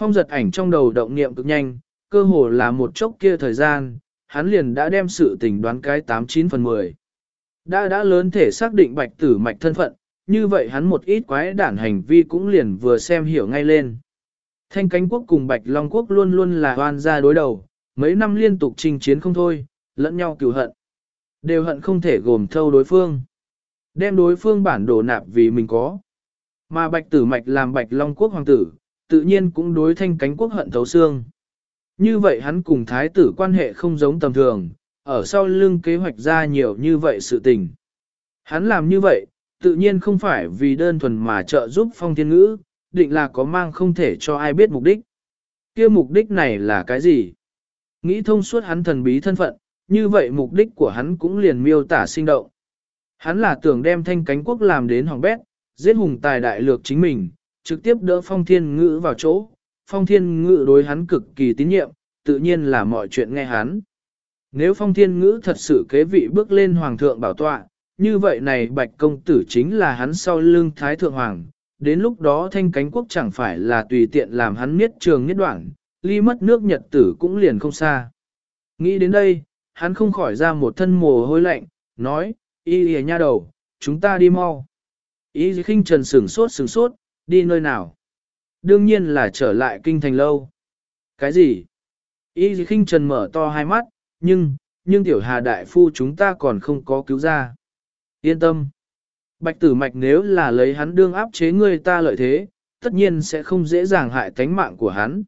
Phong giật ảnh trong đầu động niệm cực nhanh, cơ hồ là một chốc kia thời gian, hắn liền đã đem sự tình đoán cái 89 phần 10. Đã đã lớn thể xác định bạch tử mạch thân phận, như vậy hắn một ít quái đản hành vi cũng liền vừa xem hiểu ngay lên. Thanh cánh quốc cùng bạch long quốc luôn luôn là hoan gia đối đầu, mấy năm liên tục chinh chiến không thôi, lẫn nhau cửu hận. Đều hận không thể gồm thâu đối phương. Đem đối phương bản đồ nạp vì mình có. Mà bạch tử mạch làm bạch long quốc hoàng tử, tự nhiên cũng đối thanh cánh quốc hận thấu xương. Như vậy hắn cùng thái tử quan hệ không giống tầm thường, ở sau lưng kế hoạch ra nhiều như vậy sự tình. Hắn làm như vậy, tự nhiên không phải vì đơn thuần mà trợ giúp phong thiên ngữ, định là có mang không thể cho ai biết mục đích. kia mục đích này là cái gì? Nghĩ thông suốt hắn thần bí thân phận, như vậy mục đích của hắn cũng liền miêu tả sinh động. Hắn là tưởng đem thanh cánh quốc làm đến hỏng bét, giết hùng tài đại lược chính mình, trực tiếp đỡ phong thiên ngữ vào chỗ. Phong thiên ngữ đối hắn cực kỳ tín nhiệm, tự nhiên là mọi chuyện nghe hắn. Nếu phong thiên ngữ thật sự kế vị bước lên hoàng thượng bảo tọa, như vậy này bạch công tử chính là hắn sau lưng thái thượng hoàng, đến lúc đó thanh cánh quốc chẳng phải là tùy tiện làm hắn miết trường nhất đoạn, ly mất nước nhật tử cũng liền không xa. Nghĩ đến đây, hắn không khỏi ra một thân mồ hôi lạnh, nói, y lìa nha đầu, chúng ta đi mau. Y khinh trần sửng sốt sửng sốt, đi nơi nào? Đương nhiên là trở lại kinh thành lâu. Cái gì? Y khinh trần mở to hai mắt, nhưng, nhưng tiểu hà đại phu chúng ta còn không có cứu ra. Yên tâm. Bạch tử mạch nếu là lấy hắn đương áp chế người ta lợi thế, tất nhiên sẽ không dễ dàng hại tánh mạng của hắn.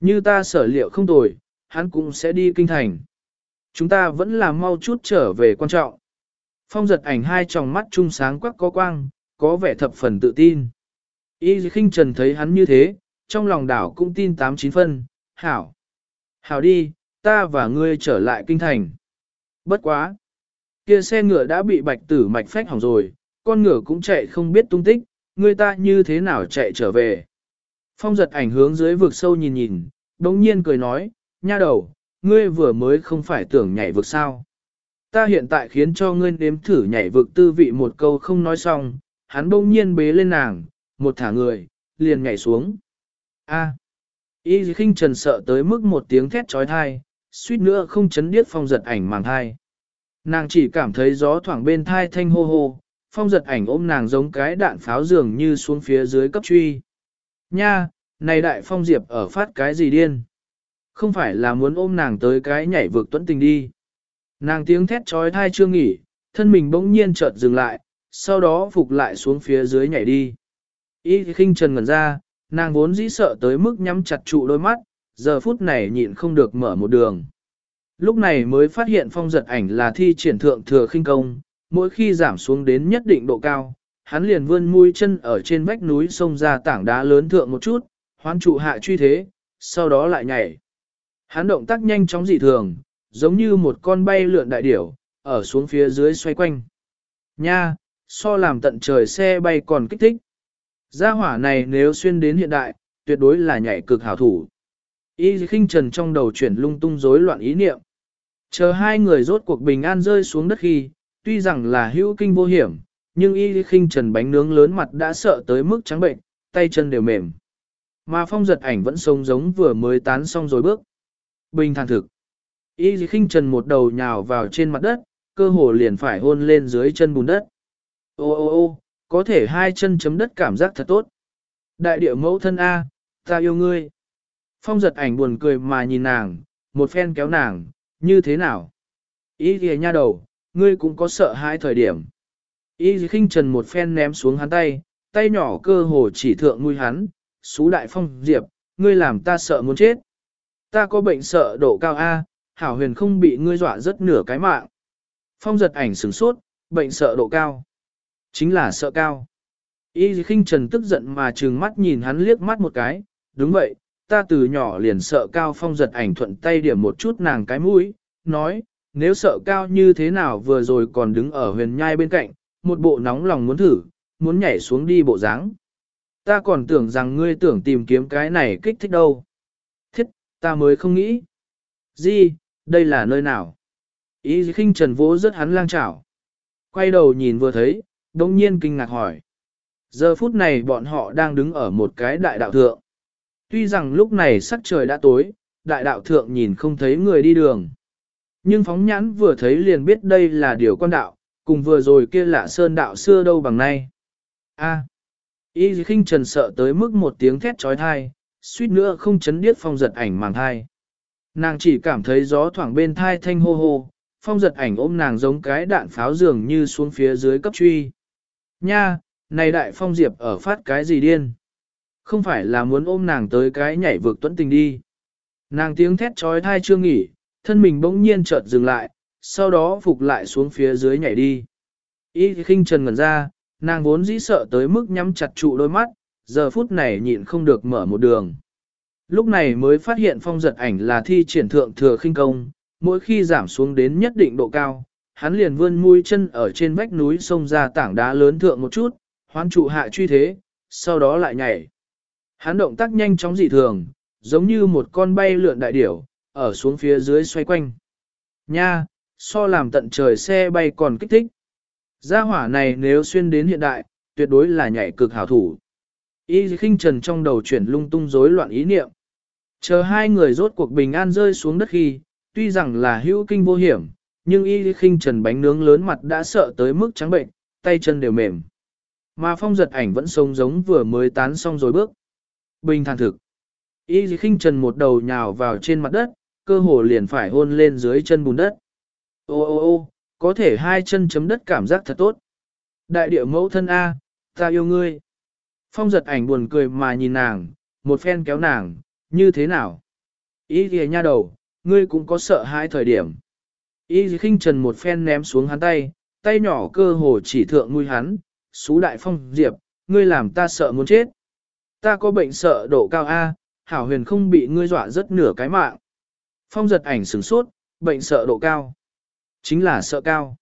Như ta sở liệu không tồi, hắn cũng sẽ đi kinh thành. Chúng ta vẫn là mau chút trở về quan trọng. Phong giật ảnh hai tròng mắt trung sáng quắc có quang, có vẻ thập phần tự tin. Y khinh trần thấy hắn như thế, trong lòng đảo cũng tin tám chín phân, hảo. Hảo đi, ta và ngươi trở lại kinh thành. Bất quá. Kia xe ngựa đã bị bạch tử mạch phách hỏng rồi, con ngựa cũng chạy không biết tung tích, ngươi ta như thế nào chạy trở về. Phong giật ảnh hướng dưới vực sâu nhìn nhìn, đồng nhiên cười nói, nha đầu, ngươi vừa mới không phải tưởng nhảy vực sao. Ta hiện tại khiến cho ngươi nếm thử nhảy vực tư vị một câu không nói xong, hắn bỗng nhiên bế lên nàng, một thả người, liền nhảy xuống. A. Y khinh trần sợ tới mức một tiếng thét trói thai, suýt nữa không chấn điếc phong giật ảnh màng thai. Nàng chỉ cảm thấy gió thoảng bên thai thanh hô hô, phong giật ảnh ôm nàng giống cái đạn pháo dường như xuống phía dưới cấp truy. Nha, này đại phong diệp ở phát cái gì điên? Không phải là muốn ôm nàng tới cái nhảy vực tuấn tình đi. Nàng tiếng thét trói thai chưa nghỉ, thân mình bỗng nhiên chợt dừng lại, sau đó phục lại xuống phía dưới nhảy đi. Y khinh trần ngẩn ra, nàng vốn dĩ sợ tới mức nhắm chặt trụ đôi mắt, giờ phút này nhịn không được mở một đường. Lúc này mới phát hiện phong giật ảnh là thi triển thượng thừa khinh công, mỗi khi giảm xuống đến nhất định độ cao, hắn liền vươn mũi chân ở trên vách núi sông ra tảng đá lớn thượng một chút, hoán trụ hạ truy thế, sau đó lại nhảy. Hắn động tác nhanh chóng dị thường, giống như một con bay lượn đại điểu, ở xuống phía dưới xoay quanh. Nha, so làm tận trời xe bay còn kích thích. Gia hỏa này nếu xuyên đến hiện đại, tuyệt đối là nhảy cực hảo thủ. Y khinh trần trong đầu chuyển lung tung rối loạn ý niệm. Chờ hai người rốt cuộc bình an rơi xuống đất khi, tuy rằng là hữu kinh vô hiểm, nhưng y khinh trần bánh nướng lớn mặt đã sợ tới mức trắng bệnh, tay chân đều mềm. Mà phong giật ảnh vẫn sống giống vừa mới tán xong rồi bước. Bình thản thực. Y khinh trần một đầu nhào vào trên mặt đất, cơ hồ liền phải hôn lên dưới chân bùn đất. Ô ô ô, có thể hai chân chấm đất cảm giác thật tốt. Đại địa mẫu thân A, ta yêu ngươi. Phong giật ảnh buồn cười mà nhìn nàng, một phen kéo nàng, như thế nào? Ý kìa nha đầu, ngươi cũng có sợ hai thời điểm. Ý khinh trần một phen ném xuống hắn tay, tay nhỏ cơ hồ chỉ thượng nuôi hắn, xú đại phong diệp, ngươi làm ta sợ muốn chết. Ta có bệnh sợ độ cao A, hảo huyền không bị ngươi dọa rất nửa cái mạng. Phong giật ảnh sửng sốt, bệnh sợ độ cao. Chính là sợ cao. Y khinh trần tức giận mà trừng mắt nhìn hắn liếc mắt một cái, đúng vậy, ta từ nhỏ liền sợ cao phong giật ảnh thuận tay điểm một chút nàng cái mũi, nói, nếu sợ cao như thế nào vừa rồi còn đứng ở huyền nhai bên cạnh, một bộ nóng lòng muốn thử, muốn nhảy xuống đi bộ dáng. Ta còn tưởng rằng ngươi tưởng tìm kiếm cái này kích thích đâu. Thiết, ta mới không nghĩ. Di, đây là nơi nào? Ý khinh trần vỗ rất hắn lang chảo. Quay đầu nhìn vừa thấy, đông nhiên kinh ngạc hỏi. Giờ phút này bọn họ đang đứng ở một cái đại đạo thượng. Tuy rằng lúc này sắc trời đã tối, đại đạo thượng nhìn không thấy người đi đường. Nhưng phóng nhãn vừa thấy liền biết đây là điều quan đạo, cùng vừa rồi kia lạ sơn đạo xưa đâu bằng nay. A. Y khinh trần sợ tới mức một tiếng thét trói thai, suýt nữa không chấn điếc phong giật ảnh màng thai. Nàng chỉ cảm thấy gió thoảng bên thai thanh hô hô, phong giật ảnh ôm nàng giống cái đạn pháo dường như xuống phía dưới cấp truy. Nha, này đại phong diệp ở phát cái gì điên? Không phải là muốn ôm nàng tới cái nhảy vực tuẫn tình đi. Nàng tiếng thét trói thai chưa nghỉ, thân mình bỗng nhiên chợt dừng lại, sau đó phục lại xuống phía dưới nhảy đi. Y khinh trần ngẩn ra, nàng vốn dĩ sợ tới mức nhắm chặt trụ đôi mắt, giờ phút này nhịn không được mở một đường. Lúc này mới phát hiện phong giật ảnh là thi triển thượng thừa khinh công, mỗi khi giảm xuống đến nhất định độ cao, hắn liền vươn mũi chân ở trên vách núi sông ra tảng đá lớn thượng một chút, hoán trụ hạ truy thế, sau đó lại nhảy. Hắn động tác nhanh chóng dị thường, giống như một con bay lượn đại điểu, ở xuống phía dưới xoay quanh. Nha, so làm tận trời xe bay còn kích thích. Gia hỏa này nếu xuyên đến hiện đại, tuyệt đối là nhảy cực hảo thủ. Y khinh trần trong đầu chuyển lung tung rối loạn ý niệm. Chờ hai người rốt cuộc bình an rơi xuống đất khi, tuy rằng là hữu kinh vô hiểm, nhưng y khinh trần bánh nướng lớn mặt đã sợ tới mức trắng bệnh, tay chân đều mềm. Mà phong giật ảnh vẫn sống giống vừa mới tán xong rồi bước. Bình thản thực. Y khinh trần một đầu nhào vào trên mặt đất, cơ hồ liền phải hôn lên dưới chân bùn đất. Ô ô ô, có thể hai chân chấm đất cảm giác thật tốt. Đại địa mẫu thân A, ta yêu ngươi. Phong giật ảnh buồn cười mà nhìn nàng, một phen kéo nàng, như thế nào? Ý kìa nha đầu, ngươi cũng có sợ hai thời điểm. Y khinh trần một phen ném xuống hắn tay, tay nhỏ cơ hồ chỉ thượng nuôi hắn, xú đại phong diệp, ngươi làm ta sợ muốn chết. Ta có bệnh sợ độ cao A, hảo huyền không bị ngươi dọa rất nửa cái mạng. Phong giật ảnh sửng sốt, bệnh sợ độ cao. Chính là sợ cao.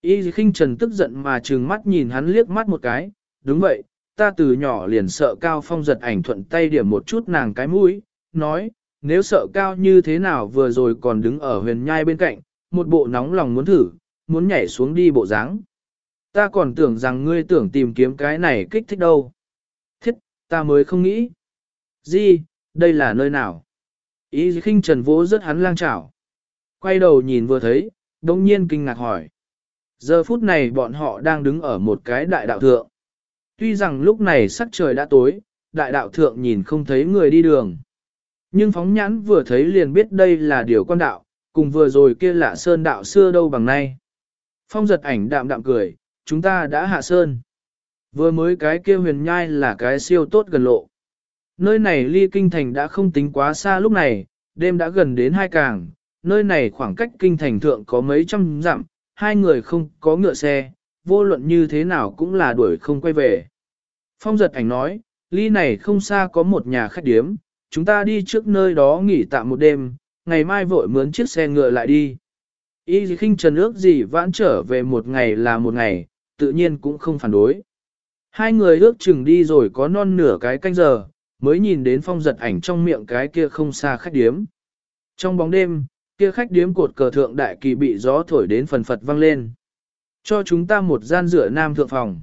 Y khinh trần tức giận mà trừng mắt nhìn hắn liếc mắt một cái, đúng vậy, ta từ nhỏ liền sợ cao phong giật ảnh thuận tay điểm một chút nàng cái mũi, nói, nếu sợ cao như thế nào vừa rồi còn đứng ở huyền nhai bên cạnh, một bộ nóng lòng muốn thử, muốn nhảy xuống đi bộ dáng. Ta còn tưởng rằng ngươi tưởng tìm kiếm cái này kích thích đâu. Thiết, ta mới không nghĩ. Di, đây là nơi nào? Ý khinh trần vỗ rất hắn lang chảo. Quay đầu nhìn vừa thấy, đông nhiên kinh ngạc hỏi. Giờ phút này bọn họ đang đứng ở một cái đại đạo thượng. Tuy rằng lúc này sắc trời đã tối, đại đạo thượng nhìn không thấy người đi đường. Nhưng phóng nhãn vừa thấy liền biết đây là điều quan đạo, cùng vừa rồi kia lạ sơn đạo xưa đâu bằng nay. Phong giật ảnh đạm đạm cười, chúng ta đã hạ sơn. Vừa mới cái kia huyền nhai là cái siêu tốt gần lộ. Nơi này ly kinh thành đã không tính quá xa lúc này, đêm đã gần đến hai càng, nơi này khoảng cách kinh thành thượng có mấy trăm dặm, hai người không có ngựa xe, vô luận như thế nào cũng là đuổi không quay về. Phong giật ảnh nói, ly này không xa có một nhà khách điếm, chúng ta đi trước nơi đó nghỉ tạm một đêm, ngày mai vội mướn chiếc xe ngựa lại đi. Y khinh trần ước gì vãn trở về một ngày là một ngày, tự nhiên cũng không phản đối. Hai người ước chừng đi rồi có non nửa cái canh giờ, mới nhìn đến phong giật ảnh trong miệng cái kia không xa khách điếm. Trong bóng đêm, kia khách điếm cột cờ thượng đại kỳ bị gió thổi đến phần phật văng lên. Cho chúng ta một gian rửa nam thượng phòng.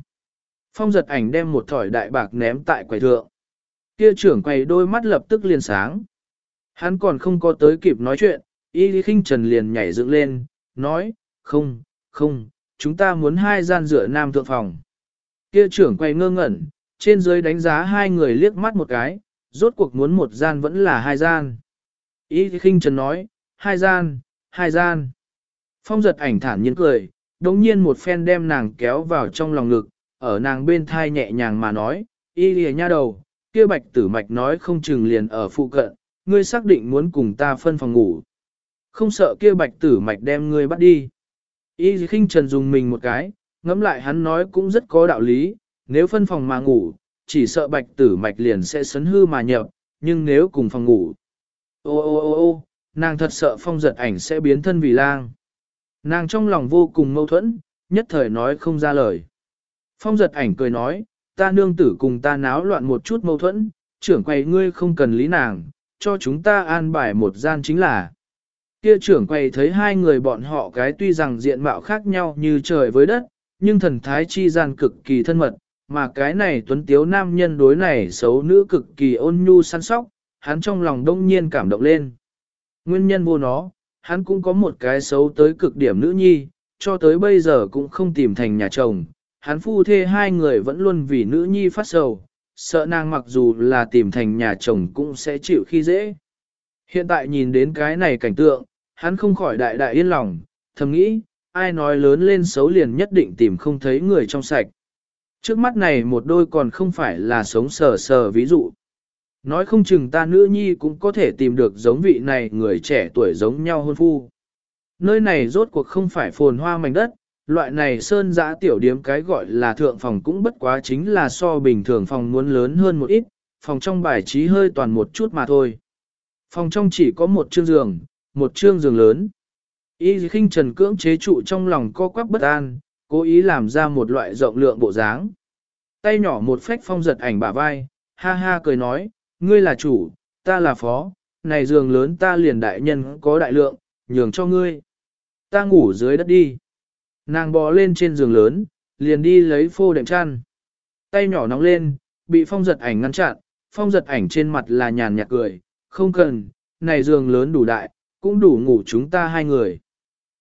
Phong giật ảnh đem một thỏi đại bạc ném tại quầy thượng. Kia trưởng quầy đôi mắt lập tức liền sáng. Hắn còn không có tới kịp nói chuyện, y khinh trần liền nhảy dựng lên, nói, không, không, chúng ta muốn hai gian rửa nam thượng phòng. Kia trưởng quay ngơ ngẩn, trên dưới đánh giá hai người liếc mắt một cái, rốt cuộc muốn một gian vẫn là hai gian. Y khinh trần nói, hai gian, hai gian. Phong giật ảnh thản nhiên cười, đồng nhiên một phen đem nàng kéo vào trong lòng ngực, ở nàng bên thai nhẹ nhàng mà nói, y lìa nha đầu, kia bạch tử mạch nói không chừng liền ở phụ cận, ngươi xác định muốn cùng ta phân phòng ngủ. Không sợ kia bạch tử mạch đem ngươi bắt đi. Y khinh trần dùng mình một cái, ngẫm lại hắn nói cũng rất có đạo lý, nếu phân phòng mà ngủ, chỉ sợ bạch tử mạch liền sẽ sấn hư mà nhập, nhưng nếu cùng phòng ngủ. Ô ô ô ô, nàng thật sợ phong giật ảnh sẽ biến thân vì lang. Nàng trong lòng vô cùng mâu thuẫn, nhất thời nói không ra lời. Phong giật ảnh cười nói, ta nương tử cùng ta náo loạn một chút mâu thuẫn, trưởng quầy ngươi không cần lý nàng, cho chúng ta an bài một gian chính là. Kia trưởng quầy thấy hai người bọn họ cái tuy rằng diện mạo khác nhau như trời với đất, nhưng thần thái chi gian cực kỳ thân mật, mà cái này tuấn tiếu nam nhân đối này xấu nữ cực kỳ ôn nhu săn sóc, hắn trong lòng đông nhiên cảm động lên. Nguyên nhân vô nó, hắn cũng có một cái xấu tới cực điểm nữ nhi, cho tới bây giờ cũng không tìm thành nhà chồng. Hắn phu thê hai người vẫn luôn vì nữ nhi phát sầu, sợ nàng mặc dù là tìm thành nhà chồng cũng sẽ chịu khi dễ. Hiện tại nhìn đến cái này cảnh tượng, hắn không khỏi đại đại yên lòng, thầm nghĩ, ai nói lớn lên xấu liền nhất định tìm không thấy người trong sạch. Trước mắt này một đôi còn không phải là sống sờ sờ ví dụ. Nói không chừng ta nữ nhi cũng có thể tìm được giống vị này người trẻ tuổi giống nhau hôn phu. Nơi này rốt cuộc không phải phồn hoa mảnh đất, loại này sơn giã tiểu điếm cái gọi là thượng phòng cũng bất quá chính là so bình thường phòng muốn lớn hơn một ít, phòng trong bài trí hơi toàn một chút mà thôi. Phòng trong chỉ có một chương giường, một chương giường lớn. Y khinh trần cưỡng chế trụ trong lòng co quắp bất an, cố ý làm ra một loại rộng lượng bộ dáng. Tay nhỏ một phách phong giật ảnh bả vai, ha ha cười nói, ngươi là chủ, ta là phó, này giường lớn ta liền đại nhân có đại lượng, nhường cho ngươi. Ta ngủ dưới đất đi. Nàng bò lên trên giường lớn, liền đi lấy phô đệm chăn. Tay nhỏ nóng lên, bị phong giật ảnh ngăn chặn, phong giật ảnh trên mặt là nhàn nhạt cười, không cần, này giường lớn đủ đại, cũng đủ ngủ chúng ta hai người.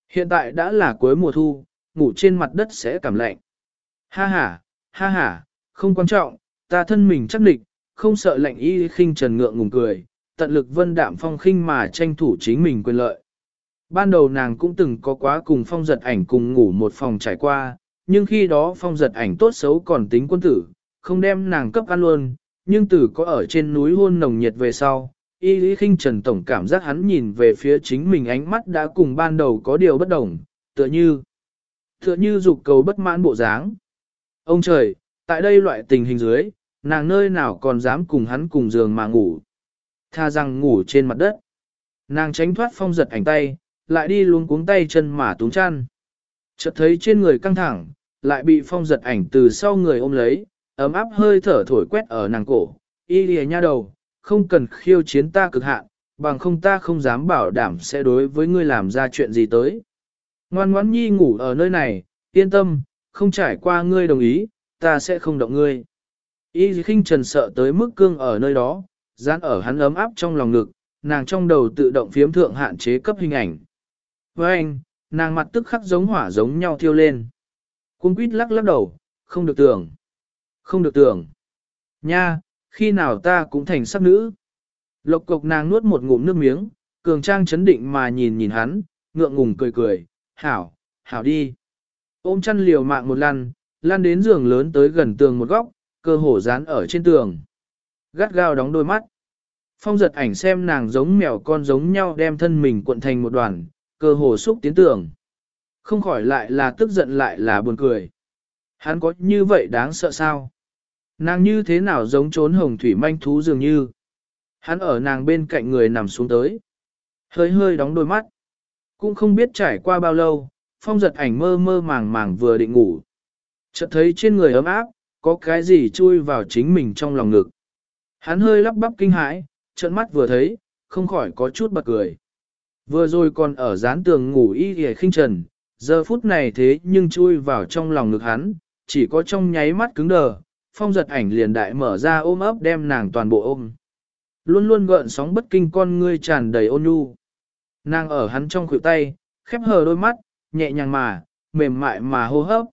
Hiện tại đã là cuối mùa thu, ngủ trên mặt đất sẽ cảm lạnh. Ha ha, ha ha, không quan trọng, ta thân mình chắc địch, không sợ lạnh y khinh trần ngượng ngùng cười, tận lực vân đạm phong khinh mà tranh thủ chính mình quyền lợi. Ban đầu nàng cũng từng có quá cùng phong giật ảnh cùng ngủ một phòng trải qua, nhưng khi đó phong giật ảnh tốt xấu còn tính quân tử, không đem nàng cấp ăn luôn, nhưng tử có ở trên núi hôn nồng nhiệt về sau. Y Lý Kinh Trần Tổng cảm giác hắn nhìn về phía chính mình ánh mắt đã cùng ban đầu có điều bất đồng, tựa như, tựa như dục cầu bất mãn bộ dáng. Ông trời, tại đây loại tình hình dưới, nàng nơi nào còn dám cùng hắn cùng giường mà ngủ. Tha rằng ngủ trên mặt đất. Nàng tránh thoát phong giật ảnh tay, lại đi luôn cuống tay chân mà túng chăn. Chợt thấy trên người căng thẳng, lại bị phong giật ảnh từ sau người ôm lấy, ấm áp hơi thở thổi quét ở nàng cổ. Y lìa nha đầu, không cần khiêu chiến ta cực hạn, bằng không ta không dám bảo đảm sẽ đối với ngươi làm ra chuyện gì tới. Ngoan ngoãn nhi ngủ ở nơi này, yên tâm, không trải qua ngươi đồng ý, ta sẽ không động ngươi. Y khinh trần sợ tới mức cương ở nơi đó, dán ở hắn ấm áp trong lòng ngực, nàng trong đầu tự động phiếm thượng hạn chế cấp hình ảnh. Với anh, nàng mặt tức khắc giống hỏa giống nhau thiêu lên. Cung quýt lắc lắc đầu, không được tưởng. Không được tưởng. Nha, khi nào ta cũng thành sắc nữ. Lộc cộc nàng nuốt một ngụm nước miếng, cường trang chấn định mà nhìn nhìn hắn, ngượng ngùng cười cười, hảo, hảo đi. Ôm chăn liều mạng một lần, lăn đến giường lớn tới gần tường một góc, cơ hồ dán ở trên tường. Gắt gao đóng đôi mắt. Phong giật ảnh xem nàng giống mèo con giống nhau đem thân mình cuộn thành một đoàn, cơ hồ xúc tiến tưởng Không khỏi lại là tức giận lại là buồn cười. Hắn có như vậy đáng sợ sao? Nàng như thế nào giống trốn hồng thủy manh thú dường như. Hắn ở nàng bên cạnh người nằm xuống tới. Hơi hơi đóng đôi mắt. Cũng không biết trải qua bao lâu, phong giật ảnh mơ mơ màng màng vừa định ngủ. Chợt thấy trên người ấm áp, có cái gì chui vào chính mình trong lòng ngực. Hắn hơi lắp bắp kinh hãi, trợn mắt vừa thấy, không khỏi có chút bật cười. Vừa rồi còn ở dán tường ngủ y hề khinh trần, giờ phút này thế nhưng chui vào trong lòng ngực hắn, chỉ có trong nháy mắt cứng đờ, phong giật ảnh liền đại mở ra ôm ấp đem nàng toàn bộ ôm. Luôn luôn gợn sóng bất kinh con ngươi tràn đầy ôn nhu. Nàng ở hắn trong khuỷu tay, khép hờ đôi mắt, nhẹ nhàng mà, mềm mại mà hô hấp.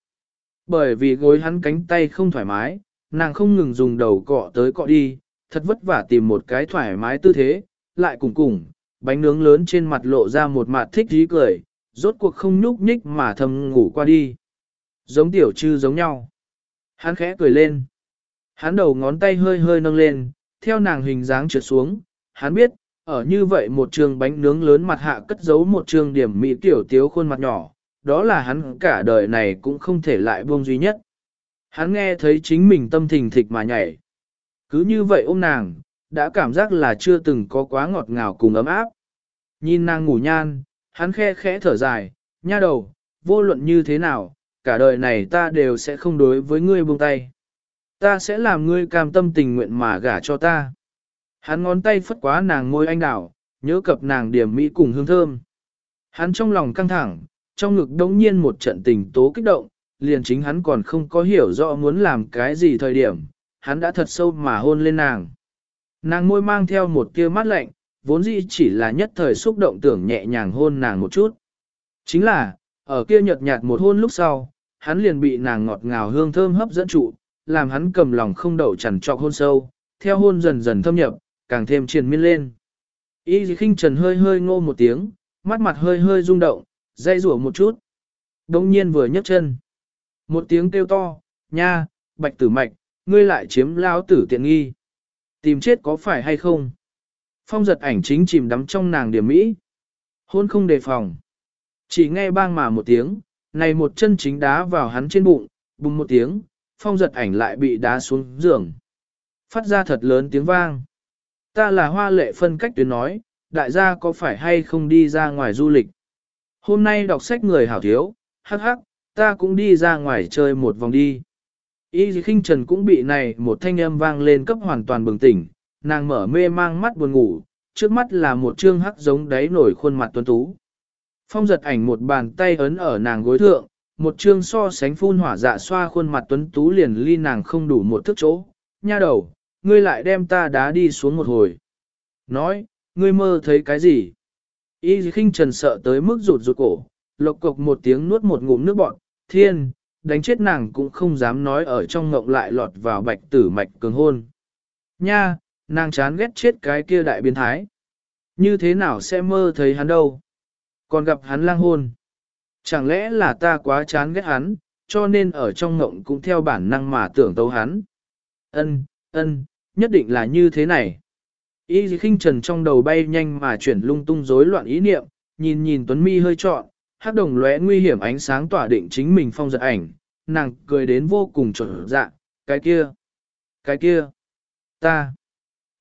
Bởi vì gối hắn cánh tay không thoải mái, nàng không ngừng dùng đầu cọ tới cọ đi, thật vất vả tìm một cái thoải mái tư thế, lại cùng cùng, bánh nướng lớn trên mặt lộ ra một mặt thích dí cười, rốt cuộc không nhúc nhích mà thầm ngủ qua đi. Giống tiểu trư giống nhau. Hắn khẽ cười lên. Hắn đầu ngón tay hơi hơi nâng lên, theo nàng hình dáng trượt xuống. Hắn biết, ở như vậy một trường bánh nướng lớn mặt hạ cất giấu một trường điểm mỹ tiểu tiếu khuôn mặt nhỏ, đó là hắn cả đời này cũng không thể lại buông duy nhất. Hắn nghe thấy chính mình tâm thình thịch mà nhảy. Cứ như vậy ôm nàng, đã cảm giác là chưa từng có quá ngọt ngào cùng ấm áp. Nhìn nàng ngủ nhan, hắn khe khẽ thở dài, nha đầu, vô luận như thế nào, cả đời này ta đều sẽ không đối với ngươi buông tay. Ta sẽ làm ngươi cam tâm tình nguyện mà gả cho ta. Hắn ngón tay phất quá nàng môi anh đảo, nhớ cập nàng điểm mỹ cùng hương thơm. Hắn trong lòng căng thẳng, trong ngực đống nhiên một trận tình tố kích động, liền chính hắn còn không có hiểu rõ muốn làm cái gì thời điểm, hắn đã thật sâu mà hôn lên nàng. Nàng môi mang theo một tia mắt lạnh, vốn dĩ chỉ là nhất thời xúc động tưởng nhẹ nhàng hôn nàng một chút. Chính là, ở kia nhợt nhạt một hôn lúc sau, hắn liền bị nàng ngọt ngào hương thơm hấp dẫn trụ, làm hắn cầm lòng không đậu chằn trọc hôn sâu, theo hôn dần dần thâm nhập, càng thêm triền miên lên. Y khinh trần hơi hơi ngô một tiếng, mắt mặt hơi hơi rung động, dây rủa một chút. Đông nhiên vừa nhấc chân. Một tiếng kêu to, nha, bạch tử mạch, ngươi lại chiếm lao tử tiện nghi. Tìm chết có phải hay không? Phong giật ảnh chính chìm đắm trong nàng điểm mỹ. Hôn không đề phòng. Chỉ nghe bang mà một tiếng, này một chân chính đá vào hắn trên bụng, bùng một tiếng, phong giật ảnh lại bị đá xuống giường. Phát ra thật lớn tiếng vang. Ta là hoa lệ phân cách tuyến nói, đại gia có phải hay không đi ra ngoài du lịch. Hôm nay đọc sách người hảo thiếu, hắc hắc, ta cũng đi ra ngoài chơi một vòng đi. Y khinh trần cũng bị này một thanh âm vang lên cấp hoàn toàn bừng tỉnh, nàng mở mê mang mắt buồn ngủ, trước mắt là một trương hắc giống đáy nổi khuôn mặt tuấn tú. Phong giật ảnh một bàn tay ấn ở nàng gối thượng, một trương so sánh phun hỏa dạ xoa khuôn mặt tuấn tú liền ly nàng không đủ một thước chỗ. Nha đầu, ngươi lại đem ta đá đi xuống một hồi. Nói, ngươi mơ thấy cái gì? Y khinh trần sợ tới mức rụt rụt cổ, lộc cộc một tiếng nuốt một ngụm nước bọt, thiên, đánh chết nàng cũng không dám nói ở trong ngộng lại lọt vào bạch tử mạch cường hôn. Nha, nàng chán ghét chết cái kia đại biến thái. Như thế nào sẽ mơ thấy hắn đâu? Còn gặp hắn lang hôn. Chẳng lẽ là ta quá chán ghét hắn, cho nên ở trong ngộng cũng theo bản năng mà tưởng tấu hắn. Ân, ân, nhất định là như thế này. Y khinh trần trong đầu bay nhanh mà chuyển lung tung rối loạn ý niệm, nhìn nhìn Tuấn Mi hơi trọn, hắc đồng lóe nguy hiểm ánh sáng tỏa định chính mình phong giật ảnh, nàng cười đến vô cùng trộn dạ, cái kia, cái kia, ta,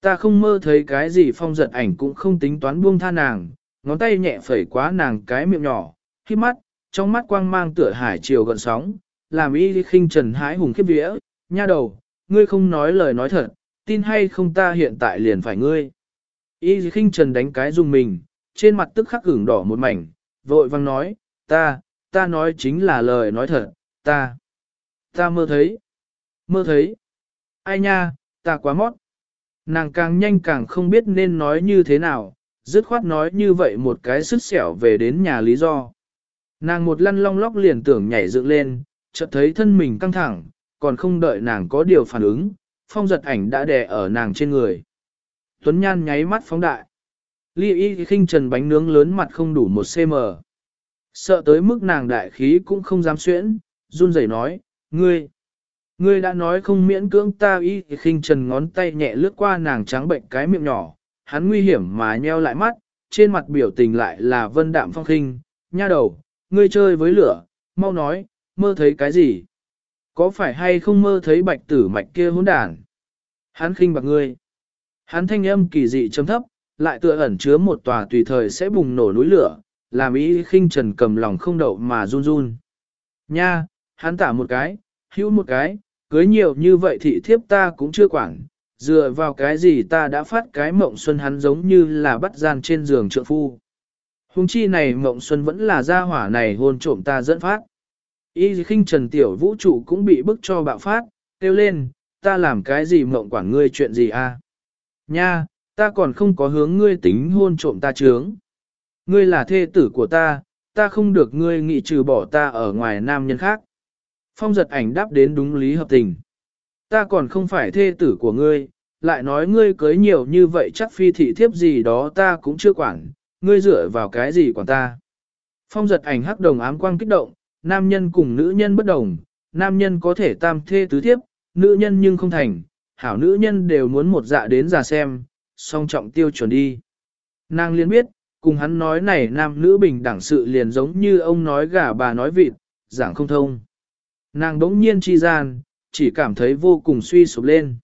ta không mơ thấy cái gì phong giật ảnh cũng không tính toán buông tha nàng, ngón tay nhẹ phẩy quá nàng cái miệng nhỏ, khi mắt, trong mắt quang mang tựa hải chiều gần sóng, làm y khinh trần hái hùng khiếp vía, nha đầu, ngươi không nói lời nói thật, tin hay không ta hiện tại liền phải ngươi. Y khinh trần đánh cái dùng mình, trên mặt tức khắc ửng đỏ một mảnh, vội vang nói, ta, ta nói chính là lời nói thật, ta, ta mơ thấy, mơ thấy, ai nha, ta quá mót. Nàng càng nhanh càng không biết nên nói như thế nào, dứt khoát nói như vậy một cái sứt xẻo về đến nhà lý do. Nàng một lăn long lóc liền tưởng nhảy dựng lên, chợt thấy thân mình căng thẳng, còn không đợi nàng có điều phản ứng, phong giật ảnh đã đè ở nàng trên người. Tuấn Nhan nháy mắt phóng đại. Ly y khinh trần bánh nướng lớn mặt không đủ một cm. Sợ tới mức nàng đại khí cũng không dám xuyễn, run rẩy nói, ngươi, ngươi đã nói không miễn cưỡng ta y khinh trần ngón tay nhẹ lướt qua nàng trắng bệnh cái miệng nhỏ, hắn nguy hiểm mà nheo lại mắt, trên mặt biểu tình lại là vân đạm phong khinh, nha đầu, ngươi chơi với lửa, mau nói, mơ thấy cái gì? Có phải hay không mơ thấy bạch tử mạch kia hỗn đản? Hắn khinh bạc ngươi. Hắn thanh âm kỳ dị trầm thấp, lại tựa ẩn chứa một tòa tùy thời sẽ bùng nổ núi lửa, làm ý khinh trần cầm lòng không đậu mà run run. Nha, hắn tả một cái, hữu một cái, cưới nhiều như vậy thị thiếp ta cũng chưa quản, dựa vào cái gì ta đã phát cái mộng xuân hắn giống như là bắt gian trên giường trượng phu. Hùng chi này mộng xuân vẫn là gia hỏa này hôn trộm ta dẫn phát. Y khinh trần tiểu vũ trụ cũng bị bức cho bạo phát, kêu lên, ta làm cái gì mộng quản ngươi chuyện gì a? À? Nha, ta còn không có hướng ngươi tính hôn trộm ta trướng. Ngươi là thê tử của ta, ta không được ngươi nghị trừ bỏ ta ở ngoài nam nhân khác. Phong giật ảnh đáp đến đúng lý hợp tình. Ta còn không phải thê tử của ngươi, lại nói ngươi cưới nhiều như vậy chắc phi thị thiếp gì đó ta cũng chưa quản, ngươi dựa vào cái gì quản ta. Phong giật ảnh hắc đồng ám quang kích động, nam nhân cùng nữ nhân bất đồng, nam nhân có thể tam thê tứ thiếp, nữ nhân nhưng không thành, hảo nữ nhân đều muốn một dạ đến già xem, song trọng tiêu chuẩn đi. Nàng liên biết, cùng hắn nói này nam nữ bình đẳng sự liền giống như ông nói gà bà nói vịt, giảng không thông. Nàng đống nhiên chi gian, chỉ cảm thấy vô cùng suy sụp lên.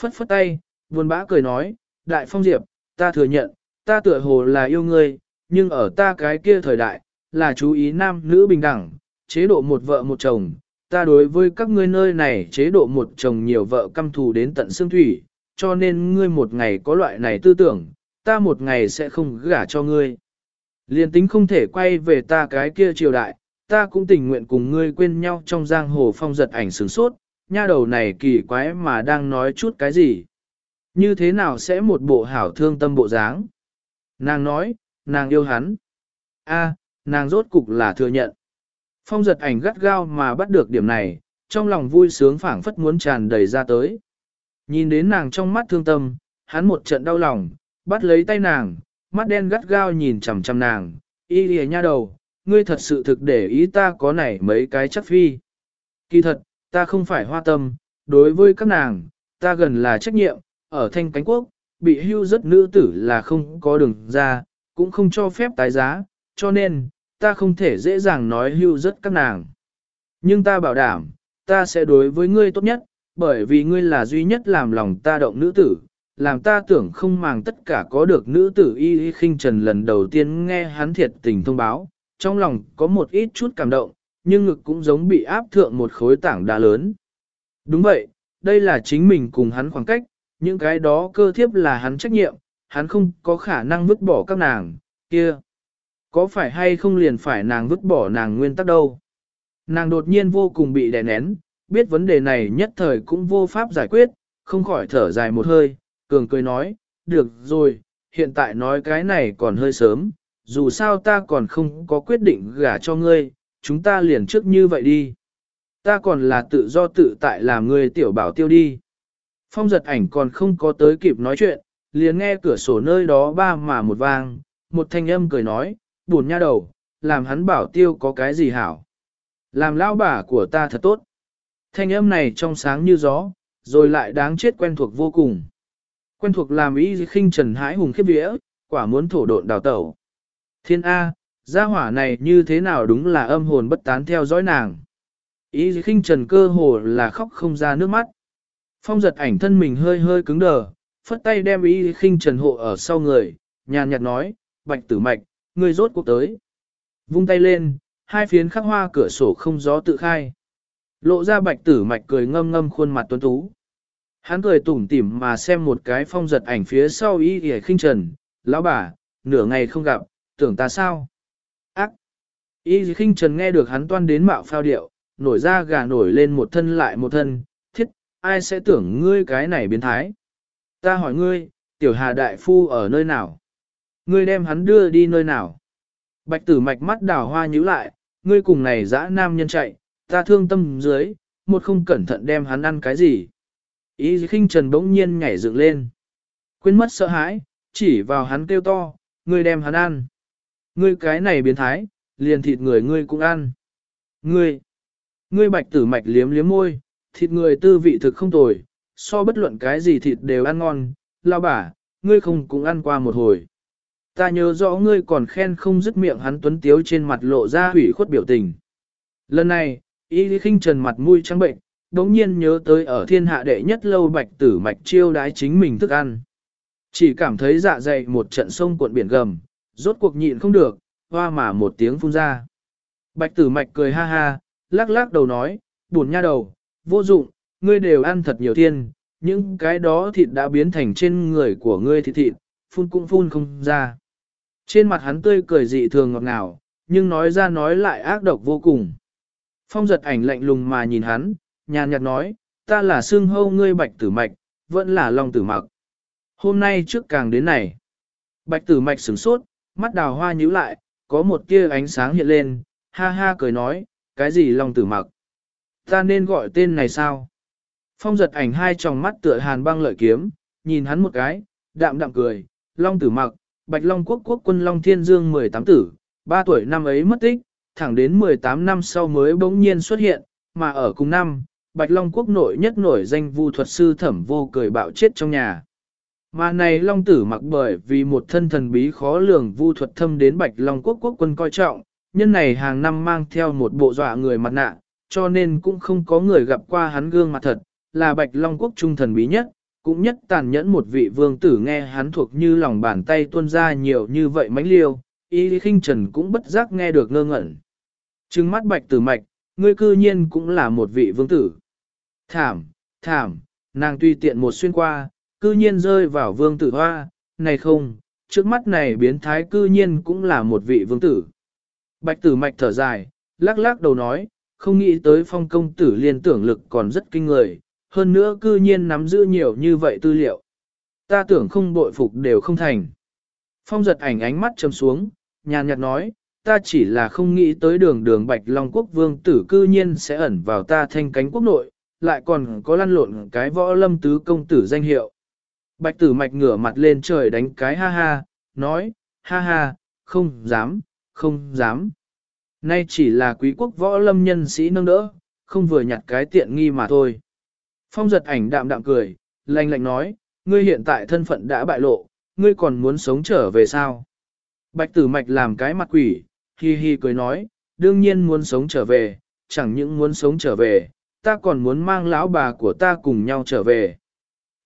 Phất phất tay, buồn bã cười nói, Đại Phong Diệp, ta thừa nhận, ta tựa hồ là yêu ngươi, nhưng ở ta cái kia thời đại, là chú ý nam nữ bình đẳng, chế độ một vợ một chồng, ta đối với các ngươi nơi này chế độ một chồng nhiều vợ căm thù đến tận xương thủy, cho nên ngươi một ngày có loại này tư tưởng, ta một ngày sẽ không gả cho ngươi. Liên tính không thể quay về ta cái kia triều đại, ta cũng tình nguyện cùng ngươi quên nhau trong giang hồ phong giật ảnh sướng sốt, nha đầu này kỳ quái mà đang nói chút cái gì. Như thế nào sẽ một bộ hảo thương tâm bộ dáng? Nàng nói, nàng yêu hắn. A, nàng rốt cục là thừa nhận. Phong giật ảnh gắt gao mà bắt được điểm này, trong lòng vui sướng phảng phất muốn tràn đầy ra tới. Nhìn đến nàng trong mắt thương tâm, hắn một trận đau lòng, bắt lấy tay nàng, mắt đen gắt gao nhìn chằm chằm nàng, y lìa nha đầu, ngươi thật sự thực để ý ta có nảy mấy cái chắc phi. Kỳ thật, ta không phải hoa tâm, đối với các nàng, ta gần là trách nhiệm, ở thanh cánh quốc, bị hưu rất nữ tử là không có đường ra, cũng không cho phép tái giá, cho nên, ta không thể dễ dàng nói hưu rất các nàng. Nhưng ta bảo đảm, ta sẽ đối với ngươi tốt nhất, bởi vì ngươi là duy nhất làm lòng ta động nữ tử, làm ta tưởng không màng tất cả có được nữ tử y y khinh trần lần đầu tiên nghe hắn thiệt tình thông báo, trong lòng có một ít chút cảm động, nhưng ngực cũng giống bị áp thượng một khối tảng đá lớn. Đúng vậy, đây là chính mình cùng hắn khoảng cách, những cái đó cơ thiếp là hắn trách nhiệm, hắn không có khả năng vứt bỏ các nàng, kia. Có phải hay không liền phải nàng vứt bỏ nàng nguyên tắc đâu. Nàng đột nhiên vô cùng bị đè nén, biết vấn đề này nhất thời cũng vô pháp giải quyết, không khỏi thở dài một hơi, cường cười nói, được rồi, hiện tại nói cái này còn hơi sớm, dù sao ta còn không có quyết định gả cho ngươi, chúng ta liền trước như vậy đi. Ta còn là tự do tự tại làm ngươi tiểu bảo tiêu đi. Phong giật ảnh còn không có tới kịp nói chuyện, liền nghe cửa sổ nơi đó ba mà một vang, một thanh âm cười nói, buồn nha đầu, làm hắn bảo tiêu có cái gì hảo. Làm lão bà của ta thật tốt. Thanh âm này trong sáng như gió, rồi lại đáng chết quen thuộc vô cùng. Quen thuộc làm ý khinh trần hãi hùng khiếp vía, quả muốn thổ độn đào tẩu. Thiên A, gia hỏa này như thế nào đúng là âm hồn bất tán theo dõi nàng. Ý khinh trần cơ hồ là khóc không ra nước mắt. Phong giật ảnh thân mình hơi hơi cứng đờ, phất tay đem ý khinh trần hộ ở sau người, nhàn nhạt nói, bạch tử mạch, người rốt cuộc tới. Vung tay lên, hai phiến khắc hoa cửa sổ không gió tự khai. Lộ ra bạch tử mạch cười ngâm ngâm khuôn mặt tuấn tú. Hắn cười tủm tỉm mà xem một cái phong giật ảnh phía sau y ghề khinh trần, lão bà, nửa ngày không gặp, tưởng ta sao? Ác! Y khinh trần nghe được hắn toan đến mạo phao điệu, nổi ra gà nổi lên một thân lại một thân, thiết, ai sẽ tưởng ngươi cái này biến thái? Ta hỏi ngươi, tiểu hà đại phu ở nơi nào? Ngươi đem hắn đưa đi nơi nào? Bạch tử mạch mắt đào hoa nhíu lại, ngươi cùng này dã nam nhân chạy, ta thương tâm dưới, một không cẩn thận đem hắn ăn cái gì. Ý khinh trần bỗng nhiên nhảy dựng lên. Quên mất sợ hãi, chỉ vào hắn kêu to, ngươi đem hắn ăn. Ngươi cái này biến thái, liền thịt người ngươi cũng ăn. Ngươi, ngươi bạch tử mạch liếm liếm môi, thịt người tư vị thực không tồi, so bất luận cái gì thịt đều ăn ngon, lao bả, ngươi không cũng ăn qua một hồi. Ta nhớ rõ ngươi còn khen không dứt miệng hắn tuấn tiếu trên mặt lộ ra hủy khuất biểu tình. Lần này, y khinh trần mặt mũi trắng bệnh, đống nhiên nhớ tới ở thiên hạ đệ nhất lâu bạch tử mạch chiêu đái chính mình thức ăn. Chỉ cảm thấy dạ dày một trận sông cuộn biển gầm, rốt cuộc nhịn không được, hoa mà một tiếng phun ra. Bạch tử mạch cười ha ha, lắc lắc đầu nói, buồn nha đầu, vô dụng, ngươi đều ăn thật nhiều thiên, những cái đó thịt đã biến thành trên người của ngươi thịt thịt, phun cũng phun không ra. Trên mặt hắn tươi cười dị thường ngọt ngào, nhưng nói ra nói lại ác độc vô cùng. Phong giật ảnh lạnh lùng mà nhìn hắn, nhàn nhạt nói, ta là xương hâu ngươi bạch tử mạch, vẫn là long tử mặc. Hôm nay trước càng đến này, bạch tử mạch sửng sốt, mắt đào hoa nhíu lại, có một tia ánh sáng hiện lên, ha ha cười nói, cái gì long tử mặc? Ta nên gọi tên này sao? Phong giật ảnh hai tròng mắt tựa hàn băng lợi kiếm, nhìn hắn một cái, đạm đạm cười, long tử mặc, bạch long quốc quốc quân long thiên dương 18 tử, 3 tuổi năm ấy mất tích, thẳng đến 18 năm sau mới bỗng nhiên xuất hiện, mà ở cùng năm, Bạch Long quốc nội nhất nổi danh vu thuật sư thẩm vô cười bạo chết trong nhà. Mà này Long tử mặc bởi vì một thân thần bí khó lường vu thuật thâm đến Bạch Long quốc quốc quân coi trọng, nhân này hàng năm mang theo một bộ dọa người mặt nạ, cho nên cũng không có người gặp qua hắn gương mặt thật, là Bạch Long quốc trung thần bí nhất, cũng nhất tàn nhẫn một vị vương tử nghe hắn thuộc như lòng bàn tay tuôn ra nhiều như vậy mánh liêu, y khinh trần cũng bất giác nghe được ngơ ngẩn. Trừng mắt Bạch tử mạch, ngươi cư nhiên cũng là một vị vương tử. Thảm, thảm, nàng tùy tiện một xuyên qua, cư nhiên rơi vào vương tử hoa, này không, trước mắt này biến thái cư nhiên cũng là một vị vương tử. Bạch tử mạch thở dài, lắc lắc đầu nói, không nghĩ tới phong công tử liên tưởng lực còn rất kinh người, hơn nữa cư nhiên nắm giữ nhiều như vậy tư liệu. ta tưởng không bội phục đều không thành. Phong giật ảnh ánh mắt chầm xuống, nhàn nhạt nói, ta chỉ là không nghĩ tới đường đường Bạch Long Quốc vương tử cư nhiên sẽ ẩn vào ta thanh cánh quốc nội, lại còn có lăn lộn cái võ lâm tứ công tử danh hiệu. Bạch tử mạch ngửa mặt lên trời đánh cái ha ha, nói, ha ha, không dám, không dám. Nay chỉ là quý quốc võ lâm nhân sĩ nâng đỡ, không vừa nhặt cái tiện nghi mà thôi. Phong giật ảnh đạm đạm cười, lạnh lạnh nói, ngươi hiện tại thân phận đã bại lộ, ngươi còn muốn sống trở về sao? Bạch tử mạch làm cái mặt quỷ, hi hi cười nói, đương nhiên muốn sống trở về, chẳng những muốn sống trở về, ta còn muốn mang lão bà của ta cùng nhau trở về.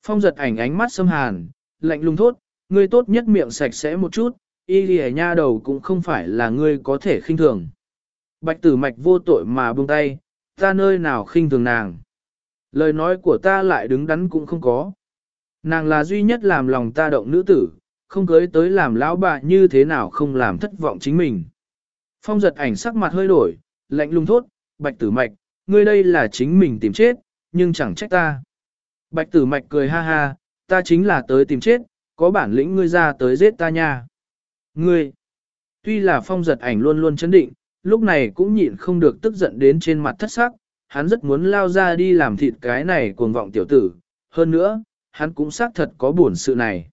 Phong giật ảnh ánh mắt xâm hàn, lạnh lùng thốt, ngươi tốt nhất miệng sạch sẽ một chút, y lìa nha đầu cũng không phải là ngươi có thể khinh thường. Bạch tử mạch vô tội mà buông tay, ta nơi nào khinh thường nàng. Lời nói của ta lại đứng đắn cũng không có. Nàng là duy nhất làm lòng ta động nữ tử, không cưới tới làm lão bà như thế nào không làm thất vọng chính mình. Phong giật ảnh sắc mặt hơi đổi, lạnh lùng thốt, bạch tử mạch, ngươi đây là chính mình tìm chết, nhưng chẳng trách ta. Bạch tử mạch cười ha ha, ta chính là tới tìm chết, có bản lĩnh ngươi ra tới giết ta nha. Ngươi, tuy là phong giật ảnh luôn luôn chấn định, lúc này cũng nhịn không được tức giận đến trên mặt thất sắc, hắn rất muốn lao ra đi làm thịt cái này cuồng vọng tiểu tử, hơn nữa, hắn cũng xác thật có buồn sự này.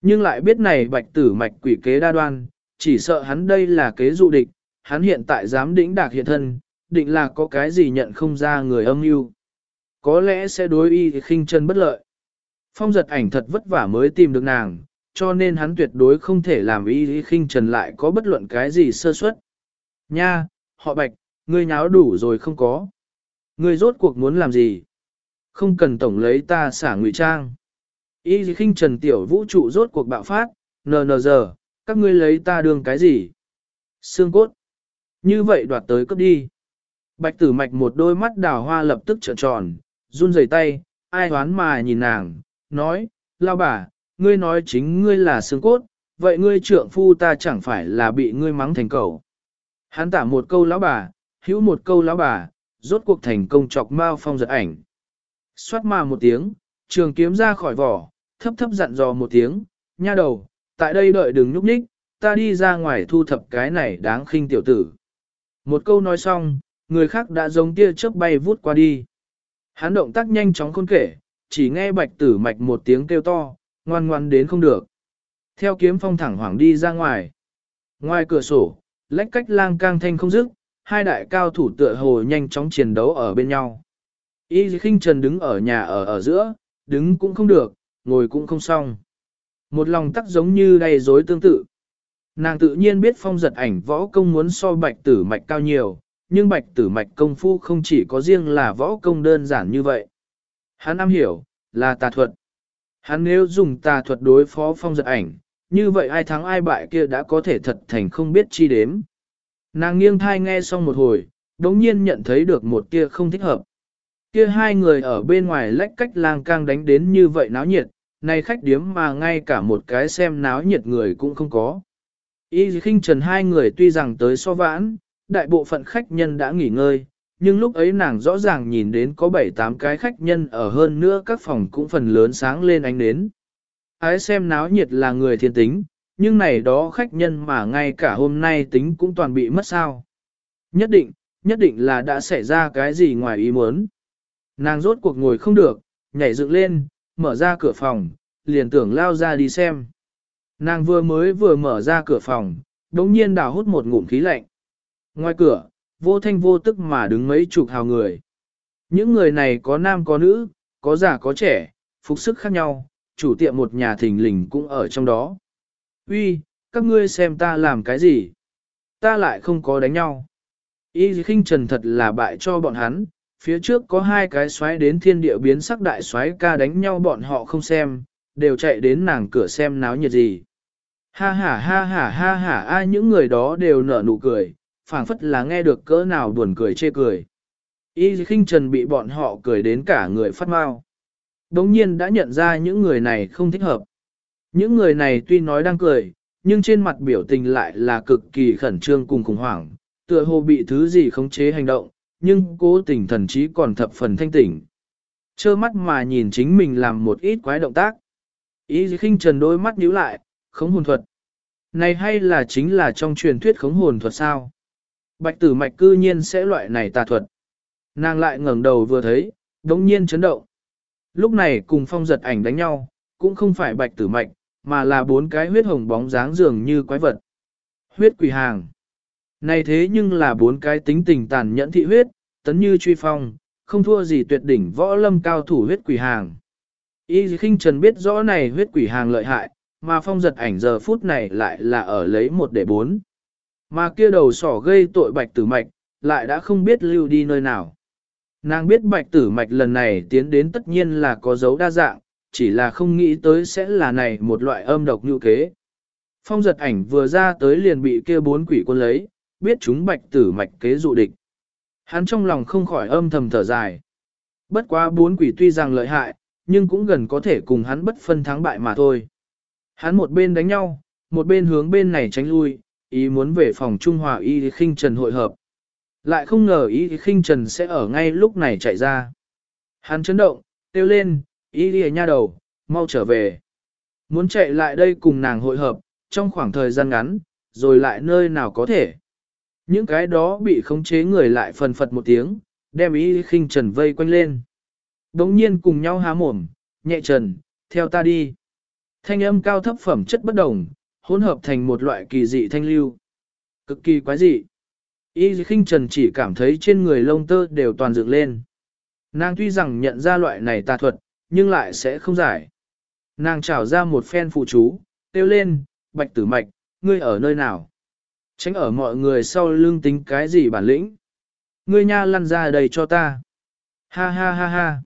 Nhưng lại biết này bạch tử mạch quỷ kế đa đoan, chỉ sợ hắn đây là kế dụ địch, hắn hiện tại dám đĩnh đạc hiện thân, định là có cái gì nhận không ra người âm mưu có lẽ sẽ đối y khinh chân bất lợi. Phong giật ảnh thật vất vả mới tìm được nàng, cho nên hắn tuyệt đối không thể làm y khinh trần lại có bất luận cái gì sơ suất. Nha, họ bạch, ngươi nháo đủ rồi không có. Ngươi rốt cuộc muốn làm gì? Không cần tổng lấy ta xả ngụy trang. Y khinh trần tiểu vũ trụ rốt cuộc bạo phát, nờ nờ giờ, các ngươi lấy ta đường cái gì? Xương cốt. Như vậy đoạt tới cấp đi. Bạch tử mạch một đôi mắt đào hoa lập tức trợn tròn, run rẩy tay, ai hoán mà nhìn nàng, nói, lao bà, ngươi nói chính ngươi là xương cốt, vậy ngươi trượng phu ta chẳng phải là bị ngươi mắng thành cầu. Hắn tả một câu lão bà, hữu một câu lão bà, rốt cuộc thành công chọc mao phong giật ảnh. Xoát mà một tiếng, trường kiếm ra khỏi vỏ, thấp thấp dặn dò một tiếng, nha đầu, tại đây đợi đừng nhúc nhích, ta đi ra ngoài thu thập cái này đáng khinh tiểu tử. Một câu nói xong, người khác đã giống tia chớp bay vút qua đi. Hắn động tác nhanh chóng khôn kể, chỉ nghe bạch tử mạch một tiếng kêu to, ngoan ngoan đến không được. Theo kiếm phong thẳng hoảng đi ra ngoài. Ngoài cửa sổ, lách cách lang cang thanh không dứt, hai đại cao thủ tựa hồ nhanh chóng chiến đấu ở bên nhau. Y khinh trần đứng ở nhà ở ở giữa, đứng cũng không được, ngồi cũng không xong. Một lòng tắc giống như đầy rối tương tự. Nàng tự nhiên biết phong giật ảnh võ công muốn so bạch tử mạch cao nhiều, nhưng bạch tử mạch công phu không chỉ có riêng là võ công đơn giản như vậy. Hắn am hiểu, là tà thuật. Hắn nếu dùng tà thuật đối phó phong giật ảnh, như vậy ai thắng ai bại kia đã có thể thật thành không biết chi đếm. Nàng nghiêng thai nghe xong một hồi, đống nhiên nhận thấy được một kia không thích hợp. Kia hai người ở bên ngoài lách cách lang cang đánh đến như vậy náo nhiệt, này khách điếm mà ngay cả một cái xem náo nhiệt người cũng không có. Y khinh trần hai người tuy rằng tới so vãn, đại bộ phận khách nhân đã nghỉ ngơi, nhưng lúc ấy nàng rõ ràng nhìn đến có 7-8 cái khách nhân ở hơn nữa các phòng cũng phần lớn sáng lên ánh nến. Ái xem náo nhiệt là người thiên tính, nhưng này đó khách nhân mà ngay cả hôm nay tính cũng toàn bị mất sao. Nhất định, nhất định là đã xảy ra cái gì ngoài ý muốn. Nàng rốt cuộc ngồi không được, nhảy dựng lên, mở ra cửa phòng, liền tưởng lao ra đi xem. Nàng vừa mới vừa mở ra cửa phòng, đống nhiên đào hút một ngụm khí lạnh. Ngoài cửa, vô thanh vô tức mà đứng mấy chục hào người. Những người này có nam có nữ, có già có trẻ, phục sức khác nhau, chủ tiệm một nhà thình lình cũng ở trong đó. Uy, các ngươi xem ta làm cái gì? Ta lại không có đánh nhau. Y khinh trần thật là bại cho bọn hắn, phía trước có hai cái xoáy đến thiên địa biến sắc đại xoáy ca đánh nhau bọn họ không xem, đều chạy đến nàng cửa xem náo nhiệt gì. Ha ha ha ha ha ha ai những người đó đều nở nụ cười, phảng phất là nghe được cỡ nào buồn cười chê cười. Y khinh trần bị bọn họ cười đến cả người phát mau. Đống nhiên đã nhận ra những người này không thích hợp. Những người này tuy nói đang cười, nhưng trên mặt biểu tình lại là cực kỳ khẩn trương cùng khủng hoảng, tựa hồ bị thứ gì khống chế hành động, nhưng cố tình thần trí còn thập phần thanh tỉnh. Chơ mắt mà nhìn chính mình làm một ít quái động tác. Ý khinh trần đôi mắt nhíu lại, khống hồn thuật. Này hay là chính là trong truyền thuyết khống hồn thuật sao? Bạch tử mạch cư nhiên sẽ loại này tà thuật. Nàng lại ngẩng đầu vừa thấy, đống nhiên chấn động. Lúc này cùng phong giật ảnh đánh nhau, cũng không phải bạch tử mạch, mà là bốn cái huyết hồng bóng dáng dường như quái vật. Huyết quỷ hàng. Này thế nhưng là bốn cái tính tình tàn nhẫn thị huyết, tấn như truy phong, không thua gì tuyệt đỉnh võ lâm cao thủ huyết quỷ hàng. Y khinh trần biết rõ này huyết quỷ hàng lợi hại, mà phong giật ảnh giờ phút này lại là ở lấy một để bốn. Mà kia đầu sỏ gây tội bạch tử mạch, lại đã không biết lưu đi nơi nào. Nàng biết bạch tử mạch lần này tiến đến tất nhiên là có dấu đa dạng, chỉ là không nghĩ tới sẽ là này một loại âm độc như kế. Phong giật ảnh vừa ra tới liền bị kia bốn quỷ quân lấy, biết chúng bạch tử mạch kế dụ địch. Hắn trong lòng không khỏi âm thầm thở dài. Bất quá bốn quỷ tuy rằng lợi hại, nhưng cũng gần có thể cùng hắn bất phân thắng bại mà thôi. Hắn một bên đánh nhau, một bên hướng bên này tránh lui, ý muốn về phòng Trung Hòa Y kinh Trần hội hợp. Lại không ngờ Y kinh Trần sẽ ở ngay lúc này chạy ra. Hắn chấn động, tiêu lên, Y lìa nha đầu, mau trở về. Muốn chạy lại đây cùng nàng hội hợp, trong khoảng thời gian ngắn, rồi lại nơi nào có thể. Những cái đó bị khống chế người lại phần phật một tiếng, đem Y kinh Trần vây quanh lên. Đống nhiên cùng nhau há mồm, nhẹ trần, theo ta đi. Thanh âm cao thấp phẩm chất bất đồng, hỗn hợp thành một loại kỳ dị thanh lưu. Cực kỳ quái dị. Y khinh trần chỉ cảm thấy trên người lông tơ đều toàn dựng lên. Nàng tuy rằng nhận ra loại này tà thuật, nhưng lại sẽ không giải. Nàng trảo ra một phen phụ chú, tiêu lên, bạch tử mạch, ngươi ở nơi nào? Tránh ở mọi người sau lưng tính cái gì bản lĩnh? Ngươi nha lăn ra đầy cho ta. Ha ha ha ha.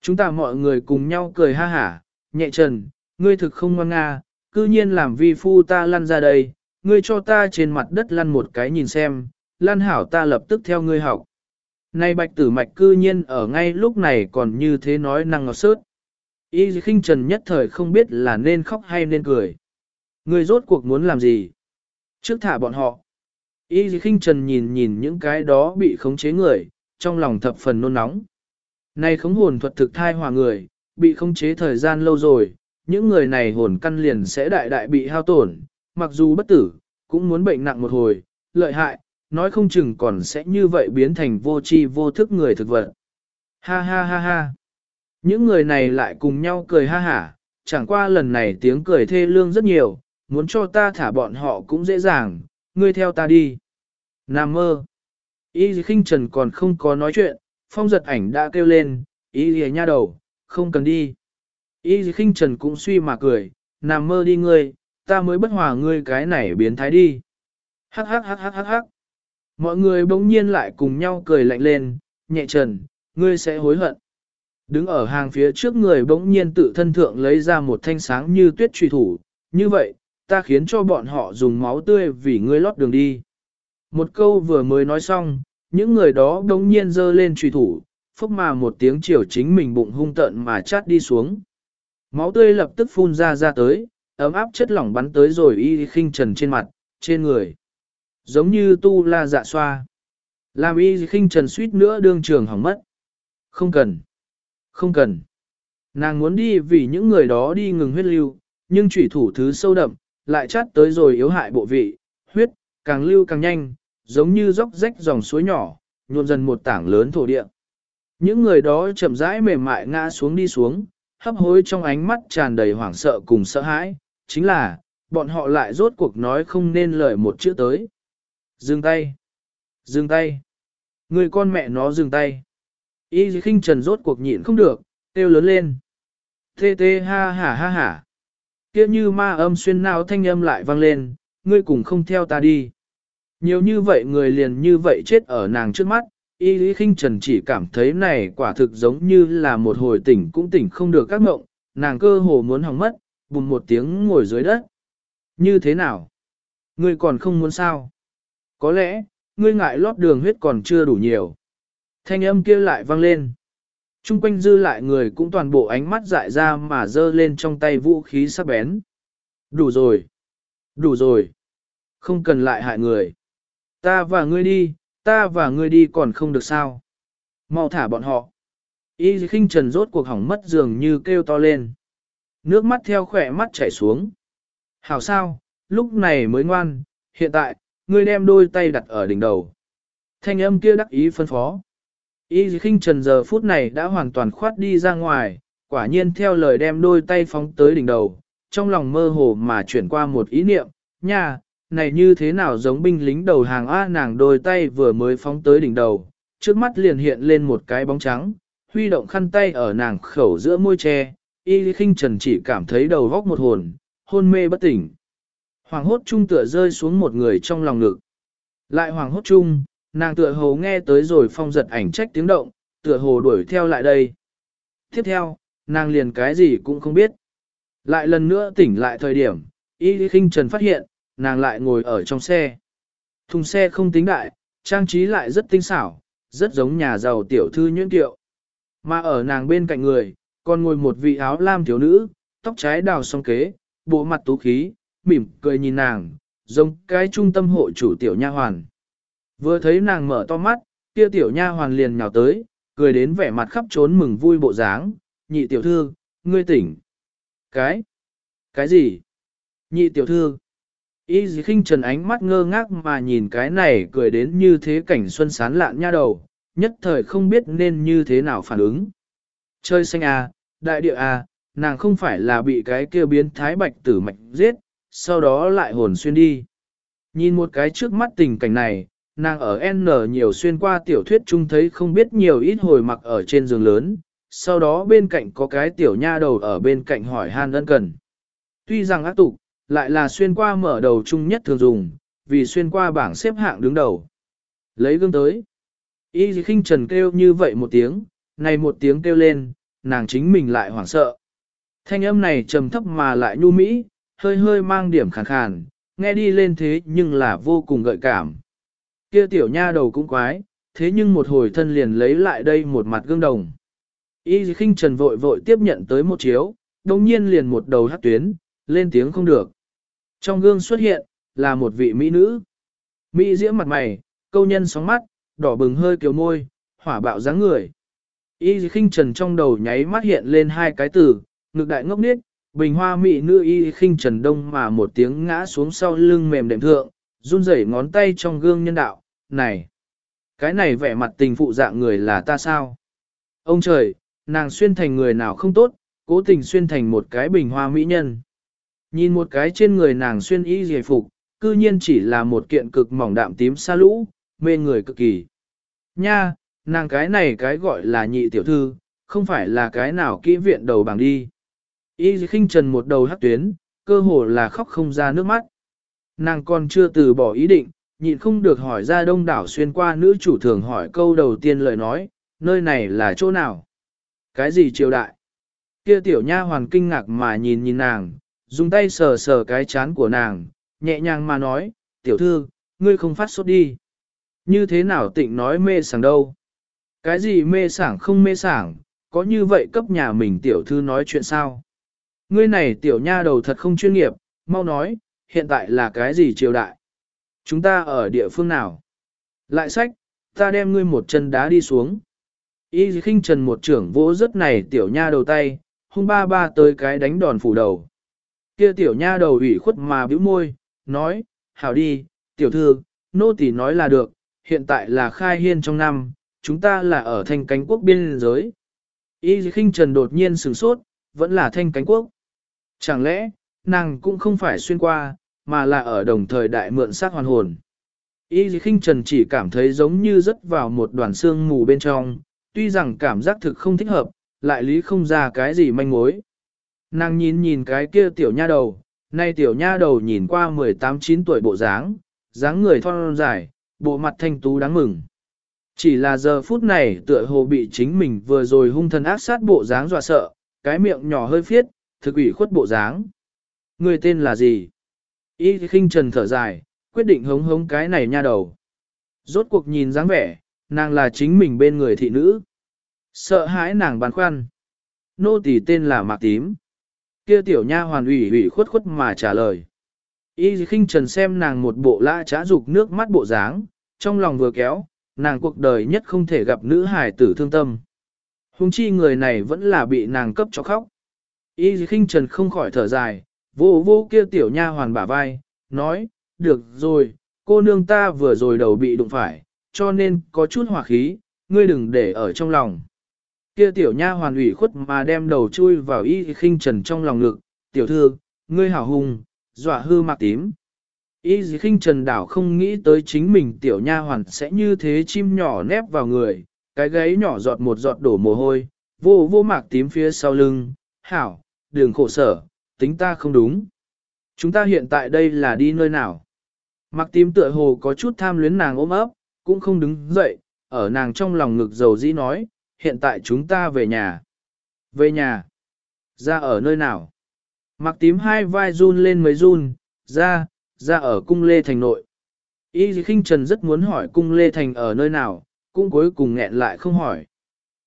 Chúng ta mọi người cùng nhau cười ha hả, nhẹ trần, ngươi thực không ngoan nga, cư nhiên làm vi phu ta lăn ra đây, ngươi cho ta trên mặt đất lăn một cái nhìn xem, lăn hảo ta lập tức theo ngươi học. Này bạch tử mạch cư nhiên ở ngay lúc này còn như thế nói năng ngọt sớt. Y khinh trần nhất thời không biết là nên khóc hay nên cười. Ngươi rốt cuộc muốn làm gì? Trước thả bọn họ. Y khinh trần nhìn nhìn những cái đó bị khống chế người, trong lòng thập phần nôn nóng. Này khống hồn thuật thực thai hòa người, bị khống chế thời gian lâu rồi, những người này hồn căn liền sẽ đại đại bị hao tổn, mặc dù bất tử, cũng muốn bệnh nặng một hồi, lợi hại, nói không chừng còn sẽ như vậy biến thành vô tri vô thức người thực vật. Ha ha ha ha. Những người này lại cùng nhau cười ha hả, chẳng qua lần này tiếng cười thê lương rất nhiều, muốn cho ta thả bọn họ cũng dễ dàng, ngươi theo ta đi. Nam mơ. Y khinh trần còn không có nói chuyện, phong giật ảnh đã kêu lên, y lìa nha đầu, không cần đi. Y khinh trần cũng suy mà cười, nằm mơ đi ngươi, ta mới bất hòa ngươi cái này biến thái đi. Hắc hắc hắc hắc hắc hắc. Mọi người bỗng nhiên lại cùng nhau cười lạnh lên, nhẹ trần, ngươi sẽ hối hận. Đứng ở hàng phía trước người bỗng nhiên tự thân thượng lấy ra một thanh sáng như tuyết truy thủ, như vậy, ta khiến cho bọn họ dùng máu tươi vì ngươi lót đường đi. Một câu vừa mới nói xong, những người đó bỗng nhiên dơ lên truy thủ, phốc mà một tiếng chiều chính mình bụng hung tận mà chát đi xuống. Máu tươi lập tức phun ra ra tới, ấm áp chất lỏng bắn tới rồi y khinh trần trên mặt, trên người. Giống như tu la dạ xoa. Làm y khinh trần suýt nữa đương trường hỏng mất. Không cần. Không cần. Nàng muốn đi vì những người đó đi ngừng huyết lưu, nhưng chủy thủ thứ sâu đậm, lại chát tới rồi yếu hại bộ vị, huyết, càng lưu càng nhanh, giống như dốc rách dòng suối nhỏ, nhuộm dần một tảng lớn thổ địa. Những người đó chậm rãi mềm mại ngã xuống đi xuống, hấp hối trong ánh mắt tràn đầy hoảng sợ cùng sợ hãi, chính là, bọn họ lại rốt cuộc nói không nên lời một chữ tới. Dừng tay! Dừng tay! Người con mẹ nó dừng tay! Y khinh trần rốt cuộc nhịn không được, kêu lớn lên. Tê tê ha ha ha ha! Kia như ma âm xuyên nào thanh âm lại vang lên, ngươi cùng không theo ta đi. Nhiều như vậy người liền như vậy chết ở nàng trước mắt, Y Lý Kinh Trần chỉ cảm thấy này quả thực giống như là một hồi tỉnh cũng tỉnh không được các mộng, nàng cơ hồ muốn hỏng mất, bùm một tiếng ngồi dưới đất. Như thế nào? Ngươi còn không muốn sao? Có lẽ, ngươi ngại lót đường huyết còn chưa đủ nhiều. Thanh âm kia lại vang lên. Trung quanh dư lại người cũng toàn bộ ánh mắt dại ra mà dơ lên trong tay vũ khí sắc bén. Đủ rồi. Đủ rồi. Không cần lại hại người. Ta và ngươi đi, Ta và ngươi đi còn không được sao. Mau thả bọn họ. Y khinh trần rốt cuộc hỏng mất dường như kêu to lên. Nước mắt theo khỏe mắt chảy xuống. Hảo sao, lúc này mới ngoan, hiện tại, ngươi đem đôi tay đặt ở đỉnh đầu. Thanh âm kia đắc ý phân phó. Y khinh trần giờ phút này đã hoàn toàn khoát đi ra ngoài, quả nhiên theo lời đem đôi tay phóng tới đỉnh đầu, trong lòng mơ hồ mà chuyển qua một ý niệm, nha, này như thế nào giống binh lính đầu hàng A nàng đôi tay vừa mới phóng tới đỉnh đầu, trước mắt liền hiện lên một cái bóng trắng, huy động khăn tay ở nàng khẩu giữa môi tre, y khinh trần chỉ cảm thấy đầu góc một hồn, hôn mê bất tỉnh. Hoàng hốt chung tựa rơi xuống một người trong lòng ngực. Lại hoàng hốt chung, nàng tựa hồ nghe tới rồi phong giật ảnh trách tiếng động, tựa hồ đuổi theo lại đây. Tiếp theo, nàng liền cái gì cũng không biết. Lại lần nữa tỉnh lại thời điểm, y khinh trần phát hiện, nàng lại ngồi ở trong xe. Thùng xe không tính đại, trang trí lại rất tinh xảo, rất giống nhà giàu tiểu thư nhuyễn tiệu. Mà ở nàng bên cạnh người, còn ngồi một vị áo lam thiếu nữ, tóc trái đào song kế, bộ mặt tú khí, mỉm cười nhìn nàng, giống cái trung tâm hộ chủ tiểu nha hoàn. Vừa thấy nàng mở to mắt, kia tiểu nha hoàn liền nhào tới, cười đến vẻ mặt khắp trốn mừng vui bộ dáng, nhị tiểu thư, ngươi tỉnh. Cái? Cái gì? Nhị tiểu thư. Y dì khinh trần ánh mắt ngơ ngác mà nhìn cái này cười đến như thế cảnh xuân sán lạn nha đầu, nhất thời không biết nên như thế nào phản ứng. Chơi xanh à, đại địa à, nàng không phải là bị cái kia biến thái bạch tử mạch giết, sau đó lại hồn xuyên đi. Nhìn một cái trước mắt tình cảnh này, nàng ở N nhiều xuyên qua tiểu thuyết chung thấy không biết nhiều ít hồi mặc ở trên giường lớn, sau đó bên cạnh có cái tiểu nha đầu ở bên cạnh hỏi han ân cần. Tuy rằng ác tục, lại là xuyên qua mở đầu chung nhất thường dùng, vì xuyên qua bảng xếp hạng đứng đầu. Lấy gương tới. Y khinh trần kêu như vậy một tiếng, này một tiếng kêu lên, nàng chính mình lại hoảng sợ. Thanh âm này trầm thấp mà lại nhu mỹ, hơi hơi mang điểm khàn khàn, nghe đi lên thế nhưng là vô cùng gợi cảm. Kia tiểu nha đầu cũng quái, thế nhưng một hồi thân liền lấy lại đây một mặt gương đồng. Y khinh trần vội vội tiếp nhận tới một chiếu, đồng nhiên liền một đầu hát tuyến, lên tiếng không được. Trong gương xuất hiện, là một vị mỹ nữ. Mỹ diễm mặt mày, câu nhân sóng mắt, đỏ bừng hơi kiều môi, hỏa bạo dáng người. Y khinh trần trong đầu nháy mắt hiện lên hai cái từ, ngực đại ngốc niết, bình hoa mỹ nữ y khinh trần đông mà một tiếng ngã xuống sau lưng mềm đệm thượng, run rẩy ngón tay trong gương nhân đạo, này, cái này vẻ mặt tình phụ dạng người là ta sao? Ông trời, nàng xuyên thành người nào không tốt, cố tình xuyên thành một cái bình hoa mỹ nhân. Nhìn một cái trên người nàng xuyên y dề phục, cư nhiên chỉ là một kiện cực mỏng đạm tím xa lũ, mê người cực kỳ. Nha, nàng cái này cái gọi là nhị tiểu thư, không phải là cái nào kỹ viện đầu bằng đi. Y khinh trần một đầu hắc tuyến, cơ hồ là khóc không ra nước mắt. Nàng còn chưa từ bỏ ý định, nhịn không được hỏi ra đông đảo xuyên qua nữ chủ thường hỏi câu đầu tiên lời nói, nơi này là chỗ nào? Cái gì triều đại? Kia tiểu nha hoàn kinh ngạc mà nhìn nhìn nàng, dùng tay sờ sờ cái chán của nàng, nhẹ nhàng mà nói, tiểu thư, ngươi không phát sốt đi. Như thế nào tịnh nói mê sảng đâu? Cái gì mê sảng không mê sảng, có như vậy cấp nhà mình tiểu thư nói chuyện sao? Ngươi này tiểu nha đầu thật không chuyên nghiệp, mau nói, hiện tại là cái gì triều đại? Chúng ta ở địa phương nào? Lại sách, ta đem ngươi một chân đá đi xuống. Y khinh trần một trưởng vỗ rất này tiểu nha đầu tay, hung ba ba tới cái đánh đòn phủ đầu. Kia tiểu nha đầu ủy khuất mà bĩu môi, nói, hảo đi, tiểu thư, nô tỳ nói là được, hiện tại là khai hiên trong năm, chúng ta là ở thanh cánh quốc biên giới. Y khinh trần đột nhiên sửng sốt, vẫn là thanh cánh quốc. Chẳng lẽ, nàng cũng không phải xuyên qua, mà là ở đồng thời đại mượn xác hoàn hồn. Y khinh trần chỉ cảm thấy giống như rớt vào một đoàn xương mù bên trong, tuy rằng cảm giác thực không thích hợp, lại lý không ra cái gì manh mối. Nàng nhìn nhìn cái kia tiểu nha đầu, nay tiểu nha đầu nhìn qua 18-9 tuổi bộ dáng, dáng người thon dài, bộ mặt thanh tú đáng mừng. Chỉ là giờ phút này tựa hồ bị chính mình vừa rồi hung thần ác sát bộ dáng dọa sợ, cái miệng nhỏ hơi phiết, thực ủy khuất bộ dáng. Người tên là gì? Y khinh trần thở dài, quyết định hống hống cái này nha đầu. Rốt cuộc nhìn dáng vẻ, nàng là chính mình bên người thị nữ. Sợ hãi nàng băn khoăn. Nô tỳ tên là Mạc Tím. Kia tiểu nha hoàn ủy ủy khuất khuất mà trả lời. Y khinh trần xem nàng một bộ lã trá dục nước mắt bộ dáng, trong lòng vừa kéo, nàng cuộc đời nhất không thể gặp nữ hài tử thương tâm. Hùng chi người này vẫn là bị nàng cấp cho khóc. Y khinh trần không khỏi thở dài, vô vô kia tiểu nha hoàn bả vai, nói, được rồi, cô nương ta vừa rồi đầu bị đụng phải, cho nên có chút hỏa khí, ngươi đừng để ở trong lòng. Kia tiểu nha hoàn ủy khuất mà đem đầu chui vào y khinh trần trong lòng ngực, tiểu thư, ngươi hảo hùng, dọa hư mạc tím. Y khinh trần đảo không nghĩ tới chính mình tiểu nha hoàn sẽ như thế chim nhỏ nép vào người, cái gáy nhỏ giọt một giọt đổ mồ hôi, vô vô mạc tím phía sau lưng, hảo, đường khổ sở, tính ta không đúng. Chúng ta hiện tại đây là đi nơi nào? Mạc tím tựa hồ có chút tham luyến nàng ôm ấp, cũng không đứng dậy, ở nàng trong lòng ngực dầu dĩ nói, hiện tại chúng ta về nhà. Về nhà? Ra ở nơi nào? mặc tím hai vai run lên mấy run, ra, ra ở cung Lê Thành nội. Y khinh trần rất muốn hỏi cung Lê Thành ở nơi nào, cũng cuối cùng nghẹn lại không hỏi.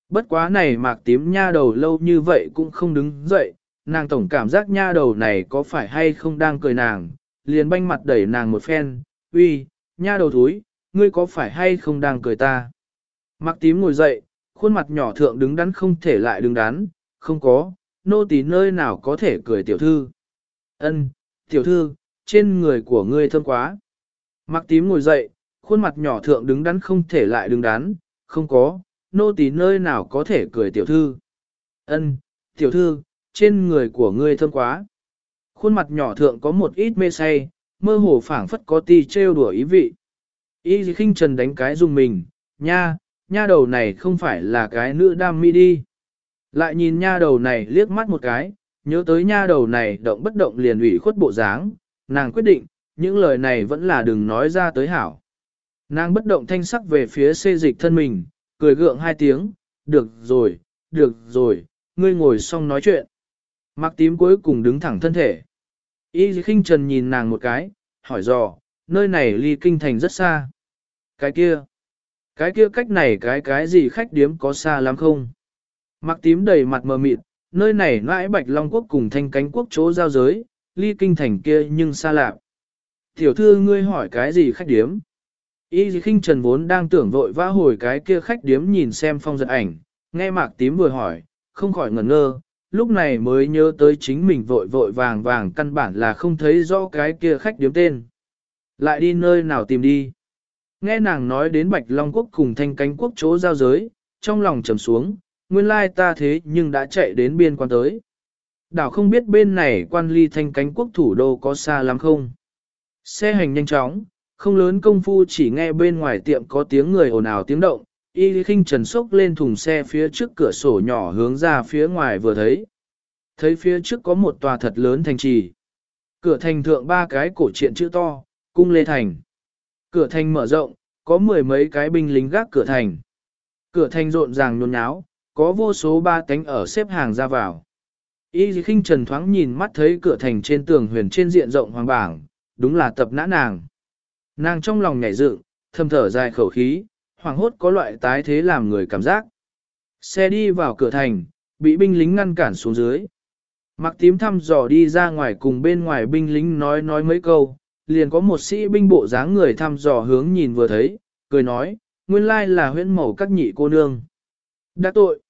Bất quá này mạc tím nha đầu lâu như vậy cũng không đứng dậy, nàng tổng cảm giác nha đầu này có phải hay không đang cười nàng, liền banh mặt đẩy nàng một phen, uy, nha đầu thúi, ngươi có phải hay không đang cười ta. Mạc tím ngồi dậy, khuôn mặt nhỏ thượng đứng đắn không thể lại đứng đắn, không có, nô tỳ nơi nào có thể cười tiểu thư. Ân, tiểu thư, trên người của ngươi thơm quá. mặc tím ngồi dậy, khuôn mặt nhỏ thượng đứng đắn không thể lại đứng đắn, không có, nô tỳ nơi nào có thể cười tiểu thư. Ân, tiểu thư, trên người của ngươi thơm quá. Khuôn mặt nhỏ thượng có một ít mê say, mơ hồ phảng phất có ti trêu đùa ý vị. Y khinh trần đánh cái dùng mình, nha, nha đầu này không phải là cái nữ đam mi đi. Lại nhìn nha đầu này liếc mắt một cái, nhớ tới nha đầu này động bất động liền ủy khuất bộ dáng, nàng quyết định, những lời này vẫn là đừng nói ra tới hảo. Nàng bất động thanh sắc về phía xê dịch thân mình, cười gượng hai tiếng, được rồi, được rồi, ngươi ngồi xong nói chuyện. Mặc tím cuối cùng đứng thẳng thân thể. Y khinh trần nhìn nàng một cái, hỏi dò, nơi này ly kinh thành rất xa. Cái kia, cái kia cách này cái cái gì khách điếm có xa lắm không? Mặc tím đầy mặt mờ mịt, nơi này nãi bạch long quốc cùng thanh cánh quốc chỗ giao giới, ly kinh thành kia nhưng xa lạ. Tiểu thư ngươi hỏi cái gì khách điếm? Y khinh trần vốn đang tưởng vội vã hồi cái kia khách điếm nhìn xem phong giật ảnh, nghe mạc tím vừa hỏi, không khỏi ngẩn ngơ, lúc này mới nhớ tới chính mình vội vội vàng vàng căn bản là không thấy rõ cái kia khách điếm tên. Lại đi nơi nào tìm đi. Nghe nàng nói đến Bạch Long Quốc cùng thanh cánh quốc chỗ giao giới, trong lòng trầm xuống, nguyên lai ta thế nhưng đã chạy đến biên quan tới. Đảo không biết bên này quan ly thanh cánh quốc thủ đô có xa lắm không. Xe hành nhanh chóng, không lớn công phu chỉ nghe bên ngoài tiệm có tiếng người ồn ào tiếng động, y khinh trần sốc lên thùng xe phía trước cửa sổ nhỏ hướng ra phía ngoài vừa thấy. Thấy phía trước có một tòa thật lớn thành trì. Cửa thành thượng ba cái cổ triện chữ to, cung lê thành. Cửa thành mở rộng, có mười mấy cái binh lính gác cửa thành. Cửa thành rộn ràng nhốn nháo, có vô số ba cánh ở xếp hàng ra vào. Y khinh trần thoáng nhìn mắt thấy cửa thành trên tường huyền trên diện rộng hoàng bảng, đúng là tập nã nàng. Nàng trong lòng nhảy dựng, thầm thở dài khẩu khí, hoàng hốt có loại tái thế làm người cảm giác. Xe đi vào cửa thành, bị binh lính ngăn cản xuống dưới. Mặc tím thăm dò đi ra ngoài cùng bên ngoài binh lính nói nói mấy câu, liền có một sĩ binh bộ dáng người thăm dò hướng nhìn vừa thấy, cười nói, nguyên lai là huyễn mẫu các nhị cô nương. Đã tội.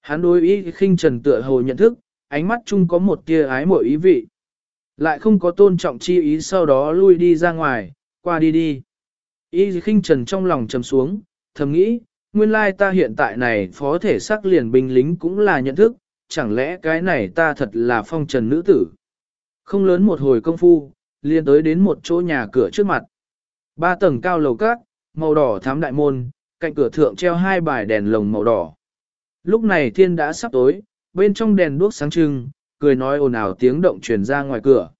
Hắn đối ý khinh trần tựa hồ nhận thức, ánh mắt chung có một tia ái mội ý vị. Lại không có tôn trọng chi ý sau đó lui đi ra ngoài, qua đi đi. Y khinh trần trong lòng trầm xuống, thầm nghĩ, nguyên lai ta hiện tại này phó thể sắc liền binh lính cũng là nhận thức, chẳng lẽ cái này ta thật là phong trần nữ tử. Không lớn một hồi công phu, liền tới đến một chỗ nhà cửa trước mặt. Ba tầng cao lầu cát, màu đỏ thám đại môn, cạnh cửa thượng treo hai bài đèn lồng màu đỏ. Lúc này thiên đã sắp tối, bên trong đèn đuốc sáng trưng, cười nói ồn ào tiếng động truyền ra ngoài cửa.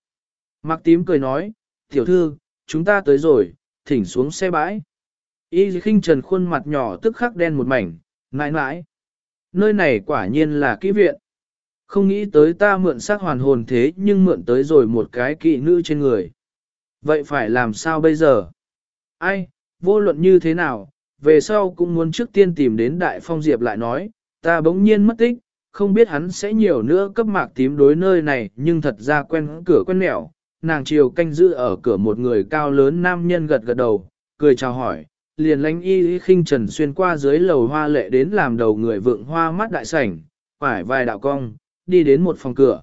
Mặc tím cười nói, tiểu thư, chúng ta tới rồi, thỉnh xuống xe bãi. Y khinh trần khuôn mặt nhỏ tức khắc đen một mảnh, nãi nãi. Nơi này quả nhiên là kỹ viện. Không nghĩ tới ta mượn xác hoàn hồn thế nhưng mượn tới rồi một cái kỵ nữ trên người. Vậy phải làm sao bây giờ? Ai, vô luận như thế nào, về sau cũng muốn trước tiên tìm đến Đại Phong Diệp lại nói, ta bỗng nhiên mất tích, không biết hắn sẽ nhiều nữa cấp mạc tím đối nơi này nhưng thật ra quen cửa quen mẹo, nàng chiều canh giữ ở cửa một người cao lớn nam nhân gật gật đầu, cười chào hỏi, liền lánh y khinh trần xuyên qua dưới lầu hoa lệ đến làm đầu người vượng hoa mắt đại sảnh, phải vài đạo cong, đi đến một phòng cửa.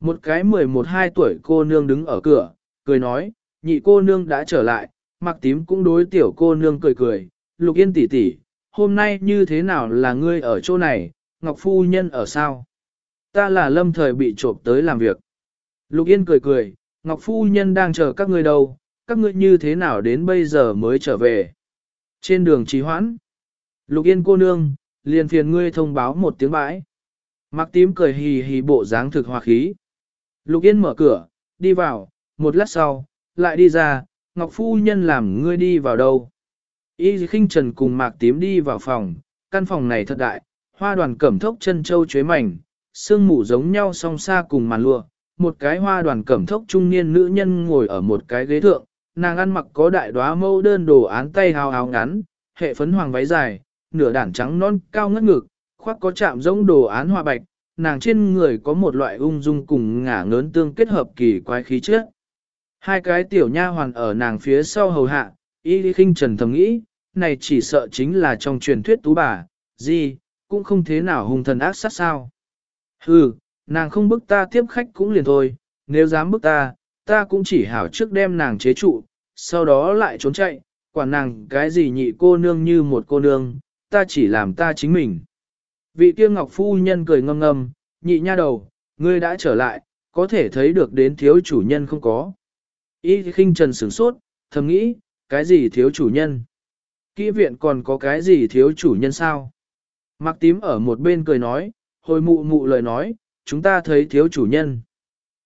Một cái 11-12 tuổi cô nương đứng ở cửa, cười nói, nhị cô nương đã trở lại, mặc tím cũng đối tiểu cô nương cười cười, lục yên tỷ tỷ, hôm nay như thế nào là ngươi ở chỗ này, ngọc phu nhân ở sao? Ta là lâm thời bị trộm tới làm việc. Lục yên cười cười, ngọc phu nhân đang chờ các ngươi đâu, các ngươi như thế nào đến bây giờ mới trở về? Trên đường trì hoãn, lục yên cô nương, liền phiền ngươi thông báo một tiếng bãi. Mặc tím cười hì hì bộ dáng thực hòa khí. Lục yên mở cửa, đi vào, một lát sau, lại đi ra, Ngọc Phu Nhân làm ngươi đi vào đâu. Y khinh trần cùng mạc tím đi vào phòng, căn phòng này thật đại, hoa đoàn cẩm thốc chân châu chuế mảnh, sương mù giống nhau song xa cùng màn lụa, một cái hoa đoàn cẩm thốc trung niên nữ nhân ngồi ở một cái ghế thượng, nàng ăn mặc có đại đóa mâu đơn đồ án tay hào hào ngắn, hệ phấn hoàng váy dài, nửa đản trắng non cao ngất ngực, khoác có chạm giống đồ án hoa bạch, nàng trên người có một loại ung dung cùng ngả ngớn tương kết hợp kỳ quái khí chất. Hai cái tiểu nha hoàn ở nàng phía sau hầu hạ, y lý khinh trần thầm nghĩ, này chỉ sợ chính là trong truyền thuyết tú bà, gì, cũng không thế nào hung thần ác sát sao. Hừ, nàng không bức ta tiếp khách cũng liền thôi, nếu dám bức ta, ta cũng chỉ hảo trước đem nàng chế trụ, sau đó lại trốn chạy, Quả nàng cái gì nhị cô nương như một cô nương, ta chỉ làm ta chính mình. Vị kia ngọc phu nhân cười ngâm ngâm, nhị nha đầu, ngươi đã trở lại, có thể thấy được đến thiếu chủ nhân không có. Y khinh trần sửng sốt, thầm nghĩ, cái gì thiếu chủ nhân? Kỹ viện còn có cái gì thiếu chủ nhân sao? Mặc tím ở một bên cười nói, hồi mụ mụ lời nói, chúng ta thấy thiếu chủ nhân.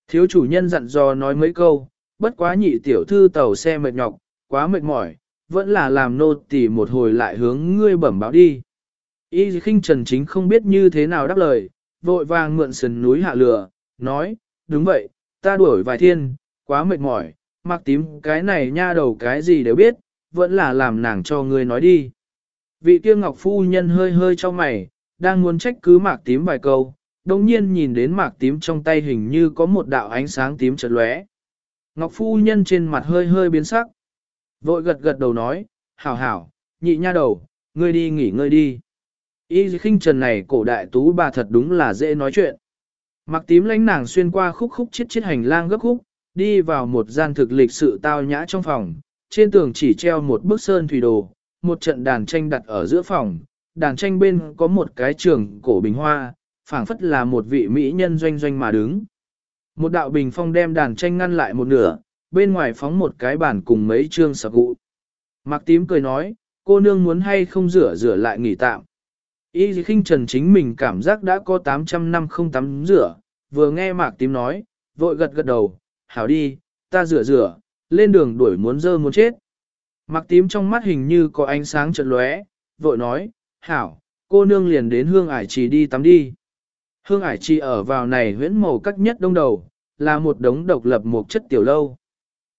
Thiếu chủ nhân dặn dò nói mấy câu, bất quá nhị tiểu thư tàu xe mệt nhọc, quá mệt mỏi, vẫn là làm nô tỳ một hồi lại hướng ngươi bẩm báo đi. Y khinh trần chính không biết như thế nào đáp lời, vội vàng mượn sườn núi hạ lửa, nói, đúng vậy, ta đuổi vài thiên, quá mệt mỏi, mặc tím cái này nha đầu cái gì đều biết, vẫn là làm nàng cho ngươi nói đi. Vị kia ngọc phu nhân hơi hơi cho mày, đang muốn trách cứ mạc tím vài câu, đồng nhiên nhìn đến mạc tím trong tay hình như có một đạo ánh sáng tím chợt lóe. Ngọc phu nhân trên mặt hơi hơi biến sắc. Vội gật gật đầu nói, hảo hảo, nhị nha đầu, ngươi đi nghỉ ngơi đi. Y khinh trần này cổ đại tú bà thật đúng là dễ nói chuyện. Mặc tím lánh nàng xuyên qua khúc khúc chiết chiết hành lang gấp khúc, đi vào một gian thực lịch sự tao nhã trong phòng, trên tường chỉ treo một bức sơn thủy đồ, một trận đàn tranh đặt ở giữa phòng, đàn tranh bên có một cái trường cổ bình hoa, phảng phất là một vị mỹ nhân doanh doanh mà đứng. Một đạo bình phong đem đàn tranh ngăn lại một nửa, bên ngoài phóng một cái bàn cùng mấy trương sạc gụ. Mặc tím cười nói, cô nương muốn hay không rửa rửa lại nghỉ tạm. Y khinh trần chính mình cảm giác đã có 800 năm không tắm rửa, vừa nghe mạc tím nói, vội gật gật đầu, hảo đi, ta rửa rửa, lên đường đuổi muốn dơ muốn chết. Mạc tím trong mắt hình như có ánh sáng chợt lóe, vội nói, hảo, cô nương liền đến hương ải trì đi tắm đi. Hương ải trì ở vào này huyễn màu cắt nhất đông đầu, là một đống độc lập một chất tiểu lâu.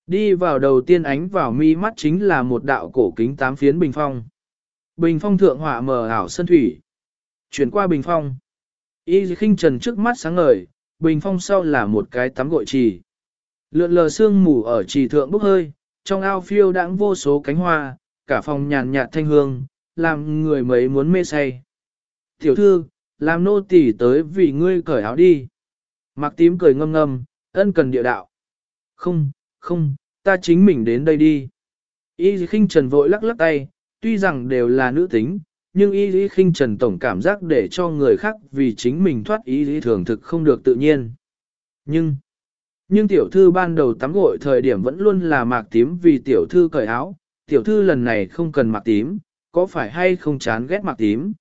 Đi vào đầu tiên ánh vào mi mắt chính là một đạo cổ kính tám phiến bình phong. Bình phong thượng họa mờ ảo sân thủy. Chuyển qua bình phong. Y khinh trần trước mắt sáng ngời, bình phong sau là một cái tắm gội trì. Lượn lờ sương mù ở trì thượng bốc hơi, trong ao phiêu đãng vô số cánh hoa, cả phòng nhàn nhạt thanh hương, làm người mấy muốn mê say. Tiểu thư, làm nô tỳ tới vì ngươi cởi áo đi. Mặc tím cười ngâm ngâm, ân cần địa đạo. Không, không, ta chính mình đến đây đi. Y khinh trần vội lắc lắc tay, tuy rằng đều là nữ tính, nhưng y lý khinh trần tổng cảm giác để cho người khác vì chính mình thoát y lý thường thực không được tự nhiên. Nhưng, nhưng tiểu thư ban đầu tắm gội thời điểm vẫn luôn là mạc tím vì tiểu thư cởi áo, tiểu thư lần này không cần mạc tím, có phải hay không chán ghét mạc tím?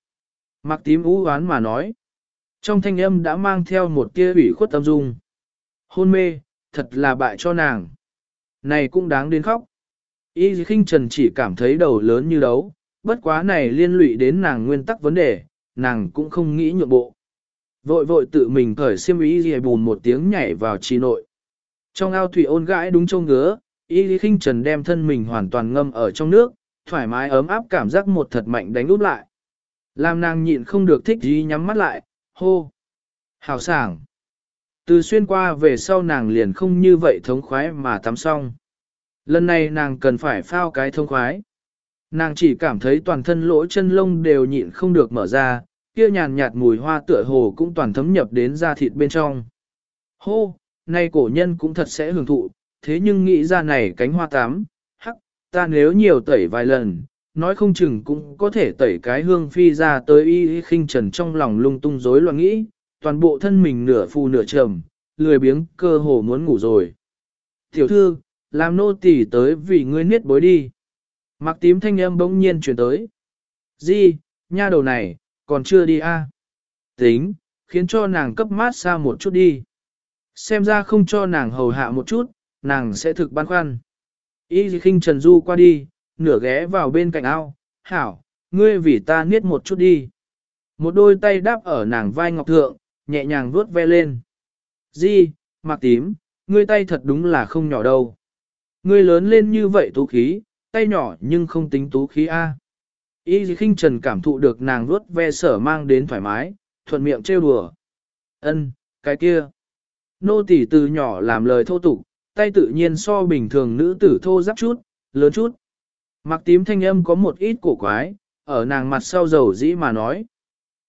Mạc tím ú oán mà nói. Trong thanh âm đã mang theo một tia ủy khuất tâm dung. Hôn mê, thật là bại cho nàng. Này cũng đáng đến khóc. Y khinh trần chỉ cảm thấy đầu lớn như đấu, bất quá này liên lụy đến nàng nguyên tắc vấn đề, nàng cũng không nghĩ nhượng bộ. Vội vội tự mình cởi xiêm y gì bùn một tiếng nhảy vào trì nội. Trong ao thủy ôn gãi đúng trông ngứa, y lý khinh trần đem thân mình hoàn toàn ngâm ở trong nước, thoải mái ấm áp cảm giác một thật mạnh đánh úp lại. Làm nàng nhịn không được thích gì nhắm mắt lại, hô. Hào sảng. Từ xuyên qua về sau nàng liền không như vậy thống khoái mà tắm xong. Lần này nàng cần phải phao cái thông khoái. Nàng chỉ cảm thấy toàn thân lỗ chân lông đều nhịn không được mở ra, kia nhàn nhạt mùi hoa tựa hồ cũng toàn thấm nhập đến da thịt bên trong. Hô, nay cổ nhân cũng thật sẽ hưởng thụ, thế nhưng nghĩ ra này cánh hoa tám, hắc, ta nếu nhiều tẩy vài lần, nói không chừng cũng có thể tẩy cái hương phi ra tới y khinh trần trong lòng lung tung rối loạn nghĩ, toàn bộ thân mình nửa phù nửa trầm, lười biếng cơ hồ muốn ngủ rồi. Tiểu thư, làm nô tỳ tới vì ngươi niết bối đi. Mặc tím thanh âm bỗng nhiên chuyển tới. Di, nha đầu này, còn chưa đi a? À? Tính, khiến cho nàng cấp mát xa một chút đi. Xem ra không cho nàng hầu hạ một chút, nàng sẽ thực băn khoăn. Y khinh trần du qua đi, nửa ghé vào bên cạnh ao, hảo, ngươi vì ta niết một chút đi. Một đôi tay đáp ở nàng vai ngọc thượng, nhẹ nhàng vuốt ve lên. Di, mặc tím, ngươi tay thật đúng là không nhỏ đâu. Ngươi lớn lên như vậy tú khí, tay nhỏ nhưng không tính tú khí A. Y khinh trần cảm thụ được nàng vuốt ve sở mang đến thoải mái, thuận miệng trêu đùa. Ân, cái kia. Nô tỳ từ nhỏ làm lời thô tục, tay tự nhiên so bình thường nữ tử thô giáp chút, lớn chút. Mặc tím thanh âm có một ít cổ quái, ở nàng mặt sau dầu dĩ mà nói.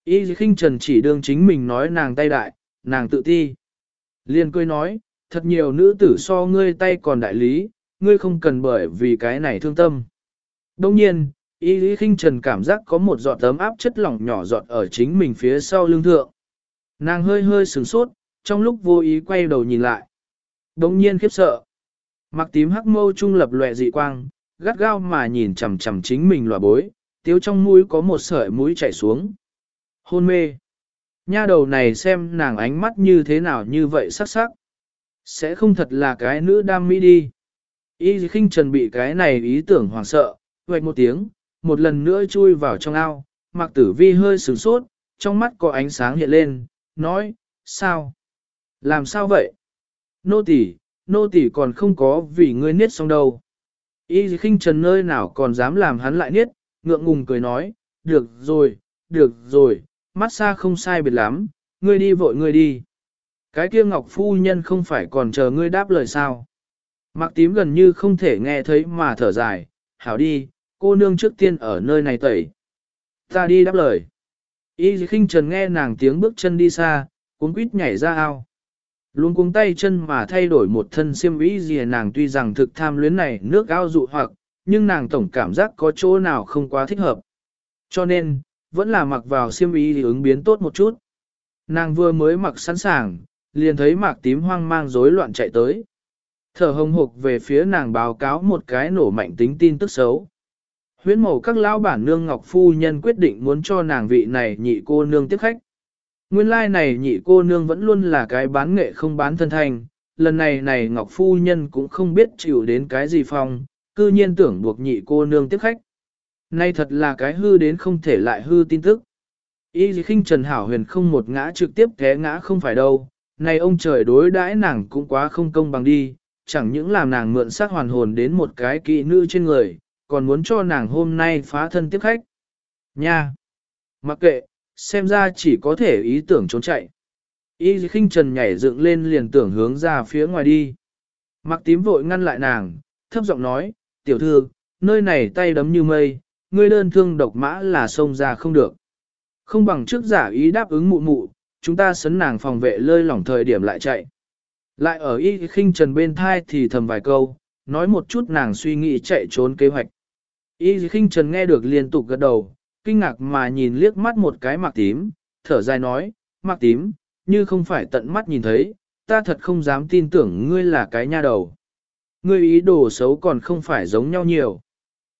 Y khinh trần chỉ đương chính mình nói nàng tay đại, nàng tự ti. Liên cười nói, thật nhiều nữ tử so ngươi tay còn đại lý, ngươi không cần bởi vì cái này thương tâm. Đông nhiên, y lý Kinh trần cảm giác có một giọt tấm áp chất lỏng nhỏ giọt ở chính mình phía sau lưng thượng. Nàng hơi hơi sửng sốt, trong lúc vô ý quay đầu nhìn lại. Đông nhiên khiếp sợ. Mặc tím hắc mâu trung lập lòe dị quang, gắt gao mà nhìn chằm chằm chính mình lòa bối, tiếu trong mũi có một sợi mũi chảy xuống. Hôn mê. Nha đầu này xem nàng ánh mắt như thế nào như vậy sắc sắc. Sẽ không thật là cái nữ đam mỹ đi. Y khinh trần bị cái này ý tưởng hoảng sợ, vạch một tiếng, một lần nữa chui vào trong ao, mặc tử vi hơi sửng sốt, trong mắt có ánh sáng hiện lên, nói, sao? Làm sao vậy? Nô tỳ, nô tỳ còn không có vì ngươi niết xong đâu. Y khinh trần nơi nào còn dám làm hắn lại niết, ngượng ngùng cười nói, được rồi, được rồi, mắt xa không sai biệt lắm, ngươi đi vội ngươi đi. Cái kia ngọc phu nhân không phải còn chờ ngươi đáp lời sao. Mặc tím gần như không thể nghe thấy mà thở dài, hảo đi, cô nương trước tiên ở nơi này tẩy. Ta đi đáp lời. Y khinh trần nghe nàng tiếng bước chân đi xa, cuốn quýt nhảy ra ao. Luôn cuống tay chân mà thay đổi một thân xiêm vĩ gì nàng tuy rằng thực tham luyến này nước ao dụ hoặc, nhưng nàng tổng cảm giác có chỗ nào không quá thích hợp. Cho nên, vẫn là mặc vào xiêm y thì ứng biến tốt một chút. Nàng vừa mới mặc sẵn sàng, liền thấy mạc tím hoang mang rối loạn chạy tới. Thở hồng hộc về phía nàng báo cáo một cái nổ mạnh tính tin tức xấu. Huyễn mẫu các lão bản nương Ngọc Phu Nhân quyết định muốn cho nàng vị này nhị cô nương tiếp khách. Nguyên lai like này nhị cô nương vẫn luôn là cái bán nghệ không bán thân thành, lần này này Ngọc Phu Nhân cũng không biết chịu đến cái gì phong, cư nhiên tưởng buộc nhị cô nương tiếp khách. Nay thật là cái hư đến không thể lại hư tin tức. Y gì khinh Trần Hảo Huyền không một ngã trực tiếp té ngã không phải đâu, này ông trời đối đãi nàng cũng quá không công bằng đi, chẳng những làm nàng mượn xác hoàn hồn đến một cái kỵ nữ trên người, còn muốn cho nàng hôm nay phá thân tiếp khách. Nha! Mặc kệ, xem ra chỉ có thể ý tưởng trốn chạy. Y khinh trần nhảy dựng lên liền tưởng hướng ra phía ngoài đi. Mặc tím vội ngăn lại nàng, thấp giọng nói, tiểu thư, nơi này tay đấm như mây, ngươi đơn thương độc mã là xông ra không được. Không bằng trước giả ý đáp ứng mụ mụ, chúng ta sấn nàng phòng vệ lơi lỏng thời điểm lại chạy. Lại ở y khinh trần bên thai thì thầm vài câu, nói một chút nàng suy nghĩ chạy trốn kế hoạch. Y khinh trần nghe được liên tục gật đầu, kinh ngạc mà nhìn liếc mắt một cái mặc tím, thở dài nói, mặc tím, như không phải tận mắt nhìn thấy, ta thật không dám tin tưởng ngươi là cái nha đầu. Ngươi ý đồ xấu còn không phải giống nhau nhiều.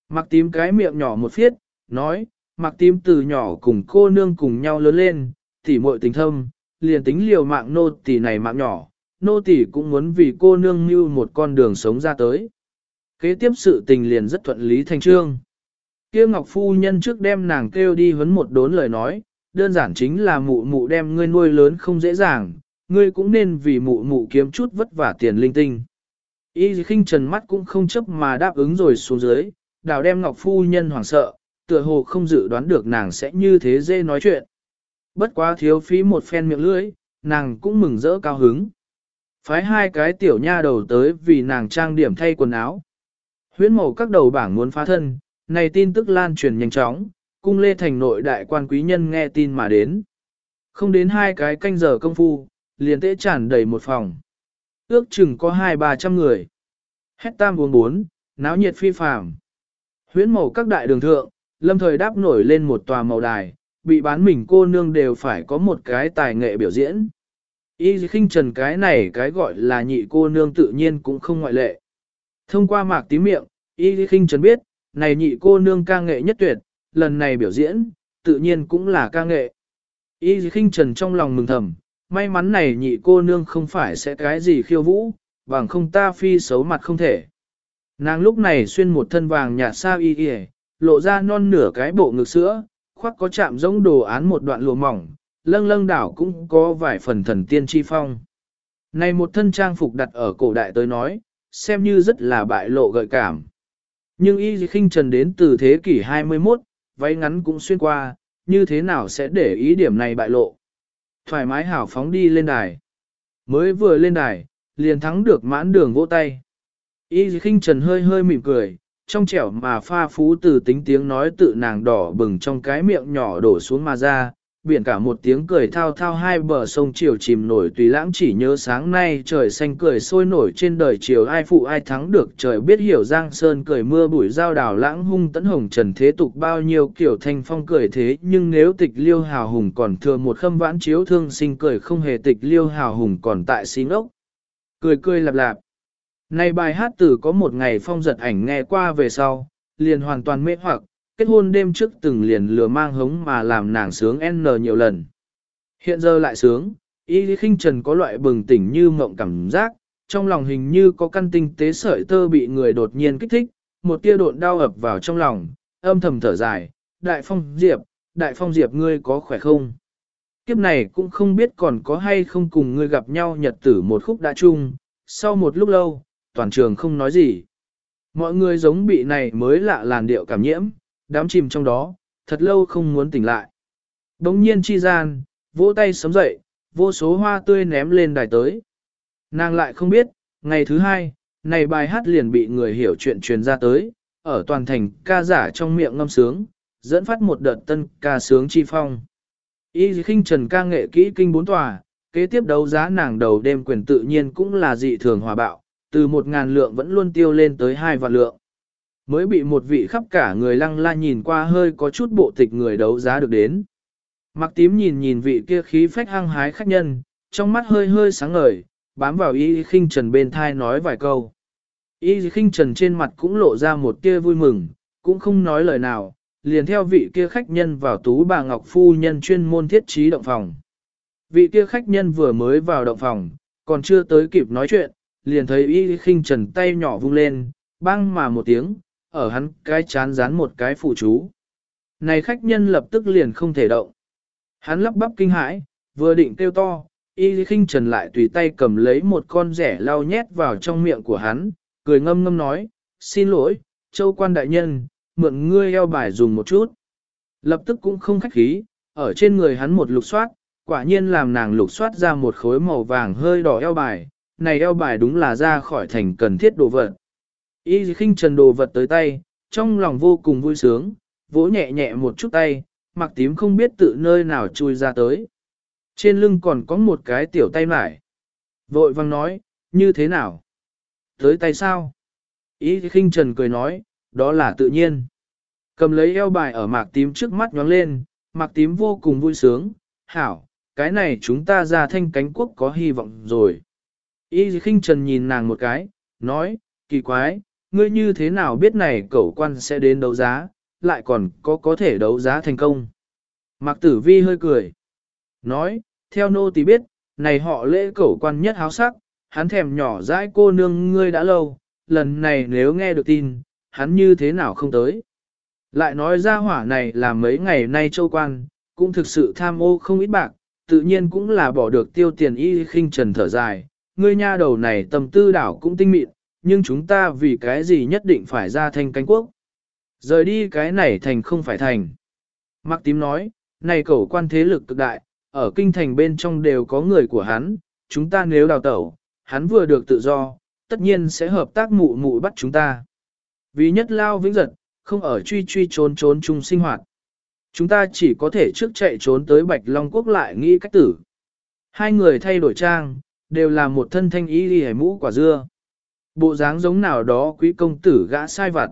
Mặc tím cái miệng nhỏ một phiết, nói, mặc tím từ nhỏ cùng cô nương cùng nhau lớn lên, tỉ muội tình thâm, liền tính liều mạng nô tỉ này mạng nhỏ, nô tỳ cũng muốn vì cô nương như một con đường sống ra tới. Kế tiếp sự tình liền rất thuận lý thành trương. Kia Ngọc Phu Nhân trước đem nàng kêu đi huấn một đốn lời nói, đơn giản chính là mụ mụ đem ngươi nuôi lớn không dễ dàng, ngươi cũng nên vì mụ mụ kiếm chút vất vả tiền linh tinh. Y khinh trần mắt cũng không chấp mà đáp ứng rồi xuống dưới, đào đem Ngọc Phu Nhân hoảng sợ, tựa hồ không dự đoán được nàng sẽ như thế dễ nói chuyện. Bất quá thiếu phí một phen miệng lưỡi, nàng cũng mừng rỡ cao hứng. Phái hai cái tiểu nha đầu tới vì nàng trang điểm thay quần áo. Huyễn màu các đầu bảng muốn phá thân, này tin tức lan truyền nhanh chóng, cung lê thành nội đại quan quý nhân nghe tin mà đến. Không đến hai cái canh giờ công phu, liền tễ tràn đầy một phòng. Ước chừng có hai ba trăm người. Hét tam uống bốn, náo nhiệt phi phàm. Huyễn màu các đại đường thượng, lâm thời đáp nổi lên một tòa màu đài, bị bán mình cô nương đều phải có một cái tài nghệ biểu diễn. Y khinh trần cái này cái gọi là nhị cô nương tự nhiên cũng không ngoại lệ. Thông qua mạc tí miệng, Y khinh trần biết, này nhị cô nương ca nghệ nhất tuyệt, lần này biểu diễn, tự nhiên cũng là ca nghệ. Y khinh trần trong lòng mừng thầm, may mắn này nhị cô nương không phải sẽ cái gì khiêu vũ, bằng không ta phi xấu mặt không thể. Nàng lúc này xuyên một thân vàng nhạt sao y y, lộ ra non nửa cái bộ ngực sữa, khoác có chạm giống đồ án một đoạn lụa mỏng, lâng lâng đảo cũng có vài phần thần tiên chi phong. Này một thân trang phục đặt ở cổ đại tới nói, xem như rất là bại lộ gợi cảm. Nhưng y khinh trần đến từ thế kỷ 21, váy ngắn cũng xuyên qua, như thế nào sẽ để ý điểm này bại lộ. Thoải mái hảo phóng đi lên đài. Mới vừa lên đài, liền thắng được mãn đường vỗ tay. Y khinh trần hơi hơi mỉm cười, trong trẻo mà pha phú từ tính tiếng nói tự nàng đỏ bừng trong cái miệng nhỏ đổ xuống mà ra, biển cả một tiếng cười thao thao hai bờ sông chiều chìm nổi tùy lãng chỉ nhớ sáng nay trời xanh cười sôi nổi trên đời chiều ai phụ ai thắng được trời biết hiểu giang sơn cười mưa bụi giao đảo lãng hung tấn hồng trần thế tục bao nhiêu kiểu thanh phong cười thế nhưng nếu tịch liêu hào hùng còn thừa một khâm vãn chiếu thương sinh cười không hề tịch liêu hào hùng còn tại xin ốc cười cười lạp lạp. Này bài hát từ có một ngày phong giật ảnh nghe qua về sau, liền hoàn toàn mê hoặc, kết hôn đêm trước từng liền lừa mang hống mà làm nàng sướng N nhiều lần. Hiện giờ lại sướng, y khinh trần có loại bừng tỉnh như mộng cảm giác, trong lòng hình như có căn tinh tế sợi tơ bị người đột nhiên kích thích, một tia độn đau ập vào trong lòng, âm thầm thở dài, đại phong diệp, đại phong diệp ngươi có khỏe không? Kiếp này cũng không biết còn có hay không cùng ngươi gặp nhau nhật tử một khúc đã chung, sau một lúc lâu, toàn trường không nói gì. Mọi người giống bị này mới lạ làn điệu cảm nhiễm, đám chìm trong đó, thật lâu không muốn tỉnh lại. Đống nhiên chi gian, vỗ tay sớm dậy, vô số hoa tươi ném lên đài tới. Nàng lại không biết, ngày thứ hai, này bài hát liền bị người hiểu chuyện truyền ra tới, ở toàn thành ca giả trong miệng ngâm sướng, dẫn phát một đợt tân ca sướng chi phong. Y khinh trần ca nghệ kỹ kinh bốn tòa, kế tiếp đấu giá nàng đầu đêm quyền tự nhiên cũng là dị thường hòa bạo, từ một ngàn lượng vẫn luôn tiêu lên tới hai vạn lượng. Mới bị một vị khắp cả người lăng la nhìn qua hơi có chút bộ tịch người đấu giá được đến. Mặc tím nhìn nhìn vị kia khí phách hăng hái khách nhân, trong mắt hơi hơi sáng ngời, bám vào y khinh trần bên thai nói vài câu. Y khinh trần trên mặt cũng lộ ra một tia vui mừng, cũng không nói lời nào, liền theo vị kia khách nhân vào tú bà Ngọc Phu nhân chuyên môn thiết trí động phòng. Vị kia khách nhân vừa mới vào động phòng, còn chưa tới kịp nói chuyện, liền thấy y khinh trần tay nhỏ vung lên, băng mà một tiếng, ở hắn cái chán dán một cái phụ chú. Này khách nhân lập tức liền không thể động. Hắn lắp bắp kinh hãi, vừa định kêu to, y khinh trần lại tùy tay cầm lấy một con rẻ lau nhét vào trong miệng của hắn, cười ngâm ngâm nói, xin lỗi, châu quan đại nhân, mượn ngươi eo bài dùng một chút. Lập tức cũng không khách khí, ở trên người hắn một lục soát, quả nhiên làm nàng lục soát ra một khối màu vàng hơi đỏ eo bài, này eo bài đúng là ra khỏi thành cần thiết đồ vật. Y khinh trần đồ vật tới tay, trong lòng vô cùng vui sướng, vỗ nhẹ nhẹ một chút tay, mặc tím không biết tự nơi nào chui ra tới. Trên lưng còn có một cái tiểu tay mải. Vội vang nói, như thế nào? Tới tay sao? Y khinh trần cười nói, đó là tự nhiên. Cầm lấy eo bài ở mạc tím trước mắt nhóng lên, mạc tím vô cùng vui sướng, hảo, cái này chúng ta ra thanh cánh quốc có hy vọng rồi. Y khinh trần nhìn nàng một cái, nói, kỳ quái, ngươi như thế nào biết này cẩu quan sẽ đến đấu giá, lại còn có có thể đấu giá thành công. Mạc tử vi hơi cười, nói, theo nô tỳ biết, này họ lễ cẩu quan nhất háo sắc, hắn thèm nhỏ dãi cô nương ngươi đã lâu, lần này nếu nghe được tin, hắn như thế nào không tới. Lại nói ra hỏa này là mấy ngày nay châu quan, cũng thực sự tham ô không ít bạc, tự nhiên cũng là bỏ được tiêu tiền y khinh trần thở dài, ngươi nha đầu này tầm tư đảo cũng tinh mịn, nhưng chúng ta vì cái gì nhất định phải ra thanh cánh quốc. Rời đi cái này thành không phải thành. Mạc tím nói, này cẩu quan thế lực cực đại, ở kinh thành bên trong đều có người của hắn, chúng ta nếu đào tẩu, hắn vừa được tự do, tất nhiên sẽ hợp tác mụ mụ bắt chúng ta. Vì nhất lao vĩnh giật, không ở truy truy trốn trốn chung sinh hoạt. Chúng ta chỉ có thể trước chạy trốn tới Bạch Long Quốc lại nghĩ cách tử. Hai người thay đổi trang, đều là một thân thanh ý đi mũ quả dưa. Bộ dáng giống nào đó quý công tử gã sai vặt.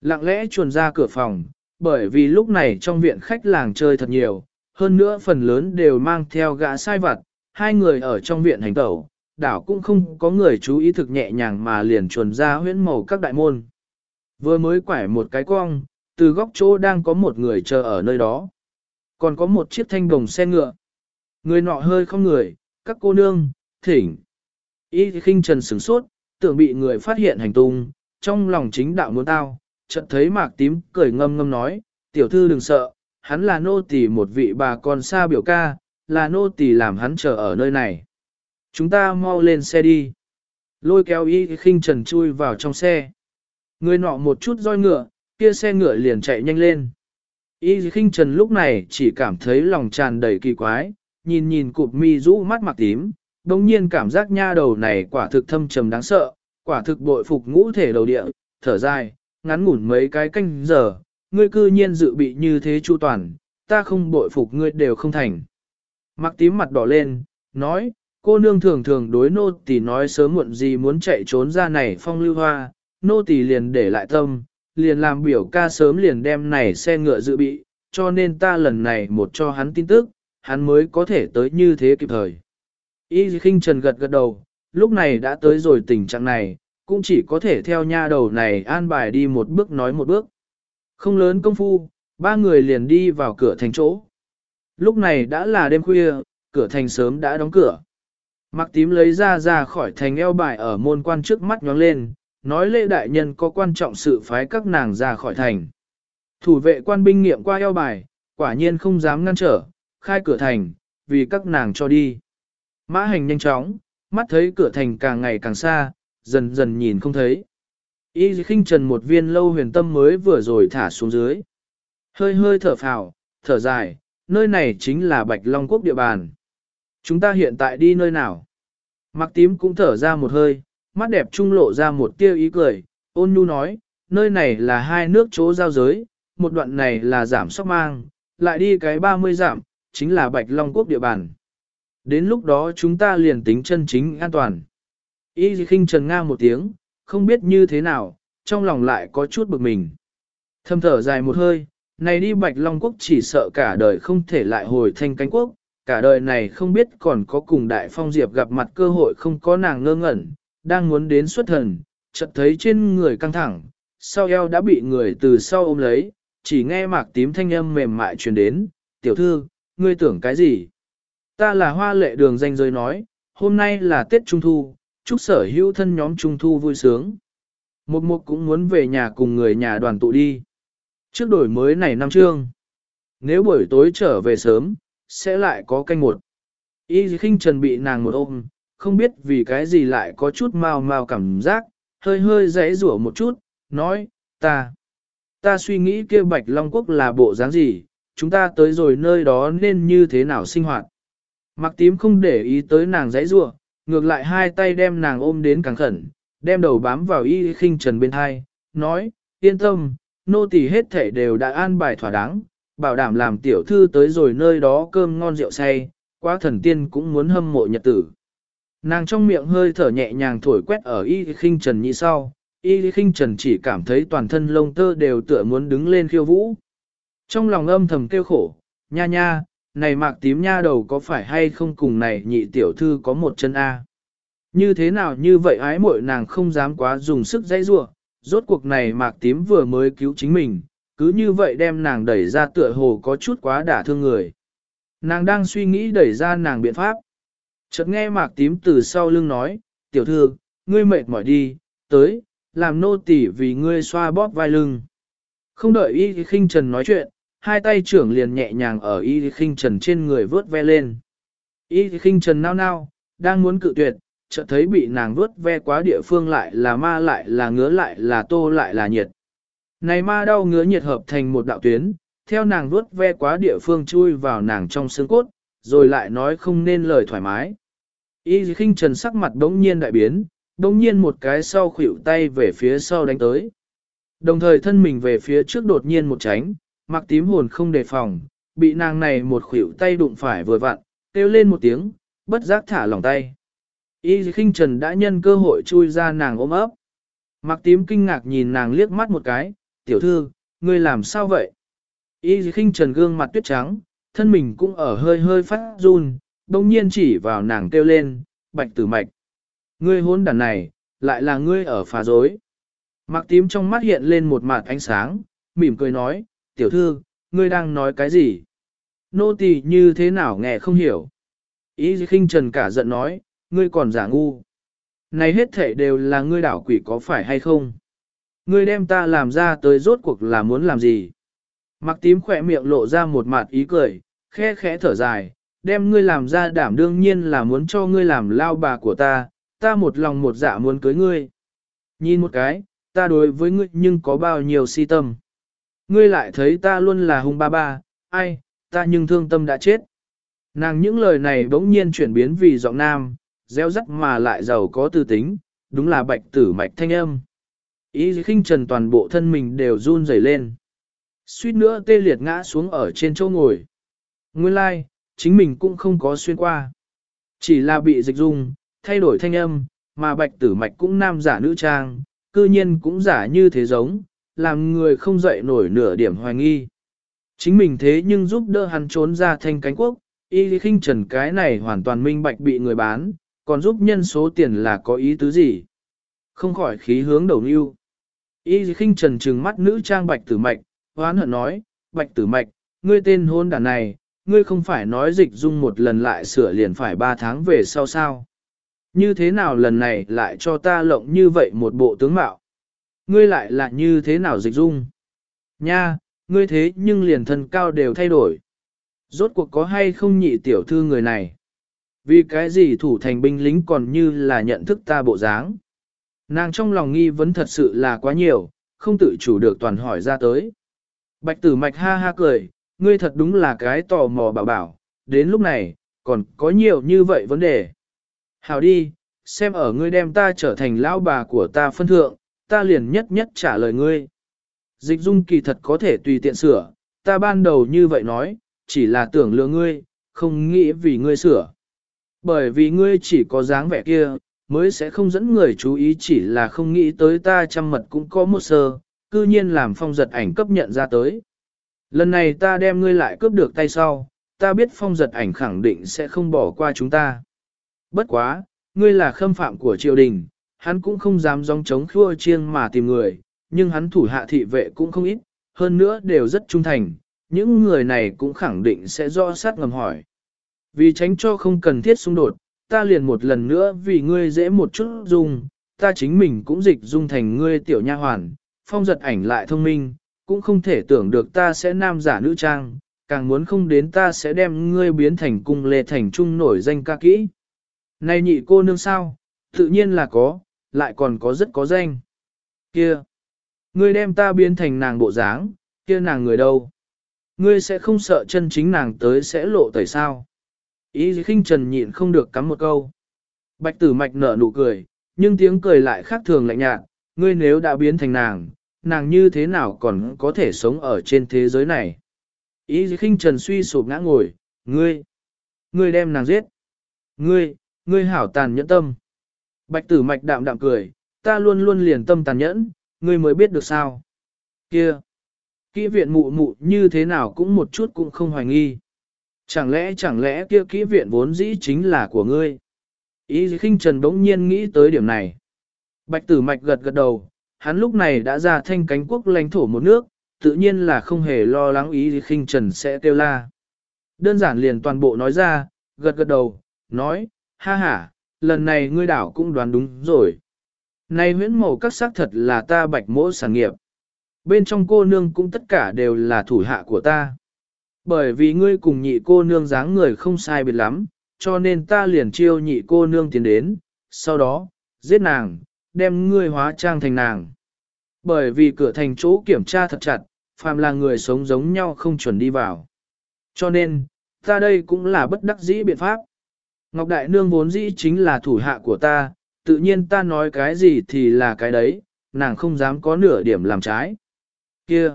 Lặng lẽ chuồn ra cửa phòng, bởi vì lúc này trong viện khách làng chơi thật nhiều, hơn nữa phần lớn đều mang theo gã sai vặt, hai người ở trong viện hành tẩu, đảo cũng không có người chú ý thực nhẹ nhàng mà liền chuồn ra huyễn màu các đại môn. Vừa mới quải một cái cong, từ góc chỗ đang có một người chờ ở nơi đó. Còn có một chiếc thanh đồng xe ngựa. Người nọ hơi không người, các cô nương, thỉnh. Y khinh trần sửng sốt, tưởng bị người phát hiện hành tung, trong lòng chính đạo muốn tao, chợt thấy mạc tím cười ngâm ngâm nói, tiểu thư đừng sợ, hắn là nô tỳ một vị bà con xa biểu ca, là nô tỳ làm hắn chờ ở nơi này. Chúng ta mau lên xe đi. Lôi kéo y khinh trần chui vào trong xe. Người nọ một chút roi ngựa, kia xe ngựa liền chạy nhanh lên. Y khinh trần lúc này chỉ cảm thấy lòng tràn đầy kỳ quái, nhìn nhìn cụp mi rũ mắt mặc tím, đồng nhiên cảm giác nha đầu này quả thực thâm trầm đáng sợ, quả thực bội phục ngũ thể đầu địa, thở dài, ngắn ngủn mấy cái canh giờ, ngươi cư nhiên dự bị như thế chu toàn, ta không bội phục ngươi đều không thành. Mặc tím mặt đỏ lên, nói, cô nương thường thường đối nô tỳ nói sớm muộn gì muốn chạy trốn ra này phong lưu hoa, nô tỳ liền để lại tâm, liền làm biểu ca sớm liền đem này xe ngựa dự bị, cho nên ta lần này một cho hắn tin tức, hắn mới có thể tới như thế kịp thời. Y khinh trần gật gật đầu, lúc này đã tới rồi tình trạng này, cũng chỉ có thể theo nha đầu này an bài đi một bước nói một bước. Không lớn công phu, ba người liền đi vào cửa thành chỗ. Lúc này đã là đêm khuya, cửa thành sớm đã đóng cửa. Mặc tím lấy ra ra khỏi thành eo bài ở môn quan trước mắt nhóng lên, nói lễ đại nhân có quan trọng sự phái các nàng ra khỏi thành. Thủ vệ quan binh nghiệm qua eo bài, quả nhiên không dám ngăn trở, khai cửa thành, vì các nàng cho đi. Mã hành nhanh chóng, mắt thấy cửa thành càng ngày càng xa, dần dần nhìn không thấy. Y khinh trần một viên lâu huyền tâm mới vừa rồi thả xuống dưới. Hơi hơi thở phào, thở dài, nơi này chính là Bạch Long Quốc địa bàn. Chúng ta hiện tại đi nơi nào? Mặc tím cũng thở ra một hơi, mắt đẹp trung lộ ra một tia ý cười, ôn nhu nói, nơi này là hai nước chỗ giao giới, một đoạn này là giảm sóc mang, lại đi cái 30 giảm, chính là Bạch Long Quốc địa bàn. Đến lúc đó chúng ta liền tính chân chính an toàn. Y khinh trần nga một tiếng, không biết như thế nào, trong lòng lại có chút bực mình. Thâm thở dài một hơi, này đi Bạch Long Quốc chỉ sợ cả đời không thể lại hồi thanh cánh quốc, cả đời này không biết còn có cùng Đại Phong Diệp gặp mặt cơ hội không có nàng ngơ ngẩn, đang muốn đến xuất thần, chợt thấy trên người căng thẳng, sau eo đã bị người từ sau ôm lấy, chỉ nghe mạc tím thanh âm mềm mại truyền đến, tiểu thư, ngươi tưởng cái gì? Ta là hoa lệ đường danh giới nói, hôm nay là Tết Trung Thu, chúc sở hữu thân nhóm Trung Thu vui sướng. Một mục cũng muốn về nhà cùng người nhà đoàn tụ đi. Trước đổi mới này năm trương. Nếu buổi tối trở về sớm, sẽ lại có canh một. Y khinh trần bị nàng một ôm, không biết vì cái gì lại có chút mau mau cảm giác, hơi hơi rẽ rủa một chút, nói, ta, ta suy nghĩ kia Bạch Long Quốc là bộ dáng gì, chúng ta tới rồi nơi đó nên như thế nào sinh hoạt. Mặc tím không để ý tới nàng rẽ rủa, ngược lại hai tay đem nàng ôm đến càng khẩn, đem đầu bám vào y khinh trần bên hai, nói, yên tâm, nô tỳ hết thể đều đã an bài thỏa đáng, bảo đảm làm tiểu thư tới rồi nơi đó cơm ngon rượu say, quá thần tiên cũng muốn hâm mộ nhật tử. Nàng trong miệng hơi thở nhẹ nhàng thổi quét ở y khinh trần như sau, y khinh trần chỉ cảm thấy toàn thân lông tơ đều tựa muốn đứng lên khiêu vũ. Trong lòng âm thầm kêu khổ, nha nha, này mạc tím nha đầu có phải hay không cùng này nhị tiểu thư có một chân A. Như thế nào như vậy ái muội nàng không dám quá dùng sức dãy rua, rốt cuộc này mạc tím vừa mới cứu chính mình, cứ như vậy đem nàng đẩy ra tựa hồ có chút quá đả thương người. Nàng đang suy nghĩ đẩy ra nàng biện pháp. Chợt nghe mạc tím từ sau lưng nói, tiểu thư, ngươi mệt mỏi đi, tới, làm nô tỳ vì ngươi xoa bóp vai lưng. Không đợi y khinh trần nói chuyện, hai tay trưởng liền nhẹ nhàng ở y khinh trần trên người vớt ve lên. Y khinh trần nao nao, đang muốn cự tuyệt, chợt thấy bị nàng vớt ve quá địa phương lại là ma lại là ngứa lại là tô lại là nhiệt. Này ma đau ngứa nhiệt hợp thành một đạo tuyến, theo nàng vớt ve quá địa phương chui vào nàng trong xương cốt, rồi lại nói không nên lời thoải mái. Y khinh trần sắc mặt đống nhiên đại biến, đống nhiên một cái sau khuỷu tay về phía sau đánh tới. Đồng thời thân mình về phía trước đột nhiên một tránh, mặc tím hồn không đề phòng, bị nàng này một khuỷu tay đụng phải vừa vặn, kêu lên một tiếng, bất giác thả lỏng tay. Y khinh trần đã nhân cơ hội chui ra nàng ôm ấp. Mặc tím kinh ngạc nhìn nàng liếc mắt một cái, tiểu thư, ngươi làm sao vậy? Y khinh trần gương mặt tuyết trắng, thân mình cũng ở hơi hơi phát run, đồng nhiên chỉ vào nàng kêu lên, bạch tử mạch. Ngươi hôn đàn này, lại là ngươi ở phá dối. Mặc tím trong mắt hiện lên một mặt ánh sáng, mỉm cười nói, tiểu thư, ngươi đang nói cái gì? Nô tỳ như thế nào nghe không hiểu? Ý khinh trần cả giận nói, ngươi còn giả ngu. Này hết thể đều là ngươi đảo quỷ có phải hay không? Ngươi đem ta làm ra tới rốt cuộc là muốn làm gì? Mặc tím khỏe miệng lộ ra một mặt ý cười, khẽ khẽ thở dài, đem ngươi làm ra đảm đương nhiên là muốn cho ngươi làm lao bà của ta, ta một lòng một dạ muốn cưới ngươi. Nhìn một cái, ta đối với ngươi nhưng có bao nhiêu si tâm. Ngươi lại thấy ta luôn là hung ba ba, ai, ta nhưng thương tâm đã chết. Nàng những lời này bỗng nhiên chuyển biến vì giọng nam, gieo rắc mà lại giàu có tư tính, đúng là bạch tử mạch thanh âm. Ý khinh trần toàn bộ thân mình đều run rẩy lên. Suýt nữa tê liệt ngã xuống ở trên chỗ ngồi. Nguyên lai, like, chính mình cũng không có xuyên qua. Chỉ là bị dịch dung, thay đổi thanh âm, mà bạch tử mạch cũng nam giả nữ trang, cư nhiên cũng giả như thế giống, làm người không dậy nổi nửa điểm hoài nghi. Chính mình thế nhưng giúp đỡ hắn trốn ra thanh cánh quốc, y khinh trần cái này hoàn toàn minh bạch bị người bán, còn giúp nhân số tiền là có ý tứ gì. Không khỏi khí hướng đầu nưu. Y khinh trần trừng mắt nữ trang bạch tử mạch, hoán hận nói, bạch tử mạch, ngươi tên hôn đàn này, ngươi không phải nói dịch dung một lần lại sửa liền phải ba tháng về sau sao. Như thế nào lần này lại cho ta lộng như vậy một bộ tướng mạo? Ngươi lại là như thế nào dịch dung? Nha, ngươi thế nhưng liền thân cao đều thay đổi. Rốt cuộc có hay không nhị tiểu thư người này? Vì cái gì thủ thành binh lính còn như là nhận thức ta bộ dáng? Nàng trong lòng nghi vấn thật sự là quá nhiều, không tự chủ được toàn hỏi ra tới. Bạch tử mạch ha ha cười, ngươi thật đúng là cái tò mò bảo bảo, đến lúc này, còn có nhiều như vậy vấn đề. Hào đi, xem ở ngươi đem ta trở thành lão bà của ta phân thượng, ta liền nhất nhất trả lời ngươi. Dịch dung kỳ thật có thể tùy tiện sửa, ta ban đầu như vậy nói, chỉ là tưởng lừa ngươi, không nghĩ vì ngươi sửa. Bởi vì ngươi chỉ có dáng vẻ kia, mới sẽ không dẫn người chú ý chỉ là không nghĩ tới ta chăm mật cũng có một sơ, cư nhiên làm phong giật ảnh cấp nhận ra tới. Lần này ta đem ngươi lại cướp được tay sau, ta biết phong giật ảnh khẳng định sẽ không bỏ qua chúng ta. Bất quá, ngươi là khâm phạm của triều đình, hắn cũng không dám dòng chống khua chiêng mà tìm người, nhưng hắn thủ hạ thị vệ cũng không ít, hơn nữa đều rất trung thành, những người này cũng khẳng định sẽ do sát ngầm hỏi. Vì tránh cho không cần thiết xung đột, ta liền một lần nữa vì ngươi dễ một chút dung, ta chính mình cũng dịch dung thành ngươi tiểu nha hoàn, phong giật ảnh lại thông minh, cũng không thể tưởng được ta sẽ nam giả nữ trang, càng muốn không đến ta sẽ đem ngươi biến thành cung lê thành trung nổi danh ca kỹ. Này nhị cô nương sao, tự nhiên là có, lại còn có rất có danh. Kia, ngươi đem ta biến thành nàng bộ dáng, kia nàng người đâu? Ngươi sẽ không sợ chân chính nàng tới sẽ lộ tẩy sao? Ý khinh trần nhịn không được cắm một câu. Bạch tử mạch nở nụ cười, nhưng tiếng cười lại khác thường lạnh nhạt, ngươi nếu đã biến thành nàng, nàng như thế nào còn có thể sống ở trên thế giới này? Ý khinh trần suy sụp ngã ngồi, ngươi, ngươi đem nàng giết. Ngươi, ngươi hảo tàn nhẫn tâm. Bạch tử mạch đạm đạm cười, ta luôn luôn liền tâm tàn nhẫn, ngươi mới biết được sao. Kia, kỹ viện mụ mụ như thế nào cũng một chút cũng không hoài nghi. Chẳng lẽ chẳng lẽ kia kỹ viện vốn dĩ chính là của ngươi? Ý khinh trần đống nhiên nghĩ tới điểm này. Bạch tử mạch gật gật đầu, hắn lúc này đã ra thanh cánh quốc lãnh thổ một nước, tự nhiên là không hề lo lắng ý khinh trần sẽ kêu la. Đơn giản liền toàn bộ nói ra, gật gật đầu, nói, ha ha, lần này ngươi đảo cũng đoán đúng rồi. Này huyễn màu các xác thật là ta bạch mỗ sản nghiệp. Bên trong cô nương cũng tất cả đều là thủ hạ của ta. Bởi vì ngươi cùng nhị cô nương dáng người không sai biệt lắm, cho nên ta liền chiêu nhị cô nương tiến đến, sau đó, giết nàng, đem ngươi hóa trang thành nàng. Bởi vì cửa thành chỗ kiểm tra thật chặt, phàm là người sống giống nhau không chuẩn đi vào. Cho nên, ta đây cũng là bất đắc dĩ biện pháp. Ngọc Đại Nương vốn dĩ chính là thủ hạ của ta, tự nhiên ta nói cái gì thì là cái đấy, nàng không dám có nửa điểm làm trái. Kia!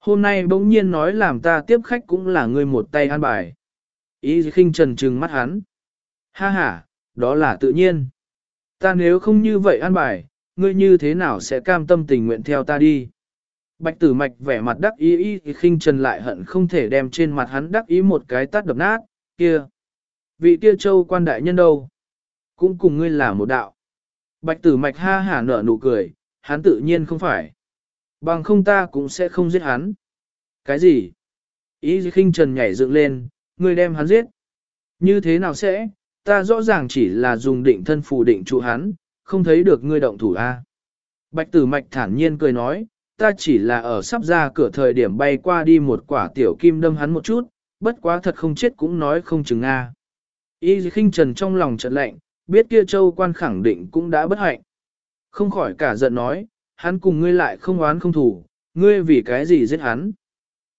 Hôm nay bỗng nhiên nói làm ta tiếp khách cũng là ngươi một tay an bài. Ý khinh trần trừng mắt hắn. Ha ha, đó là tự nhiên. Ta nếu không như vậy an bài, ngươi như thế nào sẽ cam tâm tình nguyện theo ta đi? Bạch tử mạch vẻ mặt đắc ý ý khinh trần lại hận không thể đem trên mặt hắn đắc ý một cái tát đập nát, kia. Vị kia châu quan đại nhân đâu? Cũng cùng ngươi là một đạo. Bạch tử mạch ha hả nở nụ cười, hắn tự nhiên không phải. Bằng không ta cũng sẽ không giết hắn. Cái gì? Ý khinh trần nhảy dựng lên, ngươi đem hắn giết. Như thế nào sẽ? Ta rõ ràng chỉ là dùng định thân phù định trụ hắn, không thấy được ngươi động thủ a. Bạch tử mạch thản nhiên cười nói, ta chỉ là ở sắp ra cửa thời điểm bay qua đi một quả tiểu kim đâm hắn một chút, bất quá thật không chết cũng nói không chừng a. Y khinh trần trong lòng chợt lạnh, biết kia châu quan khẳng định cũng đã bất hạnh. Không khỏi cả giận nói, hắn cùng ngươi lại không oán không thủ, ngươi vì cái gì giết hắn.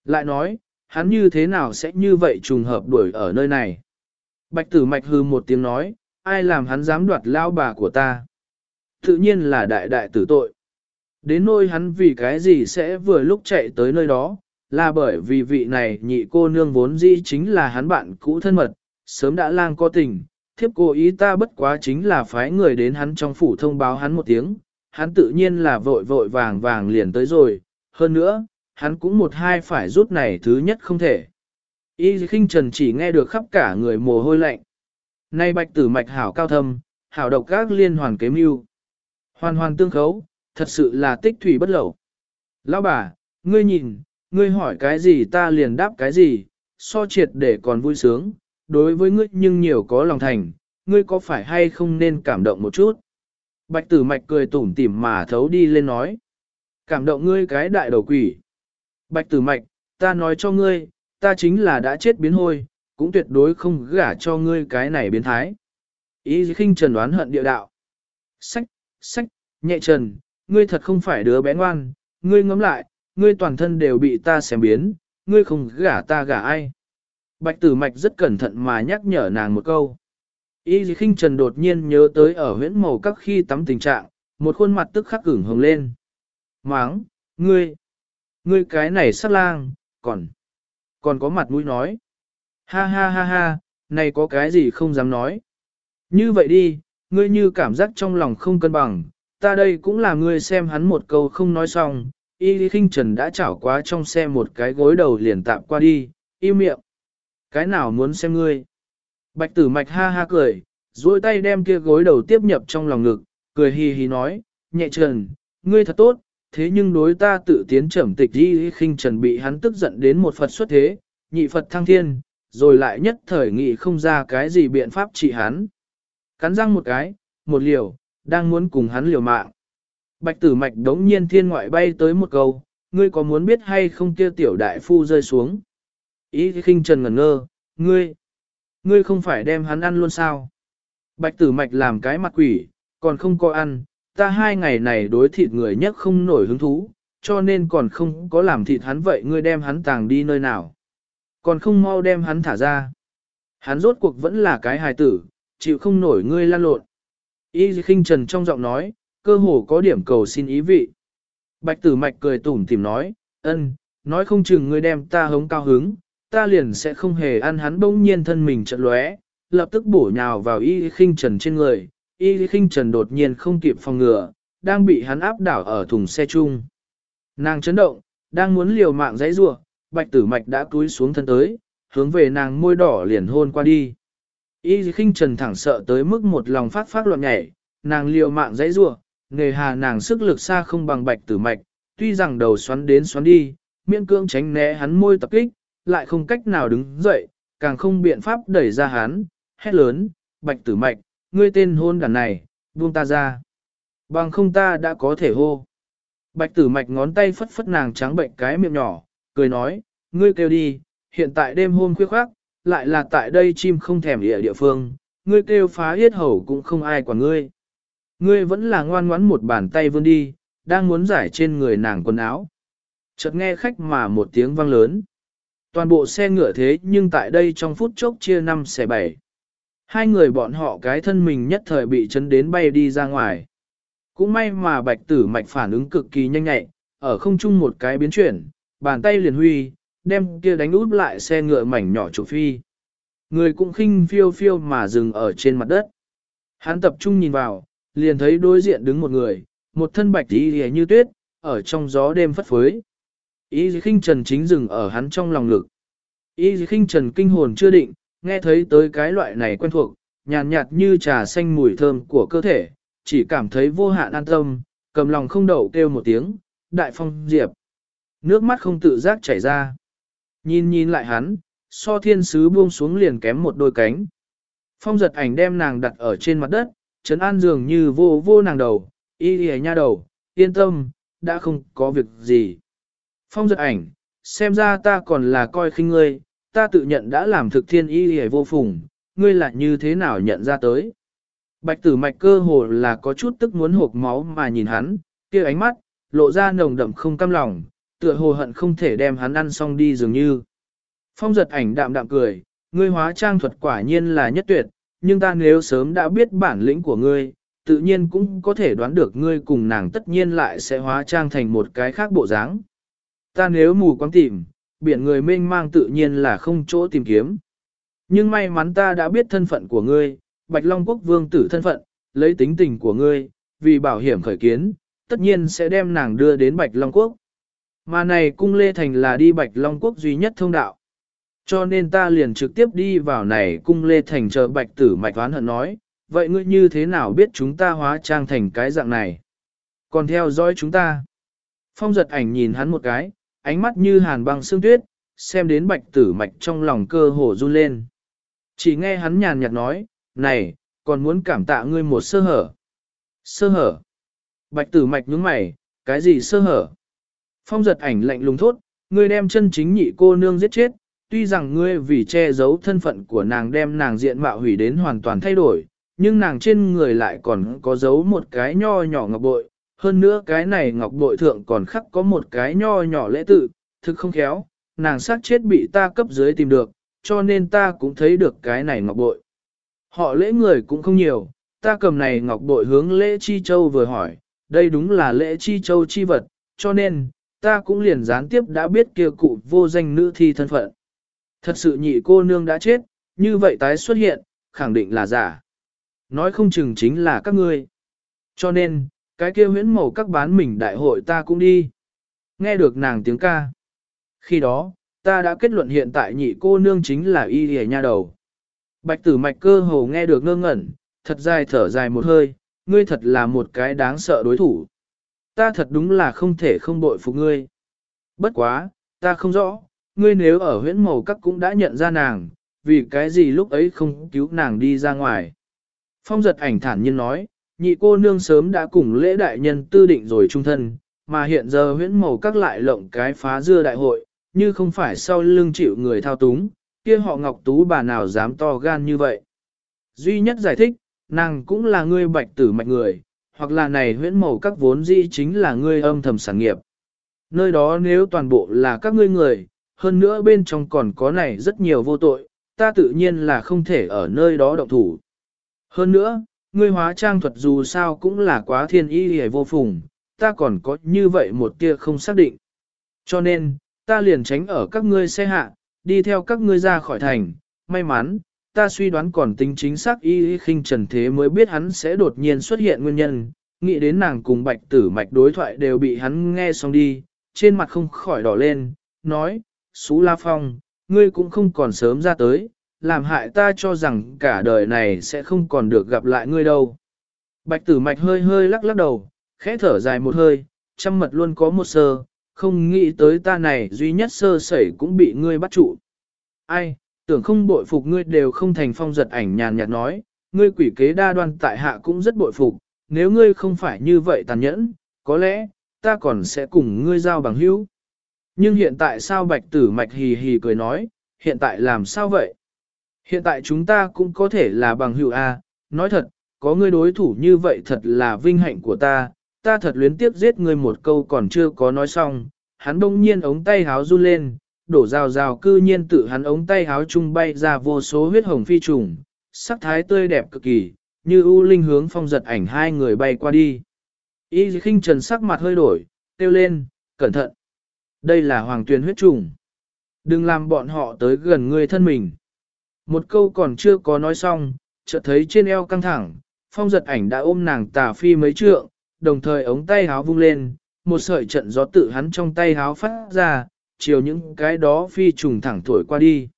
Lại nói, hắn như thế nào sẽ như vậy trùng hợp đuổi ở nơi này. Bạch tử mạch hư một tiếng nói, ai làm hắn dám đoạt lao bà của ta. Tự nhiên là đại đại tử tội. Đến nôi hắn vì cái gì sẽ vừa lúc chạy tới nơi đó, là bởi vì vị này nhị cô nương vốn dĩ chính là hắn bạn cũ thân mật, sớm đã lang có tình, thiếp cô ý ta bất quá chính là phái người đến hắn trong phủ thông báo hắn một tiếng, hắn tự nhiên là vội vội vàng vàng liền tới rồi, hơn nữa, hắn cũng một hai phải rút này thứ nhất không thể. Y khinh trần chỉ nghe được khắp cả người mồ hôi lạnh. Nay bạch tử mạch hảo cao thâm, hảo độc các liên hoàn kế mưu. Hoàn hoàn tương khấu, thật sự là tích thủy bất lẩu. Lão bà, ngươi nhìn, ngươi hỏi cái gì ta liền đáp cái gì, so triệt để còn vui sướng, đối với ngươi nhưng nhiều có lòng thành, ngươi có phải hay không nên cảm động một chút. Bạch tử mạch cười tủm tỉm mà thấu đi lên nói. Cảm động ngươi cái đại đầu quỷ. Bạch tử mạch, ta nói cho ngươi, ta chính là đã chết biến hôi, cũng tuyệt đối không gả cho ngươi cái này biến thái. Ý khinh trần đoán hận địa đạo. Sách, sách, nhẹ trần, ngươi thật không phải đứa bé ngoan, ngươi ngẫm lại, ngươi toàn thân đều bị ta xem biến, ngươi không gả ta gả ai. Bạch tử mạch rất cẩn thận mà nhắc nhở nàng một câu. Y khinh trần đột nhiên nhớ tới ở huyễn màu các khi tắm tình trạng, một khuôn mặt tức khắc ửng hồng lên. Máng, ngươi, ngươi cái này sát lang, còn, còn có mặt mũi nói. Ha ha ha ha, này có cái gì không dám nói. Như vậy đi, ngươi như cảm giác trong lòng không cân bằng, ta đây cũng là ngươi xem hắn một câu không nói xong, y lý khinh trần đã chảo quá trong xe một cái gối đầu liền tạm qua đi, im miệng. Cái nào muốn xem ngươi? Bạch tử mạch ha ha cười, duỗi tay đem kia gối đầu tiếp nhập trong lòng ngực, cười hì hì nói, nhẹ trần, ngươi thật tốt, thế nhưng đối ta tự tiến trầm tịch đi khinh trần bị hắn tức giận đến một Phật xuất thế, nhị Phật thăng thiên, rồi lại nhất thời nghị không ra cái gì biện pháp trị hắn. Cắn răng một cái, một liều, đang muốn cùng hắn liều mạng. Bạch tử mạch đống nhiên thiên ngoại bay tới một câu, ngươi có muốn biết hay không kia tiểu đại phu rơi xuống. Ý khinh trần ngẩn ngơ, ngươi, ngươi không phải đem hắn ăn luôn sao? Bạch tử mạch làm cái mặt quỷ, còn không có ăn, ta hai ngày này đối thịt người nhất không nổi hứng thú, cho nên còn không có làm thịt hắn vậy ngươi đem hắn tàng đi nơi nào. Còn không mau đem hắn thả ra. Hắn rốt cuộc vẫn là cái hài tử, chịu không nổi ngươi lan lộn. Y khinh trần trong giọng nói, cơ hồ có điểm cầu xin ý vị. Bạch tử mạch cười tủm tìm nói, ân, nói không chừng ngươi đem ta hống cao hứng, ta liền sẽ không hề ăn hắn bỗng nhiên thân mình trận lóe, lập tức bổ nhào vào y khinh trần trên người, y khinh trần đột nhiên không kịp phòng ngừa, đang bị hắn áp đảo ở thùng xe chung. Nàng chấn động, đang muốn liều mạng dãy rua, bạch tử mạch đã cúi xuống thân tới, hướng về nàng môi đỏ liền hôn qua đi. Y khinh trần thẳng sợ tới mức một lòng phát phát loạn nhảy, nàng liều mạng dãy rua, nghề hà nàng sức lực xa không bằng bạch tử mạch, tuy rằng đầu xoắn đến xoắn đi, miễn cương tránh né hắn môi tập kích, lại không cách nào đứng dậy, càng không biện pháp đẩy ra hắn, hét lớn, bạch tử mạch, ngươi tên hôn đàn này, buông ta ra. Bằng không ta đã có thể hô. Bạch tử mạch ngón tay phất phất nàng trắng bệnh cái miệng nhỏ, cười nói, ngươi kêu đi, hiện tại đêm hôm khuya khoác, lại là tại đây chim không thèm địa địa phương, ngươi kêu phá yết hầu cũng không ai quản ngươi. Ngươi vẫn là ngoan ngoãn một bàn tay vươn đi, đang muốn giải trên người nàng quần áo. Chợt nghe khách mà một tiếng vang lớn. Toàn bộ xe ngựa thế nhưng tại đây trong phút chốc chia năm xe bảy. Hai người bọn họ cái thân mình nhất thời bị chấn đến bay đi ra ngoài. Cũng may mà bạch tử mạch phản ứng cực kỳ nhanh nhạy, ở không chung một cái biến chuyển, bàn tay liền huy, đem kia đánh út lại xe ngựa mảnh nhỏ chủ phi. Người cũng khinh phiêu phiêu mà dừng ở trên mặt đất. Hắn tập trung nhìn vào, liền thấy đối diện đứng một người, một thân bạch y như tuyết, ở trong gió đêm phất phới. Y khinh trần chính dừng ở hắn trong lòng lực. Y khinh trần kinh hồn chưa định, nghe thấy tới cái loại này quen thuộc, nhàn nhạt, nhạt như trà xanh mùi thơm của cơ thể, chỉ cảm thấy vô hạn an tâm, cầm lòng không đậu kêu một tiếng, đại phong diệp. Nước mắt không tự giác chảy ra. Nhìn nhìn lại hắn, so thiên sứ buông xuống liền kém một đôi cánh. Phong giật ảnh đem nàng đặt ở trên mặt đất, trấn an dường như vô vô nàng đầu, y y nha đầu, yên tâm, đã không có việc gì. Phong giật ảnh, xem ra ta còn là coi khinh ngươi, ta tự nhận đã làm thực thiên y hề vô phùng, ngươi lại như thế nào nhận ra tới. Bạch tử mạch cơ hồ là có chút tức muốn hộp máu mà nhìn hắn, kia ánh mắt, lộ ra nồng đậm không cam lòng, tựa hồ hận không thể đem hắn ăn xong đi dường như. Phong giật ảnh đạm đạm cười, ngươi hóa trang thuật quả nhiên là nhất tuyệt, nhưng ta nếu sớm đã biết bản lĩnh của ngươi, tự nhiên cũng có thể đoán được ngươi cùng nàng tất nhiên lại sẽ hóa trang thành một cái khác bộ dáng. Ta nếu mù quáng tìm, biển người mênh mang tự nhiên là không chỗ tìm kiếm. Nhưng may mắn ta đã biết thân phận của ngươi, Bạch Long Quốc vương tử thân phận, lấy tính tình của ngươi, vì bảo hiểm khởi kiến, tất nhiên sẽ đem nàng đưa đến Bạch Long Quốc. Mà này cung Lê Thành là đi Bạch Long Quốc duy nhất thông đạo. Cho nên ta liền trực tiếp đi vào này cung Lê Thành chờ Bạch Tử Mạch Toán Hận nói, vậy ngươi như thế nào biết chúng ta hóa trang thành cái dạng này? Còn theo dõi chúng ta. Phong giật ảnh nhìn hắn một cái, ánh mắt như hàn băng sương tuyết, xem đến Bạch Tử Mạch trong lòng cơ hồ run lên. Chỉ nghe hắn nhàn nhạt nói, này, còn muốn cảm tạ ngươi một sơ hở. Sơ hở. Bạch tử mạch nhướng mày, cái gì sơ hở? Phong giật ảnh lạnh lùng thốt, ngươi đem chân chính nhị cô nương giết chết, tuy rằng ngươi vì che giấu thân phận của nàng đem nàng diện mạo hủy đến hoàn toàn thay đổi, nhưng nàng trên người lại còn có giấu một cái nho nhỏ ngọc bội, hơn nữa cái này ngọc bội thượng còn khắc có một cái nho nhỏ lễ tự, thực không khéo, nàng sát chết bị ta cấp dưới tìm được, cho nên ta cũng thấy được cái này ngọc bội. Họ lễ người cũng không nhiều, ta cầm này ngọc bội hướng lễ chi châu vừa hỏi, đây đúng là lễ chi châu chi vật, cho nên, ta cũng liền gián tiếp đã biết kia cụ vô danh nữ thi thân phận. Thật sự nhị cô nương đã chết, như vậy tái xuất hiện, khẳng định là giả. Nói không chừng chính là các ngươi. Cho nên, cái kia huyễn màu các bán mình đại hội ta cũng đi. Nghe được nàng tiếng ca. Khi đó, ta đã kết luận hiện tại nhị cô nương chính là y hề nha đầu. Bạch tử mạch cơ hồ nghe được ngơ ngẩn, thật dài thở dài một hơi, ngươi thật là một cái đáng sợ đối thủ. Ta thật đúng là không thể không bội phục ngươi. Bất quá, ta không rõ, ngươi nếu ở huyễn màu các cũng đã nhận ra nàng, vì cái gì lúc ấy không cứu nàng đi ra ngoài. Phong giật ảnh thản nhiên nói, nhị cô nương sớm đã cùng lễ đại nhân tư định rồi trung thân, mà hiện giờ huyễn màu các lại lộng cái phá dưa đại hội, như không phải sau lưng chịu người thao túng, kia họ ngọc tú bà nào dám to gan như vậy. Duy nhất giải thích, nàng cũng là ngươi bạch tử mạch người, hoặc là này huyễn màu các vốn dĩ chính là ngươi âm thầm sản nghiệp. Nơi đó nếu toàn bộ là các ngươi người, hơn nữa bên trong còn có này rất nhiều vô tội, ta tự nhiên là không thể ở nơi đó động thủ. Hơn nữa, ngươi hóa trang thuật dù sao cũng là quá thiên y hề vô phùng, ta còn có như vậy một tia không xác định. Cho nên, ta liền tránh ở các ngươi xe hạ, đi theo các ngươi ra khỏi thành, may mắn, ta suy đoán còn tính chính xác y khinh trần thế mới biết hắn sẽ đột nhiên xuất hiện nguyên nhân, nghĩ đến nàng cùng bạch tử mạch đối thoại đều bị hắn nghe xong đi, trên mặt không khỏi đỏ lên, nói, Xú La Phong, ngươi cũng không còn sớm ra tới, làm hại ta cho rằng cả đời này sẽ không còn được gặp lại ngươi đâu. Bạch tử mạch hơi hơi lắc lắc đầu, khẽ thở dài một hơi, trăm mật luôn có một sơ, không nghĩ tới ta này duy nhất sơ sẩy cũng bị ngươi bắt trụ. Ai, tưởng không bội phục ngươi đều không thành phong giật ảnh nhàn nhạt nói, ngươi quỷ kế đa đoan tại hạ cũng rất bội phục, nếu ngươi không phải như vậy tàn nhẫn, có lẽ, ta còn sẽ cùng ngươi giao bằng hữu. Nhưng hiện tại sao bạch tử mạch hì hì cười nói, hiện tại làm sao vậy? Hiện tại chúng ta cũng có thể là bằng hữu A, nói thật, có ngươi đối thủ như vậy thật là vinh hạnh của ta, ta thật luyến tiếc giết ngươi một câu còn chưa có nói xong, hắn đông nhiên ống tay háo run lên, đổ rào rào cư nhiên tự hắn ống tay háo trung bay ra vô số huyết hồng phi trùng, sắc thái tươi đẹp cực kỳ, như u linh hướng phong giật ảnh hai người bay qua đi. Y khinh trần sắc mặt hơi đổi, kêu lên, cẩn thận. Đây là hoàng tuyền huyết trùng. Đừng làm bọn họ tới gần người thân mình. Một câu còn chưa có nói xong, chợt thấy trên eo căng thẳng, phong giật ảnh đã ôm nàng tà phi mấy trượng, đồng thời ống tay háo vung lên, một sợi trận gió tự hắn trong tay háo phát ra, chiều những cái đó phi trùng thẳng thổi qua đi.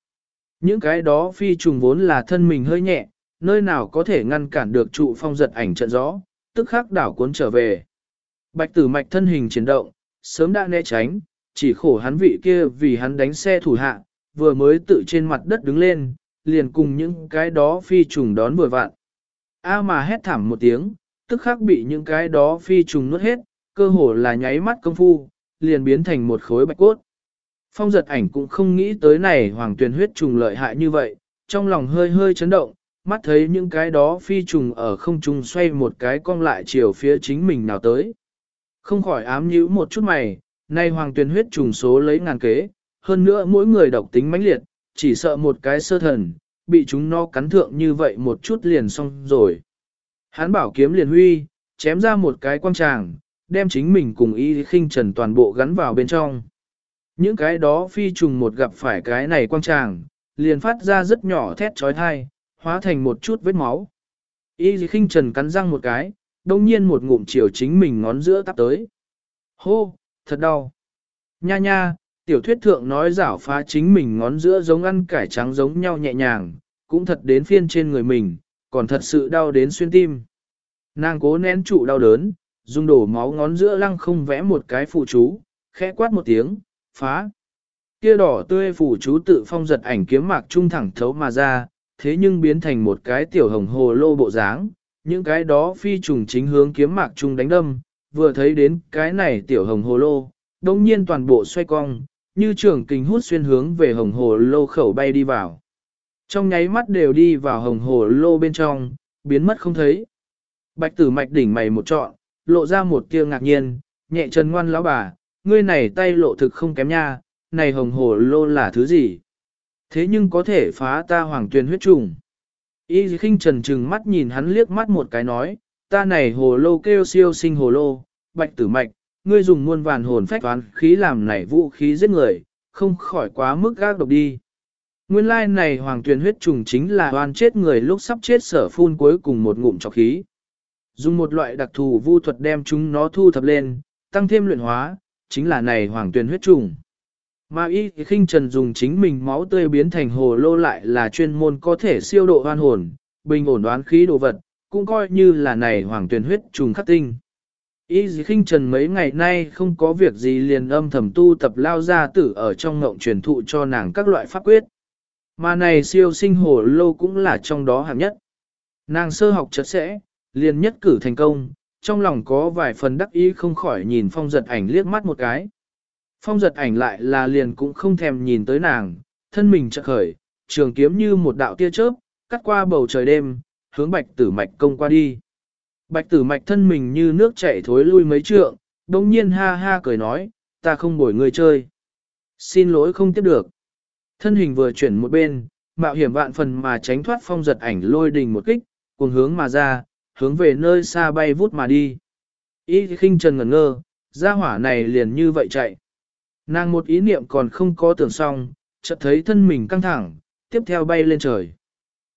Những cái đó phi trùng vốn là thân mình hơi nhẹ, nơi nào có thể ngăn cản được trụ phong giật ảnh trận gió, tức khắc đảo cuốn trở về. Bạch tử mạch thân hình chuyển động, sớm đã né tránh, chỉ khổ hắn vị kia vì hắn đánh xe thủ hạ, vừa mới tự trên mặt đất đứng lên, liền cùng những cái đó phi trùng đón vừa vạn. A mà hét thảm một tiếng, tức khắc bị những cái đó phi trùng nuốt hết, cơ hồ là nháy mắt công phu, liền biến thành một khối bạch cốt. Phong giật ảnh cũng không nghĩ tới này hoàng tuyền huyết trùng lợi hại như vậy, trong lòng hơi hơi chấn động, mắt thấy những cái đó phi trùng ở không trung xoay một cái cong lại chiều phía chính mình nào tới. Không khỏi ám nhíu một chút mày, nay hoàng tuyền huyết trùng số lấy ngàn kế, hơn nữa mỗi người độc tính mãnh liệt, chỉ sợ một cái sơ thần, bị chúng nó cắn thượng như vậy một chút liền xong rồi. hắn bảo kiếm liền huy, chém ra một cái quang tràng, đem chính mình cùng y khinh trần toàn bộ gắn vào bên trong. Những cái đó phi trùng một gặp phải cái này quang tràng, liền phát ra rất nhỏ thét trói thai, hóa thành một chút vết máu. Y khinh trần cắn răng một cái, đông nhiên một ngụm chiều chính mình ngón giữa tắp tới. Hô, thật đau. Nha nha, tiểu thuyết thượng nói rảo phá chính mình ngón giữa giống ăn cải trắng giống nhau nhẹ nhàng, cũng thật đến phiên trên người mình, còn thật sự đau đến xuyên tim. Nàng cố nén trụ đau đớn, dùng đổ máu ngón giữa lăng không vẽ một cái phụ chú, khẽ quát một tiếng, phá. Kia đỏ tươi phủ chú tự phong giật ảnh kiếm mạc trung thẳng thấu mà ra, thế nhưng biến thành một cái tiểu hồng hồ lô bộ dáng, những cái đó phi trùng chính hướng kiếm mạc trung đánh đâm, vừa thấy đến cái này tiểu hồng hồ lô, đông nhiên toàn bộ xoay cong, như trường kình hút xuyên hướng về hồng hồ lô khẩu bay đi vào. Trong nháy mắt đều đi vào hồng hồ lô bên trong, biến mất không thấy. Bạch tử mạch đỉnh mày một trọn, lộ ra một tia ngạc nhiên, nhẹ chân ngoan lão bà, ngươi này tay lộ thực không kém nha, này hồng hồ lô là thứ gì? Thế nhưng có thể phá ta hoàng tuyên huyết trùng. Y khinh trần trừng mắt nhìn hắn liếc mắt một cái nói, ta này hồ lô kêu siêu sinh hồ lô, bạch tử mạch, ngươi dùng muôn vàn hồn phách toán khí làm nảy vũ khí giết người, không khỏi quá mức gác độc đi. Nguyên lai này hoàng tuyền huyết trùng chính là oan chết người lúc sắp chết sở phun cuối cùng một ngụm trọc khí. Dùng một loại đặc thù vu thuật đem chúng nó thu thập lên, tăng thêm luyện hóa, chính là này hoàng tuyền huyết trùng. Mà y khinh trần dùng chính mình máu tươi biến thành hồ lô lại là chuyên môn có thể siêu độ oan hồn, bình ổn đoán khí đồ vật, cũng coi như là này hoàng tuyền huyết trùng khắc tinh. Y khinh trần mấy ngày nay không có việc gì liền âm thầm tu tập lao gia tử ở trong ngộng truyền thụ cho nàng các loại pháp quyết. Mà này siêu sinh hồ lô cũng là trong đó hạng nhất. Nàng sơ học chật sẽ, liền nhất cử thành công, trong lòng có vài phần đắc ý không khỏi nhìn phong giật ảnh liếc mắt một cái. Phong giật ảnh lại là liền cũng không thèm nhìn tới nàng, thân mình chợt khởi, trường kiếm như một đạo tia chớp, cắt qua bầu trời đêm, hướng bạch tử mạch công qua đi. Bạch tử mạch thân mình như nước chảy thối lui mấy trượng, đồng nhiên ha ha cười nói, ta không bổi người chơi. Xin lỗi không tiếp được. Thân hình vừa chuyển một bên, mạo hiểm vạn phần mà tránh thoát phong giật ảnh lôi đình một kích, cùng hướng mà ra, hướng về nơi xa bay vút mà đi. Y khinh trần ngẩn ngơ, ra hỏa này liền như vậy chạy. Nàng một ý niệm còn không có tưởng xong, chợt thấy thân mình căng thẳng, tiếp theo bay lên trời.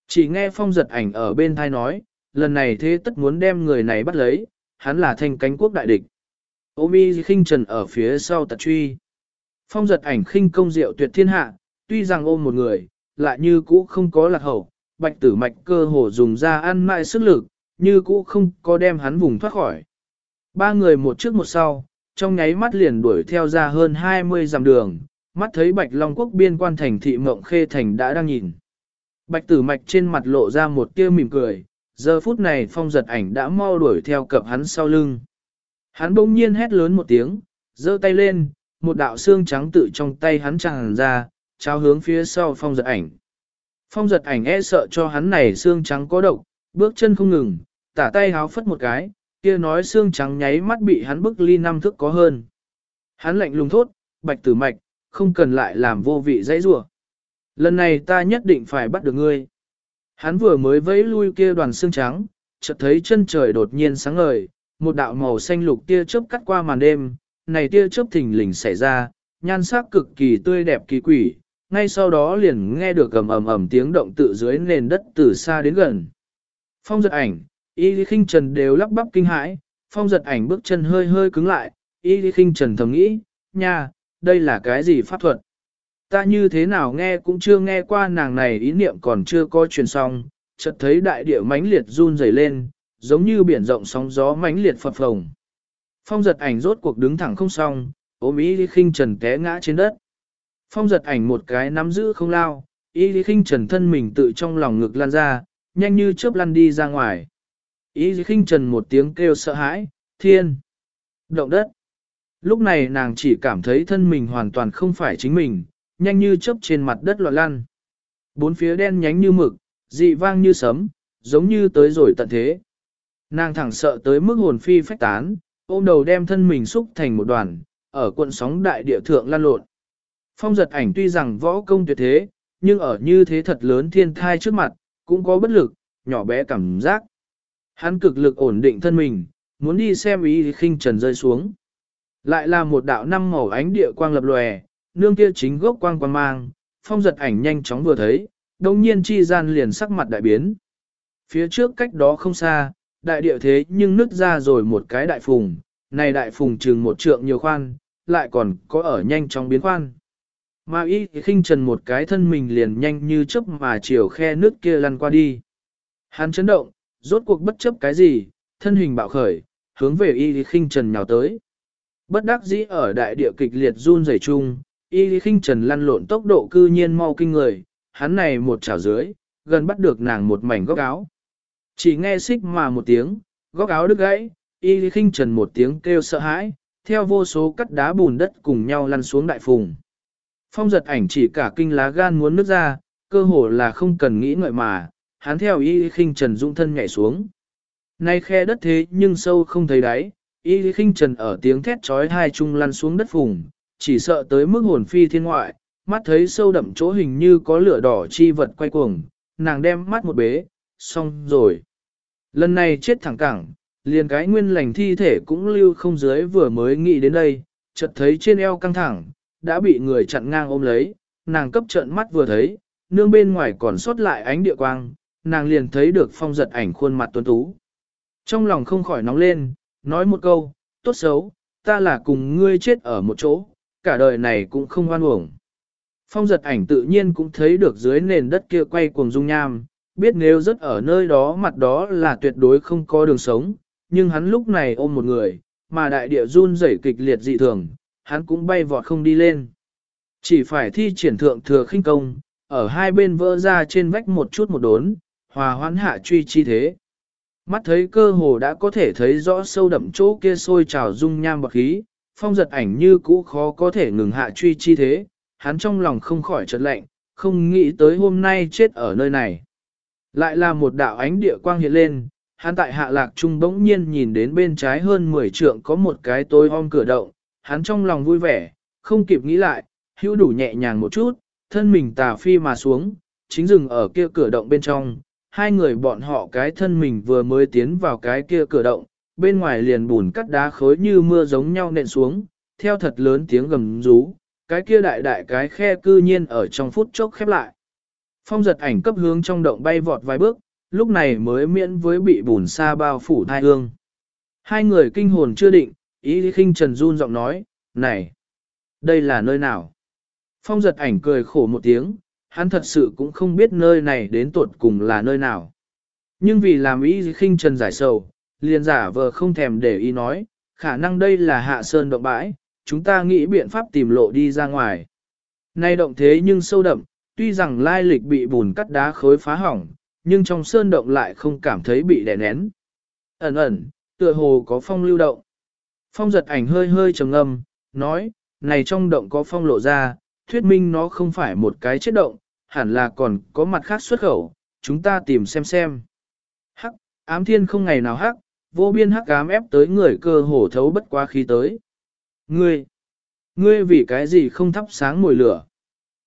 Chỉ nghe phong giật ảnh ở bên thai nói, lần này thế tất muốn đem người này bắt lấy, hắn là thanh cánh quốc đại địch. Ôm y khinh trần ở phía sau tật truy. Phong giật ảnh khinh công diệu tuyệt thiên hạ, tuy rằng ôm một người, lại như cũ không có lạc hậu, bạch tử mạch cơ hồ dùng ra ăn mại sức lực, như cũ không có đem hắn vùng thoát khỏi. Ba người một trước một sau, trong nháy mắt liền đuổi theo ra hơn 20 dặm đường, mắt thấy Bạch Long Quốc biên quan thành thị Mộng Khê Thành đã đang nhìn. Bạch tử mạch trên mặt lộ ra một tia mỉm cười, giờ phút này phong giật ảnh đã mau đuổi theo cập hắn sau lưng. Hắn bỗng nhiên hét lớn một tiếng, giơ tay lên, một đạo xương trắng tự trong tay hắn tràn ra, trao hướng phía sau phong giật ảnh. Phong giật ảnh e sợ cho hắn này xương trắng có độc, bước chân không ngừng, tả tay háo phất một cái, kia nói xương trắng nháy mắt bị hắn bức ly năm thức có hơn. Hắn lạnh lùng thốt, bạch tử mạch, không cần lại làm vô vị dãy rủa. Lần này ta nhất định phải bắt được ngươi. Hắn vừa mới vẫy lui kia đoàn xương trắng, chợt thấy chân trời đột nhiên sáng ngời, một đạo màu xanh lục tia chớp cắt qua màn đêm, này tia chớp thình lình xảy ra, nhan sắc cực kỳ tươi đẹp kỳ quỷ, ngay sau đó liền nghe được ầm ầm ầm tiếng động tự dưới nền đất từ xa đến gần. Phong giật ảnh, y lý khinh trần đều lắp bắp kinh hãi, phong giật ảnh bước chân hơi hơi cứng lại, y lý khinh trần thầm nghĩ, nha, đây là cái gì pháp thuật? Ta như thế nào nghe cũng chưa nghe qua nàng này ý niệm còn chưa có truyền xong, chợt thấy đại địa mãnh liệt run rẩy lên, giống như biển rộng sóng gió mãnh liệt phập phồng. Phong giật ảnh rốt cuộc đứng thẳng không xong, ôm ý lý khinh trần té ngã trên đất. Phong giật ảnh một cái nắm giữ không lao, ý lý khinh trần thân mình tự trong lòng ngực lan ra, nhanh như chớp lăn đi ra ngoài. ý lý khinh trần một tiếng kêu sợ hãi, thiên, động đất. Lúc này nàng chỉ cảm thấy thân mình hoàn toàn không phải chính mình, nhanh như chớp trên mặt đất loạn lăn. Bốn phía đen nhánh như mực, dị vang như sấm, giống như tới rồi tận thế. Nàng thẳng sợ tới mức hồn phi phách tán, ôm đầu đem thân mình xúc thành một đoàn, ở cuộn sóng đại địa thượng lan lộn. Phong giật ảnh tuy rằng võ công tuyệt thế, nhưng ở như thế thật lớn thiên thai trước mặt, cũng có bất lực, nhỏ bé cảm giác. Hắn cực lực ổn định thân mình, muốn đi xem ý khinh trần rơi xuống. Lại là một đạo năm màu ánh địa quang lập lòe, nương kia chính gốc quang quang mang, phong giật ảnh nhanh chóng vừa thấy, đồng nhiên chi gian liền sắc mặt đại biến. Phía trước cách đó không xa, đại địa thế nhưng nứt ra rồi một cái đại phùng, này đại phùng chừng một trượng nhiều khoan, lại còn có ở nhanh chóng biến khoan. Mà y khinh trần một cái thân mình liền nhanh như chớp mà chiều khe nước kia lăn qua đi. Hắn chấn động, rốt cuộc bất chấp cái gì, thân hình bạo khởi, hướng về y khinh trần nhào tới. Bất đắc dĩ ở đại địa kịch liệt run rẩy chung, y khinh trần lăn lộn tốc độ cư nhiên mau kinh người, hắn này một chảo dưới, gần bắt được nàng một mảnh góc áo. Chỉ nghe xích mà một tiếng, góc áo đứt gãy, y khinh trần một tiếng kêu sợ hãi, theo vô số cắt đá bùn đất cùng nhau lăn xuống đại phùng. Phong giật ảnh chỉ cả kinh lá gan muốn nước ra, cơ hồ là không cần nghĩ ngợi mà, hắn theo y khinh trần dung thân nhảy xuống. Nay khe đất thế nhưng sâu không thấy đáy, y khinh trần ở tiếng thét trói hai chung lăn xuống đất phùng, chỉ sợ tới mức hồn phi thiên ngoại, mắt thấy sâu đậm chỗ hình như có lửa đỏ chi vật quay cuồng, nàng đem mắt một bế, xong rồi. Lần này chết thẳng cẳng, liền cái nguyên lành thi thể cũng lưu không dưới vừa mới nghĩ đến đây, chợt thấy trên eo căng thẳng, đã bị người chặn ngang ôm lấy, nàng cấp trợn mắt vừa thấy, nương bên ngoài còn sót lại ánh địa quang, nàng liền thấy được phong giật ảnh khuôn mặt tuấn tú. Trong lòng không khỏi nóng lên, nói một câu, tốt xấu, ta là cùng ngươi chết ở một chỗ, cả đời này cũng không hoan uổng. Phong giật ảnh tự nhiên cũng thấy được dưới nền đất kia quay cuồng dung nham, biết nếu rất ở nơi đó mặt đó là tuyệt đối không có đường sống, nhưng hắn lúc này ôm một người, mà đại địa run rẩy kịch liệt dị thường, hắn cũng bay vọt không đi lên. Chỉ phải thi triển thượng thừa khinh công, ở hai bên vỡ ra trên vách một chút một đốn, hòa hoãn hạ truy chi thế. Mắt thấy cơ hồ đã có thể thấy rõ sâu đậm chỗ kia sôi trào dung nham bọc khí, phong giật ảnh như cũ khó có thể ngừng hạ truy chi thế, hắn trong lòng không khỏi chợt lạnh, không nghĩ tới hôm nay chết ở nơi này. Lại là một đạo ánh địa quang hiện lên, hắn tại hạ lạc trung bỗng nhiên nhìn đến bên trái hơn 10 trượng có một cái tối om cửa động, hắn trong lòng vui vẻ, không kịp nghĩ lại, hữu đủ nhẹ nhàng một chút, thân mình tà phi mà xuống, chính dừng ở kia cửa động bên trong, hai người bọn họ cái thân mình vừa mới tiến vào cái kia cửa động, bên ngoài liền bùn cắt đá khối như mưa giống nhau nện xuống, theo thật lớn tiếng gầm rú, cái kia đại đại cái khe cư nhiên ở trong phút chốc khép lại. Phong giật ảnh cấp hướng trong động bay vọt vài bước, lúc này mới miễn với bị bùn sa bao phủ thai hương. Hai người kinh hồn chưa định, ý khinh trần run giọng nói, này, đây là nơi nào? Phong giật ảnh cười khổ một tiếng, hắn thật sự cũng không biết nơi này đến tuột cùng là nơi nào. Nhưng vì làm ý khinh trần giải sầu, liền giả vờ không thèm để ý nói, khả năng đây là hạ sơn động bãi, chúng ta nghĩ biện pháp tìm lộ đi ra ngoài. Nay động thế nhưng sâu đậm, tuy rằng lai lịch bị bùn cắt đá khối phá hỏng, nhưng trong sơn động lại không cảm thấy bị đè nén. Ẩn ẩn, tựa hồ có phong lưu động. Phong giật ảnh hơi hơi trầm ngâm, nói, này trong động có phong lộ ra, thuyết minh nó không phải một cái chết động, hẳn là còn có mặt khác xuất khẩu, chúng ta tìm xem xem. Hắc, ám thiên không ngày nào hắc, vô biên hắc ám ép tới người cơ hồ thấu bất quá khí tới. Ngươi, ngươi vì cái gì không thắp sáng mùi lửa?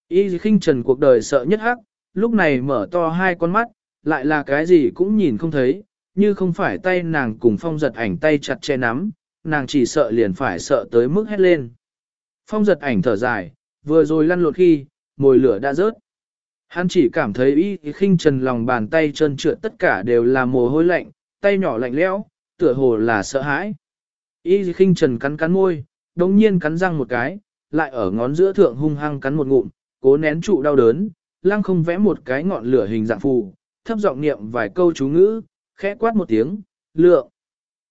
Y khinh trần cuộc đời sợ nhất hắc, lúc này mở to hai con mắt, lại là cái gì cũng nhìn không thấy, như không phải tay nàng cùng phong giật ảnh tay chặt che nắm, nàng chỉ sợ liền phải sợ tới mức hét lên. Phong giật ảnh thở dài, vừa rồi lăn lột khi, mồi lửa đã rớt. Hắn chỉ cảm thấy y khinh trần lòng bàn tay chân trượt tất cả đều là mồ hôi lạnh, tay nhỏ lạnh lẽo, tựa hồ là sợ hãi. Y khinh trần cắn cắn môi, đồng nhiên cắn răng một cái, lại ở ngón giữa thượng hung hăng cắn một ngụm, cố nén trụ đau đớn, lăng không vẽ một cái ngọn lửa hình dạng phù, thấp giọng niệm vài câu chú ngữ, khẽ quát một tiếng, lượng.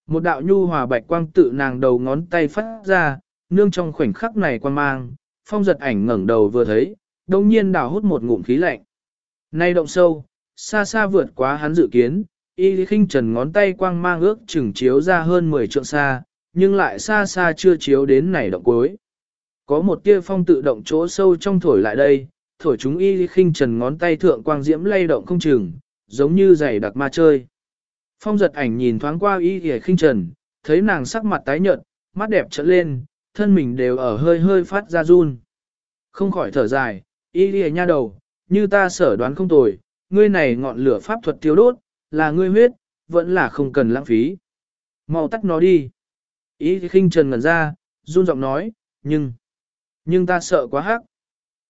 Một đạo nhu hòa bạch quang tự nàng đầu ngón tay phát ra, nương trong khoảnh khắc này quan mang, phong giật ảnh ngẩng đầu vừa thấy, đồng nhiên đào hút một ngụm khí lạnh. Nay động sâu, xa xa vượt quá hắn dự kiến, y khinh trần ngón tay quang mang ước chừng chiếu ra hơn 10 trượng xa, nhưng lại xa xa chưa chiếu đến này động cuối. Có một tia phong tự động chỗ sâu trong thổi lại đây, thổi chúng y khinh trần ngón tay thượng quang diễm lay động không chừng, giống như giày đặc ma chơi. Phong giật ảnh nhìn thoáng qua y khinh trần, thấy nàng sắc mặt tái nhợt, mắt đẹp trợn lên, thân mình đều ở hơi hơi phát ra run. Không khỏi thở dài, y lìa nha đầu, như ta sở đoán không tồi, ngươi này ngọn lửa pháp thuật tiêu đốt, là ngươi huyết, vẫn là không cần lãng phí. Mau tắt nó đi. Ý khinh trần ngẩn ra, run giọng nói, nhưng, nhưng ta sợ quá hắc.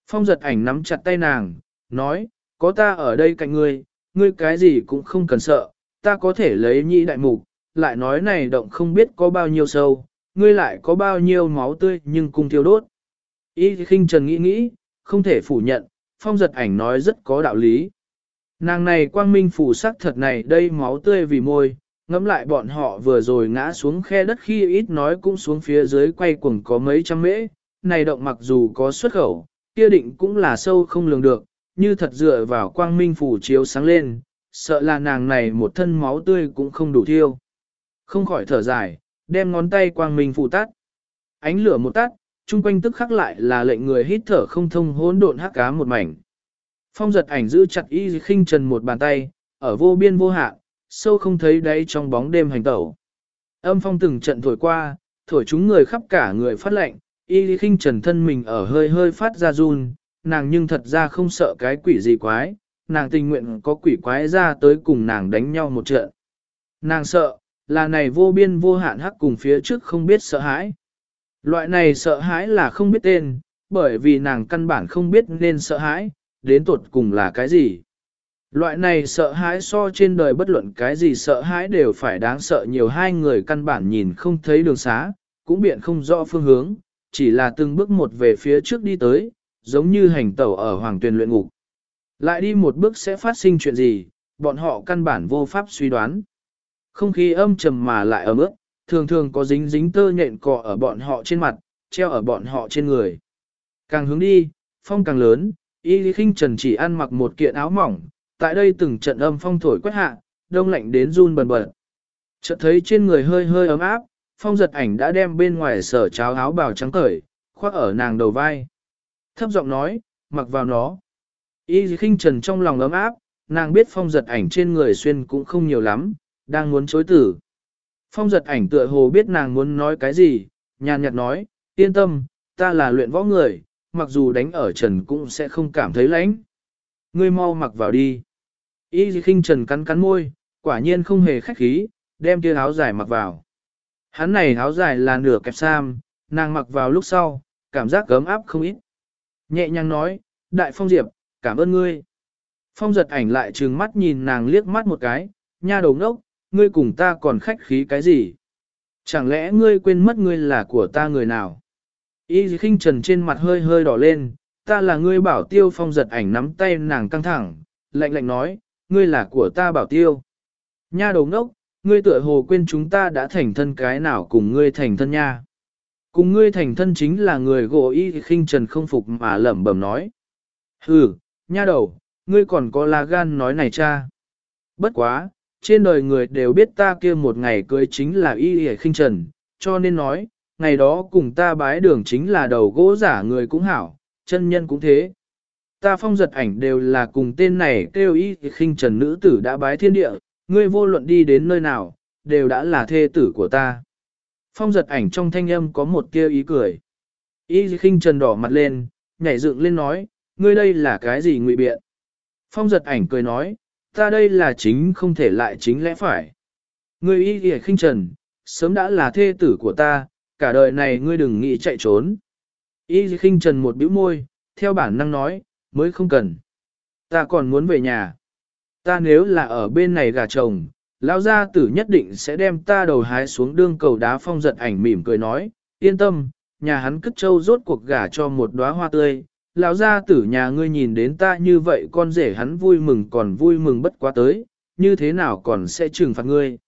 Phong giật ảnh nắm chặt tay nàng, nói, có ta ở đây cạnh ngươi, ngươi cái gì cũng không cần sợ, ta có thể lấy nhị đại mục, lại nói này động không biết có bao nhiêu sâu, ngươi lại có bao nhiêu máu tươi nhưng cùng thiêu đốt. Ý khinh trần nghĩ nghĩ, không thể phủ nhận, phong giật ảnh nói rất có đạo lý. Nàng này quang minh phủ sắc thật này đây máu tươi vì môi, ngẫm lại bọn họ vừa rồi ngã xuống khe đất khi ít nói cũng xuống phía dưới quay cuồng có mấy trăm mễ, này động mặc dù có xuất khẩu, kia định cũng là sâu không lường được, như thật dựa vào quang minh phủ chiếu sáng lên, sợ là nàng này một thân máu tươi cũng không đủ thiêu. Không khỏi thở dài, đem ngón tay quang minh phủ tắt. Ánh lửa một tắt, chung quanh tức khắc lại là lệnh người hít thở không thông hỗn độn hắc cá một mảnh. Phong giật ảnh giữ chặt y khinh trần một bàn tay, ở vô biên vô hạn, sâu không thấy đáy trong bóng đêm hành tẩu. Âm phong từng trận thổi qua, thổi chúng người khắp cả người phát lệnh, y khinh trần thân mình ở hơi hơi phát ra run, nàng nhưng thật ra không sợ cái quỷ gì quái, nàng tình nguyện có quỷ quái ra tới cùng nàng đánh nhau một trận. Nàng sợ, là này vô biên vô hạn hắc cùng phía trước không biết sợ hãi. Loại này sợ hãi là không biết tên, bởi vì nàng căn bản không biết nên sợ hãi, đến tuột cùng là cái gì. Loại này sợ hãi so trên đời bất luận cái gì sợ hãi đều phải đáng sợ nhiều hai người căn bản nhìn không thấy đường xá, cũng biện không rõ phương hướng, chỉ là từng bước một về phía trước đi tới, giống như hành tẩu ở hoàng Tuyền luyện ngục. Lại đi một bước sẽ phát sinh chuyện gì, bọn họ căn bản vô pháp suy đoán. Không khí âm trầm mà lại ấm ướt, thường thường có dính dính tơ nhện cọ ở bọn họ trên mặt, treo ở bọn họ trên người. Càng hướng đi, phong càng lớn, y lý Kinh trần chỉ ăn mặc một kiện áo mỏng, tại đây từng trận âm phong thổi quét hạ, đông lạnh đến run bần bật. Chợt thấy trên người hơi hơi ấm áp, phong giật ảnh đã đem bên ngoài sở cháo áo bào trắng cởi, khoác ở nàng đầu vai. Thấp giọng nói, mặc vào nó. Y Kinh trần trong lòng ấm áp, nàng biết phong giật ảnh trên người xuyên cũng không nhiều lắm, đang muốn chối tử. Phong giật ảnh tựa hồ biết nàng muốn nói cái gì, nhàn nhạt nói, yên tâm, ta là luyện võ người, mặc dù đánh ở trần cũng sẽ không cảm thấy lạnh. Ngươi mau mặc vào đi. Y khinh trần cắn cắn môi, quả nhiên không hề khách khí, đem kia áo dài mặc vào. Hắn này áo dài là nửa kẹp sam, nàng mặc vào lúc sau, cảm giác cấm áp không ít. Nhẹ nhàng nói, đại phong diệp, cảm ơn ngươi. Phong giật ảnh lại trừng mắt nhìn nàng liếc mắt một cái, nha đầu ngốc, ngươi cùng ta còn khách khí cái gì? Chẳng lẽ ngươi quên mất ngươi là của ta người nào? Y khinh trần trên mặt hơi hơi đỏ lên, ta là ngươi bảo tiêu phong giật ảnh nắm tay nàng căng thẳng, lạnh lạnh nói, ngươi là của ta bảo tiêu. Nha đầu ngốc, ngươi tựa hồ quên chúng ta đã thành thân cái nào cùng ngươi thành thân nha. Cùng ngươi thành thân chính là người gỗ y khinh trần không phục mà lẩm bẩm nói. Hừ, nha đầu, ngươi còn có là gan nói này cha. Bất quá, trên đời người đều biết ta kia một ngày cưới chính là y y khinh trần, cho nên nói, ngày đó cùng ta bái đường chính là đầu gỗ giả người cũng hảo, chân nhân cũng thế. Ta phong giật ảnh đều là cùng tên này kêu y khinh trần nữ tử đã bái thiên địa, ngươi vô luận đi đến nơi nào, đều đã là thê tử của ta. Phong giật ảnh trong thanh âm có một kêu ý cười. Y khinh trần đỏ mặt lên, nhảy dựng lên nói, ngươi đây là cái gì ngụy biện? Phong giật ảnh cười nói, ta đây là chính không thể lại chính lẽ phải. Ngươi y kìa khinh trần, sớm đã là thê tử của ta, cả đời này ngươi đừng nghĩ chạy trốn. Y khinh trần một bĩu môi, theo bản năng nói, mới không cần. Ta còn muốn về nhà. Ta nếu là ở bên này gà chồng, lão gia tử nhất định sẽ đem ta đầu hái xuống đương cầu đá phong giật ảnh mỉm cười nói, yên tâm, nhà hắn cất trâu rốt cuộc gả cho một đóa hoa tươi. Lão gia tử nhà ngươi nhìn đến ta như vậy con rể hắn vui mừng còn vui mừng bất quá tới, như thế nào còn sẽ trừng phạt ngươi.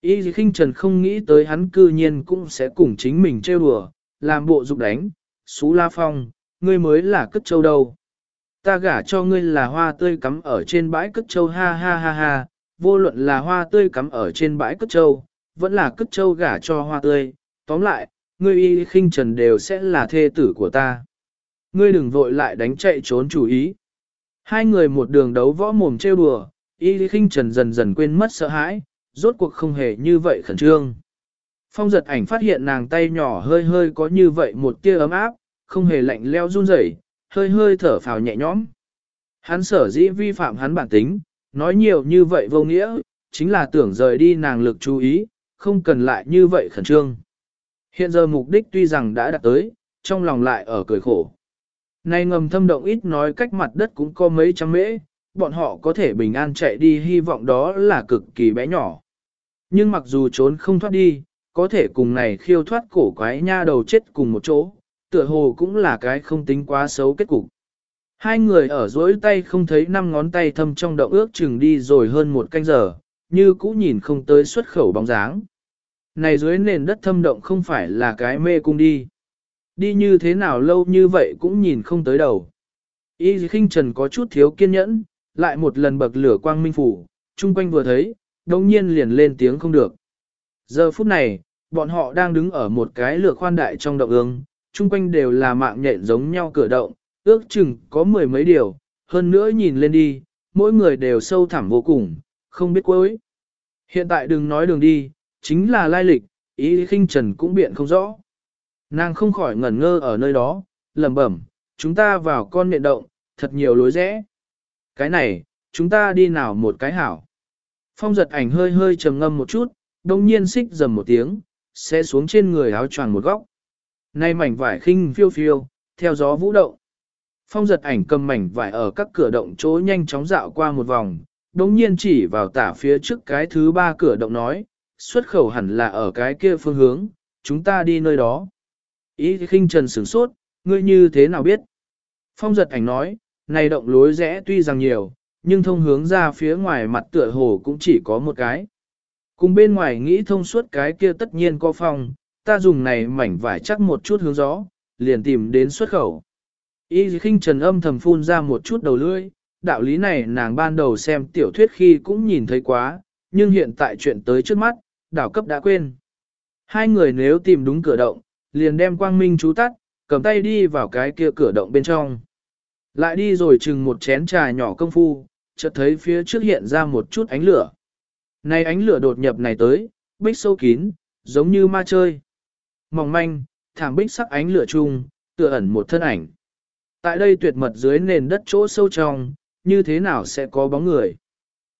Y khinh trần không nghĩ tới hắn cư nhiên cũng sẽ cùng chính mình trêu đùa, làm bộ dục đánh, xú la phong, ngươi mới là cất châu đâu. Ta gả cho ngươi là hoa tươi cắm ở trên bãi cất châu ha ha ha ha, vô luận là hoa tươi cắm ở trên bãi cất châu, vẫn là cất châu gả cho hoa tươi, tóm lại, ngươi y khinh trần đều sẽ là thê tử của ta. Ngươi đừng vội lại đánh chạy trốn chủ ý. Hai người một đường đấu võ mồm trêu đùa, y khinh trần dần dần quên mất sợ hãi, rốt cuộc không hề như vậy khẩn trương. Phong giật ảnh phát hiện nàng tay nhỏ hơi hơi có như vậy một tia ấm áp, không hề lạnh leo run rẩy, hơi hơi thở phào nhẹ nhõm. Hắn sở dĩ vi phạm hắn bản tính, nói nhiều như vậy vô nghĩa, chính là tưởng rời đi nàng lực chú ý, không cần lại như vậy khẩn trương. Hiện giờ mục đích tuy rằng đã đạt tới, trong lòng lại ở cười khổ. Nay ngầm thâm động ít nói cách mặt đất cũng có mấy trăm mễ, bọn họ có thể bình an chạy đi hy vọng đó là cực kỳ bé nhỏ. Nhưng mặc dù trốn không thoát đi, có thể cùng này khiêu thoát cổ quái nha đầu chết cùng một chỗ, tựa hồ cũng là cái không tính quá xấu kết cục. Hai người ở dối tay không thấy năm ngón tay thâm trong động ước chừng đi rồi hơn một canh giờ, như cũ nhìn không tới xuất khẩu bóng dáng. Này dưới nền đất thâm động không phải là cái mê cung đi. Đi như thế nào lâu như vậy cũng nhìn không tới đầu. Y khinh trần có chút thiếu kiên nhẫn, lại một lần bậc lửa quang minh phủ, chung quanh vừa thấy, đồng nhiên liền lên tiếng không được. Giờ phút này, bọn họ đang đứng ở một cái lửa khoan đại trong động ương, chung quanh đều là mạng nhện giống nhau cửa động, ước chừng có mười mấy điều, hơn nữa nhìn lên đi, mỗi người đều sâu thẳm vô cùng, không biết cuối. Hiện tại đừng nói đường đi, chính là lai lịch, ý khinh trần cũng biện không rõ. Nàng không khỏi ngẩn ngơ ở nơi đó, lẩm bẩm, chúng ta vào con miệng động, thật nhiều lối rẽ. Cái này, chúng ta đi nào một cái hảo. Phong giật ảnh hơi hơi trầm ngâm một chút, đồng nhiên xích dầm một tiếng, sẽ xuống trên người áo choàng một góc. Nay mảnh vải khinh phiêu phiêu, theo gió vũ động. Phong giật ảnh cầm mảnh vải ở các cửa động chỗ nhanh chóng dạo qua một vòng, đồng nhiên chỉ vào tả phía trước cái thứ ba cửa động nói, xuất khẩu hẳn là ở cái kia phương hướng, chúng ta đi nơi đó. Ý khinh trần sửng sốt, ngươi như thế nào biết? Phong giật ảnh nói, này động lối rẽ tuy rằng nhiều, nhưng thông hướng ra phía ngoài mặt tựa hồ cũng chỉ có một cái. Cùng bên ngoài nghĩ thông suốt cái kia tất nhiên có phong, ta dùng này mảnh vải chắc một chút hướng gió, liền tìm đến xuất khẩu. Y khinh trần âm thầm phun ra một chút đầu lưỡi, đạo lý này nàng ban đầu xem tiểu thuyết khi cũng nhìn thấy quá, nhưng hiện tại chuyện tới trước mắt, đảo cấp đã quên. Hai người nếu tìm đúng cửa động, liền đem quang minh chú tắt, cầm tay đi vào cái kia cửa động bên trong. Lại đi rồi chừng một chén trà nhỏ công phu, chợt thấy phía trước hiện ra một chút ánh lửa. Này ánh lửa đột nhập này tới, bích sâu kín, giống như ma chơi. Mỏng manh, thảm bích sắc ánh lửa chung, tựa ẩn một thân ảnh. Tại đây tuyệt mật dưới nền đất chỗ sâu trong, như thế nào sẽ có bóng người.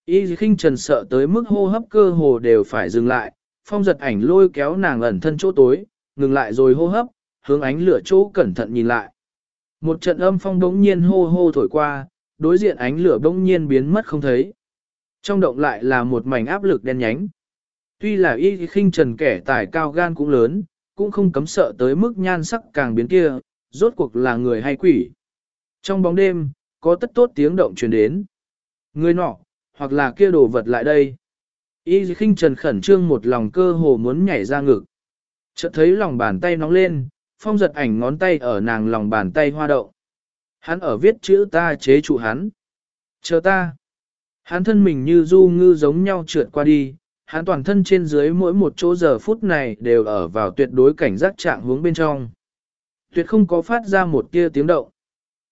Y khinh trần sợ tới mức hô hấp cơ hồ đều phải dừng lại, phong giật ảnh lôi kéo nàng ẩn thân chỗ tối, ngừng lại rồi hô hấp, hướng ánh lửa chỗ cẩn thận nhìn lại. Một trận âm phong đống nhiên hô hô thổi qua, đối diện ánh lửa bỗng nhiên biến mất không thấy. Trong động lại là một mảnh áp lực đen nhánh. Tuy là y khinh trần kẻ tài cao gan cũng lớn, cũng không cấm sợ tới mức nhan sắc càng biến kia, rốt cuộc là người hay quỷ. Trong bóng đêm, có tất tốt tiếng động truyền đến. Người nọ, hoặc là kia đồ vật lại đây. Y khinh trần khẩn trương một lòng cơ hồ muốn nhảy ra ngực. Chợt thấy lòng bàn tay nóng lên, phong giật ảnh ngón tay ở nàng lòng bàn tay hoa động. Hắn ở viết chữ ta chế trụ hắn. Chờ ta. Hắn thân mình như du ngư giống nhau trượt qua đi, hắn toàn thân trên dưới mỗi một chỗ giờ phút này đều ở vào tuyệt đối cảnh giác trạng hướng bên trong. Tuyệt không có phát ra một tia tiếng động.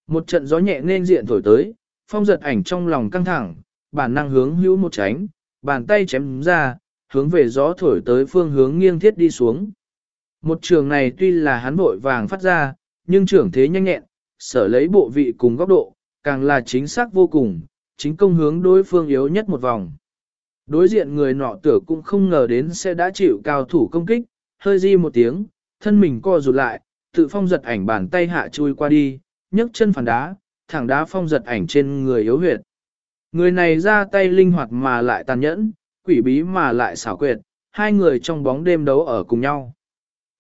Một trận gió nhẹ nên diện thổi tới, phong giật ảnh trong lòng căng thẳng, bản năng hướng hữu một tránh, bàn tay chém ra, hướng về gió thổi tới phương hướng nghiêng thiết đi xuống. Một trường này tuy là hắn vội vàng phát ra, nhưng trưởng thế nhanh nhẹn, sở lấy bộ vị cùng góc độ, càng là chính xác vô cùng, chính công hướng đối phương yếu nhất một vòng. Đối diện người nọ tử cũng không ngờ đến sẽ đã chịu cao thủ công kích, hơi di một tiếng, thân mình co rụt lại, tự phong giật ảnh bàn tay hạ chui qua đi, nhấc chân phản đá, thẳng đá phong giật ảnh trên người yếu huyệt. Người này ra tay linh hoạt mà lại tàn nhẫn, quỷ bí mà lại xảo quyệt, hai người trong bóng đêm đấu ở cùng nhau.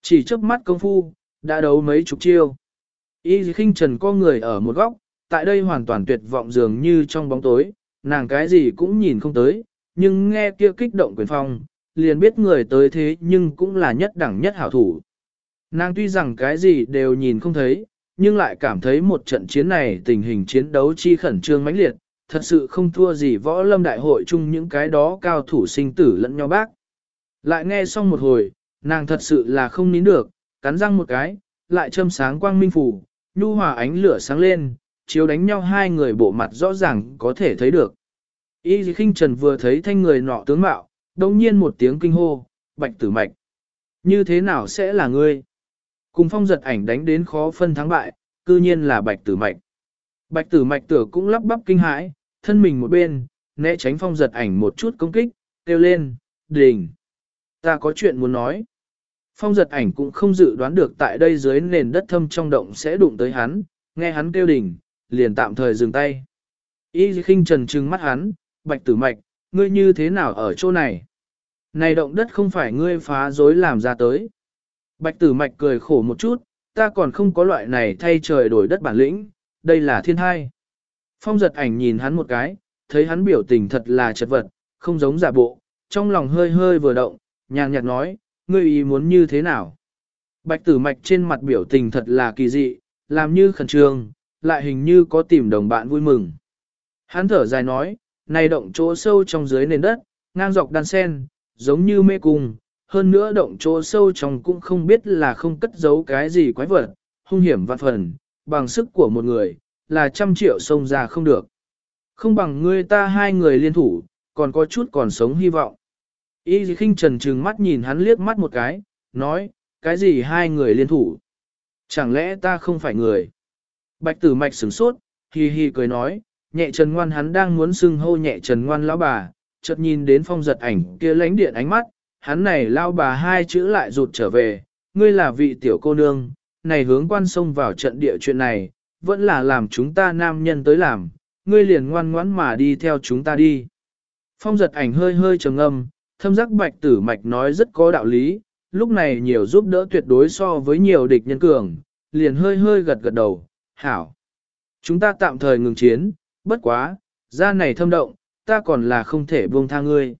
Chỉ trước mắt công phu, đã đấu mấy chục chiêu. Y khinh trần có người ở một góc, tại đây hoàn toàn tuyệt vọng dường như trong bóng tối, nàng cái gì cũng nhìn không tới, nhưng nghe kia kích động quyền phong, liền biết người tới thế nhưng cũng là nhất đẳng nhất hảo thủ. Nàng tuy rằng cái gì đều nhìn không thấy, nhưng lại cảm thấy một trận chiến này tình hình chiến đấu chi khẩn trương mãnh liệt, thật sự không thua gì võ lâm đại hội chung những cái đó cao thủ sinh tử lẫn nhau bác. Lại nghe xong một hồi, nàng thật sự là không nín được, cắn răng một cái, lại châm sáng quang minh phủ, nhu hòa ánh lửa sáng lên, chiếu đánh nhau hai người bộ mặt rõ ràng có thể thấy được. Y khinh trần vừa thấy thanh người nọ tướng mạo, đồng nhiên một tiếng kinh hô, bạch tử mạch. Như thế nào sẽ là ngươi? Cùng phong giật ảnh đánh đến khó phân thắng bại, cư nhiên là bạch tử mạch. Bạch tử mạch tử cũng lắp bắp kinh hãi, thân mình một bên, né tránh phong giật ảnh một chút công kích, kêu lên, đình. Ta có chuyện muốn nói. Phong giật ảnh cũng không dự đoán được tại đây dưới nền đất thâm trong động sẽ đụng tới hắn, nghe hắn kêu đình, liền tạm thời dừng tay. Y khinh trần trừng mắt hắn, bạch tử mạch, ngươi như thế nào ở chỗ này? Này động đất không phải ngươi phá dối làm ra tới. Bạch tử mạch cười khổ một chút, ta còn không có loại này thay trời đổi đất bản lĩnh, đây là thiên hai. Phong giật ảnh nhìn hắn một cái, thấy hắn biểu tình thật là chật vật, không giống giả bộ, trong lòng hơi hơi vừa động, nhàn nhạt nói, ngươi ý muốn như thế nào? Bạch tử mạch trên mặt biểu tình thật là kỳ dị, làm như khẩn trương, lại hình như có tìm đồng bạn vui mừng. Hắn thở dài nói, này động chỗ sâu trong dưới nền đất, ngang dọc đan sen, giống như mê cung, hơn nữa động chỗ sâu trong cũng không biết là không cất giấu cái gì quái vật, hung hiểm vạn phần, bằng sức của một người, là trăm triệu sông ra không được. Không bằng ngươi ta hai người liên thủ, còn có chút còn sống hy vọng. Y khinh trần trừng mắt nhìn hắn liếc mắt một cái, nói, cái gì hai người liên thủ? Chẳng lẽ ta không phải người? Bạch tử mạch sửng sốt, hì hì cười nói, nhẹ trần ngoan hắn đang muốn xưng hô nhẹ trần ngoan lão bà, chợt nhìn đến phong giật ảnh kia lánh điện ánh mắt, hắn này lao bà hai chữ lại rụt trở về, ngươi là vị tiểu cô nương, này hướng quan sông vào trận địa chuyện này, vẫn là làm chúng ta nam nhân tới làm, ngươi liền ngoan ngoãn mà đi theo chúng ta đi. Phong giật ảnh hơi hơi trầm âm, thâm giác bạch tử mạch nói rất có đạo lý, lúc này nhiều giúp đỡ tuyệt đối so với nhiều địch nhân cường, liền hơi hơi gật gật đầu, hảo. Chúng ta tạm thời ngừng chiến, bất quá, ra này thâm động, ta còn là không thể buông tha ngươi.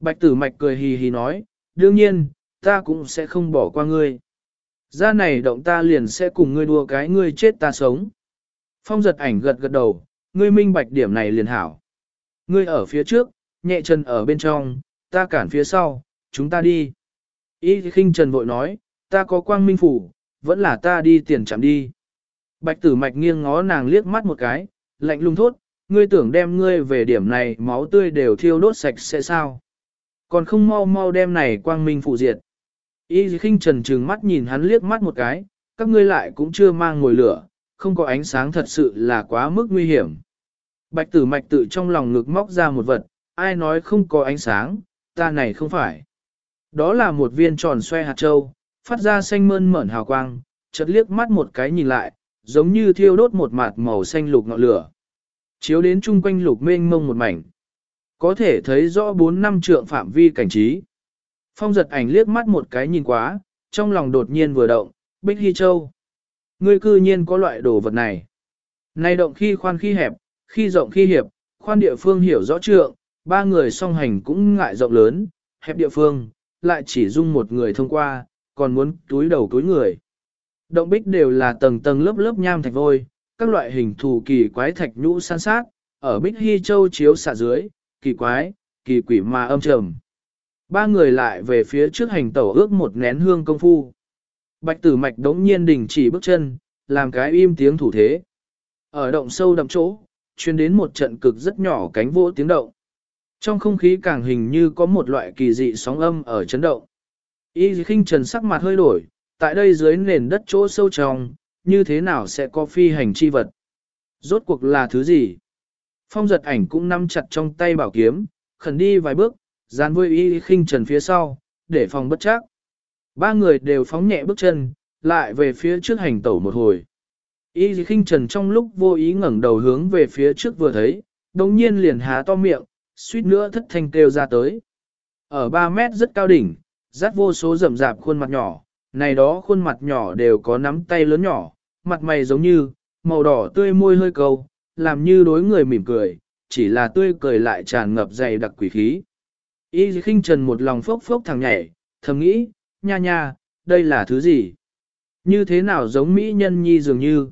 Bạch tử mạch cười hì hì nói, đương nhiên, ta cũng sẽ không bỏ qua ngươi. Ra này động ta liền sẽ cùng ngươi đua cái ngươi chết ta sống. Phong giật ảnh gật gật đầu, ngươi minh bạch điểm này liền hảo. Ngươi ở phía trước, nhẹ chân ở bên trong, ta cản phía sau, chúng ta đi. Y khinh trần vội nói, ta có quang minh phủ, vẫn là ta đi tiền chạm đi. Bạch tử mạch nghiêng ngó nàng liếc mắt một cái, lạnh lùng thốt, ngươi tưởng đem ngươi về điểm này máu tươi đều thiêu đốt sạch sẽ sao. Còn không mau mau đem này quang minh phụ diệt. Y khinh trần trừng mắt nhìn hắn liếc mắt một cái, các ngươi lại cũng chưa mang ngồi lửa, không có ánh sáng thật sự là quá mức nguy hiểm. Bạch tử mạch tự trong lòng ngực móc ra một vật, ai nói không có ánh sáng, ta này không phải. Đó là một viên tròn xoe hạt châu, phát ra xanh mơn mởn hào quang, chợt liếc mắt một cái nhìn lại, giống như thiêu đốt một mạt màu xanh lục ngọn lửa. Chiếu đến chung quanh lục mênh mông một mảnh. Có thể thấy rõ bốn năm trượng phạm vi cảnh trí. Phong giật ảnh liếc mắt một cái nhìn quá, trong lòng đột nhiên vừa động, Bích Hy Châu. Ngươi cư nhiên có loại đồ vật này. Này động khi khoan khi hẹp, khi rộng khi hiệp, khoan địa phương hiểu rõ trượng, ba người song hành cũng ngại rộng lớn, hẹp địa phương, lại chỉ dung một người thông qua, còn muốn túi đầu túi người. Động bích đều là tầng tầng lớp lớp nham thạch vôi, các loại hình thù kỳ quái thạch nhũ san sát, ở bích hy châu chiếu xạ dưới, kỳ quái, kỳ quỷ mà âm trầm. Ba người lại về phía trước hành tẩu ước một nén hương công phu. Bạch tử mạch đống nhiên đình chỉ bước chân, làm cái im tiếng thủ thế. Ở động sâu đậm chỗ, chuyên đến một trận cực rất nhỏ cánh vỗ tiếng động. Trong không khí càng hình như có một loại kỳ dị sóng âm ở chấn động. Y khinh trần sắc mặt hơi đổi, tại đây dưới nền đất chỗ sâu trong, như thế nào sẽ có phi hành chi vật? Rốt cuộc là thứ gì? Phong giật ảnh cũng nắm chặt trong tay bảo kiếm, khẩn đi vài bước, dán vui y khinh trần phía sau, để phòng bất chắc. Ba người đều phóng nhẹ bước chân, lại về phía trước hành tẩu một hồi. Y khinh trần trong lúc vô ý ngẩng đầu hướng về phía trước vừa thấy, đồng nhiên liền há to miệng, suýt nữa thất thanh kêu ra tới. Ở 3 mét rất cao đỉnh, rát vô số rậm rạp khuôn mặt nhỏ, này đó khuôn mặt nhỏ đều có nắm tay lớn nhỏ, mặt mày giống như, màu đỏ tươi môi hơi cầu, làm như đối người mỉm cười, chỉ là tươi cười lại tràn ngập dày đặc quỷ khí. Y khinh trần một lòng phốc phốc thằng nhảy, thầm nghĩ, nha nha, đây là thứ gì? Như thế nào giống mỹ nhân nhi dường như?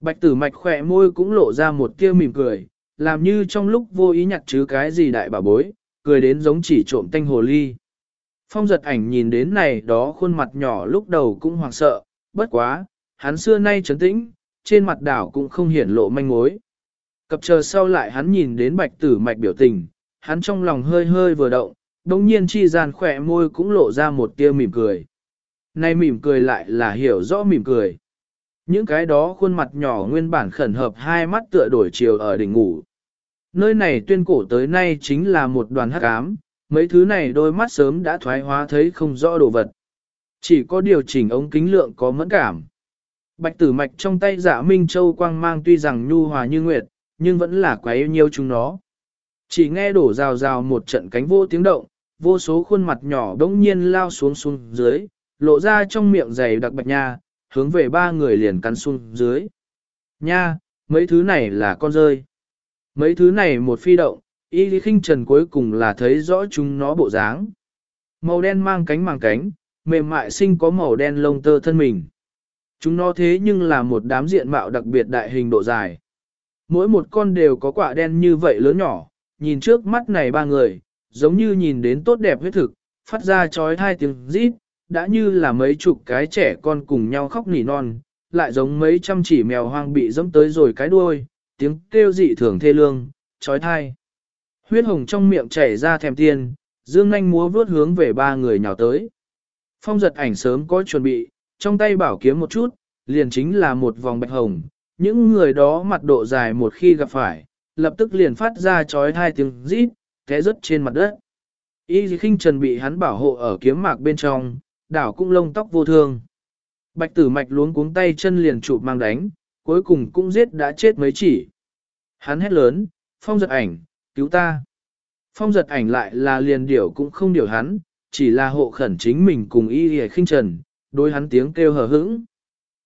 Bạch tử mạch khỏe môi cũng lộ ra một tia mỉm cười, làm như trong lúc vô ý nhặt chứ cái gì đại bà bối, cười đến giống chỉ trộm tanh hồ ly. Phong giật ảnh nhìn đến này đó khuôn mặt nhỏ lúc đầu cũng hoảng sợ, bất quá, hắn xưa nay trấn tĩnh, trên mặt đảo cũng không hiển lộ manh mối. Cập chờ sau lại hắn nhìn đến bạch tử mạch biểu tình, hắn trong lòng hơi hơi vừa động, đồng nhiên chi gian khỏe môi cũng lộ ra một tia mỉm cười. Nay mỉm cười lại là hiểu rõ mỉm cười. Những cái đó khuôn mặt nhỏ nguyên bản khẩn hợp hai mắt tựa đổi chiều ở đỉnh ngủ. Nơi này tuyên cổ tới nay chính là một đoàn hắc ám, mấy thứ này đôi mắt sớm đã thoái hóa thấy không rõ đồ vật. Chỉ có điều chỉnh ống kính lượng có mẫn cảm. Bạch tử mạch trong tay giả Minh Châu quang mang tuy rằng nhu hòa như nguyệt, nhưng vẫn là quá yêu nhiều chúng nó. Chỉ nghe đổ rào rào một trận cánh vô tiếng động, vô số khuôn mặt nhỏ đống nhiên lao xuống xuống dưới, lộ ra trong miệng dày đặc bạch nha, hướng về ba người liền cắn xuống dưới. Nha, mấy thứ này là con rơi. Mấy thứ này một phi động, y lý khinh trần cuối cùng là thấy rõ chúng nó bộ dáng. Màu đen mang cánh màng cánh, mềm mại sinh có màu đen lông tơ thân mình. Chúng nó thế nhưng là một đám diện mạo đặc biệt đại hình độ dài. Mỗi một con đều có quả đen như vậy lớn nhỏ, nhìn trước mắt này ba người, giống như nhìn đến tốt đẹp huyết thực, phát ra chói hai tiếng rít, đã như là mấy chục cái trẻ con cùng nhau khóc nỉ non, lại giống mấy trăm chỉ mèo hoang bị dẫm tới rồi cái đuôi, tiếng kêu dị thường thê lương, chói thai. Huyết hồng trong miệng chảy ra thèm tiên, dương nanh múa vướt hướng về ba người nhào tới. Phong giật ảnh sớm có chuẩn bị, trong tay bảo kiếm một chút, liền chính là một vòng bạch hồng, những người đó mặt độ dài một khi gặp phải, lập tức liền phát ra chói hai tiếng rít, té rớt trên mặt đất. Y khinh trần bị hắn bảo hộ ở kiếm mạc bên trong, đảo cũng lông tóc vô thương. Bạch tử mạch luống cuống tay chân liền chụp mang đánh, cuối cùng cũng giết đã chết mấy chỉ. Hắn hét lớn, phong giật ảnh, cứu ta. Phong giật ảnh lại là liền điểu cũng không điều hắn, chỉ là hộ khẩn chính mình cùng y hề khinh trần, đối hắn tiếng kêu hờ hững.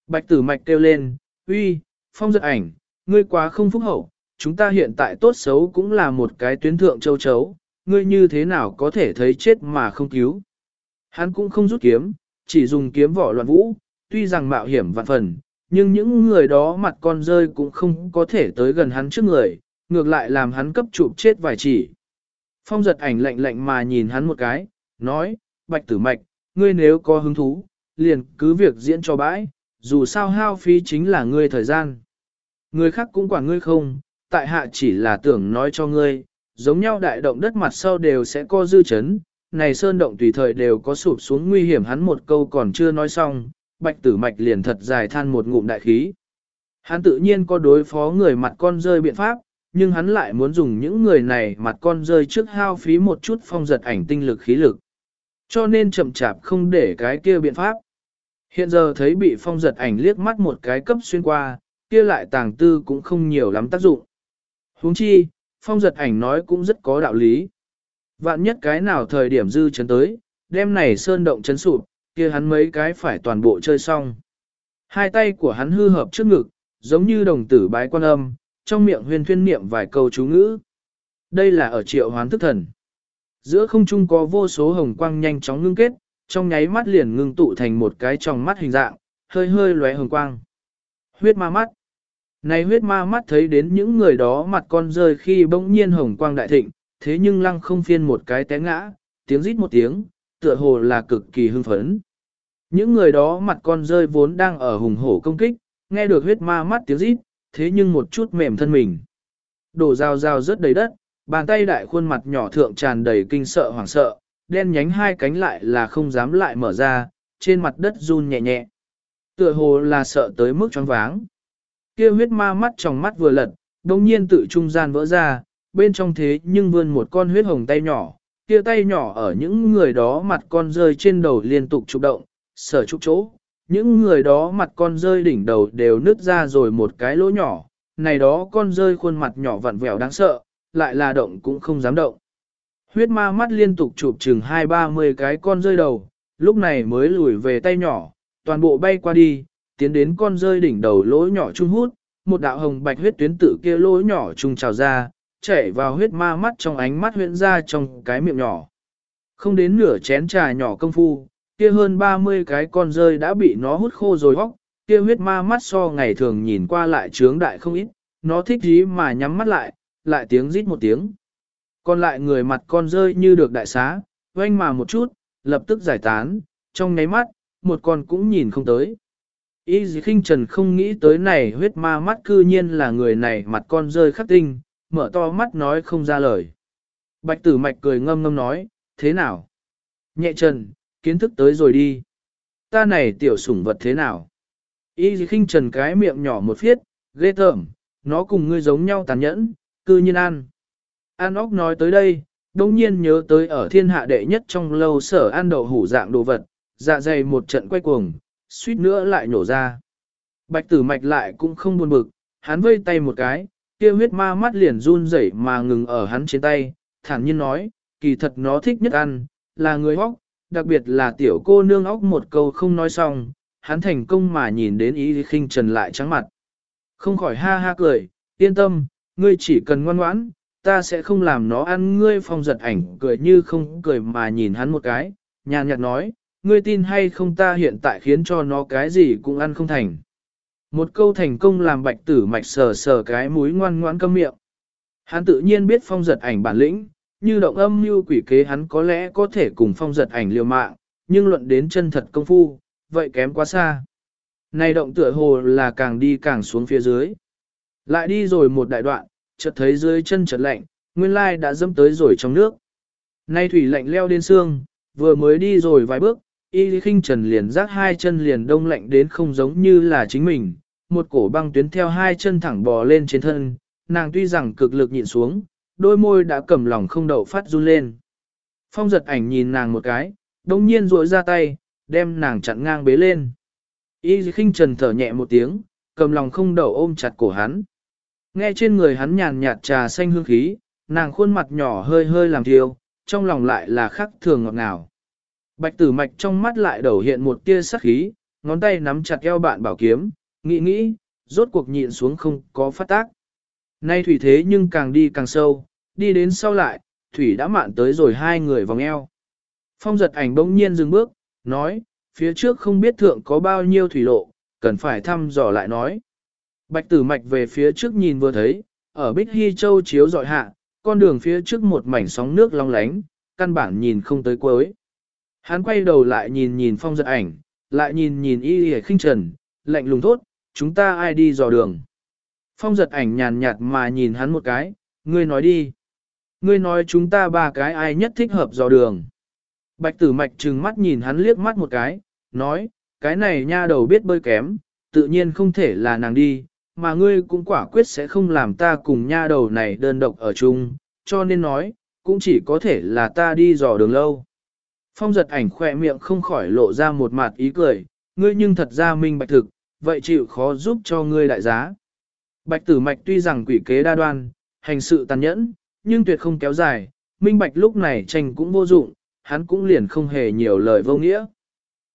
Bạch tử mạch kêu lên, uy, phong giật ảnh, ngươi quá không phúc hậu, chúng ta hiện tại tốt xấu cũng là một cái tuyến thượng châu chấu, ngươi như thế nào có thể thấy chết mà không cứu. Hắn cũng không rút kiếm, chỉ dùng kiếm vỏ loạn vũ, tuy rằng mạo hiểm vạn phần, nhưng những người đó mặt con rơi cũng không có thể tới gần hắn trước người, ngược lại làm hắn cấp chụp chết vài chỉ. Phong giật ảnh lạnh lạnh mà nhìn hắn một cái, nói, bạch tử mạch, ngươi nếu có hứng thú, liền cứ việc diễn cho bãi, dù sao hao phí chính là ngươi thời gian. Người khác cũng quản ngươi không, tại hạ chỉ là tưởng nói cho ngươi, giống nhau đại động đất mặt sau đều sẽ có dư chấn, này sơn động tùy thời đều có sụp xuống nguy hiểm hắn một câu còn chưa nói xong, bạch tử mạch liền thật dài than một ngụm đại khí. Hắn tự nhiên có đối phó người mặt con rơi biện pháp, nhưng hắn lại muốn dùng những người này mặt con rơi trước hao phí một chút phong giật ảnh tinh lực khí lực. Cho nên chậm chạp không để cái kia biện pháp. Hiện giờ thấy bị phong giật ảnh liếc mắt một cái cấp xuyên qua, kia lại tàng tư cũng không nhiều lắm tác dụng. huống chi, phong giật ảnh nói cũng rất có đạo lý. Vạn nhất cái nào thời điểm dư chấn tới, đêm này sơn động chấn sụp, kia hắn mấy cái phải toàn bộ chơi xong. Hai tay của hắn hư hợp trước ngực, giống như đồng tử bái quan âm, trong miệng huyên thuyên niệm vài câu chú ngữ. Đây là ở triệu hoán thức thần. Giữa không trung có vô số hồng quang nhanh chóng ngưng kết, trong nháy mắt liền ngưng tụ thành một cái tròng mắt hình dạng, hơi hơi lóe hồng quang. Huyết ma mắt. Này huyết ma mắt thấy đến những người đó mặt con rơi khi bỗng nhiên hồng quang đại thịnh, thế nhưng lăng không phiên một cái té ngã, tiếng rít một tiếng, tựa hồ là cực kỳ hưng phấn. Những người đó mặt con rơi vốn đang ở hùng hổ công kích, nghe được huyết ma mắt tiếng rít, thế nhưng một chút mềm thân mình. Đổ rào rào rớt đầy đất, bàn tay đại khuôn mặt nhỏ thượng tràn đầy kinh sợ hoảng sợ, đen nhánh hai cánh lại là không dám lại mở ra, trên mặt đất run nhẹ nhẹ. Tựa hồ là sợ tới mức choáng váng. Kia huyết ma mắt trong mắt vừa lật, đồng nhiên tự trung gian vỡ ra, bên trong thế nhưng vươn một con huyết hồng tay nhỏ, kia tay nhỏ ở những người đó mặt con rơi trên đầu liên tục trục động, sở trục chỗ, những người đó mặt con rơi đỉnh đầu đều nứt ra rồi một cái lỗ nhỏ, này đó con rơi khuôn mặt nhỏ vặn vẹo đáng sợ, lại là động cũng không dám động. Huyết ma mắt liên tục chụp chừng hai ba mươi cái con rơi đầu, lúc này mới lùi về tay nhỏ, toàn bộ bay qua đi, tiến đến con rơi đỉnh đầu lỗ nhỏ trung hút, một đạo hồng bạch huyết tuyến tự kia lỗ nhỏ trung trào ra, chảy vào huyết ma mắt trong ánh mắt huyện ra trong cái miệng nhỏ. Không đến nửa chén trà nhỏ công phu, kia hơn 30 cái con rơi đã bị nó hút khô rồi hóc, kia huyết ma mắt so ngày thường nhìn qua lại trướng đại không ít, nó thích gì mà nhắm mắt lại, lại tiếng rít một tiếng. Còn lại người mặt con rơi như được đại xá, oanh mà một chút, lập tức giải tán, trong nháy mắt, một con cũng nhìn không tới. Y dì khinh trần không nghĩ tới này huyết ma mắt cư nhiên là người này mặt con rơi khắc tinh, mở to mắt nói không ra lời. Bạch tử mạch cười ngâm ngâm nói, thế nào? Nhẹ trần, kiến thức tới rồi đi. Ta này tiểu sủng vật thế nào? Y khinh trần cái miệng nhỏ một phiết, ghê tởm, nó cùng ngươi giống nhau tàn nhẫn, cư nhiên ăn. An óc nói tới đây, đông nhiên nhớ tới ở thiên hạ đệ nhất trong lâu sở ăn đậu hủ dạng đồ vật, dạ dày một trận quay cuồng, suýt nữa lại nổ ra. Bạch tử mạch lại cũng không buồn bực, hắn vây tay một cái, kia huyết ma mắt liền run rẩy mà ngừng ở hắn trên tay, thản nhiên nói, kỳ thật nó thích nhất ăn, là người hóc, đặc biệt là tiểu cô nương óc một câu không nói xong, hắn thành công mà nhìn đến ý khinh trần lại trắng mặt. Không khỏi ha ha cười, yên tâm, ngươi chỉ cần ngoan ngoãn, ta sẽ không làm nó ăn ngươi phong giật ảnh cười như không cười mà nhìn hắn một cái, nhàn nhạt nói, ngươi tin hay không ta hiện tại khiến cho nó cái gì cũng ăn không thành. Một câu thành công làm bạch tử mạch sờ sờ cái mũi ngoan ngoãn câm miệng. Hắn tự nhiên biết phong giật ảnh bản lĩnh, như động âm như quỷ kế hắn có lẽ có thể cùng phong giật ảnh liều mạng, nhưng luận đến chân thật công phu, vậy kém quá xa. Này động tựa hồ là càng đi càng xuống phía dưới. Lại đi rồi một đại đoạn, chợt thấy dưới chân chợt lạnh, nguyên lai đã dâm tới rồi trong nước. Nay thủy lạnh leo đến xương, vừa mới đi rồi vài bước, y khinh trần liền rác hai chân liền đông lạnh đến không giống như là chính mình, một cổ băng tuyến theo hai chân thẳng bò lên trên thân, nàng tuy rằng cực lực nhịn xuống, đôi môi đã cầm lòng không đậu phát run lên. Phong giật ảnh nhìn nàng một cái, đồng nhiên rội ra tay, đem nàng chặn ngang bế lên. Y khinh trần thở nhẹ một tiếng, cầm lòng không đậu ôm chặt cổ hắn. Nghe trên người hắn nhàn nhạt trà xanh hương khí, nàng khuôn mặt nhỏ hơi hơi làm thiêu, trong lòng lại là khắc thường ngọt ngào. Bạch tử mạch trong mắt lại đầu hiện một tia sắc khí, ngón tay nắm chặt eo bạn bảo kiếm, nghĩ nghĩ, rốt cuộc nhịn xuống không có phát tác. Nay thủy thế nhưng càng đi càng sâu, đi đến sau lại, thủy đã mạn tới rồi hai người vòng eo. Phong giật ảnh bỗng nhiên dừng bước, nói, phía trước không biết thượng có bao nhiêu thủy lộ, cần phải thăm dò lại nói. Bạch tử mạch về phía trước nhìn vừa thấy, ở Bích Hy Châu chiếu dọi hạ, con đường phía trước một mảnh sóng nước long lánh, căn bản nhìn không tới cuối. Hắn quay đầu lại nhìn nhìn phong giật ảnh, lại nhìn nhìn y hề khinh trần, lạnh lùng thốt, chúng ta ai đi dò đường. Phong giật ảnh nhàn nhạt mà nhìn hắn một cái, ngươi nói đi. Ngươi nói chúng ta ba cái ai nhất thích hợp dò đường. Bạch tử mạch trừng mắt nhìn hắn liếc mắt một cái, nói, cái này nha đầu biết bơi kém, tự nhiên không thể là nàng đi, mà ngươi cũng quả quyết sẽ không làm ta cùng nha đầu này đơn độc ở chung, cho nên nói, cũng chỉ có thể là ta đi dò đường lâu. Phong giật ảnh khỏe miệng không khỏi lộ ra một mặt ý cười, ngươi nhưng thật ra minh bạch thực, vậy chịu khó giúp cho ngươi đại giá. Bạch tử mạch tuy rằng quỷ kế đa đoan, hành sự tàn nhẫn, nhưng tuyệt không kéo dài, minh bạch lúc này tranh cũng vô dụng, hắn cũng liền không hề nhiều lời vô nghĩa.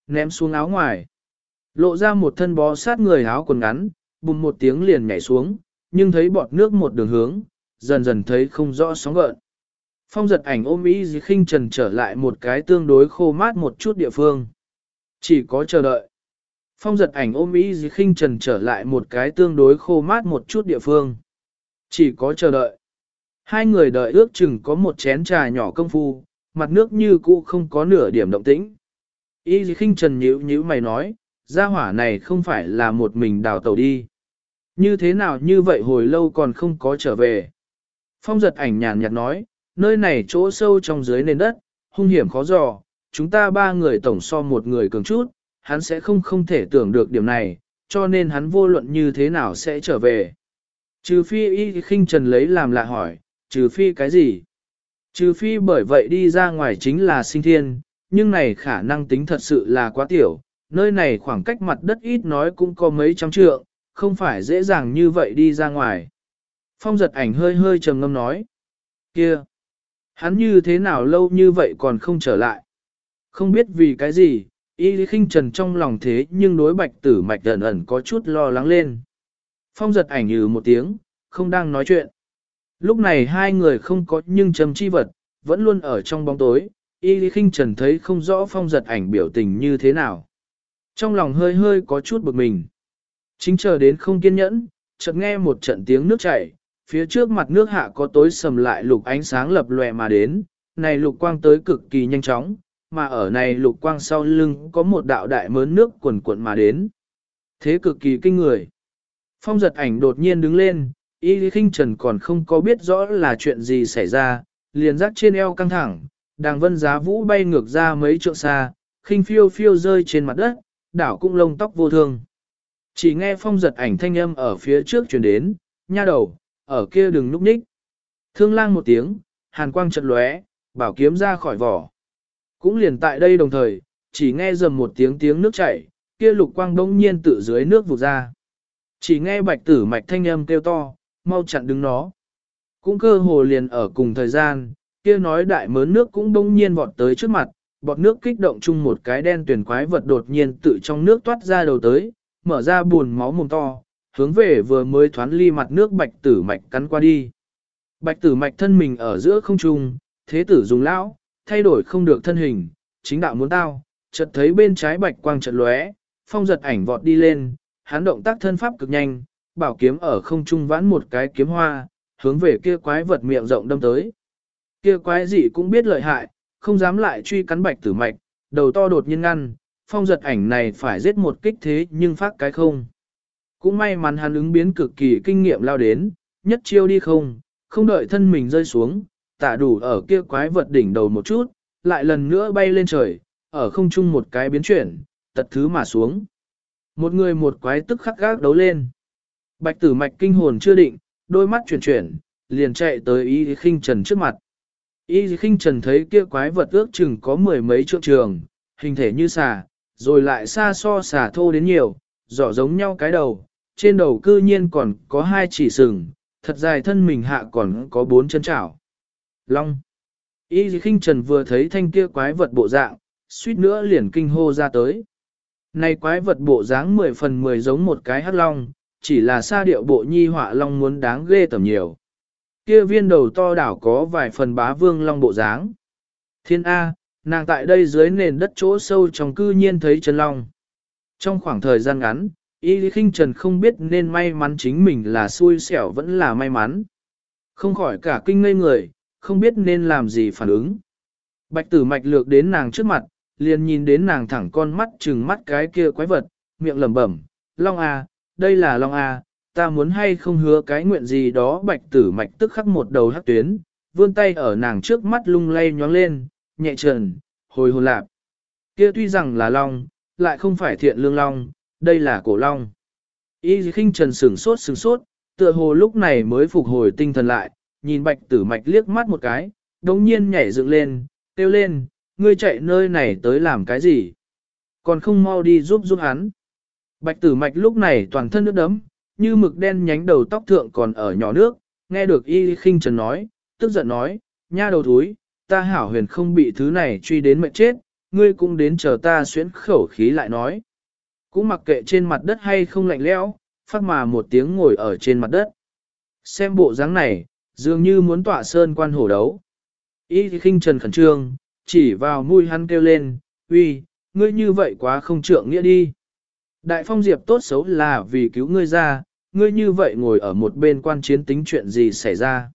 Ném xuống áo ngoài, lộ ra một thân bó sát người áo quần ngắn, bùm một tiếng liền nhảy xuống, nhưng thấy bọt nước một đường hướng, dần dần thấy không rõ sóng gợn. Phong giật ảnh ôm ý dì khinh trần trở lại một cái tương đối khô mát một chút địa phương. Chỉ có chờ đợi. Phong giật ảnh ôm ý dì khinh trần trở lại một cái tương đối khô mát một chút địa phương. Chỉ có chờ đợi. Hai người đợi ước chừng có một chén trà nhỏ công phu, mặt nước như cũ không có nửa điểm động tĩnh. Ý dì khinh trần nhíu nhíu mày nói, gia hỏa này không phải là một mình đào tàu đi. Như thế nào như vậy hồi lâu còn không có trở về. Phong giật ảnh nhàn nhạt nói, nơi này chỗ sâu trong dưới nền đất, hung hiểm khó dò, chúng ta ba người tổng so một người cường chút, hắn sẽ không không thể tưởng được điểm này, cho nên hắn vô luận như thế nào sẽ trở về. Trừ phi y khinh trần lấy làm lạ hỏi, trừ phi cái gì? Trừ phi bởi vậy đi ra ngoài chính là sinh thiên, nhưng này khả năng tính thật sự là quá tiểu, nơi này khoảng cách mặt đất ít nói cũng có mấy trăm trượng, không phải dễ dàng như vậy đi ra ngoài. Phong giật ảnh hơi hơi trầm ngâm nói. Kia! Hắn như thế nào lâu như vậy còn không trở lại? Không biết vì cái gì, y lý khinh trần trong lòng thế nhưng đối bạch tử mạch ẩn ẩn có chút lo lắng lên. Phong giật ảnh như một tiếng, không đang nói chuyện. Lúc này hai người không có nhưng trầm chi vật, vẫn luôn ở trong bóng tối, y lý khinh trần thấy không rõ phong giật ảnh biểu tình như thế nào. Trong lòng hơi hơi có chút bực mình. Chính chờ đến không kiên nhẫn, chợt nghe một trận tiếng nước chảy, phía trước mặt nước hạ có tối sầm lại lục ánh sáng lập lòe mà đến, này lục quang tới cực kỳ nhanh chóng, mà ở này lục quang sau lưng có một đạo đại mớn nước quần cuộn mà đến. Thế cực kỳ kinh người. Phong giật ảnh đột nhiên đứng lên, y khinh trần còn không có biết rõ là chuyện gì xảy ra, liền rắc trên eo căng thẳng, đàng vân giá vũ bay ngược ra mấy trượng xa, khinh phiêu phiêu rơi trên mặt đất, đảo cũng lông tóc vô thương. Chỉ nghe phong giật ảnh thanh âm ở phía trước truyền đến, nha đầu, ở kia đừng núp nhích. Thương lang một tiếng, hàn quang chật lóe, bảo kiếm ra khỏi vỏ. Cũng liền tại đây đồng thời, chỉ nghe dầm một tiếng tiếng nước chảy, kia lục quang đông nhiên tự dưới nước vụt ra. Chỉ nghe bạch tử mạch thanh âm kêu to, mau chặn đứng nó. Cũng cơ hồ liền ở cùng thời gian, kia nói đại mớn nước cũng đông nhiên vọt tới trước mặt, bọt nước kích động chung một cái đen tuyển quái vật đột nhiên tự trong nước toát ra đầu tới, mở ra buồn máu mồm to, hướng về vừa mới thoán ly mặt nước bạch tử mạch cắn qua đi. Bạch tử mạch thân mình ở giữa không trung, thế tử dùng lão, thay đổi không được thân hình, chính đạo muốn tao, chợt thấy bên trái bạch quang chợt lóe, phong giật ảnh vọt đi lên, hắn động tác thân pháp cực nhanh, bảo kiếm ở không trung vãn một cái kiếm hoa, hướng về kia quái vật miệng rộng đâm tới. Kia quái dị cũng biết lợi hại, không dám lại truy cắn bạch tử mạch, đầu to đột nhiên ngăn, phong giật ảnh này phải giết một kích thế nhưng phát cái không. Cũng may mắn hắn ứng biến cực kỳ kinh nghiệm lao đến, nhất chiêu đi không, không đợi thân mình rơi xuống, tả đủ ở kia quái vật đỉnh đầu một chút, lại lần nữa bay lên trời, ở không trung một cái biến chuyển, tật thứ mà xuống. Một người một quái tức khắc gác đấu lên. Bạch tử mạch kinh hồn chưa định, đôi mắt chuyển chuyển, liền chạy tới y khinh trần trước mặt. Y khinh trần thấy kia quái vật ước chừng có mười mấy trượng trường, hình thể như xà, rồi lại xa so xà thô đến nhiều, rõ giống nhau cái đầu, trên đầu cư nhiên còn có hai chỉ sừng, thật dài thân mình hạ còn có bốn chân chảo. Long. Y khinh trần vừa thấy thanh kia quái vật bộ dạng, suýt nữa liền kinh hô ra tới. Này quái vật bộ dáng mười phần mười giống một cái hắc long, chỉ là xa điệu bộ nhi họa long muốn đáng ghê tầm nhiều. Kia viên đầu to đảo có vài phần bá vương long bộ dáng. Thiên A, nàng tại đây dưới nền đất chỗ sâu trong cư nhiên thấy chân long. Trong khoảng thời gian ngắn, Y Lý Kinh Trần không biết nên may mắn chính mình là xui xẻo vẫn là may mắn. Không khỏi cả kinh ngây người, không biết nên làm gì phản ứng. Bạch tử mạch lược đến nàng trước mặt, liền nhìn đến nàng thẳng con mắt trừng mắt cái kia quái vật, miệng lẩm bẩm, Long A, đây là Long A, ta muốn hay không hứa cái nguyện gì đó bạch tử mạch tức khắc một đầu hắc tuyến, vươn tay ở nàng trước mắt lung lay nhoáng lên, nhẹ trần, hồi hồn lạp. Kia tuy rằng là Long, lại không phải thiện lương Long, đây là cổ Long. Y khinh trần sửng sốt sửng sốt, tựa hồ lúc này mới phục hồi tinh thần lại, nhìn bạch tử mạch liếc mắt một cái, đống nhiên nhảy dựng lên, kêu lên, ngươi chạy nơi này tới làm cái gì? Còn không mau đi giúp giúp hắn. Bạch tử mạch lúc này toàn thân nước đấm, như mực đen nhánh đầu tóc thượng còn ở nhỏ nước, nghe được y khinh trần nói, tức giận nói, nha đầu thúi, ta hảo huyền không bị thứ này truy đến mệnh chết, ngươi cũng đến chờ ta xuyến khẩu khí lại nói. Cũng mặc kệ trên mặt đất hay không lạnh lẽo, phát mà một tiếng ngồi ở trên mặt đất. Xem bộ dáng này, dường như muốn tỏa sơn quan hổ đấu. Y khinh trần khẩn trương, chỉ vào mũi hắn kêu lên, uy, ngươi như vậy quá không trượng nghĩa đi. Đại phong diệp tốt xấu là vì cứu ngươi ra, ngươi như vậy ngồi ở một bên quan chiến tính chuyện gì xảy ra.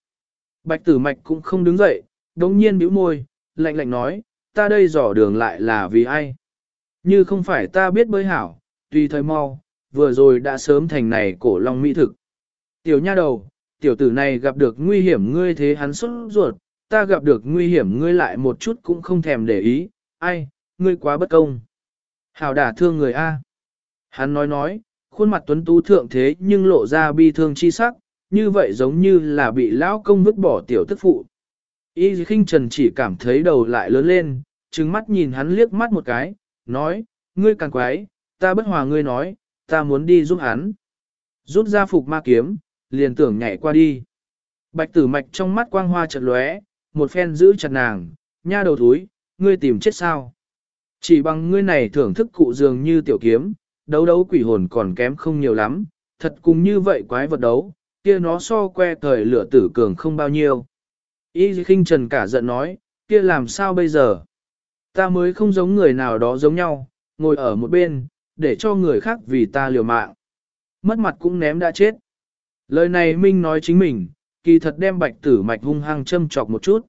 Bạch tử mạch cũng không đứng dậy, đống nhiên bĩu môi, lạnh lạnh nói, ta đây dò đường lại là vì ai. Như không phải ta biết bơi hảo, tùy thời mau, vừa rồi đã sớm thành này cổ long mỹ thực. Tiểu nha đầu, tiểu tử này gặp được nguy hiểm ngươi thế hắn xuất ruột, ta gặp được nguy hiểm ngươi lại một chút cũng không thèm để ý, ai, ngươi quá bất công. Hảo đả thương người A. Hắn nói nói, khuôn mặt tuấn tú thượng thế nhưng lộ ra bi thương chi sắc, như vậy giống như là bị lão công vứt bỏ tiểu tức phụ. Y khinh trần chỉ cảm thấy đầu lại lớn lên, trừng mắt nhìn hắn liếc mắt một cái, nói, ngươi càng quái, ta bất hòa ngươi nói, ta muốn đi giúp hắn. Rút ra phục ma kiếm, liền tưởng nhảy qua đi. Bạch tử mạch trong mắt quang hoa chợt lóe, một phen giữ chặt nàng, nha đầu thúi, ngươi tìm chết sao. Chỉ bằng ngươi này thưởng thức cụ dường như tiểu kiếm, đấu đấu quỷ hồn còn kém không nhiều lắm, thật cùng như vậy quái vật đấu, kia nó so que thời lửa tử cường không bao nhiêu. Y khinh trần cả giận nói, kia làm sao bây giờ? Ta mới không giống người nào đó giống nhau, ngồi ở một bên, để cho người khác vì ta liều mạng. Mất mặt cũng ném đã chết. Lời này Minh nói chính mình, kỳ thật đem bạch tử mạch hung hăng châm chọc một chút.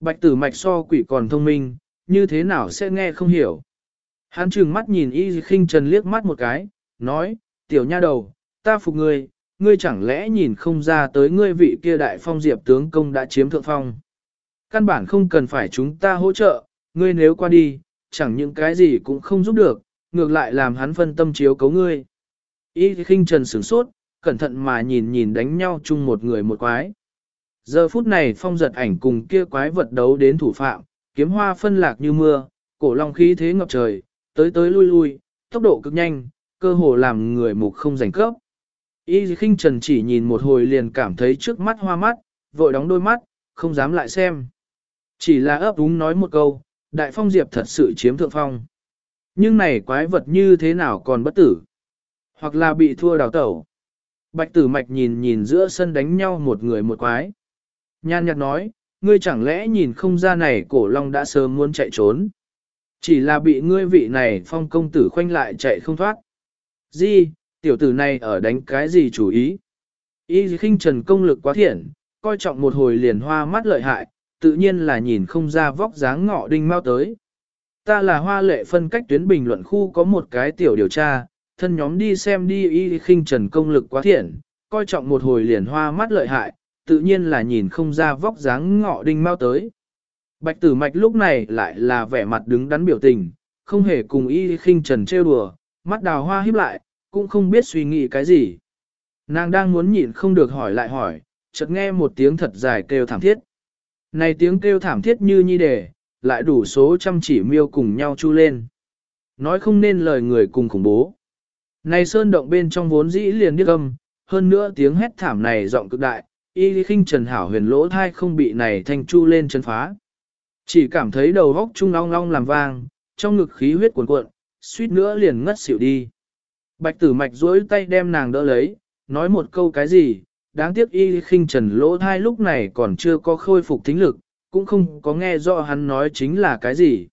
Bạch tử mạch so quỷ còn thông minh, như thế nào sẽ nghe không hiểu. Hắn trừng mắt nhìn y khinh trần liếc mắt một cái, nói, tiểu nha đầu, ta phục ngươi, ngươi chẳng lẽ nhìn không ra tới ngươi vị kia đại phong diệp tướng công đã chiếm thượng phong. Căn bản không cần phải chúng ta hỗ trợ, ngươi nếu qua đi, chẳng những cái gì cũng không giúp được, ngược lại làm hắn phân tâm chiếu cấu ngươi. Y khinh trần sửng sốt, cẩn thận mà nhìn nhìn đánh nhau chung một người một quái. Giờ phút này phong giật ảnh cùng kia quái vật đấu đến thủ phạm, kiếm hoa phân lạc như mưa, cổ long khí thế ngập trời, tới tới lui lui, tốc độ cực nhanh, cơ hồ làm người mục không giành cấp. Y khinh trần chỉ nhìn một hồi liền cảm thấy trước mắt hoa mắt, vội đóng đôi mắt, không dám lại xem. Chỉ là ấp úng nói một câu, đại phong diệp thật sự chiếm thượng phong. Nhưng này quái vật như thế nào còn bất tử? Hoặc là bị thua đào tẩu. Bạch tử mạch nhìn nhìn giữa sân đánh nhau một người một quái. Nhan nhạt nói, ngươi chẳng lẽ nhìn không ra này cổ long đã sớm muốn chạy trốn. Chỉ là bị ngươi vị này phong công tử khoanh lại chạy không thoát. Di, tiểu tử này ở đánh cái gì chủ ý? Y khinh trần công lực quá thiện, coi trọng một hồi liền hoa mắt lợi hại, tự nhiên là nhìn không ra vóc dáng ngọ đinh mau tới. Ta là hoa lệ phân cách tuyến bình luận khu có một cái tiểu điều tra, thân nhóm đi xem đi y khinh trần công lực quá thiện, coi trọng một hồi liền hoa mắt lợi hại, tự nhiên là nhìn không ra vóc dáng ngọ đinh mau tới. Bạch tử mạch lúc này lại là vẻ mặt đứng đắn biểu tình, không hề cùng y khinh trần trêu đùa, mắt đào hoa híp lại, cũng không biết suy nghĩ cái gì. Nàng đang muốn nhịn không được hỏi lại hỏi, chợt nghe một tiếng thật dài kêu thảm thiết. Này tiếng kêu thảm thiết như nhi đề, lại đủ số chăm chỉ miêu cùng nhau chu lên. Nói không nên lời người cùng khủng bố. Này sơn động bên trong vốn dĩ liền điếc âm, hơn nữa tiếng hét thảm này giọng cực đại, y lý khinh trần hảo huyền lỗ thai không bị này thanh chu lên chân phá. Chỉ cảm thấy đầu góc trung long long làm vang, trong ngực khí huyết cuồn cuộn, suýt nữa liền ngất xỉu đi. Bạch tử mạch duỗi tay đem nàng đỡ lấy, nói một câu cái gì, đáng tiếc y khinh trần lỗ thai lúc này còn chưa có khôi phục thính lực, cũng không có nghe rõ hắn nói chính là cái gì.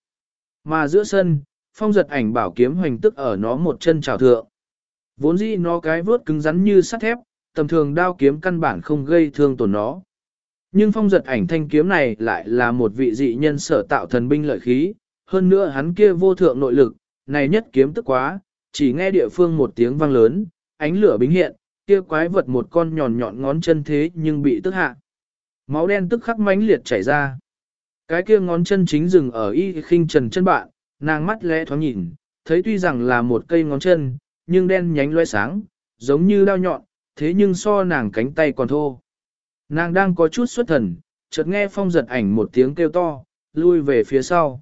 Mà giữa sân, phong giật ảnh bảo kiếm hoành tức ở nó một chân trào thượng. Vốn dĩ nó cái vớt cứng rắn như sắt thép, tầm thường đao kiếm căn bản không gây thương tổn nó. Nhưng phong giật ảnh thanh kiếm này lại là một vị dị nhân sở tạo thần binh lợi khí, hơn nữa hắn kia vô thượng nội lực, này nhất kiếm tức quá, chỉ nghe địa phương một tiếng vang lớn, ánh lửa bính hiện, kia quái vật một con nhọn nhọn ngón chân thế nhưng bị tức hạ. Máu đen tức khắc mãnh liệt chảy ra. Cái kia ngón chân chính dừng ở y khinh trần chân bạn, nàng mắt lẽ thoáng nhìn, thấy tuy rằng là một cây ngón chân, nhưng đen nhánh loe sáng, giống như đao nhọn, thế nhưng so nàng cánh tay còn thô. Nàng đang có chút xuất thần, chợt nghe phong giật ảnh một tiếng kêu to, lui về phía sau.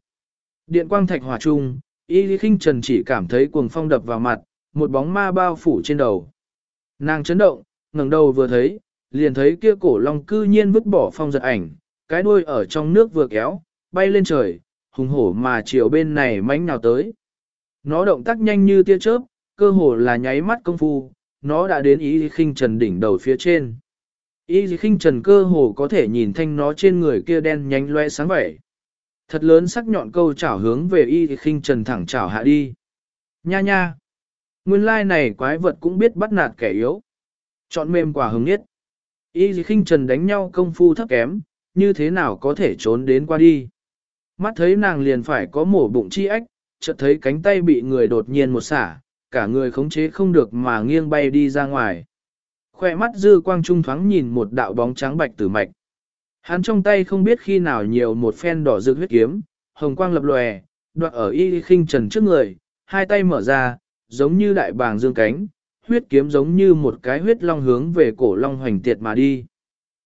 Điện quang thạch hỏa trung, y lý khinh trần chỉ cảm thấy cuồng phong đập vào mặt, một bóng ma bao phủ trên đầu. Nàng chấn động, ngẩng đầu vừa thấy, liền thấy kia cổ long cư nhiên vứt bỏ phong giật ảnh, cái đuôi ở trong nước vừa kéo, bay lên trời, hùng hổ mà chiều bên này mánh nào tới. Nó động tác nhanh như tia chớp, cơ hồ là nháy mắt công phu, nó đã đến ý khinh trần đỉnh đầu phía trên. Ý khinh trần cơ hồ có thể nhìn thanh nó trên người kia đen nhánh loe sáng vẻ. Thật lớn sắc nhọn câu chảo hướng về y khinh trần thẳng chảo hạ đi. Nha nha! Nguyên lai này quái vật cũng biết bắt nạt kẻ yếu. Chọn mềm quả hứng nhất. Y khinh trần đánh nhau công phu thấp kém, như thế nào có thể trốn đến qua đi. Mắt thấy nàng liền phải có mổ bụng chi ách, chợt thấy cánh tay bị người đột nhiên một xả, cả người khống chế không được mà nghiêng bay đi ra ngoài. Khoe mắt dư quang trung thoáng nhìn một đạo bóng trắng bạch tử mạch. Hắn trong tay không biết khi nào nhiều một phen đỏ rực huyết kiếm, hồng quang lập lòe, đoạn ở y khinh trần trước người, hai tay mở ra, giống như đại bàng dương cánh, huyết kiếm giống như một cái huyết long hướng về cổ long hoành tiệt mà đi.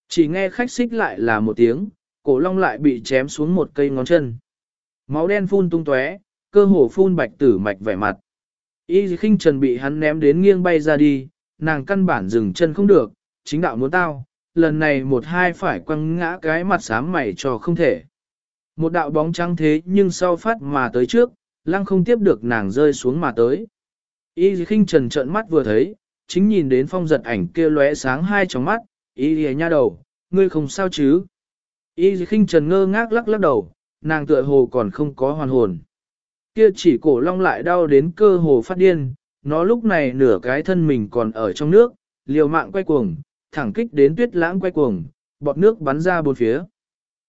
Chỉ nghe khách xích lại là một tiếng, cổ long lại bị chém xuống một cây ngón chân. Máu đen phun tung tóe, cơ hồ phun bạch tử mạch vẻ mặt. Y khinh trần bị hắn ném đến nghiêng bay ra đi, nàng căn bản dừng chân không được, chính đạo muốn tao, lần này một hai phải quăng ngã cái mặt sám mày cho không thể. Một đạo bóng trắng thế nhưng sau phát mà tới trước, lăng không tiếp được nàng rơi xuống mà tới. Y khinh trần trợn mắt vừa thấy, chính nhìn đến phong giật ảnh kia lóe sáng hai tròng mắt, y lìa nha đầu, ngươi không sao chứ. Y khinh trần ngơ ngác lắc lắc đầu, nàng tựa hồ còn không có hoàn hồn. Kia chỉ cổ long lại đau đến cơ hồ phát điên, nó lúc này nửa cái thân mình còn ở trong nước, liều mạng quay cuồng, thẳng kích đến tuyết lãng quay cuồng, bọt nước bắn ra bốn phía.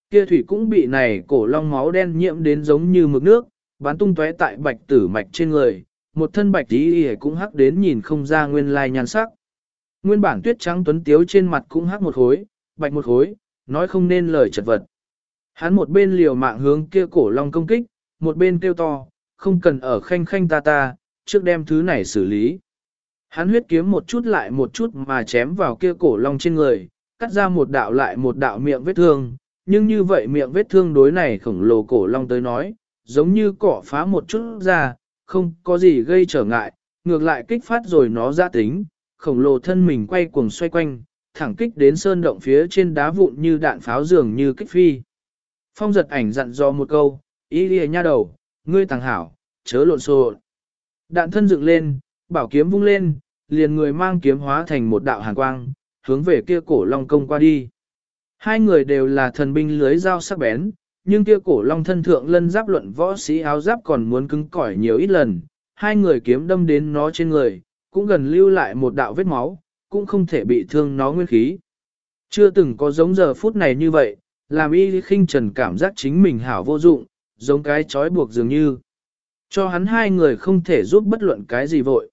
Kia thủy cũng bị này cổ long máu đen nhiễm đến giống như mực nước, bắn tung tóe tại bạch tử mạch trên người, một thân bạch tí y cũng hắc đến nhìn không ra nguyên lai nhan sắc. Nguyên bản tuyết trắng tuấn tiếu trên mặt cũng hắc một khối, bạch một khối, nói không nên lời chật vật. Hắn một bên liều mạng hướng kia cổ long công kích, một bên kêu to, không cần ở khanh khanh ta ta, trước đem thứ này xử lý. Hắn huyết kiếm một chút lại một chút mà chém vào kia cổ long trên người, cắt ra một đạo lại một đạo miệng vết thương, nhưng như vậy miệng vết thương đối này khổng lồ cổ long tới nói, giống như cỏ phá một chút ra, không có gì gây trở ngại, ngược lại kích phát rồi nó ra tính, khổng lồ thân mình quay cuồng xoay quanh, thẳng kích đến sơn động phía trên đá vụn như đạn pháo dường như kích phi. Phong giật ảnh dặn dò một câu, ý lìa nha đầu, ngươi tàng hảo, chớ lộn xộn. Đạn thân dựng lên, bảo kiếm vung lên, liền người mang kiếm hóa thành một đạo hàn quang, hướng về kia cổ long công qua đi. Hai người đều là thần binh lưới dao sắc bén, nhưng kia cổ long thân thượng lân giáp luận võ sĩ áo giáp còn muốn cứng cỏi nhiều ít lần. Hai người kiếm đâm đến nó trên người, cũng gần lưu lại một đạo vết máu, cũng không thể bị thương nó nguyên khí. Chưa từng có giống giờ phút này như vậy, làm y khinh trần cảm giác chính mình hảo vô dụng, giống cái trói buộc dường như. Cho hắn hai người không thể giúp bất luận cái gì vội.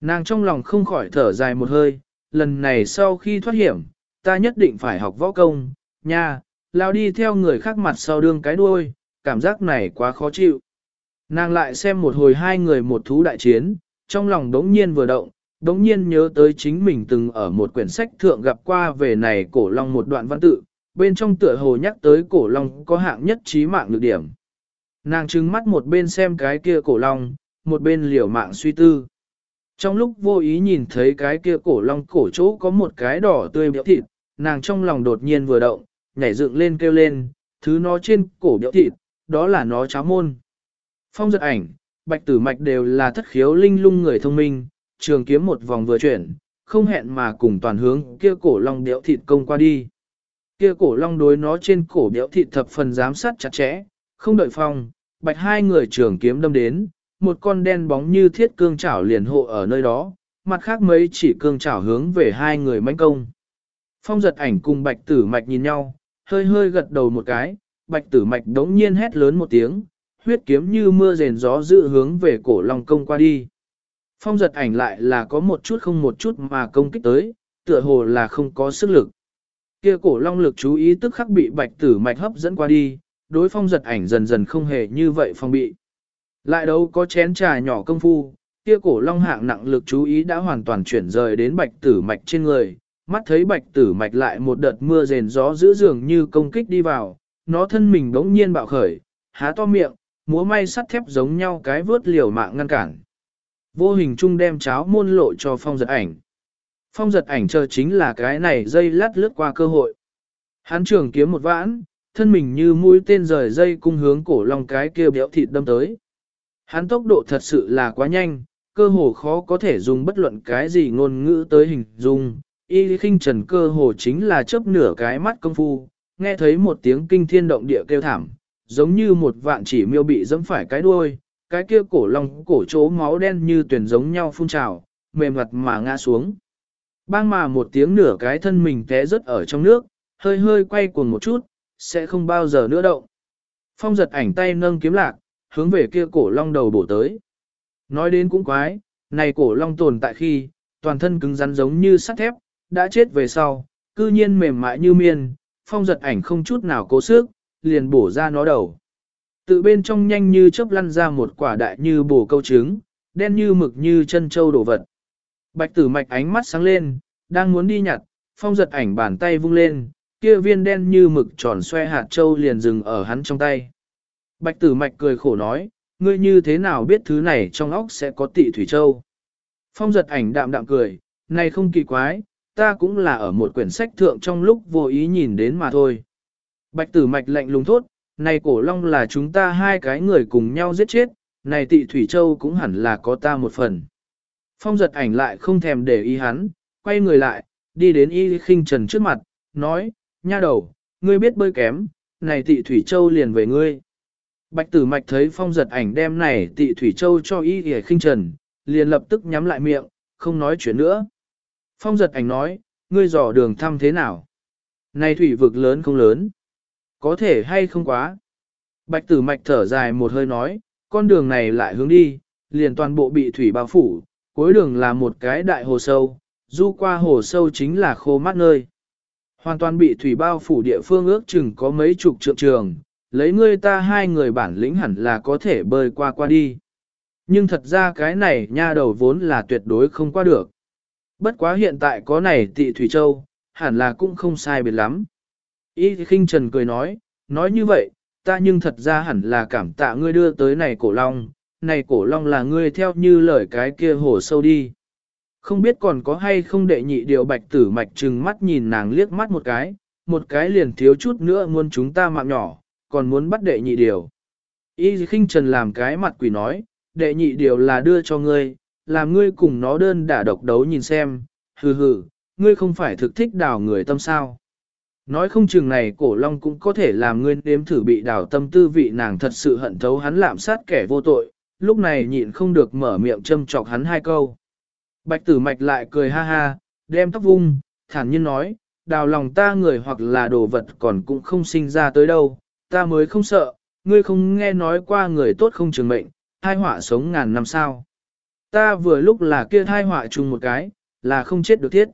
Nàng trong lòng không khỏi thở dài một hơi, lần này sau khi thoát hiểm, ta nhất định phải học võ công, nha, lao đi theo người khác mặt sau đương cái đuôi, cảm giác này quá khó chịu. Nàng lại xem một hồi hai người một thú đại chiến, trong lòng đống nhiên vừa động, đống nhiên nhớ tới chính mình từng ở một quyển sách thượng gặp qua về này cổ long một đoạn văn tự, bên trong tựa hồ nhắc tới cổ long có hạng nhất trí mạng lực điểm. Nàng trừng mắt một bên xem cái kia cổ long, một bên liều mạng suy tư. Trong lúc vô ý nhìn thấy cái kia cổ long cổ chỗ có một cái đỏ tươi béo thịt, nàng trong lòng đột nhiên vừa động, nhảy dựng lên kêu lên, thứ nó trên cổ béo thịt, đó là nó cháo môn. Phong giật ảnh, bạch tử mạch đều là thất khiếu linh lung người thông minh, trường kiếm một vòng vừa chuyển, không hẹn mà cùng toàn hướng kia cổ long béo thịt công qua đi. Kia cổ long đối nó trên cổ béo thịt thập phần giám sát chặt chẽ, không đợi phong, bạch hai người trường kiếm đâm đến, một con đen bóng như thiết cương chảo liền hộ ở nơi đó, mặt khác mấy chỉ cương chảo hướng về hai người mãnh công. Phong giật ảnh cùng bạch tử mạch nhìn nhau, hơi hơi gật đầu một cái, bạch tử mạch đống nhiên hét lớn một tiếng, huyết kiếm như mưa rền gió dự hướng về cổ long công qua đi. Phong giật ảnh lại là có một chút không một chút mà công kích tới, tựa hồ là không có sức lực. Kia cổ long lực chú ý tức khắc bị bạch tử mạch hấp dẫn qua đi, đối phong giật ảnh dần dần không hề như vậy phong bị. Lại đâu có chén trà nhỏ công phu, kia cổ long hạng nặng lực chú ý đã hoàn toàn chuyển rời đến bạch tử mạch trên người, mắt thấy bạch tử mạch lại một đợt mưa rền gió giữ dường như công kích đi vào, nó thân mình đống nhiên bạo khởi, há to miệng, múa may sắt thép giống nhau cái vớt liều mạng ngăn cản. Vô hình trung đem cháo môn lộ cho phong giật ảnh. Phong giật ảnh chờ chính là cái này dây lát lướt qua cơ hội. Hắn trường kiếm một vãn, thân mình như mũi tên rời dây cung hướng cổ long cái kia béo thịt đâm tới. Hắn tốc độ thật sự là quá nhanh, cơ hồ khó có thể dùng bất luận cái gì ngôn ngữ tới hình dung. Y khinh trần cơ hồ chính là chớp nửa cái mắt công phu, nghe thấy một tiếng kinh thiên động địa kêu thảm, giống như một vạn chỉ miêu bị dẫm phải cái đuôi, cái kia cổ long cổ chỗ máu đen như tuyển giống nhau phun trào, mềm mặt mà ngã xuống. Bang mà một tiếng nửa cái thân mình té rớt ở trong nước, hơi hơi quay cuồng một chút, sẽ không bao giờ nữa động. Phong giật ảnh tay nâng kiếm lạc, hướng về kia cổ long đầu bổ tới. Nói đến cũng quái, này cổ long tồn tại khi, toàn thân cứng rắn giống như sắt thép, đã chết về sau, cư nhiên mềm mại như miên, phong giật ảnh không chút nào cố sức, liền bổ ra nó đầu. Tự bên trong nhanh như chớp lăn ra một quả đại như bổ câu trứng, đen như mực như chân châu đổ vật. Bạch tử mạch ánh mắt sáng lên, đang muốn đi nhặt, phong giật ảnh bàn tay vung lên, kia viên đen như mực tròn xoe hạt châu liền dừng ở hắn trong tay. Bạch tử mạch cười khổ nói, ngươi như thế nào biết thứ này trong óc sẽ có tị Thủy Châu? Phong giật ảnh đạm đạm cười, này không kỳ quái, ta cũng là ở một quyển sách thượng trong lúc vô ý nhìn đến mà thôi. Bạch tử mạch lạnh lùng thốt, này cổ long là chúng ta hai cái người cùng nhau giết chết, này tị Thủy Châu cũng hẳn là có ta một phần. Phong giật ảnh lại không thèm để ý hắn, quay người lại, đi đến y khinh trần trước mặt, nói, nha đầu, ngươi biết bơi kém, này tị Thủy Châu liền về ngươi. Bạch tử mạch thấy phong giật ảnh đem này tị Thủy Châu cho y hề khinh trần, liền lập tức nhắm lại miệng, không nói chuyện nữa. Phong giật ảnh nói, ngươi dò đường thăm thế nào? Này thủy vực lớn không lớn? Có thể hay không quá? Bạch tử mạch thở dài một hơi nói, con đường này lại hướng đi, liền toàn bộ bị thủy bao phủ, cuối đường là một cái đại hồ sâu, du qua hồ sâu chính là khô mát nơi. Hoàn toàn bị thủy bao phủ địa phương ước chừng có mấy chục trượng trường, lấy ngươi ta hai người bản lĩnh hẳn là có thể bơi qua qua đi. Nhưng thật ra cái này nha đầu vốn là tuyệt đối không qua được. Bất quá hiện tại có này tị Thủy Châu, hẳn là cũng không sai biệt lắm. Y khinh trần cười nói, nói như vậy, ta nhưng thật ra hẳn là cảm tạ ngươi đưa tới này cổ long, này cổ long là ngươi theo như lời cái kia hồ sâu đi. Không biết còn có hay không đệ nhị điều bạch tử mạch trừng mắt nhìn nàng liếc mắt một cái, một cái liền thiếu chút nữa muốn chúng ta mạng nhỏ, còn muốn bắt đệ nhị điều. Y khinh trần làm cái mặt quỷ nói, đệ nhị điều là đưa cho ngươi, làm ngươi cùng nó đơn đả độc đấu nhìn xem, hừ hừ, ngươi không phải thực thích đào người tâm sao. Nói không chừng này cổ long cũng có thể làm ngươi nếm thử bị đào tâm tư vị nàng thật sự hận thấu hắn lạm sát kẻ vô tội, lúc này nhịn không được mở miệng châm chọc hắn hai câu. Bạch tử mạch lại cười ha ha, đem tóc vung, thản nhiên nói, đào lòng ta người hoặc là đồ vật còn cũng không sinh ra tới đâu, ta mới không sợ, ngươi không nghe nói qua người tốt không trường mệnh, hai họa sống ngàn năm sao. Ta vừa lúc là kia thai họa chung một cái, là không chết được thiết.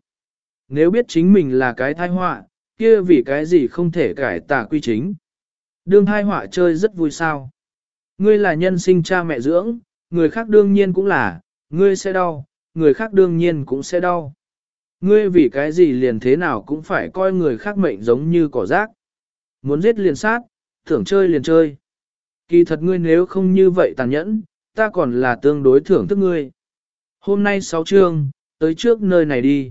Nếu biết chính mình là cái thai họa, kia vì cái gì không thể cải tả quy chính. Đương thai họa chơi rất vui sao. Ngươi là nhân sinh cha mẹ dưỡng, người khác đương nhiên cũng là, ngươi sẽ đau, người khác đương nhiên cũng sẽ đau. Ngươi vì cái gì liền thế nào cũng phải coi người khác mệnh giống như cỏ rác. Muốn giết liền sát, thưởng chơi liền chơi. Kỳ thật ngươi nếu không như vậy tàn nhẫn, ta còn là tương đối thưởng thức ngươi. Hôm nay sáu chương, tới trước nơi này đi.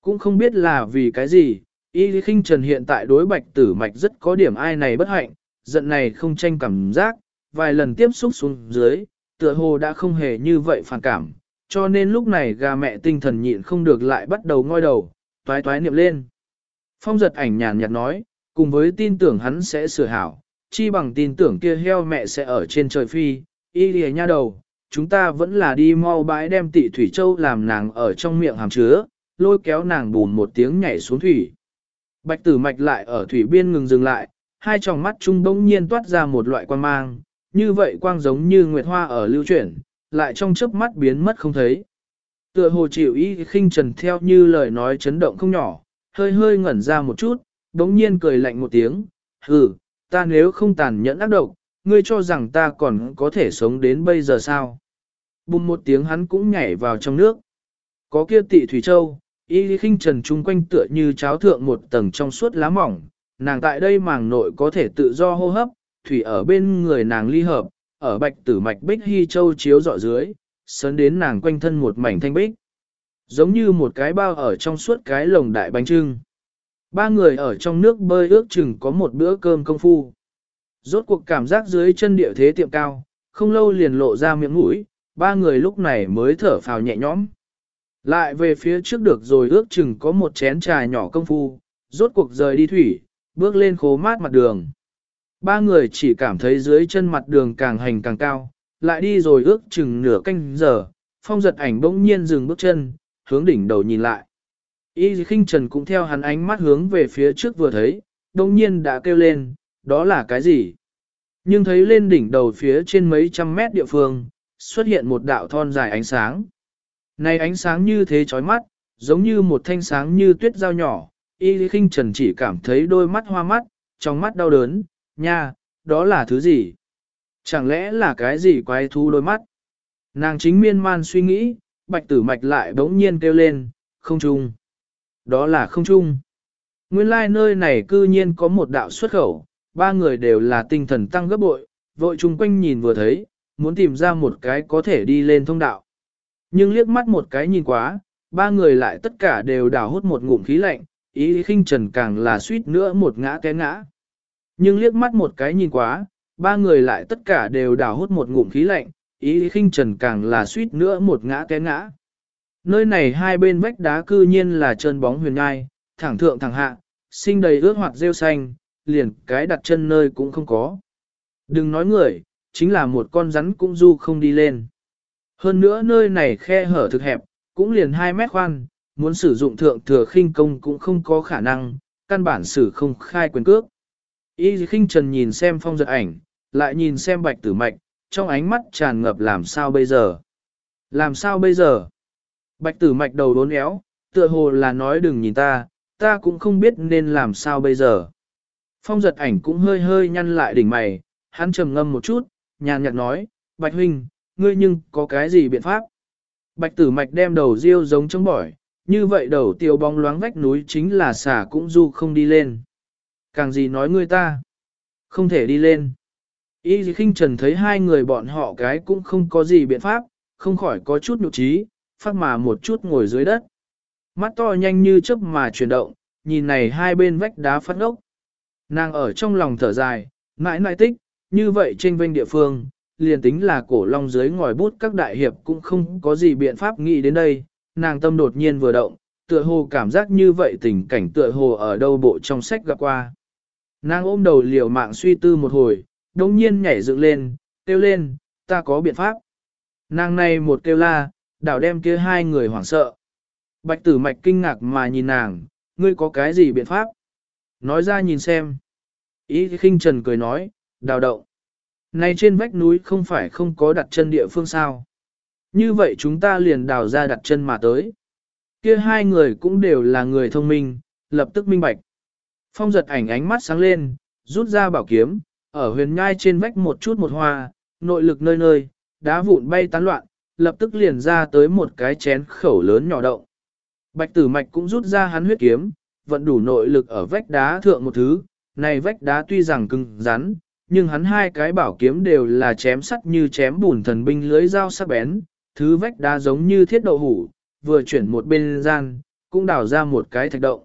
Cũng không biết là vì cái gì, y khinh trần hiện tại đối bạch tử mạch rất có điểm ai này bất hạnh, giận này không tranh cảm giác, vài lần tiếp xúc xuống dưới, tựa hồ đã không hề như vậy phản cảm, cho nên lúc này gà mẹ tinh thần nhịn không được lại bắt đầu ngoi đầu, toái toái niệm lên. Phong giật ảnh nhàn nhạt nói, cùng với tin tưởng hắn sẽ sửa hảo, chi bằng tin tưởng kia heo mẹ sẽ ở trên trời phi, y lìa nha đầu, chúng ta vẫn là đi mau bãi đem tị Thủy Châu làm nàng ở trong miệng hàm chứa, lôi kéo nàng bùn một tiếng nhảy xuống thủy. Bạch tử mạch lại ở thủy biên ngừng dừng lại, hai tròng mắt trung bỗng nhiên toát ra một loại quang mang, như vậy quang giống như nguyệt hoa ở lưu chuyển, lại trong chớp mắt biến mất không thấy. Tựa hồ chịu y khinh trần theo như lời nói chấn động không nhỏ, hơi hơi ngẩn ra một chút, đống nhiên cười lạnh một tiếng, hừ, ta nếu không tàn nhẫn ác độc, ngươi cho rằng ta còn có thể sống đến bây giờ sao? Bùm một tiếng hắn cũng nhảy vào trong nước. Có kia tị Thủy Châu, y khinh trần chung quanh tựa như cháo thượng một tầng trong suốt lá mỏng, nàng tại đây màng nội có thể tự do hô hấp, thủy ở bên người nàng ly hợp, ở bạch tử mạch bích hy châu chiếu dọ dưới, sấn đến nàng quanh thân một mảnh thanh bích. Giống như một cái bao ở trong suốt cái lồng đại bánh trưng. Ba người ở trong nước bơi ước chừng có một bữa cơm công phu. Rốt cuộc cảm giác dưới chân địa thế tiệm cao, không lâu liền lộ ra miệng mũi, ba người lúc này mới thở phào nhẹ nhõm. Lại về phía trước được rồi ước chừng có một chén trà nhỏ công phu, rốt cuộc rời đi thủy, bước lên khố mát mặt đường. Ba người chỉ cảm thấy dưới chân mặt đường càng hành càng cao, lại đi rồi ước chừng nửa canh giờ, phong giật ảnh bỗng nhiên dừng bước chân, hướng đỉnh đầu nhìn lại. Y khinh trần cũng theo hắn ánh mắt hướng về phía trước vừa thấy, đồng nhiên đã kêu lên, đó là cái gì? Nhưng thấy lên đỉnh đầu phía trên mấy trăm mét địa phương, xuất hiện một đạo thon dài ánh sáng. Này ánh sáng như thế chói mắt, giống như một thanh sáng như tuyết dao nhỏ, y khinh trần chỉ cảm thấy đôi mắt hoa mắt, trong mắt đau đớn, nha, đó là thứ gì? Chẳng lẽ là cái gì quái thú đôi mắt? Nàng chính miên man suy nghĩ, bạch tử mạch lại bỗng nhiên kêu lên, không trung. Đó là không trung. Nguyên lai like nơi này cư nhiên có một đạo xuất khẩu, ba người đều là tinh thần tăng gấp bội, vội chung quanh nhìn vừa thấy, muốn tìm ra một cái có thể đi lên thông đạo. Nhưng liếc mắt một cái nhìn quá, ba người lại tất cả đều đào hút một ngụm khí lạnh, ý khinh trần càng là suýt nữa một ngã té ngã. Nhưng liếc mắt một cái nhìn quá, ba người lại tất cả đều đào hút một ngụm khí lạnh, ý khinh trần càng là suýt nữa một ngã té ngã. Nơi này hai bên vách đá cư nhiên là trơn bóng huyền ngai, thẳng thượng thẳng hạ, sinh đầy ướt hoạt rêu xanh, liền cái đặt chân nơi cũng không có. Đừng nói người, chính là một con rắn cũng du không đi lên. Hơn nữa nơi này khe hở thực hẹp, cũng liền 2 mét khoan, muốn sử dụng thượng thừa khinh công cũng không có khả năng, căn bản sử không khai quyền cước. Y khinh trần nhìn xem phong giật ảnh, lại nhìn xem bạch tử mạch, trong ánh mắt tràn ngập làm sao bây giờ. Làm sao bây giờ? Bạch tử mạch đầu đốn éo, tựa hồ là nói đừng nhìn ta, ta cũng không biết nên làm sao bây giờ. Phong giật ảnh cũng hơi hơi nhăn lại đỉnh mày, hắn trầm ngâm một chút, nhàn nhạt nói, Bạch huynh, ngươi nhưng có cái gì biện pháp? Bạch tử mạch đem đầu riêu giống chống bỏi, như vậy đầu tiêu bóng loáng vách núi chính là xả cũng du không đi lên. Càng gì nói ngươi ta? Không thể đi lên. Y khinh trần thấy hai người bọn họ cái cũng không có gì biện pháp, không khỏi có chút nhục trí, phát mà một chút ngồi dưới đất. Mắt to nhanh như chớp mà chuyển động, nhìn này hai bên vách đá phát ốc. Nàng ở trong lòng thở dài, mãi mãi tích, như vậy trên vinh địa phương, liền tính là cổ long dưới ngòi bút các đại hiệp cũng không có gì biện pháp nghĩ đến đây, nàng tâm đột nhiên vừa động, tựa hồ cảm giác như vậy tình cảnh tựa hồ ở đâu bộ trong sách gặp qua. Nàng ôm đầu liều mạng suy tư một hồi, đồng nhiên nhảy dựng lên, kêu lên, ta có biện pháp. Nàng này một kêu la, đảo đem kia hai người hoảng sợ. Bạch tử mạch kinh ngạc mà nhìn nàng, ngươi có cái gì biện pháp? Nói ra nhìn xem. Ý khinh trần cười nói, đào động. Này trên vách núi không phải không có đặt chân địa phương sao. Như vậy chúng ta liền đào ra đặt chân mà tới. Kia hai người cũng đều là người thông minh, lập tức minh bạch. Phong giật ảnh ánh mắt sáng lên, rút ra bảo kiếm, ở huyền nhai trên vách một chút một hoa, nội lực nơi nơi, đá vụn bay tán loạn, lập tức liền ra tới một cái chén khẩu lớn nhỏ động. Bạch tử mạch cũng rút ra hắn huyết kiếm, vận đủ nội lực ở vách đá thượng một thứ, này vách đá tuy rằng cứng rắn, nhưng hắn hai cái bảo kiếm đều là chém sắt như chém bùn thần binh lưới dao sắc bén, thứ vách đá giống như thiết đậu hủ, vừa chuyển một bên gian, cũng đào ra một cái thạch động.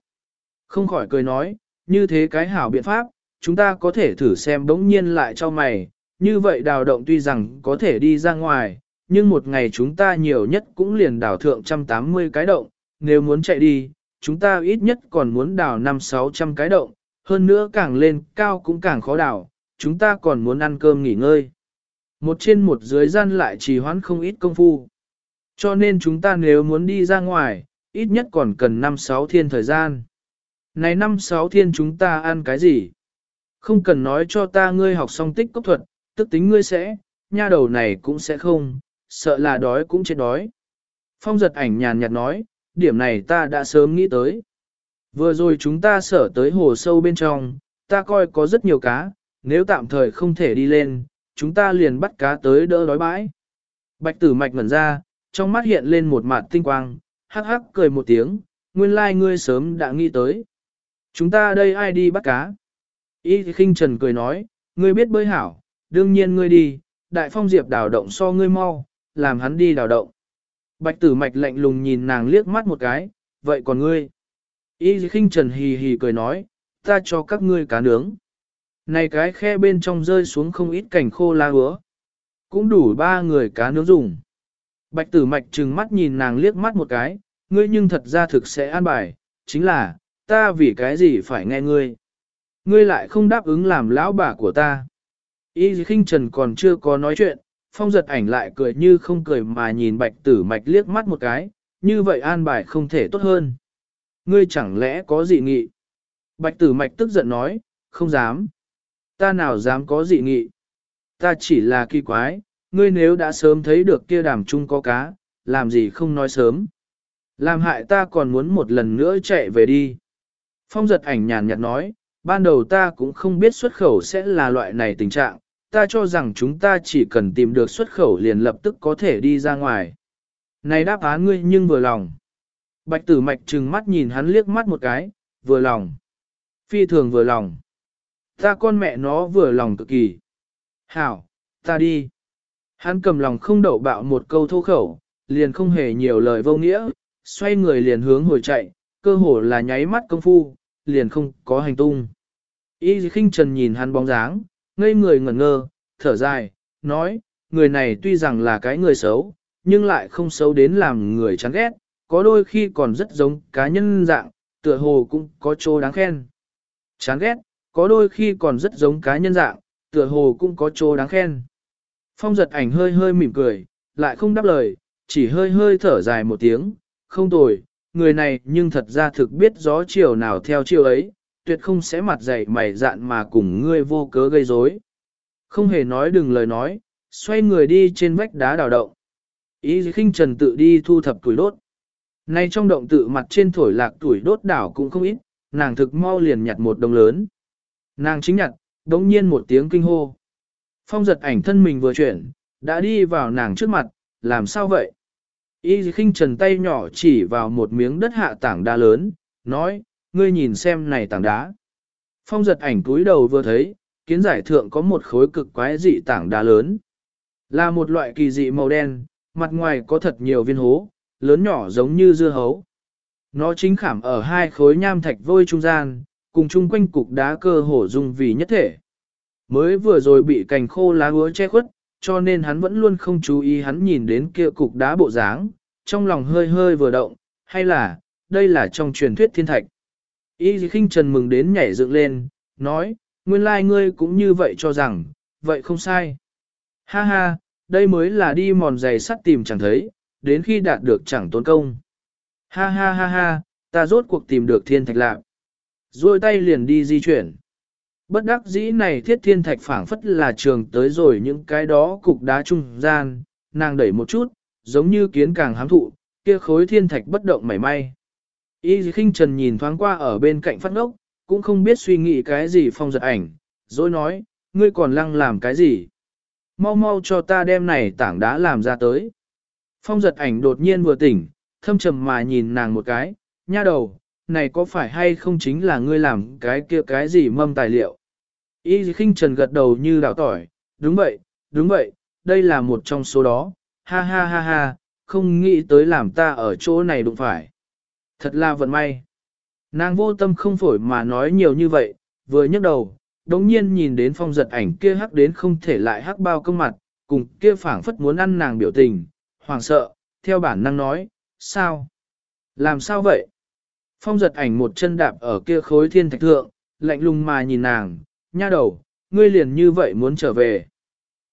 Không khỏi cười nói, như thế cái hảo biện pháp, chúng ta có thể thử xem bỗng nhiên lại cho mày, như vậy đào động tuy rằng có thể đi ra ngoài, nhưng một ngày chúng ta nhiều nhất cũng liền đào thượng 180 cái động, nếu muốn chạy đi, chúng ta ít nhất còn muốn đào 5-600 cái động, hơn nữa càng lên cao cũng càng khó đào, chúng ta còn muốn ăn cơm nghỉ ngơi. Một trên một dưới gian lại trì hoãn không ít công phu. Cho nên chúng ta nếu muốn đi ra ngoài, ít nhất còn cần 5-6 thiên thời gian. Này 5-6 thiên chúng ta ăn cái gì? Không cần nói cho ta ngươi học xong tích cốc thuật, tức tính ngươi sẽ, nha đầu này cũng sẽ không, sợ là đói cũng chết đói. Phong giật ảnh nhàn nhạt nói, điểm này ta đã sớm nghĩ tới. Vừa rồi chúng ta sở tới hồ sâu bên trong, ta coi có rất nhiều cá, nếu tạm thời không thể đi lên, chúng ta liền bắt cá tới đỡ đói bãi. Bạch tử mạch ngẩn ra, trong mắt hiện lên một mặt tinh quang, hắc hắc cười một tiếng, nguyên lai like ngươi sớm đã nghĩ tới. Chúng ta đây ai đi bắt cá? Y khinh trần cười nói, ngươi biết bơi hảo, đương nhiên ngươi đi, đại phong diệp đào động so ngươi mau, làm hắn đi đào động. Bạch tử mạch lạnh lùng nhìn nàng liếc mắt một cái, vậy còn ngươi? Y khinh trần hì hì cười nói, ta cho các ngươi cá nướng. Này cái khe bên trong rơi xuống không ít cảnh khô la hứa. Cũng đủ ba người cá nướng dùng. Bạch tử mạch trừng mắt nhìn nàng liếc mắt một cái, ngươi nhưng thật ra thực sẽ an bài, chính là, ta vì cái gì phải nghe ngươi. Ngươi lại không đáp ứng làm lão bà của ta. Y khinh trần còn chưa có nói chuyện, phong giật ảnh lại cười như không cười mà nhìn bạch tử mạch liếc mắt một cái, như vậy an bài không thể tốt hơn. Ngươi chẳng lẽ có dị nghị? Bạch tử mạch tức giận nói, không dám. Ta nào dám có dị nghị? Ta chỉ là kỳ quái, ngươi nếu đã sớm thấy được kia đàm chung có cá, làm gì không nói sớm. Làm hại ta còn muốn một lần nữa chạy về đi. Phong giật ảnh nhàn nhạt nói, ban đầu ta cũng không biết xuất khẩu sẽ là loại này tình trạng, ta cho rằng chúng ta chỉ cần tìm được xuất khẩu liền lập tức có thể đi ra ngoài. Này đáp án ngươi nhưng vừa lòng. Bạch tử mạch trừng mắt nhìn hắn liếc mắt một cái, vừa lòng. Phi thường vừa lòng. Ta con mẹ nó vừa lòng cực kỳ. Hảo, ta đi. Hắn cầm lòng không đậu bạo một câu thô khẩu, liền không hề nhiều lời vô nghĩa, xoay người liền hướng hồi chạy, cơ hồ là nháy mắt công phu, liền không có hành tung. Y khinh trần nhìn hắn bóng dáng, ngây người ngẩn ngơ, thở dài, nói, người này tuy rằng là cái người xấu, nhưng lại không xấu đến làm người chán ghét, có đôi khi còn rất giống cá nhân dạng, tựa hồ cũng có chỗ đáng khen. Chán ghét, có đôi khi còn rất giống cá nhân dạng, tựa hồ cũng có chỗ đáng khen. Phong giật ảnh hơi hơi mỉm cười, lại không đáp lời, chỉ hơi hơi thở dài một tiếng, không tồi, người này nhưng thật ra thực biết gió chiều nào theo chiều ấy, tuyệt không sẽ mặt dày mày dạn mà cùng ngươi vô cớ gây rối. Không hề nói đừng lời nói, xoay người đi trên vách đá đào động. Ý khinh trần tự đi thu thập tuổi đốt. Nay trong động tự mặt trên thổi lạc tuổi đốt đảo cũng không ít, nàng thực mau liền nhặt một đồng lớn. Nàng chính nhặt, đống nhiên một tiếng kinh hô. Phong giật ảnh thân mình vừa chuyển, đã đi vào nàng trước mặt, làm sao vậy? Y khinh trần tay nhỏ chỉ vào một miếng đất hạ tảng đá lớn, nói, ngươi nhìn xem này tảng đá. Phong giật ảnh túi đầu vừa thấy, kiến giải thượng có một khối cực quái dị tảng đá lớn. Là một loại kỳ dị màu đen, mặt ngoài có thật nhiều viên hố, lớn nhỏ giống như dưa hấu. Nó chính khảm ở hai khối nham thạch vôi trung gian, cùng chung quanh cục đá cơ hổ dung vì nhất thể. Mới vừa rồi bị cành khô lá úa che khuất, cho nên hắn vẫn luôn không chú ý hắn nhìn đến kia cục đá bộ dáng, trong lòng hơi hơi vừa động, hay là, đây là trong truyền thuyết thiên thạch. Y khinh trần mừng đến nhảy dựng lên, nói, nguyên lai like ngươi cũng như vậy cho rằng, vậy không sai. Ha ha, đây mới là đi mòn giày sắt tìm chẳng thấy, đến khi đạt được chẳng tốn công. Ha ha ha ha, ta rốt cuộc tìm được thiên thạch lạc. Rồi tay liền đi di chuyển. Bất đắc dĩ này thiết thiên thạch phảng phất là trường tới rồi những cái đó cục đá trung gian, nàng đẩy một chút, giống như kiến càng hám thụ, kia khối thiên thạch bất động mảy may. Y khinh trần nhìn thoáng qua ở bên cạnh phát ngốc, cũng không biết suy nghĩ cái gì phong giật ảnh, rồi nói, ngươi còn lăng làm cái gì? Mau mau cho ta đem này tảng đá làm ra tới. Phong giật ảnh đột nhiên vừa tỉnh, thâm trầm mà nhìn nàng một cái, nha đầu, này có phải hay không chính là ngươi làm cái kia cái gì mâm tài liệu? Y khinh trần gật đầu như đảo tỏi, đúng vậy, đúng vậy, đây là một trong số đó, ha ha ha ha, không nghĩ tới làm ta ở chỗ này đụng phải. Thật là vận may. Nàng vô tâm không phổi mà nói nhiều như vậy, vừa nhấc đầu, đống nhiên nhìn đến phong giật ảnh kia hắc đến không thể lại hắc bao công mặt, cùng kia phảng phất muốn ăn nàng biểu tình, hoàng sợ, theo bản năng nói, sao? Làm sao vậy? Phong giật ảnh một chân đạp ở kia khối thiên thạch thượng, lạnh lùng mà nhìn nàng, nha đầu, ngươi liền như vậy muốn trở về.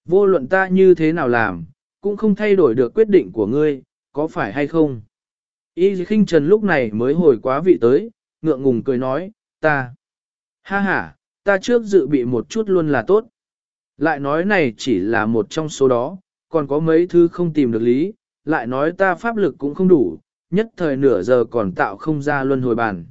Vô luận ta như thế nào làm, cũng không thay đổi được quyết định của ngươi, có phải hay không? Y khinh trần lúc này mới hồi quá vị tới, ngượng ngùng cười nói, ta. Ha ha, ta trước dự bị một chút luôn là tốt. Lại nói này chỉ là một trong số đó, còn có mấy thứ không tìm được lý, lại nói ta pháp lực cũng không đủ, nhất thời nửa giờ còn tạo không ra luân hồi bàn.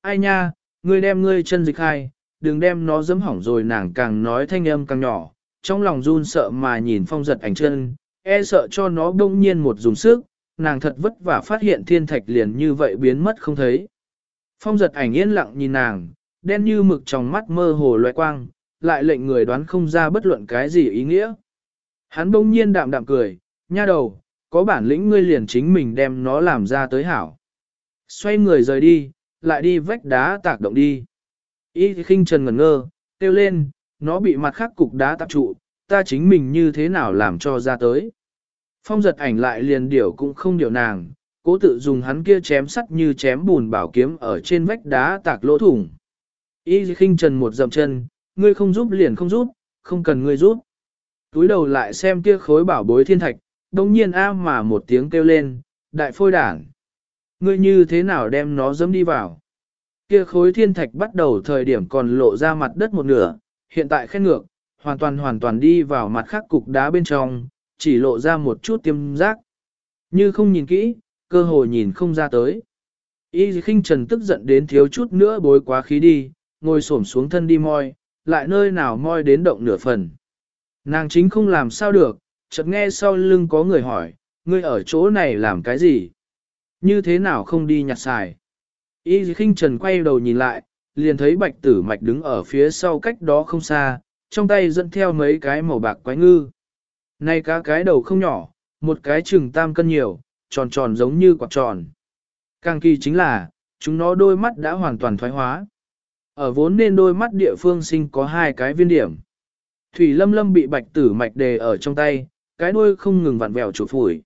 Ai nha, ngươi đem ngươi chân dịch hai, đừng đem nó dấm hỏng rồi nàng càng nói thanh âm càng nhỏ, trong lòng run sợ mà nhìn phong giật ảnh chân, e sợ cho nó đông nhiên một dùng sức, nàng thật vất vả phát hiện thiên thạch liền như vậy biến mất không thấy. Phong giật ảnh yên lặng nhìn nàng, đen như mực trong mắt mơ hồ loại quang, lại lệnh người đoán không ra bất luận cái gì ý nghĩa. Hắn bỗng nhiên đạm đạm cười, nha đầu, có bản lĩnh ngươi liền chính mình đem nó làm ra tới hảo. Xoay người rời đi, lại đi vách đá tạc động đi. Y khinh trần ngẩn ngơ, kêu lên, nó bị mặt khác cục đá tạp trụ, ta chính mình như thế nào làm cho ra tới. Phong giật ảnh lại liền điểu cũng không điểu nàng, cố tự dùng hắn kia chém sắt như chém bùn bảo kiếm ở trên vách đá tạc lỗ thủng. Y khinh trần một dậm chân, ngươi không giúp liền không giúp, không cần ngươi giúp. Túi đầu lại xem kia khối bảo bối thiên thạch, đồng nhiên a mà một tiếng kêu lên, đại phôi đảng Ngươi như thế nào đem nó dẫm đi vào? Kia khối thiên thạch bắt đầu thời điểm còn lộ ra mặt đất một nửa, hiện tại khen ngược, hoàn toàn hoàn toàn đi vào mặt khác cục đá bên trong, chỉ lộ ra một chút tiêm giác. Như không nhìn kỹ, cơ hội nhìn không ra tới. Y khinh trần tức giận đến thiếu chút nữa bối quá khí đi, ngồi xổm xuống thân đi moi, lại nơi nào moi đến động nửa phần. Nàng chính không làm sao được, chợt nghe sau lưng có người hỏi, ngươi ở chỗ này làm cái gì? Như thế nào không đi nhặt xài? Y khinh trần quay đầu nhìn lại, liền thấy bạch tử mạch đứng ở phía sau cách đó không xa, trong tay dẫn theo mấy cái màu bạc quái ngư. Này cá cái đầu không nhỏ, một cái chừng tam cân nhiều, tròn tròn giống như quạt tròn. Càng kỳ chính là, chúng nó đôi mắt đã hoàn toàn thoái hóa. Ở vốn nên đôi mắt địa phương sinh có hai cái viên điểm. Thủy lâm lâm bị bạch tử mạch đề ở trong tay, cái đuôi không ngừng vặn vẹo chụp phủi.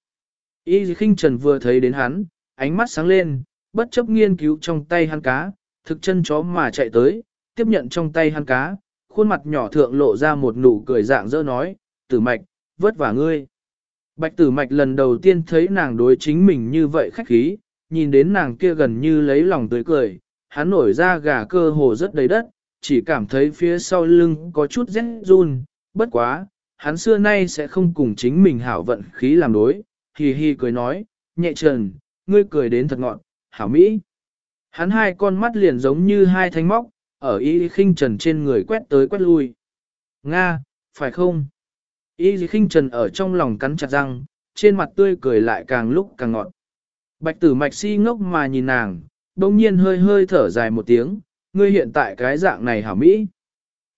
Y khinh trần vừa thấy đến hắn, ánh mắt sáng lên, bất chấp nghiên cứu trong tay hắn cá, thực chân chó mà chạy tới, tiếp nhận trong tay hắn cá, khuôn mặt nhỏ thượng lộ ra một nụ cười dạng dỡ nói, tử mạch, vất vả ngươi. Bạch tử mạch lần đầu tiên thấy nàng đối chính mình như vậy khách khí, nhìn đến nàng kia gần như lấy lòng tươi cười, hắn nổi ra gà cơ hồ rất đầy đất, chỉ cảm thấy phía sau lưng có chút rét run, bất quá, hắn xưa nay sẽ không cùng chính mình hảo vận khí làm đối, hì hì cười nói, nhẹ trần, ngươi cười đến thật ngọn, hảo mỹ. Hắn hai con mắt liền giống như hai thanh móc, ở y khinh trần trên người quét tới quét lui. Nga, phải không? Y khinh trần ở trong lòng cắn chặt răng, trên mặt tươi cười lại càng lúc càng ngọt. Bạch tử mạch si ngốc mà nhìn nàng, đồng nhiên hơi hơi thở dài một tiếng, ngươi hiện tại cái dạng này hảo mỹ.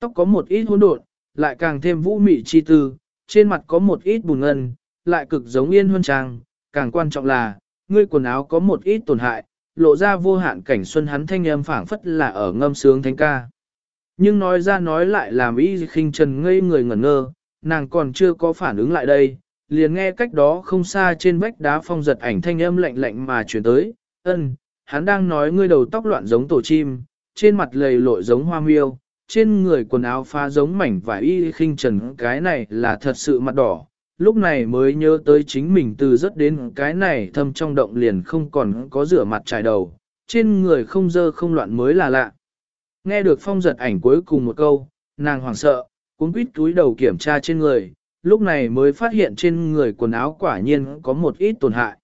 Tóc có một ít hỗn độn, lại càng thêm vũ mị chi tư, trên mặt có một ít bùn ngân, lại cực giống yên huân trang, càng quan trọng là, ngươi quần áo có một ít tổn hại, lộ ra vô hạn cảnh xuân hắn thanh âm phảng phất là ở ngâm sướng thánh ca. Nhưng nói ra nói lại làm y khinh trần ngây người ngẩn ngơ, nàng còn chưa có phản ứng lại đây, liền nghe cách đó không xa trên vách đá phong giật ảnh thanh âm lạnh lạnh mà chuyển tới, ân, hắn đang nói ngươi đầu tóc loạn giống tổ chim, trên mặt lầy lội giống hoa miêu, trên người quần áo pha giống mảnh vải y khinh trần cái này là thật sự mặt đỏ, lúc này mới nhớ tới chính mình từ rất đến cái này thâm trong động liền không còn có rửa mặt trải đầu, trên người không dơ không loạn mới là lạ. Nghe được phong giật ảnh cuối cùng một câu, nàng hoảng sợ, cuốn quýt túi đầu kiểm tra trên người, lúc này mới phát hiện trên người quần áo quả nhiên có một ít tổn hại.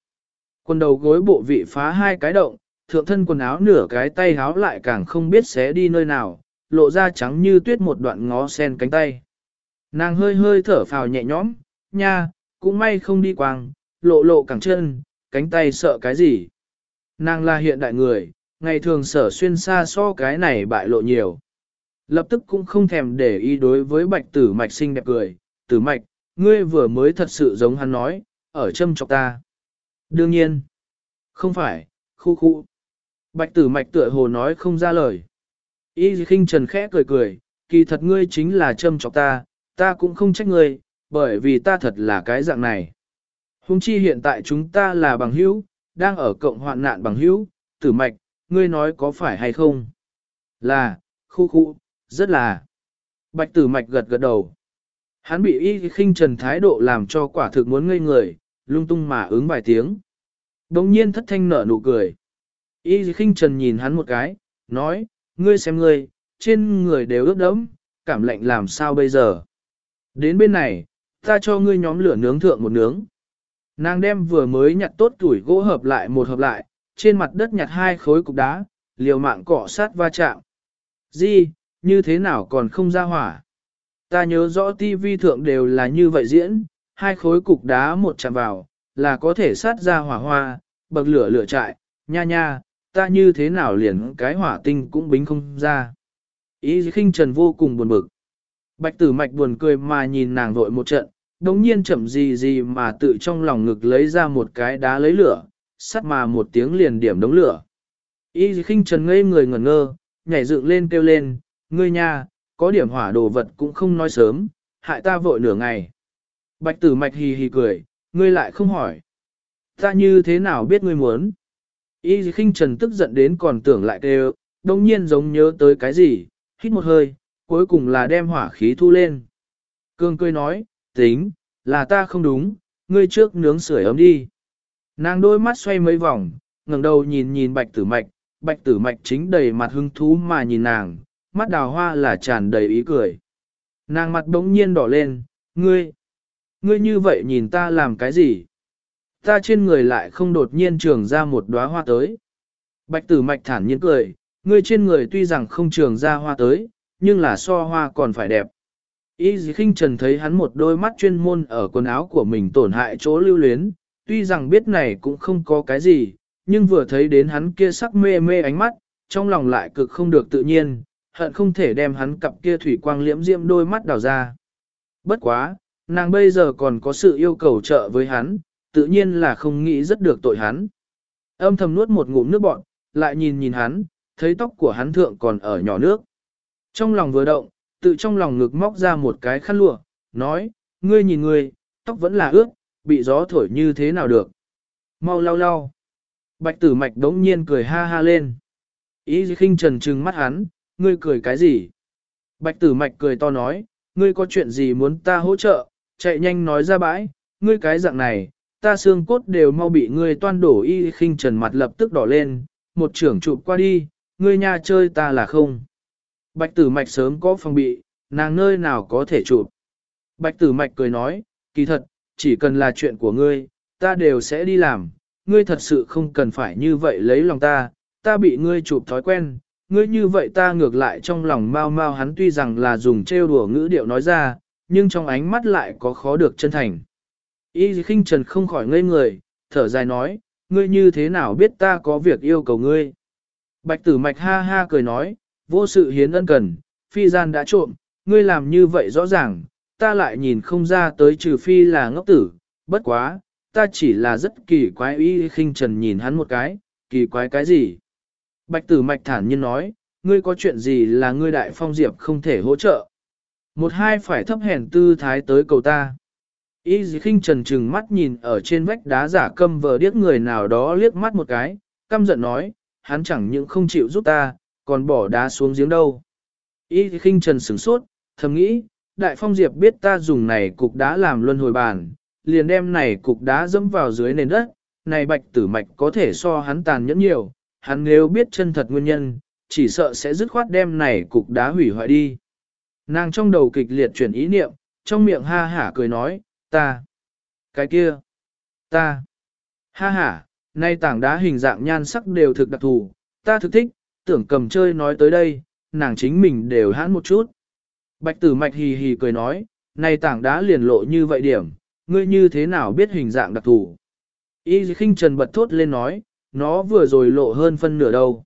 Quần đầu gối bộ vị phá hai cái động, thượng thân quần áo nửa cái tay háo lại càng không biết xé đi nơi nào, lộ ra trắng như tuyết một đoạn ngó sen cánh tay. Nàng hơi hơi thở phào nhẹ nhõm, nha, cũng may không đi quang, lộ lộ cẳng chân, cánh tay sợ cái gì. Nàng là hiện đại người, ngày thường sở xuyên xa so cái này bại lộ nhiều. Lập tức cũng không thèm để ý đối với bạch tử mạch xinh đẹp cười, tử mạch, ngươi vừa mới thật sự giống hắn nói, ở châm chọc ta. Đương nhiên, không phải, khu khu. Bạch tử mạch tựa hồ nói không ra lời. Y khinh trần khẽ cười cười, kỳ thật ngươi chính là châm chọc ta, ta cũng không trách ngươi, bởi vì ta thật là cái dạng này. Hùng chi hiện tại chúng ta là bằng hữu, đang ở cộng hoạn nạn bằng hữu, tử mạch, ngươi nói có phải hay không? Là, khu khu, rất là. Bạch tử mạch gật gật đầu. Hắn bị y khinh trần thái độ làm cho quả thực muốn ngây người, lung tung mà ứng vài tiếng. Đồng nhiên thất thanh nở nụ cười. Y khinh trần nhìn hắn một cái, nói, ngươi xem ngươi, trên người đều ướt đẫm, cảm lạnh làm sao bây giờ. Đến bên này, ta cho ngươi nhóm lửa nướng thượng một nướng. Nàng đem vừa mới nhặt tốt tuổi gỗ hợp lại một hợp lại, trên mặt đất nhặt hai khối cục đá, liều mạng cọ sát va chạm. Di, như thế nào còn không ra hỏa? Ta nhớ rõ tivi thượng đều là như vậy diễn, hai khối cục đá một chạm vào, là có thể sát ra hỏa hoa, bậc lửa lửa trại, nha nha, ta như thế nào liền cái hỏa tinh cũng bính không ra. Ý khinh trần vô cùng buồn bực. Bạch tử mạch buồn cười mà nhìn nàng vội một trận, đống nhiên chậm gì gì mà tự trong lòng ngực lấy ra một cái đá lấy lửa, sắt mà một tiếng liền điểm đống lửa. Y khinh trần ngây người ngẩn ngơ, nhảy dựng lên kêu lên, ngươi nha, có điểm hỏa đồ vật cũng không nói sớm, hại ta vội nửa ngày. Bạch tử mạch hì hì cười, ngươi lại không hỏi. Ta như thế nào biết ngươi muốn? Y khinh trần tức giận đến còn tưởng lại kêu, đồng nhiên giống nhớ tới cái gì, hít một hơi, cuối cùng là đem hỏa khí thu lên. Cương cười nói, tính, là ta không đúng, ngươi trước nướng sưởi ấm đi. Nàng đôi mắt xoay mấy vòng, ngẩng đầu nhìn nhìn bạch tử mạch, bạch tử mạch chính đầy mặt hứng thú mà nhìn nàng, mắt đào hoa là tràn đầy ý cười. Nàng mặt bỗng nhiên đỏ lên, ngươi, ngươi như vậy nhìn ta làm cái gì? Ta trên người lại không đột nhiên trường ra một đóa hoa tới. Bạch tử mạch thản nhiên cười, ngươi trên người tuy rằng không trường ra hoa tới, nhưng là so hoa còn phải đẹp. Y dì khinh trần thấy hắn một đôi mắt chuyên môn ở quần áo của mình tổn hại chỗ lưu luyến, tuy rằng biết này cũng không có cái gì, nhưng vừa thấy đến hắn kia sắc mê mê ánh mắt, trong lòng lại cực không được tự nhiên, hận không thể đem hắn cặp kia thủy quang liễm diễm đôi mắt đào ra. Bất quá, Nàng bây giờ còn có sự yêu cầu trợ với hắn, tự nhiên là không nghĩ rất được tội hắn. Âm thầm nuốt một ngụm nước bọn, lại nhìn nhìn hắn, thấy tóc của hắn thượng còn ở nhỏ nước. Trong lòng vừa động, tự trong lòng ngực móc ra một cái khăn lụa, nói, ngươi nhìn ngươi, tóc vẫn là ướt, bị gió thổi như thế nào được. Mau lau lau. Bạch tử mạch đống nhiên cười ha ha lên. Ý khinh trần trừng mắt hắn, ngươi cười cái gì? Bạch tử mạch cười to nói, ngươi có chuyện gì muốn ta hỗ trợ, chạy nhanh nói ra bãi, ngươi cái dạng này, ta xương cốt đều mau bị ngươi toan đổ y khinh trần mặt lập tức đỏ lên, một trưởng chụp qua đi, ngươi nhà chơi ta là không. Bạch tử mạch sớm có phòng bị, nàng nơi nào có thể chụp. Bạch tử mạch cười nói, kỳ thật, chỉ cần là chuyện của ngươi, ta đều sẽ đi làm, ngươi thật sự không cần phải như vậy lấy lòng ta, ta bị ngươi chụp thói quen, ngươi như vậy ta ngược lại trong lòng mau mau hắn tuy rằng là dùng trêu đùa ngữ điệu nói ra, nhưng trong ánh mắt lại có khó được chân thành. Y khinh trần không khỏi ngây người, thở dài nói, ngươi như thế nào biết ta có việc yêu cầu ngươi. Bạch tử mạch ha ha cười nói, vô sự hiến ân cần, phi gian đã trộm, ngươi làm như vậy rõ ràng, ta lại nhìn không ra tới trừ phi là ngốc tử, bất quá, ta chỉ là rất kỳ quái y khinh trần nhìn hắn một cái, kỳ quái cái gì. Bạch tử mạch thản nhiên nói, ngươi có chuyện gì là ngươi đại phong diệp không thể hỗ trợ. Một hai phải thấp hèn tư thái tới cầu ta. Y dì khinh trần trừng mắt nhìn ở trên vách đá giả câm vờ điếc người nào đó liếc mắt một cái, căm giận nói, hắn chẳng những không chịu giúp ta, còn bỏ đá xuống giếng đâu. Y dì khinh trần sửng sốt, thầm nghĩ, đại phong diệp biết ta dùng này cục đá làm luân hồi bàn, liền đem này cục đá dẫm vào dưới nền đất, này bạch tử mạch có thể so hắn tàn nhẫn nhiều, hắn nếu biết chân thật nguyên nhân, chỉ sợ sẽ dứt khoát đem này cục đá hủy hoại đi. Nàng trong đầu kịch liệt chuyển ý niệm, trong miệng ha hả cười nói, ta, cái kia, ta, ha ha, nay tảng đá hình dạng nhan sắc đều thực đặc thù, ta thực thích, tưởng cầm chơi nói tới đây, nàng chính mình đều hãn một chút. Bạch tử mạch hì hì cười nói, nay tảng đá liền lộ như vậy điểm, ngươi như thế nào biết hình dạng đặc thù. Y khinh trần bật thốt lên nói, nó vừa rồi lộ hơn phân nửa đâu.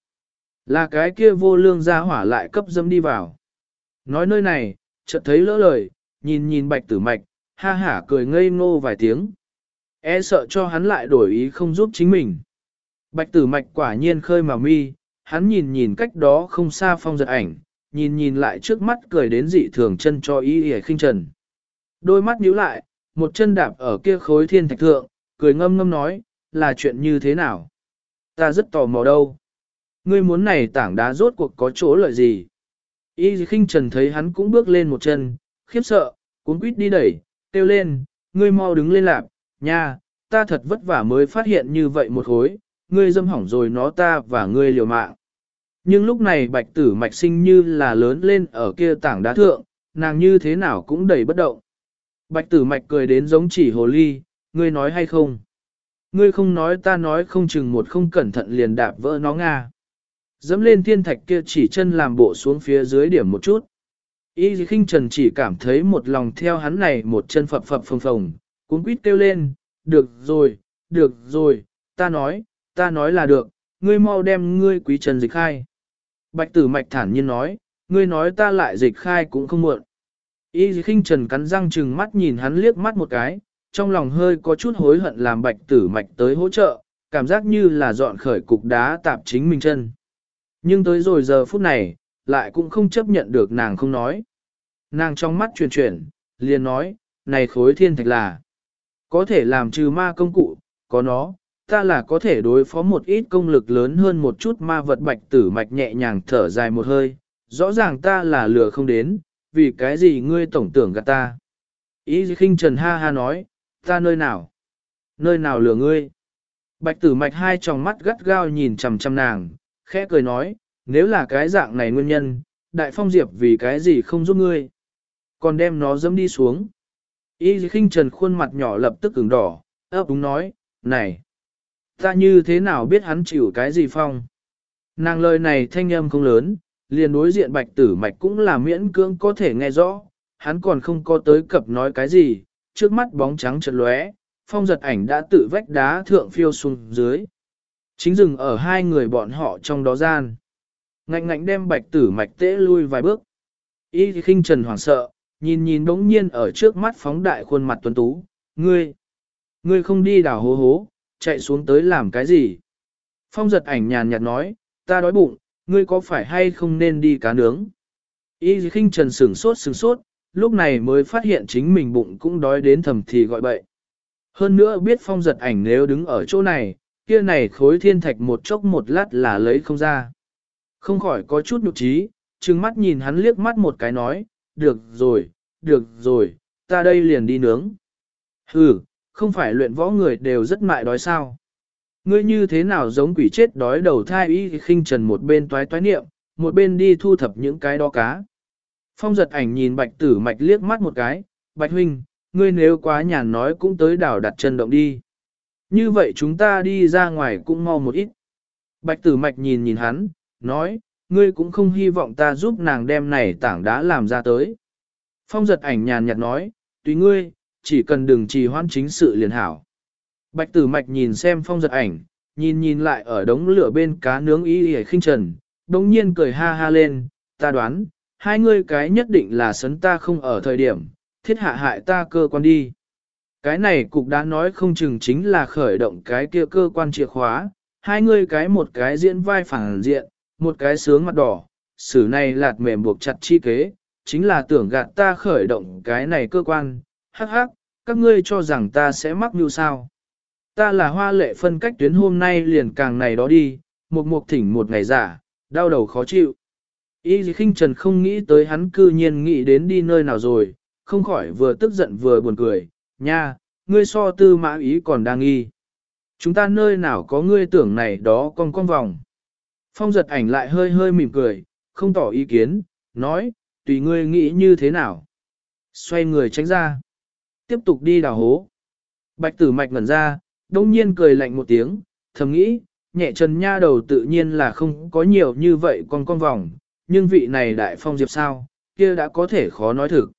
Là cái kia vô lương ra hỏa lại cấp dâm đi vào. Nói nơi này, chợt thấy lỡ lời, nhìn nhìn bạch tử mạch, ha hả cười ngây ngô vài tiếng. E sợ cho hắn lại đổi ý không giúp chính mình. Bạch tử mạch quả nhiên khơi mà mi, hắn nhìn nhìn cách đó không xa phong giật ảnh, nhìn nhìn lại trước mắt cười đến dị thường chân cho ý hề khinh trần. Đôi mắt nhíu lại, một chân đạp ở kia khối thiên thạch thượng, cười ngâm ngâm nói, là chuyện như thế nào? Ta rất tò mò đâu. Ngươi muốn này tảng đá rốt cuộc có chỗ lợi gì? Y khinh trần thấy hắn cũng bước lên một chân, khiếp sợ, cuốn quýt đi đẩy, kêu lên, ngươi mau đứng lên lạp, nha, ta thật vất vả mới phát hiện như vậy một hối, ngươi dâm hỏng rồi nó ta và ngươi liều mạng. Nhưng lúc này bạch tử mạch sinh như là lớn lên ở kia tảng đá thượng, nàng như thế nào cũng đầy bất động. Bạch tử mạch cười đến giống chỉ hồ ly, ngươi nói hay không? Ngươi không nói ta nói không chừng một không cẩn thận liền đạp vỡ nó nga. Dẫm lên thiên thạch kia chỉ chân làm bộ xuống phía dưới điểm một chút. Y khinh trần chỉ cảm thấy một lòng theo hắn này một chân phập phập phồng phồng, cuốn quýt kêu lên, được rồi, được rồi, ta nói, ta nói là được, ngươi mau đem ngươi quý trần dịch khai. Bạch tử mạch thản nhiên nói, ngươi nói ta lại dịch khai cũng không muộn. Y khinh trần cắn răng chừng mắt nhìn hắn liếc mắt một cái, trong lòng hơi có chút hối hận làm bạch tử mạch tới hỗ trợ, cảm giác như là dọn khởi cục đá tạp chính mình chân. Nhưng tới rồi giờ phút này, lại cũng không chấp nhận được nàng không nói. Nàng trong mắt chuyển chuyển, liền nói, này khối thiên thạch là, có thể làm trừ ma công cụ, có nó, ta là có thể đối phó một ít công lực lớn hơn một chút ma vật bạch tử mạch nhẹ nhàng thở dài một hơi, rõ ràng ta là lừa không đến, vì cái gì ngươi tổng tưởng gạt ta. Ý khinh trần ha ha nói, ta nơi nào? Nơi nào lừa ngươi? Bạch tử mạch hai tròng mắt gắt gao nhìn chằm chằm nàng, khẽ cười nói, nếu là cái dạng này nguyên nhân, đại phong diệp vì cái gì không giúp ngươi? Còn đem nó dẫm đi xuống. Y khinh trần khuôn mặt nhỏ lập tức cứng đỏ, ấp đúng nói, này, ta như thế nào biết hắn chịu cái gì phong? Nàng lời này thanh âm không lớn, liền đối diện bạch tử mạch cũng là miễn cưỡng có thể nghe rõ, hắn còn không có tới cập nói cái gì, trước mắt bóng trắng chợt lóe, phong giật ảnh đã tự vách đá thượng phiêu xuống dưới. Chính dừng ở hai người bọn họ trong đó gian. Ngạnh ngạnh đem bạch tử mạch tễ lui vài bước. Y khinh trần hoảng sợ, nhìn nhìn đống nhiên ở trước mắt phóng đại khuôn mặt tuấn tú, ngươi, ngươi không đi đảo hố hố, chạy xuống tới làm cái gì? Phong giật ảnh nhàn nhạt nói, ta đói bụng, ngươi có phải hay không nên đi cá nướng? Y khinh trần sửng sốt sửng sốt, lúc này mới phát hiện chính mình bụng cũng đói đến thầm thì gọi bậy. Hơn nữa biết phong giật ảnh nếu đứng ở chỗ này, kia này khối thiên thạch một chốc một lát là lấy không ra. Không khỏi có chút nhục trí, trừng mắt nhìn hắn liếc mắt một cái nói, được rồi, được rồi, ta đây liền đi nướng. Hừ, không phải luyện võ người đều rất mại đói sao. Ngươi như thế nào giống quỷ chết đói đầu thai y khinh trần một bên toái toái niệm, một bên đi thu thập những cái đó cá. Phong giật ảnh nhìn bạch tử mạch liếc mắt một cái, bạch huynh, ngươi nếu quá nhàn nói cũng tới đảo đặt chân động đi. Như vậy chúng ta đi ra ngoài cũng mau một ít. Bạch tử mạch nhìn nhìn hắn, nói, ngươi cũng không hy vọng ta giúp nàng đem này tảng đá làm ra tới. Phong giật ảnh nhàn nhạt nói, tùy ngươi, chỉ cần đừng trì hoãn chính sự liền hảo. Bạch tử mạch nhìn xem phong giật ảnh, nhìn nhìn lại ở đống lửa bên cá nướng y y khinh trần, đồng nhiên cười ha ha lên, ta đoán, hai ngươi cái nhất định là sấn ta không ở thời điểm, thiết hạ hại ta cơ quan đi. Cái này cục đã nói không chừng chính là khởi động cái kia cơ quan chìa khóa, hai ngươi cái một cái diễn vai phản diện, một cái sướng mặt đỏ, xử này lạt mềm buộc chặt chi kế, chính là tưởng gạt ta khởi động cái này cơ quan, hắc hắc, các ngươi cho rằng ta sẽ mắc như sao. Ta là hoa lệ phân cách tuyến hôm nay liền càng này đó đi, một mục thỉnh một ngày giả, đau đầu khó chịu. Y khinh trần không nghĩ tới hắn cư nhiên nghĩ đến đi nơi nào rồi, không khỏi vừa tức giận vừa buồn cười, nha, ngươi so tư mã ý còn đang nghi. Chúng ta nơi nào có ngươi tưởng này đó con con vòng. Phong giật ảnh lại hơi hơi mỉm cười, không tỏ ý kiến, nói, tùy ngươi nghĩ như thế nào. Xoay người tránh ra. Tiếp tục đi đào hố. Bạch tử mạch ngẩn ra, đông nhiên cười lạnh một tiếng, thầm nghĩ, nhẹ trần nha đầu tự nhiên là không có nhiều như vậy con con vòng, nhưng vị này đại phong diệp sao, kia đã có thể khó nói thực.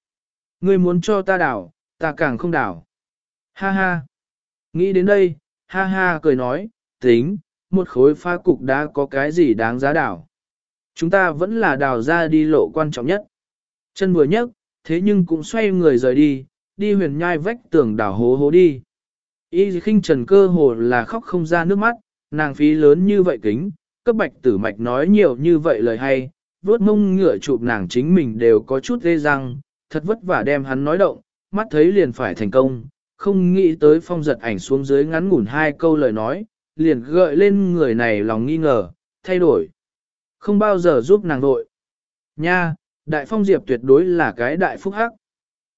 Ngươi muốn cho ta đảo, ta càng không đảo. Ha ha. Nghĩ đến đây, ha ha cười nói, tính, một khối pha cục đã có cái gì đáng giá đảo. Chúng ta vẫn là đào ra đi lộ quan trọng nhất. Chân vừa nhấc, thế nhưng cũng xoay người rời đi, đi huyền nhai vách tường đảo hố hố đi. Y khinh trần cơ hồ là khóc không ra nước mắt, nàng phí lớn như vậy kính, cấp bạch tử mạch nói nhiều như vậy lời hay, vuốt mông ngựa chụp nàng chính mình đều có chút ghê răng, thật vất vả đem hắn nói động, mắt thấy liền phải thành công, không nghĩ tới phong giật ảnh xuống dưới ngắn ngủn hai câu lời nói, liền gợi lên người này lòng nghi ngờ, thay đổi. Không bao giờ giúp nàng đội. Nha, đại phong diệp tuyệt đối là cái đại phúc hắc.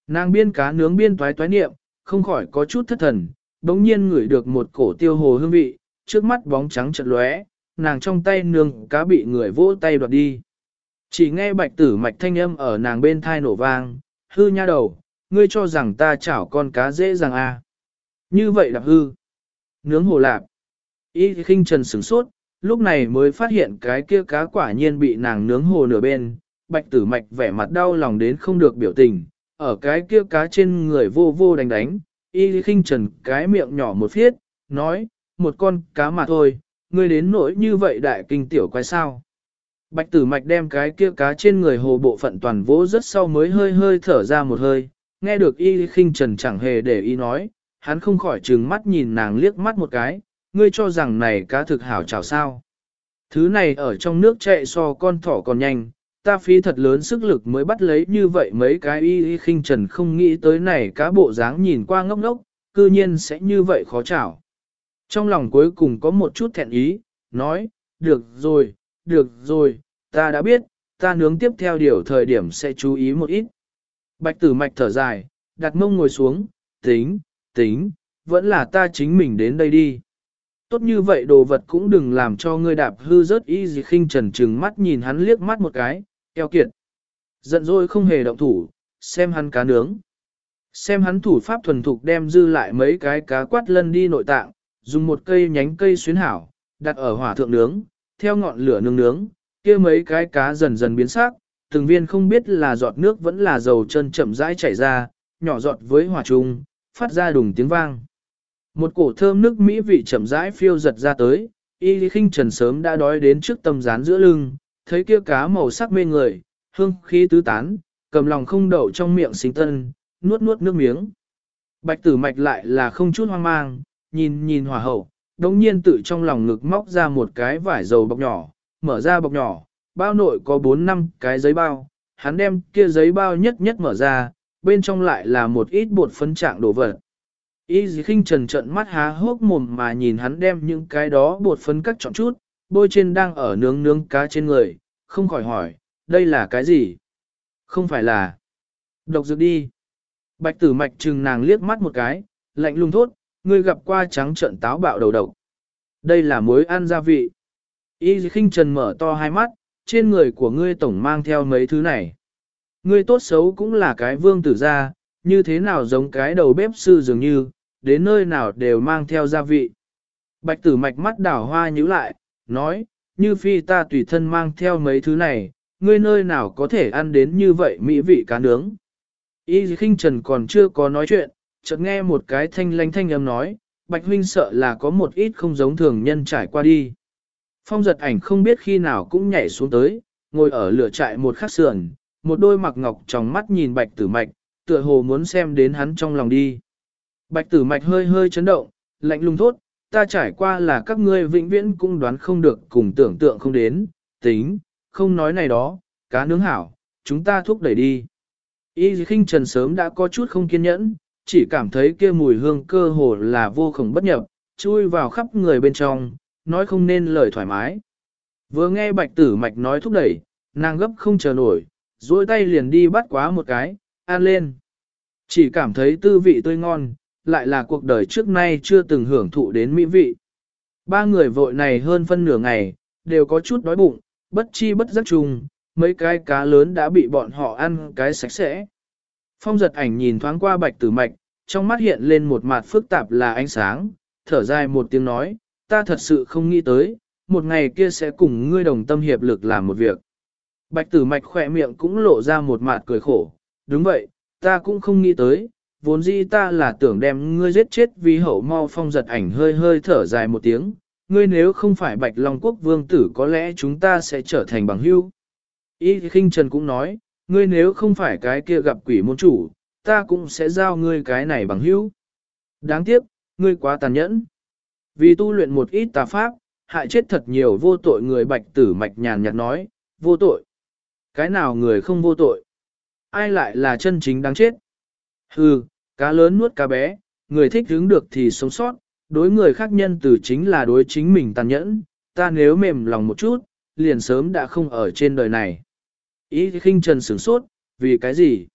Nàng biên cá nướng biên toái toái niệm, không khỏi có chút thất thần, bỗng nhiên ngửi được một cổ tiêu hồ hương vị, trước mắt bóng trắng chợt lóe, nàng trong tay nương cá bị người vỗ tay đoạt đi. Chỉ nghe bạch tử mạch thanh âm ở nàng bên thai nổ vang, hư nha đầu, ngươi cho rằng ta chảo con cá dễ dàng à. Như vậy là hư. Nướng hồ lạp. Y khinh trần sửng sốt, lúc này mới phát hiện cái kia cá quả nhiên bị nàng nướng hồ nửa bên. Bạch tử mạch vẻ mặt đau lòng đến không được biểu tình, ở cái kia cá trên người vô vô đánh đánh. Y khinh trần cái miệng nhỏ một phiết, nói, một con cá mà thôi, ngươi đến nỗi như vậy đại kinh tiểu quái sao. Bạch tử mạch đem cái kia cá trên người hồ bộ phận toàn vỗ rất sau mới hơi hơi thở ra một hơi, nghe được y khinh trần chẳng hề để ý nói, hắn không khỏi trừng mắt nhìn nàng liếc mắt một cái, ngươi cho rằng này cá thực hảo chảo sao. Thứ này ở trong nước chạy so con thỏ còn nhanh, ta phí thật lớn sức lực mới bắt lấy như vậy mấy cái y y khinh trần không nghĩ tới này cá bộ dáng nhìn qua ngốc ngốc, cư nhiên sẽ như vậy khó chảo. Trong lòng cuối cùng có một chút thẹn ý, nói, được rồi, được rồi, ta đã biết, ta nướng tiếp theo điều thời điểm sẽ chú ý một ít. Bạch tử mạch thở dài, đặt mông ngồi xuống, tính, tính, vẫn là ta chính mình đến đây đi. Tốt như vậy đồ vật cũng đừng làm cho ngươi đạp hư rớt y gì khinh trần trừng mắt nhìn hắn liếc mắt một cái, eo kiệt. Giận dỗi không hề động thủ, xem hắn cá nướng. Xem hắn thủ pháp thuần thục đem dư lại mấy cái cá quát lân đi nội tạng, dùng một cây nhánh cây xuyến hảo, đặt ở hỏa thượng nướng, theo ngọn lửa nướng nướng, kia mấy cái cá dần dần biến sắc, từng viên không biết là giọt nước vẫn là dầu chân chậm rãi chảy ra, nhỏ giọt với hỏa trung, phát ra đùng tiếng vang. Một cổ thơm nước mỹ vị chậm rãi phiêu giật ra tới, y lý khinh trần sớm đã đói đến trước tâm rán giữa lưng, thấy kia cá màu sắc mê người, hương khí tứ tán, cầm lòng không đậu trong miệng sinh tân, nuốt nuốt nước miếng. Bạch tử mạch lại là không chút hoang mang, nhìn nhìn hỏa hậu, đồng nhiên tự trong lòng ngực móc ra một cái vải dầu bọc nhỏ, mở ra bọc nhỏ, bao nội có 4 năm cái giấy bao, hắn đem kia giấy bao nhất nhất mở ra, bên trong lại là một ít bột phấn trạng đồ vật. Y dì khinh trần trận mắt há hốc mồm mà nhìn hắn đem những cái đó bột phấn cắt chọn chút, bôi trên đang ở nướng nướng cá trên người, không khỏi hỏi, đây là cái gì? Không phải là độc dược đi. Bạch tử mạch trừng nàng liếc mắt một cái, lạnh lùng thốt, ngươi gặp qua trắng trận táo bạo đầu độc. Đây là muối ăn gia vị. Y khinh trần mở to hai mắt, trên người của ngươi tổng mang theo mấy thứ này. Ngươi tốt xấu cũng là cái vương tử gia, như thế nào giống cái đầu bếp sư dường như, đến nơi nào đều mang theo gia vị. Bạch tử mạch mắt đảo hoa nhíu lại, nói, như phi ta tùy thân mang theo mấy thứ này, ngươi nơi nào có thể ăn đến như vậy mỹ vị cá nướng. Y khinh trần còn chưa có nói chuyện, chợt nghe một cái thanh lanh thanh âm nói, Bạch huynh sợ là có một ít không giống thường nhân trải qua đi. Phong giật ảnh không biết khi nào cũng nhảy xuống tới, ngồi ở lửa trại một khắc sườn, một đôi mặc ngọc trong mắt nhìn bạch tử mạch, tựa hồ muốn xem đến hắn trong lòng đi. Bạch tử mạch hơi hơi chấn động, lạnh lùng thốt, ta trải qua là các ngươi vĩnh viễn cũng đoán không được cùng tưởng tượng không đến, tính, không nói này đó, cá nướng hảo, chúng ta thúc đẩy đi. Y khinh trần sớm đã có chút không kiên nhẫn, chỉ cảm thấy kia mùi hương cơ hồ là vô khổng bất nhập, chui vào khắp người bên trong, nói không nên lời thoải mái. Vừa nghe bạch tử mạch nói thúc đẩy, nàng gấp không chờ nổi, duỗi tay liền đi bắt quá một cái, ăn lên. Chỉ cảm thấy tư vị tươi ngon, lại là cuộc đời trước nay chưa từng hưởng thụ đến mỹ vị. Ba người vội này hơn phân nửa ngày, đều có chút đói bụng, bất chi bất giác chung, mấy cái cá lớn đã bị bọn họ ăn cái sạch sẽ. Phong giật ảnh nhìn thoáng qua bạch tử mạch, trong mắt hiện lên một mặt phức tạp là ánh sáng, thở dài một tiếng nói, ta thật sự không nghĩ tới, một ngày kia sẽ cùng ngươi đồng tâm hiệp lực làm một việc. Bạch tử mạch khỏe miệng cũng lộ ra một mặt cười khổ, đúng vậy, ta cũng không nghĩ tới, vốn dĩ ta là tưởng đem ngươi giết chết vì hậu mau phong giật ảnh hơi hơi thở dài một tiếng, ngươi nếu không phải bạch long quốc vương tử có lẽ chúng ta sẽ trở thành bằng hữu. Y khinh trần cũng nói, ngươi nếu không phải cái kia gặp quỷ môn chủ, ta cũng sẽ giao ngươi cái này bằng hữu. Đáng tiếc, ngươi quá tàn nhẫn. Vì tu luyện một ít tà pháp, hại chết thật nhiều vô tội người bạch tử mạch nhàn nhạt nói, vô tội. Cái nào người không vô tội? Ai lại là chân chính đáng chết? Hừ, cá lớn nuốt cá bé, người thích hứng được thì sống sót, đối người khác nhân từ chính là đối chính mình tàn nhẫn, ta nếu mềm lòng một chút, liền sớm đã không ở trên đời này. Ý khinh trần sửng sốt, vì cái gì?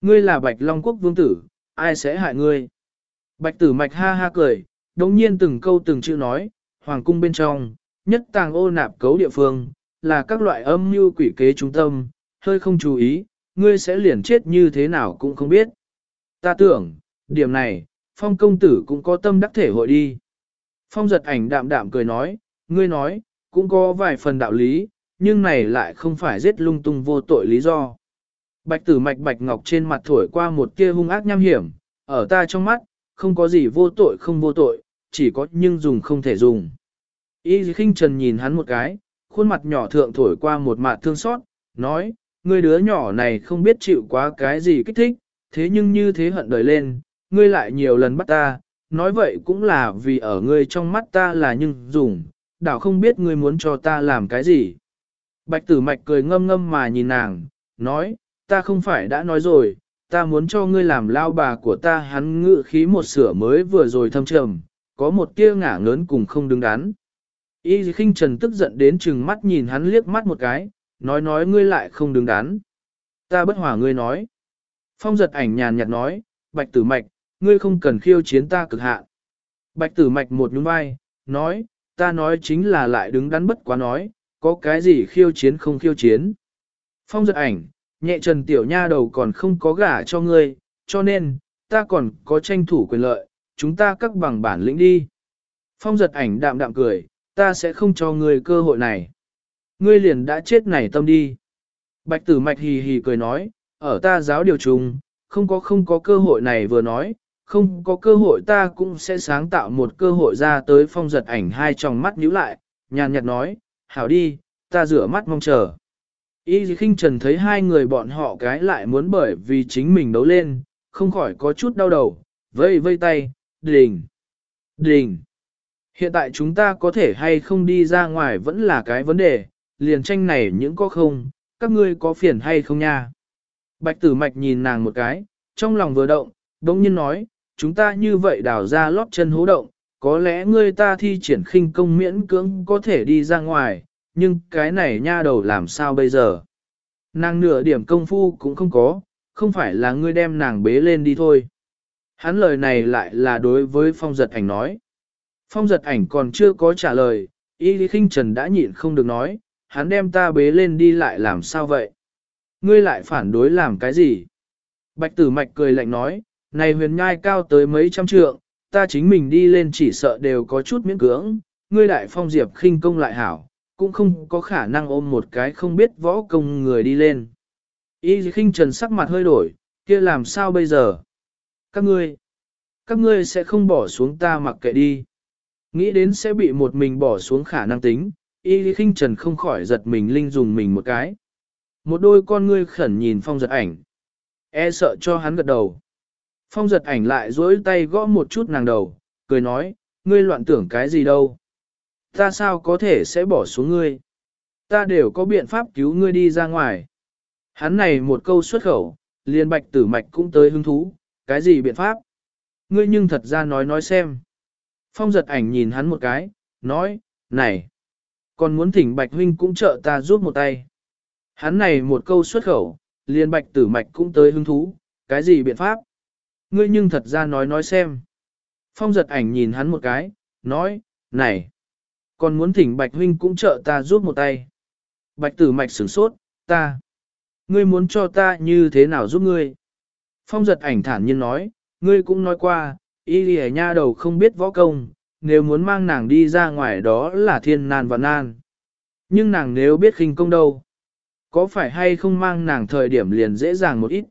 Ngươi là Bạch Long Quốc vương tử, ai sẽ hại ngươi? Bạch tử mạch ha ha cười, đồng nhiên từng câu từng chữ nói, hoàng cung bên trong, nhất tàng ô nạp cấu địa phương, là các loại âm mưu quỷ kế trung tâm, hơi không chú ý, ngươi sẽ liền chết như thế nào cũng không biết. Ta tưởng, điểm này, phong công tử cũng có tâm đắc thể hội đi. Phong giật ảnh đạm đạm cười nói, ngươi nói, cũng có vài phần đạo lý, nhưng này lại không phải giết lung tung vô tội lý do. Bạch tử mạch bạch ngọc trên mặt thổi qua một tia hung ác nham hiểm, ở ta trong mắt, không có gì vô tội không vô tội, chỉ có nhưng dùng không thể dùng. Y khinh trần nhìn hắn một cái, khuôn mặt nhỏ thượng thổi qua một mạt thương xót, nói, ngươi đứa nhỏ này không biết chịu quá cái gì kích thích, thế nhưng như thế hận đời lên, ngươi lại nhiều lần bắt ta, nói vậy cũng là vì ở ngươi trong mắt ta là nhưng dùng, đảo không biết ngươi muốn cho ta làm cái gì. Bạch tử mạch cười ngâm ngâm mà nhìn nàng, nói, ta không phải đã nói rồi, ta muốn cho ngươi làm lao bà của ta hắn ngự khí một sửa mới vừa rồi thâm trầm, có một tia ngả ngớn cùng không đứng đắn. Y khinh trần tức giận đến chừng mắt nhìn hắn liếc mắt một cái, nói nói ngươi lại không đứng đắn. Ta bất hòa ngươi nói. Phong giật ảnh nhàn nhạt nói, bạch tử mạch, ngươi không cần khiêu chiến ta cực hạn. Bạch tử mạch một nhún vai, nói, ta nói chính là lại đứng đắn bất quá nói, có cái gì khiêu chiến không khiêu chiến. Phong giật ảnh, nhẹ trần tiểu nha đầu còn không có gả cho ngươi, cho nên, ta còn có tranh thủ quyền lợi, chúng ta cắt bằng bản lĩnh đi. Phong giật ảnh đạm đạm cười, ta sẽ không cho ngươi cơ hội này. Ngươi liền đã chết này tâm đi. Bạch tử mạch hì hì cười nói, ở ta giáo điều trùng, không có không có cơ hội này vừa nói, không có cơ hội ta cũng sẽ sáng tạo một cơ hội ra tới phong giật ảnh hai tròng mắt nhíu lại, nhàn nhạt nói, hảo đi, ta rửa mắt mong chờ. Y khinh trần thấy hai người bọn họ cái lại muốn bởi vì chính mình đấu lên, không khỏi có chút đau đầu, vây vây tay, đình, đình. Hiện tại chúng ta có thể hay không đi ra ngoài vẫn là cái vấn đề, liền tranh này những có không, các ngươi có phiền hay không nha. Bạch tử mạch nhìn nàng một cái, trong lòng vừa động, đống nhiên nói, chúng ta như vậy đào ra lót chân hố động, có lẽ ngươi ta thi triển khinh công miễn cưỡng có thể đi ra ngoài, nhưng cái này nha đầu làm sao bây giờ? Nàng nửa điểm công phu cũng không có, không phải là ngươi đem nàng bế lên đi thôi. Hắn lời này lại là đối với phong giật ảnh nói. Phong giật ảnh còn chưa có trả lời, y lý khinh trần đã nhịn không được nói, hắn đem ta bế lên đi lại làm sao vậy? Ngươi lại phản đối làm cái gì? Bạch tử mạch cười lạnh nói, này huyền nhai cao tới mấy trăm trượng, ta chính mình đi lên chỉ sợ đều có chút miễn cưỡng, ngươi đại phong diệp khinh công lại hảo, cũng không có khả năng ôm một cái không biết võ công người đi lên. Y khinh trần sắc mặt hơi đổi, kia làm sao bây giờ? Các ngươi, các ngươi sẽ không bỏ xuống ta mặc kệ đi. Nghĩ đến sẽ bị một mình bỏ xuống khả năng tính, y khinh trần không khỏi giật mình linh dùng mình một cái. Một đôi con ngươi khẩn nhìn phong giật ảnh. E sợ cho hắn gật đầu. Phong giật ảnh lại dối tay gõ một chút nàng đầu, cười nói, ngươi loạn tưởng cái gì đâu. Ta sao có thể sẽ bỏ xuống ngươi? Ta đều có biện pháp cứu ngươi đi ra ngoài. Hắn này một câu xuất khẩu, liền bạch tử mạch cũng tới hứng thú, cái gì biện pháp? Ngươi nhưng thật ra nói nói xem. Phong giật ảnh nhìn hắn một cái, nói, này, còn muốn thỉnh bạch huynh cũng trợ ta giúp một tay. Hắn này một câu xuất khẩu, liền bạch tử mạch cũng tới hứng thú, cái gì biện pháp? Ngươi nhưng thật ra nói nói xem. Phong giật ảnh nhìn hắn một cái, nói, này, còn muốn thỉnh bạch huynh cũng trợ ta giúp một tay. Bạch tử mạch sửng sốt, ta. Ngươi muốn cho ta như thế nào giúp ngươi? Phong giật ảnh thản nhiên nói, ngươi cũng nói qua, y lì nha đầu không biết võ công, nếu muốn mang nàng đi ra ngoài đó là thiên nan và nan. Nhưng nàng nếu biết khinh công đâu, có phải hay không mang nàng thời điểm liền dễ dàng một ít?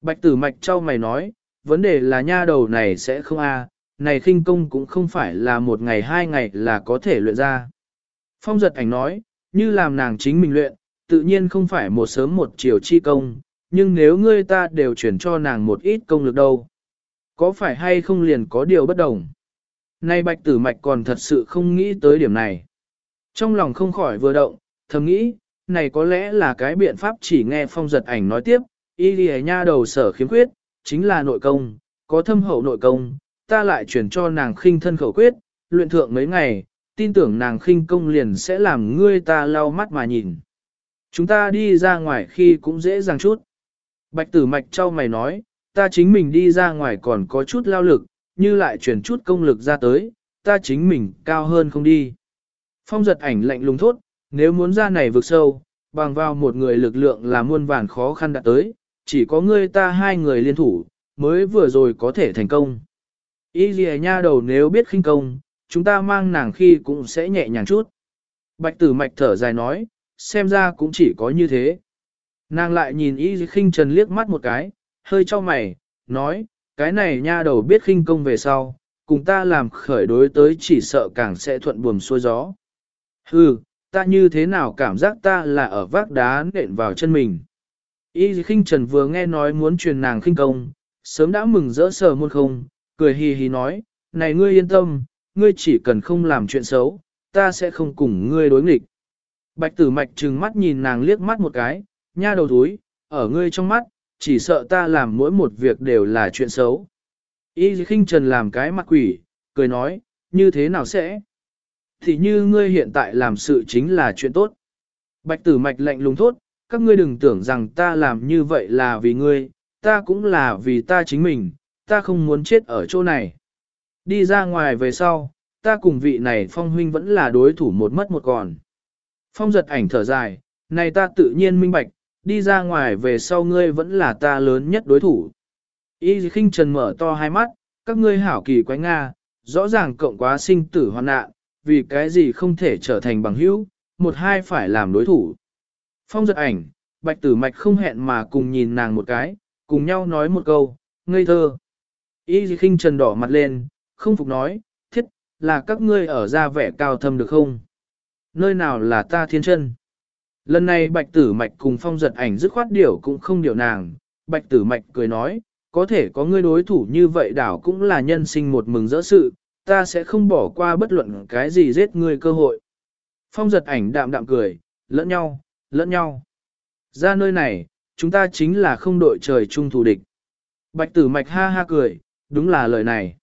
Bạch tử mạch trao mày nói, vấn đề là nha đầu này sẽ không a, này khinh công cũng không phải là một ngày hai ngày là có thể luyện ra. Phong giật ảnh nói, như làm nàng chính mình luyện, tự nhiên không phải một sớm một chiều chi công, nhưng nếu ngươi ta đều chuyển cho nàng một ít công lực đâu, có phải hay không liền có điều bất đồng. Nay bạch tử mạch còn thật sự không nghĩ tới điểm này. Trong lòng không khỏi vừa động, thầm nghĩ, này có lẽ là cái biện pháp chỉ nghe phong giật ảnh nói tiếp, y lìa nha đầu sở khiếm quyết chính là nội công, có thâm hậu nội công, ta lại chuyển cho nàng khinh thân khẩu quyết, luyện thượng mấy ngày, tin tưởng nàng khinh công liền sẽ làm ngươi ta lau mắt mà nhìn. Chúng ta đi ra ngoài khi cũng dễ dàng chút. Bạch tử mạch trao mày nói, ta chính mình đi ra ngoài còn có chút lao lực, như lại chuyển chút công lực ra tới, ta chính mình cao hơn không đi. Phong giật ảnh lạnh lùng thốt, nếu muốn ra này vực sâu, bằng vào một người lực lượng là muôn vàn khó khăn đạt tới, chỉ có ngươi ta hai người liên thủ, mới vừa rồi có thể thành công. Y lìa nha đầu nếu biết khinh công, chúng ta mang nàng khi cũng sẽ nhẹ nhàng chút. Bạch tử mạch thở dài nói, xem ra cũng chỉ có như thế. Nàng lại nhìn y khinh trần liếc mắt một cái, hơi cho mày, nói, cái này nha đầu biết khinh công về sau, cùng ta làm khởi đối tới chỉ sợ càng sẽ thuận buồm xuôi gió. Hừ, ta như thế nào cảm giác ta là ở vác đá nện vào chân mình. Y khinh trần vừa nghe nói muốn truyền nàng khinh công, sớm đã mừng rỡ sờ muôn không, cười hì hì nói, này ngươi yên tâm, ngươi chỉ cần không làm chuyện xấu, ta sẽ không cùng ngươi đối nghịch. Bạch tử mạch trừng mắt nhìn nàng liếc mắt một cái, nha đầu túi, ở ngươi trong mắt, chỉ sợ ta làm mỗi một việc đều là chuyện xấu. Y khinh trần làm cái mặt quỷ, cười nói, như thế nào sẽ? Thì như ngươi hiện tại làm sự chính là chuyện tốt. Bạch tử mạch lạnh lùng thốt, các ngươi đừng tưởng rằng ta làm như vậy là vì ngươi, ta cũng là vì ta chính mình, ta không muốn chết ở chỗ này. Đi ra ngoài về sau, ta cùng vị này phong huynh vẫn là đối thủ một mất một còn. Phong giật ảnh thở dài, này ta tự nhiên minh bạch, đi ra ngoài về sau ngươi vẫn là ta lớn nhất đối thủ. Y khinh trần mở to hai mắt, các ngươi hảo kỳ quái Nga, rõ ràng cộng quá sinh tử hoàn nạn, vì cái gì không thể trở thành bằng hữu, một hai phải làm đối thủ. Phong giật ảnh, bạch tử mạch không hẹn mà cùng nhìn nàng một cái, cùng nhau nói một câu, ngây thơ. Y khinh trần đỏ mặt lên, không phục nói, thiết, là các ngươi ở ra vẻ cao thâm được không? Nơi nào là ta thiên chân? Lần này bạch tử mạch cùng phong giật ảnh dứt khoát điều cũng không điều nàng, bạch tử mạch cười nói, có thể có ngươi đối thủ như vậy đảo cũng là nhân sinh một mừng rỡ sự, ta sẽ không bỏ qua bất luận cái gì giết ngươi cơ hội. Phong giật ảnh đạm đạm cười, lẫn nhau, lẫn nhau. Ra nơi này, chúng ta chính là không đội trời chung thù địch. Bạch tử mạch ha ha cười, đúng là lời này.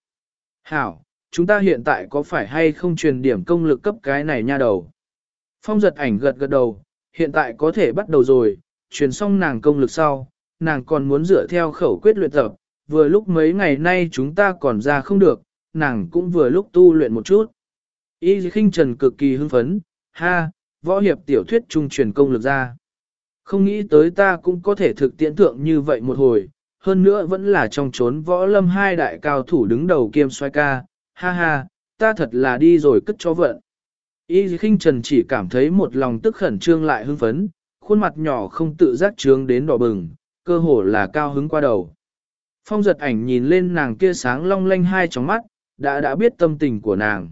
Hảo, chúng ta hiện tại có phải hay không truyền điểm công lực cấp cái này nha đầu? Phong giật ảnh gật gật đầu, hiện tại có thể bắt đầu rồi, truyền xong nàng công lực sau, nàng còn muốn dựa theo khẩu quyết luyện tập, vừa lúc mấy ngày nay chúng ta còn ra không được, nàng cũng vừa lúc tu luyện một chút. Y khinh trần cực kỳ hưng phấn, ha, võ hiệp tiểu thuyết trung truyền công lực ra. Không nghĩ tới ta cũng có thể thực tiễn thượng như vậy một hồi, hơn nữa vẫn là trong chốn võ lâm hai đại cao thủ đứng đầu kiêm xoay ca, ha ha, ta thật là đi rồi cất cho vận. Y khinh trần chỉ cảm thấy một lòng tức khẩn trương lại hưng phấn, khuôn mặt nhỏ không tự giác trướng đến đỏ bừng, cơ hồ là cao hứng qua đầu. Phong giật ảnh nhìn lên nàng kia sáng long lanh hai tróng mắt, đã đã biết tâm tình của nàng.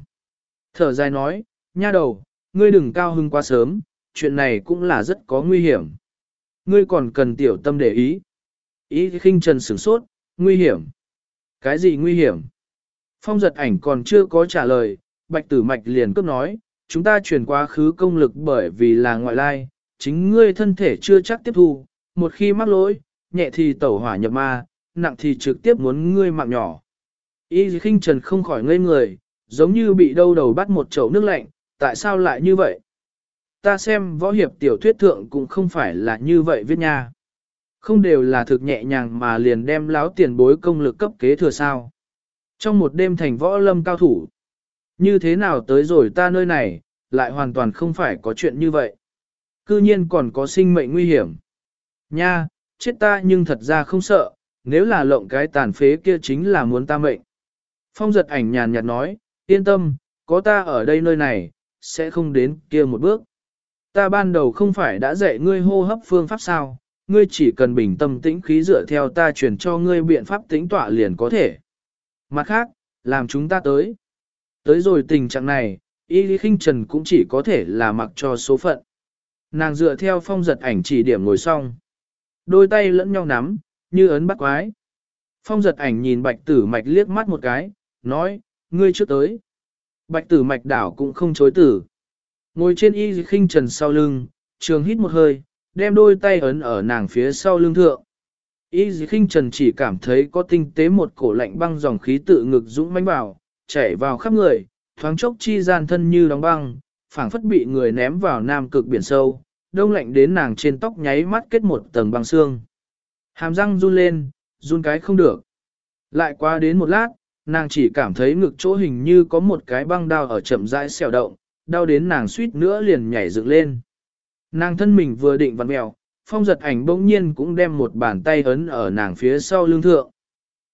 Thở dài nói, nha đầu, ngươi đừng cao hưng quá sớm, chuyện này cũng là rất có nguy hiểm. Ngươi còn cần tiểu tâm để ý. Ý khinh trần sửng sốt, nguy hiểm. Cái gì nguy hiểm? Phong giật ảnh còn chưa có trả lời, bạch tử mạch liền cấp nói, chúng ta chuyển quá khứ công lực bởi vì là ngoại lai, chính ngươi thân thể chưa chắc tiếp thu, một khi mắc lỗi, nhẹ thì tẩu hỏa nhập ma, nặng thì trực tiếp muốn ngươi mạng nhỏ. Y khinh trần không khỏi ngây người, giống như bị đâu đầu bắt một chậu nước lạnh, tại sao lại như vậy? Ta xem võ hiệp tiểu thuyết thượng cũng không phải là như vậy viết nha. Không đều là thực nhẹ nhàng mà liền đem láo tiền bối công lực cấp kế thừa sao. Trong một đêm thành võ lâm cao thủ, như thế nào tới rồi ta nơi này, lại hoàn toàn không phải có chuyện như vậy. Cư nhiên còn có sinh mệnh nguy hiểm. Nha, chết ta nhưng thật ra không sợ, nếu là lộng cái tàn phế kia chính là muốn ta mệnh. Phong giật ảnh nhàn nhạt nói, yên tâm, có ta ở đây nơi này, sẽ không đến kia một bước. Ta ban đầu không phải đã dạy ngươi hô hấp phương pháp sao, ngươi chỉ cần bình tâm tĩnh khí dựa theo ta truyền cho ngươi biện pháp tĩnh tọa liền có thể. Mặt khác, làm chúng ta tới. Tới rồi tình trạng này, y lý khinh trần cũng chỉ có thể là mặc cho số phận. Nàng dựa theo phong giật ảnh chỉ điểm ngồi xong. Đôi tay lẫn nhau nắm, như ấn bắt quái. Phong giật ảnh nhìn bạch tử mạch liếc mắt một cái, nói, ngươi trước tới. Bạch tử mạch đảo cũng không chối tử. Ngồi trên y khinh trần sau lưng, trường hít một hơi, đem đôi tay ấn ở nàng phía sau lưng thượng. Y khinh trần chỉ cảm thấy có tinh tế một cổ lạnh băng dòng khí tự ngực dũng mãnh vào, chảy vào khắp người, thoáng chốc chi gian thân như đóng băng, phảng phất bị người ném vào nam cực biển sâu, đông lạnh đến nàng trên tóc nháy mắt kết một tầng băng xương. Hàm răng run lên, run cái không được. Lại qua đến một lát, nàng chỉ cảm thấy ngực chỗ hình như có một cái băng đao ở chậm rãi xèo động, đau đến nàng suýt nữa liền nhảy dựng lên. Nàng thân mình vừa định vặn mèo, phong giật ảnh bỗng nhiên cũng đem một bàn tay ấn ở nàng phía sau lưng thượng.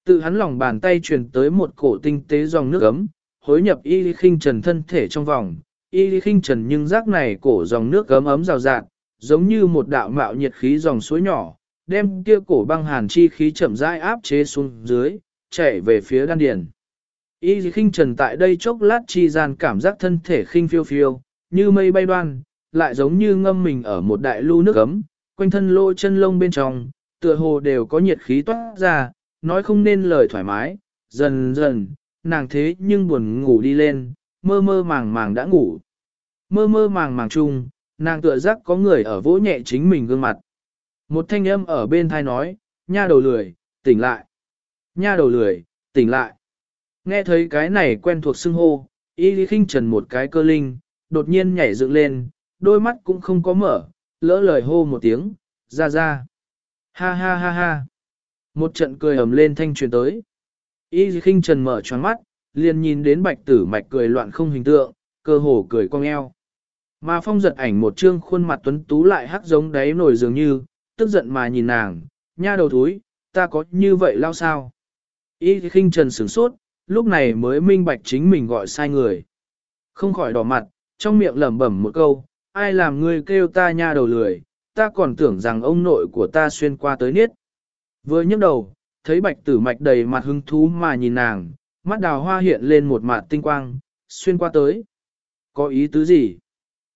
Tự hắn lòng bàn tay truyền tới một cổ tinh tế dòng nước ấm, hối nhập y khinh trần thân thể trong vòng, y khinh trần nhưng rác này cổ dòng nước ấm ấm rào rạt, giống như một đạo mạo nhiệt khí dòng suối nhỏ, đem kia cổ băng hàn chi khí chậm rãi áp chế xuống dưới, chạy về phía đan điền. Y khinh trần tại đây chốc lát chi gian cảm giác thân thể khinh phiêu phiêu, như mây bay đoan, lại giống như ngâm mình ở một đại lưu nước ấm, quanh thân lỗ chân lông bên trong, tựa hồ đều có nhiệt khí toát ra, nói không nên lời thoải mái, dần dần, nàng thế nhưng buồn ngủ đi lên, mơ mơ màng màng đã ngủ. Mơ mơ màng màng chung, nàng tựa giác có người ở vỗ nhẹ chính mình gương mặt. Một thanh âm ở bên thai nói, nha đầu lười, tỉnh lại. Nha đầu lười, tỉnh lại. Nghe thấy cái này quen thuộc xưng hô, y lý khinh trần một cái cơ linh, đột nhiên nhảy dựng lên, đôi mắt cũng không có mở, lỡ lời hô một tiếng, ra ra. Ha ha ha ha. Một trận cười ầm lên thanh truyền tới. Y khinh trần mở tròn mắt, liền nhìn đến bạch tử mạch cười loạn không hình tượng, cơ hồ cười cong eo. Mà phong giật ảnh một trương khuôn mặt tuấn tú lại hắc giống đáy nổi dường như, tức giận mà nhìn nàng, nha đầu thúi, ta có như vậy lao sao? Y khinh trần sửng sốt, lúc này mới minh bạch chính mình gọi sai người. Không khỏi đỏ mặt, trong miệng lẩm bẩm một câu, ai làm ngươi kêu ta nha đầu lười, ta còn tưởng rằng ông nội của ta xuyên qua tới niết. Vừa nhấc đầu, thấy bạch tử mạch đầy mặt hứng thú mà nhìn nàng, mắt đào hoa hiện lên một mặt tinh quang, xuyên qua tới. Có ý tứ gì?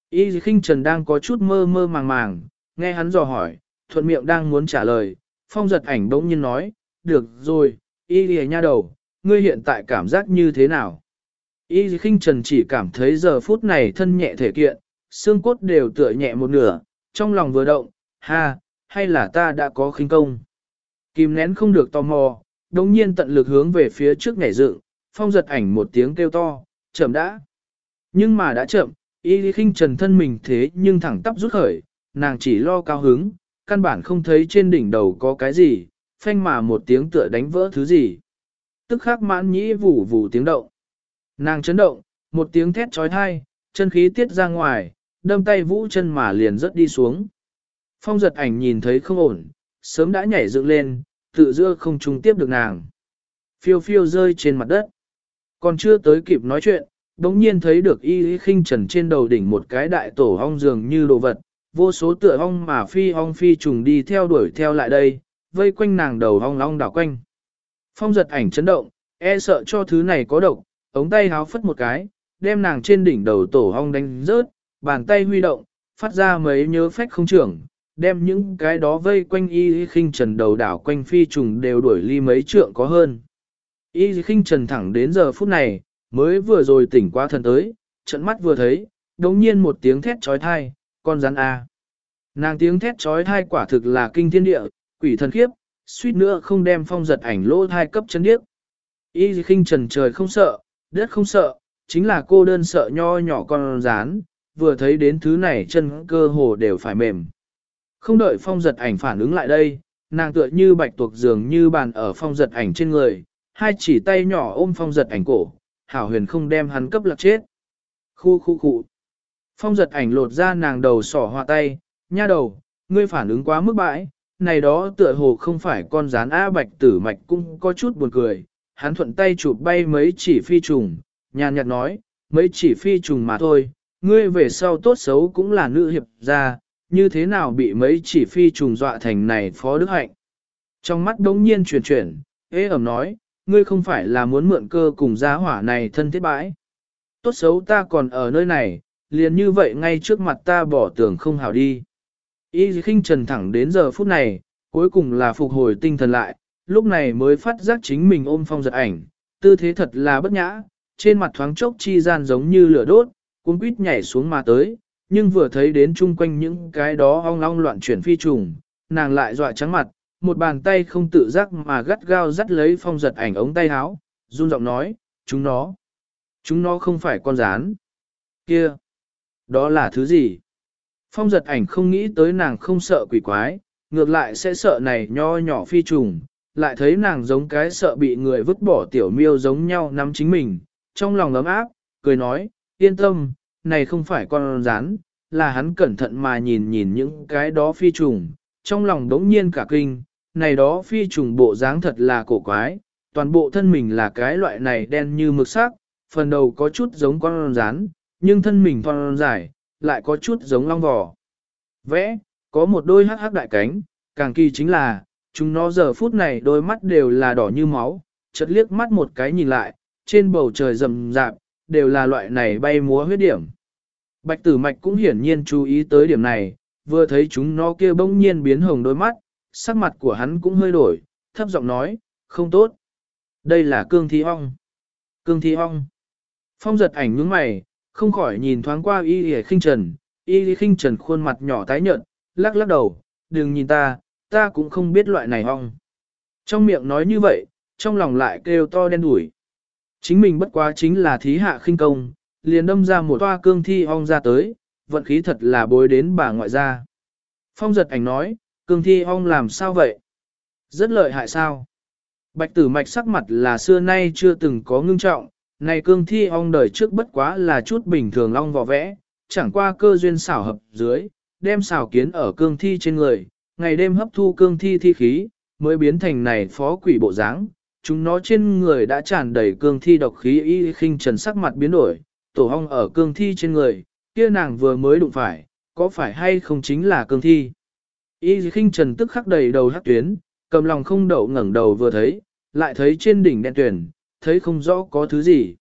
Y khinh trần đang có chút mơ mơ màng màng, nghe hắn dò hỏi, thuận miệng đang muốn trả lời, phong giật ảnh bỗng nhiên nói, được rồi, y lìa nha đầu, ngươi hiện tại cảm giác như thế nào? Y khinh trần chỉ cảm thấy giờ phút này thân nhẹ thể kiện, xương cốt đều tựa nhẹ một nửa, trong lòng vừa động, ha, hay là ta đã có khinh công? Kìm nén không được tò mò, đồng nhiên tận lực hướng về phía trước nhảy dựng, phong giật ảnh một tiếng kêu to, chậm đã. Nhưng mà đã chậm, y khinh trần thân mình thế nhưng thẳng tắp rút khởi, nàng chỉ lo cao hứng, căn bản không thấy trên đỉnh đầu có cái gì, phanh mà một tiếng tựa đánh vỡ thứ gì. Tức khắc mãn nhĩ vù vù tiếng động. Nàng chấn động, một tiếng thét trói thai, chân khí tiết ra ngoài, đâm tay vũ chân mà liền rớt đi xuống. Phong giật ảnh nhìn thấy không ổn, sớm đã nhảy dựng lên, tự dưa không trung tiếp được nàng. Phiêu phiêu rơi trên mặt đất. Còn chưa tới kịp nói chuyện, đống nhiên thấy được y y khinh trần trên đầu đỉnh một cái đại tổ ong dường như đồ vật, vô số tựa ong mà phi ong phi trùng đi theo đuổi theo lại đây, vây quanh nàng đầu hong long đảo quanh. Phong giật ảnh chấn động, e sợ cho thứ này có độc, ống tay háo phất một cái, đem nàng trên đỉnh đầu tổ hong đánh rớt, bàn tay huy động, phát ra mấy nhớ phách không trưởng, đem những cái đó vây quanh y khinh trần đầu đảo quanh phi trùng đều đuổi ly mấy trượng có hơn. Y khinh trần thẳng đến giờ phút này, mới vừa rồi tỉnh qua thần tới, trận mắt vừa thấy, đống nhiên một tiếng thét trói thai, con rắn A. Nàng tiếng thét trói thai quả thực là kinh thiên địa, quỷ thần khiếp, suýt nữa không đem phong giật ảnh lỗ thai cấp chân điếc. Y khinh trần trời không sợ, đất không sợ, chính là cô đơn sợ nho nhỏ con rán, vừa thấy đến thứ này chân cơ hồ đều phải mềm. Không đợi phong giật ảnh phản ứng lại đây, nàng tựa như bạch tuộc dường như bàn ở phong giật ảnh trên người, hai chỉ tay nhỏ ôm phong giật ảnh cổ, hảo huyền không đem hắn cấp lạc chết. Khu khu khu. Phong giật ảnh lột ra nàng đầu sỏ hoa tay, nha đầu, ngươi phản ứng quá mức bãi, này đó tựa hồ không phải con rán A bạch tử mạch cũng có chút buồn cười. Hắn thuận tay chụp bay mấy chỉ phi trùng, nhàn nhạt nói, mấy chỉ phi trùng mà thôi, ngươi về sau tốt xấu cũng là nữ hiệp gia, như thế nào bị mấy chỉ phi trùng dọa thành này phó đức hạnh. Trong mắt đống nhiên chuyển chuyển, ế ẩm nói, ngươi không phải là muốn mượn cơ cùng giá hỏa này thân thiết bãi. Tốt xấu ta còn ở nơi này, liền như vậy ngay trước mặt ta bỏ tưởng không hảo đi. Y khinh trần thẳng đến giờ phút này, cuối cùng là phục hồi tinh thần lại, lúc này mới phát giác chính mình ôm phong giật ảnh, tư thế thật là bất nhã, trên mặt thoáng chốc chi gian giống như lửa đốt, cuốn quýt nhảy xuống mà tới, nhưng vừa thấy đến chung quanh những cái đó ong long loạn chuyển phi trùng, nàng lại dọa trắng mặt, một bàn tay không tự giác mà gắt gao dắt lấy phong giật ảnh ống tay áo, run giọng nói, chúng nó, chúng nó không phải con rán. Kia, đó là thứ gì? Phong giật ảnh không nghĩ tới nàng không sợ quỷ quái, ngược lại sẽ sợ này nho nhỏ phi trùng, lại thấy nàng giống cái sợ bị người vứt bỏ tiểu miêu giống nhau nắm chính mình, trong lòng ấm áp, cười nói, yên tâm, này không phải con rán, là hắn cẩn thận mà nhìn nhìn những cái đó phi trùng, trong lòng đống nhiên cả kinh, này đó phi trùng bộ dáng thật là cổ quái, toàn bộ thân mình là cái loại này đen như mực sắc, phần đầu có chút giống con rán, nhưng thân mình thon dài, lại có chút giống long vỏ. Vẽ, có một đôi hắc hắc đại cánh, càng kỳ chính là, chúng nó giờ phút này đôi mắt đều là đỏ như máu, chợt liếc mắt một cái nhìn lại, trên bầu trời rầm rạp, đều là loại này bay múa huyết điểm. Bạch tử mạch cũng hiển nhiên chú ý tới điểm này, vừa thấy chúng nó kia bỗng nhiên biến hồng đôi mắt, sắc mặt của hắn cũng hơi đổi, thấp giọng nói, không tốt. Đây là cương thi ong. Cương thi ong. Phong giật ảnh nhướng mày, không khỏi nhìn thoáng qua y y khinh trần, y y khinh trần khuôn mặt nhỏ tái nhợt, lắc lắc đầu, đừng nhìn ta, ta cũng không biết loại này hong. Trong miệng nói như vậy, trong lòng lại kêu to đen đủi. Chính mình bất quá chính là thí hạ khinh công, liền đâm ra một toa cương thi hong ra tới, vận khí thật là bối đến bà ngoại gia. Phong giật ảnh nói, cương thi hong làm sao vậy? Rất lợi hại sao? Bạch tử mạch sắc mặt là xưa nay chưa từng có ngưng trọng, này cương thi ong đời trước bất quá là chút bình thường ong vò vẽ, chẳng qua cơ duyên xảo hợp dưới, đem xảo kiến ở cương thi trên người, ngày đêm hấp thu cương thi thi khí, mới biến thành này phó quỷ bộ dáng. Chúng nó trên người đã tràn đầy cương thi độc khí y khinh trần sắc mặt biến đổi, tổ ong ở cương thi trên người, kia nàng vừa mới đụng phải, có phải hay không chính là cương thi. Y khinh trần tức khắc đầy đầu hắc tuyến, cầm lòng không đậu ngẩng đầu vừa thấy, lại thấy trên đỉnh đen tuyển, thấy không rõ có thứ gì.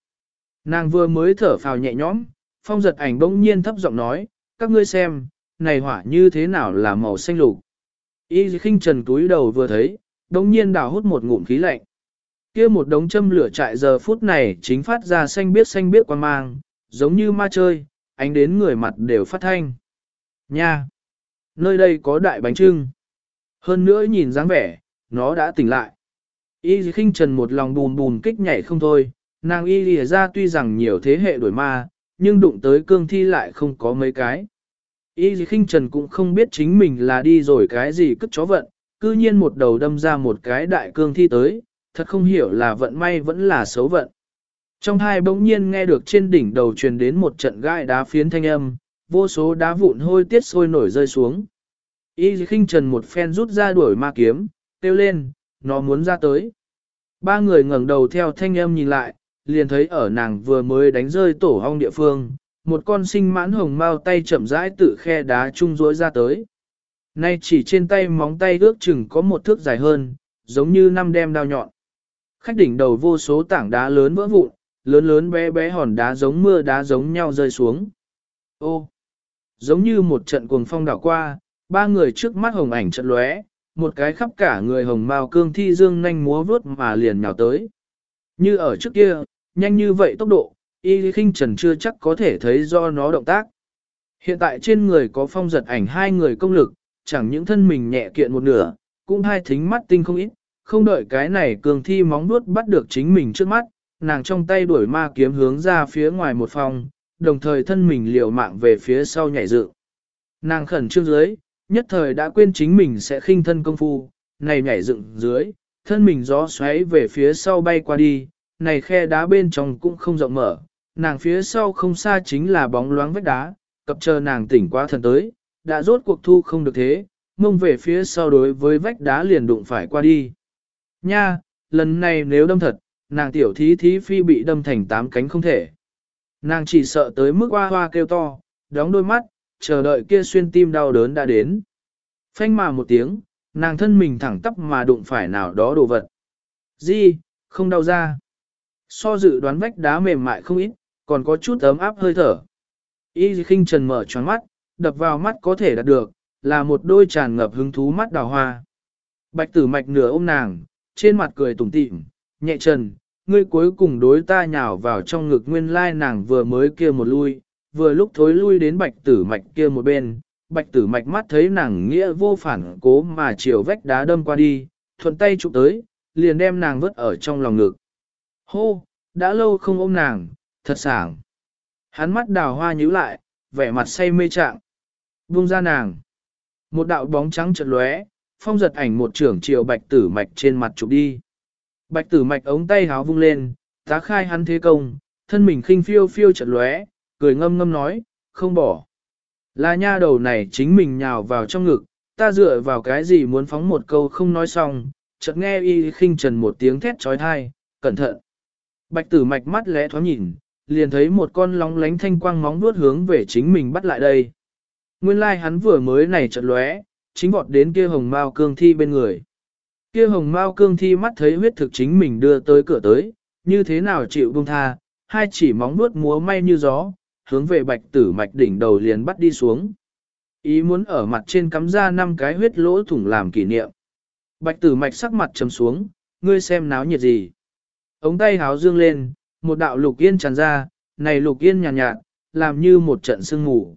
Nàng vừa mới thở phào nhẹ nhõm, phong giật ảnh bỗng nhiên thấp giọng nói, các ngươi xem, này hỏa như thế nào là màu xanh lục. Y khinh trần túi đầu vừa thấy, bỗng nhiên đào hút một ngụm khí lạnh. kia một đống châm lửa trại giờ phút này chính phát ra xanh biếc xanh biếc quan mang, giống như ma chơi, ánh đến người mặt đều phát thanh. Nha! Nơi đây có đại bánh trưng. Hơn nữa nhìn dáng vẻ, nó đã tỉnh lại. Y khinh trần một lòng bùn bùn kích nhảy không thôi, nàng y lìa ra tuy rằng nhiều thế hệ đổi ma, nhưng đụng tới cương thi lại không có mấy cái. Y khinh trần cũng không biết chính mình là đi rồi cái gì cất chó vận, cư nhiên một đầu đâm ra một cái đại cương thi tới, thật không hiểu là vận may vẫn là xấu vận. Trong hai bỗng nhiên nghe được trên đỉnh đầu truyền đến một trận gai đá phiến thanh âm, vô số đá vụn hôi tiết sôi nổi rơi xuống. Y khinh trần một phen rút ra đuổi ma kiếm, kêu lên, nó muốn ra tới. Ba người ngẩng đầu theo thanh âm nhìn lại, liền thấy ở nàng vừa mới đánh rơi tổ hong địa phương, một con sinh mãn hồng mau tay chậm rãi tự khe đá trung rối ra tới. Nay chỉ trên tay móng tay ước chừng có một thước dài hơn, giống như năm đem đao nhọn. Khách đỉnh đầu vô số tảng đá lớn vỡ vụn, lớn lớn bé bé hòn đá giống mưa đá giống nhau rơi xuống. Ô! Giống như một trận cuồng phong đảo qua, ba người trước mắt hồng ảnh trận lóe, một cái khắp cả người hồng mao cương thi dương nhanh múa vớt mà liền nhào tới. Như ở trước kia, nhanh như vậy tốc độ, y khinh trần chưa chắc có thể thấy do nó động tác. Hiện tại trên người có phong giật ảnh hai người công lực, chẳng những thân mình nhẹ kiện một nửa, cũng hai thính mắt tinh không ít, không đợi cái này cường thi móng nuốt bắt được chính mình trước mắt, nàng trong tay đuổi ma kiếm hướng ra phía ngoài một phòng, đồng thời thân mình liều mạng về phía sau nhảy dựng. Nàng khẩn trương dưới, nhất thời đã quên chính mình sẽ khinh thân công phu, này nhảy dựng dưới, thân mình gió xoáy về phía sau bay qua đi, này khe đá bên trong cũng không rộng mở, nàng phía sau không xa chính là bóng loáng vách đá, cập chờ nàng tỉnh qua thần tới, đã rốt cuộc thu không được thế, mông về phía sau đối với vách đá liền đụng phải qua đi. Nha, lần này nếu đâm thật, nàng tiểu thí thí phi bị đâm thành tám cánh không thể. Nàng chỉ sợ tới mức hoa hoa kêu to, đóng đôi mắt, chờ đợi kia xuyên tim đau đớn đã đến. Phanh mà một tiếng, nàng thân mình thẳng tắp mà đụng phải nào đó đồ vật. Di, không đau ra. So dự đoán vách đá mềm mại không ít, còn có chút ấm áp hơi thở. Y khinh trần mở tròn mắt, đập vào mắt có thể đạt được, là một đôi tràn ngập hứng thú mắt đào hoa. Bạch tử mạch nửa ôm nàng, trên mặt cười tủm tỉm, nhẹ trần, ngươi cuối cùng đối ta nhào vào trong ngực nguyên lai nàng vừa mới kia một lui, vừa lúc thối lui đến bạch tử mạch kia một bên, bạch tử mạch mắt thấy nàng nghĩa vô phản cố mà chiều vách đá đâm qua đi, thuận tay chụp tới, liền đem nàng vứt ở trong lòng ngực. Hô, đã lâu không ôm nàng, thật sảng. Hắn mắt đào hoa nhíu lại, vẻ mặt say mê trạng. Buông ra nàng. Một đạo bóng trắng chợt lóe, phong giật ảnh một trưởng chiều bạch tử mạch trên mặt chụp đi. Bạch tử mạch ống tay háo vung lên, tá khai hắn thế công, thân mình khinh phiêu phiêu chợt lóe, cười ngâm ngâm nói, không bỏ. Là nha đầu này chính mình nhào vào trong ngực, ta dựa vào cái gì muốn phóng một câu không nói xong, chợt nghe y khinh trần một tiếng thét trói thai, cẩn thận. Bạch tử mạch mắt lẽ thoáng nhìn, liền thấy một con lóng lánh thanh quang móng vuốt hướng về chính mình bắt lại đây. Nguyên lai like hắn vừa mới này chợt lóe, chính vọt đến kia hồng mao cương thi bên người. Kia hồng mao cương thi mắt thấy huyết thực chính mình đưa tới cửa tới, như thế nào chịu buông tha, hai chỉ móng vuốt múa may như gió, hướng về bạch tử mạch đỉnh đầu liền bắt đi xuống. Ý muốn ở mặt trên cắm ra năm cái huyết lỗ thủng làm kỷ niệm. Bạch tử mạch sắc mặt trầm xuống, ngươi xem náo nhiệt gì. Ống tay háo dương lên, một đạo lục yên tràn ra, này lục yên nhàn nhạt, nhạt, làm như một trận sương ngủ.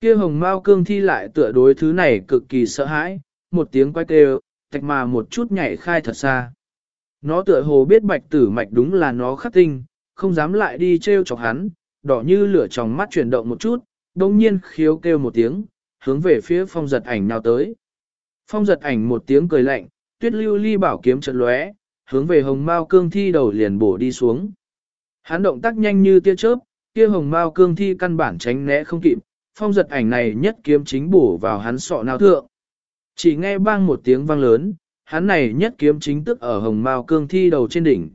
Kia hồng mao cương thi lại tựa đối thứ này cực kỳ sợ hãi, một tiếng quay kêu, tạch mà một chút nhảy khai thật xa. Nó tựa hồ biết bạch tử mạch đúng là nó khắc tinh, không dám lại đi treo chọc hắn, đỏ như lửa trong mắt chuyển động một chút, đồng nhiên khiếu kêu một tiếng, hướng về phía phong giật ảnh nào tới. Phong giật ảnh một tiếng cười lạnh, tuyết lưu ly bảo kiếm trận lóe, hướng về hồng mao cương thi đầu liền bổ đi xuống. Hắn động tác nhanh như tia chớp, kia hồng mao cương thi căn bản tránh né không kịp, phong giật ảnh này nhất kiếm chính bổ vào hắn sọ nào thượng. Chỉ nghe bang một tiếng vang lớn, hắn này nhất kiếm chính tức ở hồng mao cương thi đầu trên đỉnh.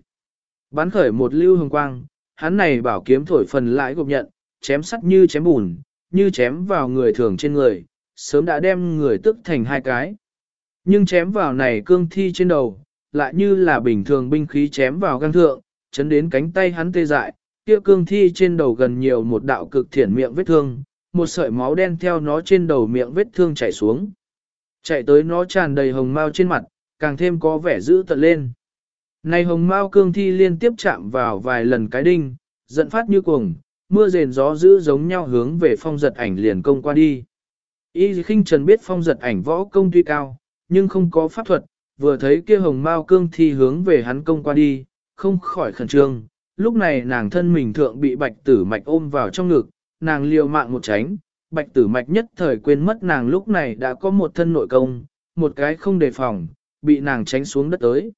Bắn khởi một lưu hồng quang, hắn này bảo kiếm thổi phần lãi gộp nhận, chém sắt như chém bùn, như chém vào người thường trên người, sớm đã đem người tức thành hai cái. Nhưng chém vào này cương thi trên đầu, lại như là bình thường binh khí chém vào găng thượng, chấn đến cánh tay hắn tê dại, kia cương thi trên đầu gần nhiều một đạo cực thiển miệng vết thương, một sợi máu đen theo nó trên đầu miệng vết thương chảy xuống. Chạy tới nó tràn đầy hồng mau trên mặt, càng thêm có vẻ dữ tận lên. Này hồng mau cương thi liên tiếp chạm vào vài lần cái đinh, giận phát như cuồng, mưa rền gió dữ giống nhau hướng về phong giật ảnh liền công qua đi. Y khinh trần biết phong giật ảnh võ công tuy cao, nhưng không có pháp thuật, vừa thấy kia hồng mau cương thi hướng về hắn công qua đi, không khỏi khẩn trương. Lúc này nàng thân mình thượng bị bạch tử mạch ôm vào trong ngực, nàng liều mạng một tránh, bạch tử mạch nhất thời quên mất nàng lúc này đã có một thân nội công, một cái không đề phòng, bị nàng tránh xuống đất tới.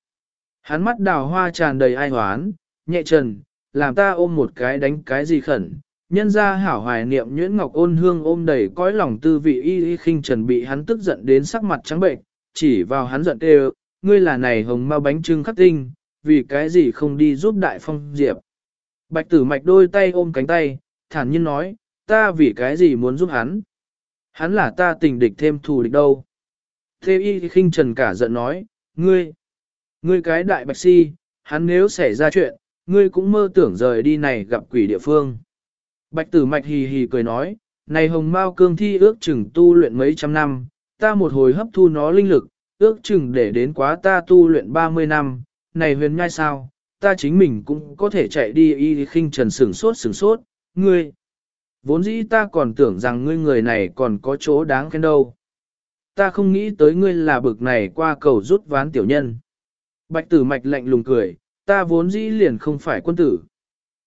Hắn mắt đào hoa tràn đầy ai hoán, nhẹ trần, làm ta ôm một cái đánh cái gì khẩn. Nhân ra hảo hoài niệm nhuyễn ngọc ôn hương ôm đầy cõi lòng tư vị y y khinh trần bị hắn tức giận đến sắc mặt trắng bệnh, chỉ vào hắn giận đều, ngươi là này hồng mau bánh trưng khắc tinh, vì cái gì không đi giúp đại phong diệp. Bạch tử mạch đôi tay ôm cánh tay, thản nhiên nói, ta vì cái gì muốn giúp hắn. Hắn là ta tình địch thêm thù địch đâu. Thế y khinh trần cả giận nói, ngươi, ngươi cái đại bạch si, hắn nếu xảy ra chuyện, ngươi cũng mơ tưởng rời đi này gặp quỷ địa phương. Bạch tử mạch hì hì cười nói, này hồng mao cương thi ước chừng tu luyện mấy trăm năm, ta một hồi hấp thu nó linh lực, ước chừng để đến quá ta tu luyện 30 năm, này huyền nhai sao, ta chính mình cũng có thể chạy đi y khinh trần sửng sốt sửng sốt, ngươi. Vốn dĩ ta còn tưởng rằng ngươi người này còn có chỗ đáng khen đâu. Ta không nghĩ tới ngươi là bực này qua cầu rút ván tiểu nhân. Bạch tử mạch lạnh lùng cười, ta vốn dĩ liền không phải quân tử.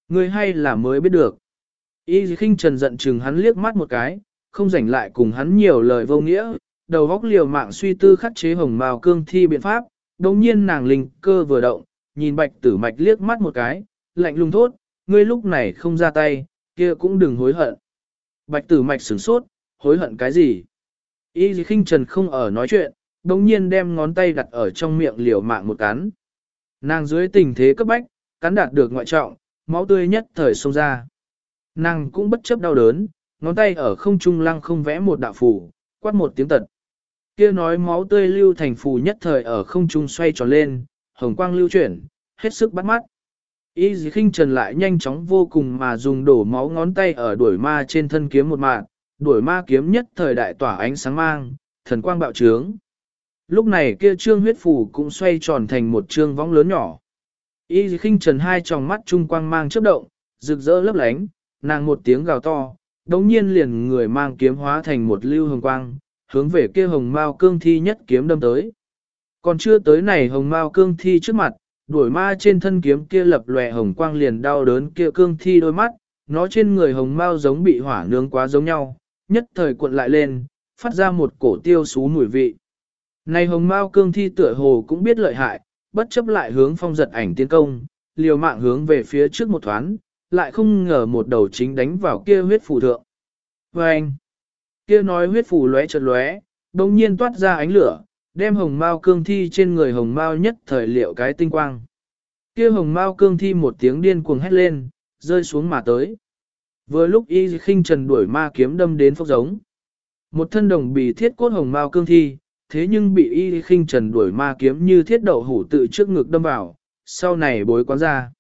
Ngươi hay là mới biết được. Y khinh trần giận chừng hắn liếc mắt một cái, không rảnh lại cùng hắn nhiều lời vô nghĩa, đầu góc liều mạng suy tư khắc chế hồng màu cương thi biện pháp, đồng nhiên nàng linh cơ vừa động, nhìn bạch tử mạch liếc mắt một cái, lạnh lùng thốt, ngươi lúc này không ra tay, kia cũng đừng hối hận. Bạch tử mạch sửng sốt, hối hận cái gì? Y khinh trần không ở nói chuyện, đồng nhiên đem ngón tay đặt ở trong miệng liều mạng một cắn. Nàng dưới tình thế cấp bách, cắn đạt được ngoại trọng, máu tươi nhất thời xông ra. Nàng cũng bất chấp đau đớn, ngón tay ở không trung lăng không vẽ một đạo phủ, quát một tiếng tật. Kia nói máu tươi lưu thành phù nhất thời ở không trung xoay tròn lên, hồng quang lưu chuyển, hết sức bắt mắt. Y dì khinh trần lại nhanh chóng vô cùng mà dùng đổ máu ngón tay ở đuổi ma trên thân kiếm một mạng, đuổi ma kiếm nhất thời đại tỏa ánh sáng mang, thần quang bạo trướng. Lúc này kia trương huyết phù cũng xoay tròn thành một trương võng lớn nhỏ. Y khinh trần hai tròng mắt trung quang mang chớp động, rực rỡ lấp lánh, nàng một tiếng gào to, đống nhiên liền người mang kiếm hóa thành một lưu hồng quang, hướng về kia hồng mao cương thi nhất kiếm đâm tới. Còn chưa tới này hồng mao cương thi trước mặt, đuổi ma trên thân kiếm kia lập lòe hồng quang liền đau đớn kia cương thi đôi mắt, nó trên người hồng mao giống bị hỏa nướng quá giống nhau, nhất thời cuộn lại lên, phát ra một cổ tiêu xú mùi vị. Này hồng mao cương thi tựa hồ cũng biết lợi hại, bất chấp lại hướng phong giật ảnh tiến công, liều mạng hướng về phía trước một thoáng, lại không ngờ một đầu chính đánh vào kia huyết phù thượng. Và anh, kia nói huyết phù lóe chợt lóe, đồng nhiên toát ra ánh lửa, đem hồng mao cương thi trên người hồng mao nhất thời liệu cái tinh quang. Kia hồng mao cương thi một tiếng điên cuồng hét lên, rơi xuống mà tới. Vừa lúc y khinh trần đuổi ma kiếm đâm đến phốc giống. Một thân đồng bị thiết cốt hồng mao cương thi, thế nhưng bị y khinh trần đuổi ma kiếm như thiết đậu hủ tự trước ngực đâm vào, sau này bối quán ra.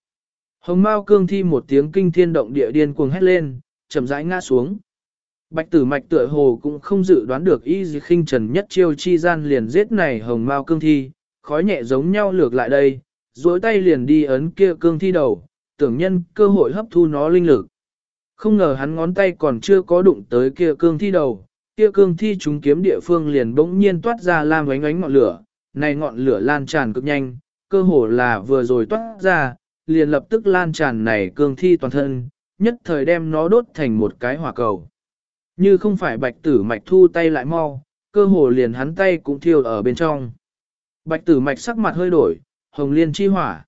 Hồng mao cương thi một tiếng kinh thiên động địa điên cuồng hét lên, chậm rãi ngã xuống. Bạch tử mạch tựa hồ cũng không dự đoán được y khinh trần nhất chiêu chi gian liền giết này hồng mao cương thi, khói nhẹ giống nhau lược lại đây, duỗi tay liền đi ấn kia cương thi đầu, tưởng nhân cơ hội hấp thu nó linh lực. Không ngờ hắn ngón tay còn chưa có đụng tới kia cương thi đầu, kia cương thi chúng kiếm địa phương liền bỗng nhiên toát ra lam ánh ánh ngọn lửa, này ngọn lửa lan tràn cực nhanh, cơ hồ là vừa rồi toát ra, liền lập tức lan tràn này cương thi toàn thân, nhất thời đem nó đốt thành một cái hỏa cầu. Như không phải bạch tử mạch thu tay lại mau, cơ hồ liền hắn tay cũng thiêu ở bên trong. Bạch tử mạch sắc mặt hơi đổi, hồng liên chi hỏa.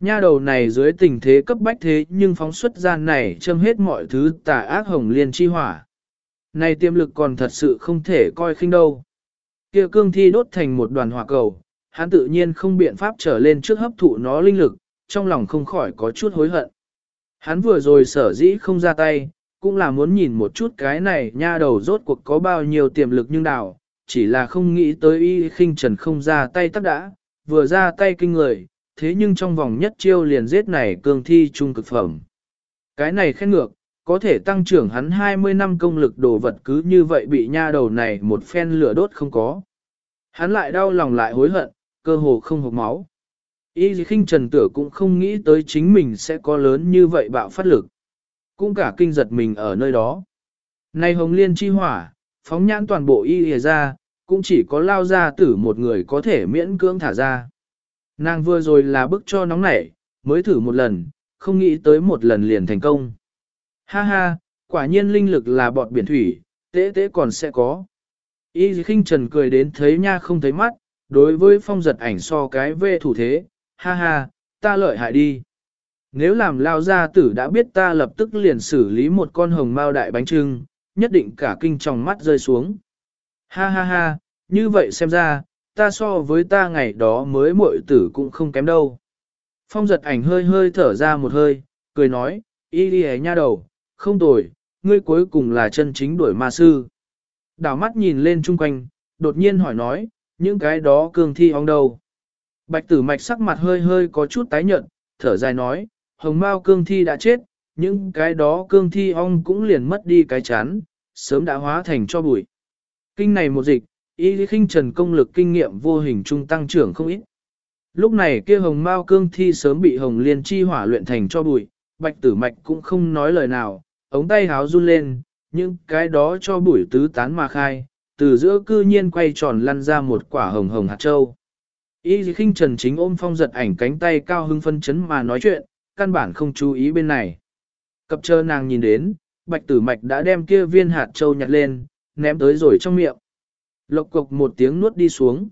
Nha đầu này dưới tình thế cấp bách thế nhưng phóng xuất gian này châm hết mọi thứ tà ác hồng liên chi hỏa. Này tiềm lực còn thật sự không thể coi khinh đâu. Kia cương thi đốt thành một đoàn hỏa cầu, hắn tự nhiên không biện pháp trở lên trước hấp thụ nó linh lực, trong lòng không khỏi có chút hối hận. Hắn vừa rồi sở dĩ không ra tay, cũng là muốn nhìn một chút cái này nha đầu rốt cuộc có bao nhiêu tiềm lực nhưng đảo, chỉ là không nghĩ tới y khinh trần không ra tay tắc đã, vừa ra tay kinh người, thế nhưng trong vòng nhất chiêu liền giết này cương thi trung cực phẩm. Cái này khen ngược, có thể tăng trưởng hắn 20 năm công lực đồ vật cứ như vậy bị nha đầu này một phen lửa đốt không có. Hắn lại đau lòng lại hối hận, cơ hồ không hộp máu. Y khinh trần tử cũng không nghĩ tới chính mình sẽ có lớn như vậy bạo phát lực. Cũng cả kinh giật mình ở nơi đó. Nay hồng liên chi hỏa, phóng nhãn toàn bộ y ra, cũng chỉ có lao ra tử một người có thể miễn cưỡng thả ra. Nàng vừa rồi là bức cho nóng nảy, mới thử một lần, không nghĩ tới một lần liền thành công. Ha ha, quả nhiên linh lực là bọt biển thủy, tế tế còn sẽ có. Y khinh trần cười đến thấy nha không thấy mắt, đối với phong giật ảnh so cái về thủ thế, ha ha, ta lợi hại đi. Nếu làm lao gia tử đã biết ta lập tức liền xử lý một con hồng mao đại bánh trưng, nhất định cả kinh trong mắt rơi xuống. Ha ha ha, như vậy xem ra, ta so với ta ngày đó mới muội tử cũng không kém đâu. Phong giật ảnh hơi hơi thở ra một hơi, cười nói, y đi nha đầu, không tồi, ngươi cuối cùng là chân chính đuổi ma sư. Đảo mắt nhìn lên chung quanh, đột nhiên hỏi nói, những cái đó cường thi ong đâu. Bạch tử mạch sắc mặt hơi hơi có chút tái nhợt, thở dài nói, hồng mao cương thi đã chết, những cái đó cương thi ong cũng liền mất đi cái chán, sớm đã hóa thành cho bụi. Kinh này một dịch, y khinh trần công lực kinh nghiệm vô hình trung tăng trưởng không ít. Lúc này kia hồng mao cương thi sớm bị hồng liên chi hỏa luyện thành cho bụi, bạch tử mạch cũng không nói lời nào, ống tay háo run lên, những cái đó cho bụi tứ tán mà khai, từ giữa cư nhiên quay tròn lăn ra một quả hồng hồng hạt châu. Y khinh trần chính ôm phong giật ảnh cánh tay cao hưng phân chấn mà nói chuyện, căn bản không chú ý bên này. Cập chờ nàng nhìn đến, bạch tử mạch đã đem kia viên hạt châu nhặt lên, ném tới rồi trong miệng. Lộc cục một tiếng nuốt đi xuống.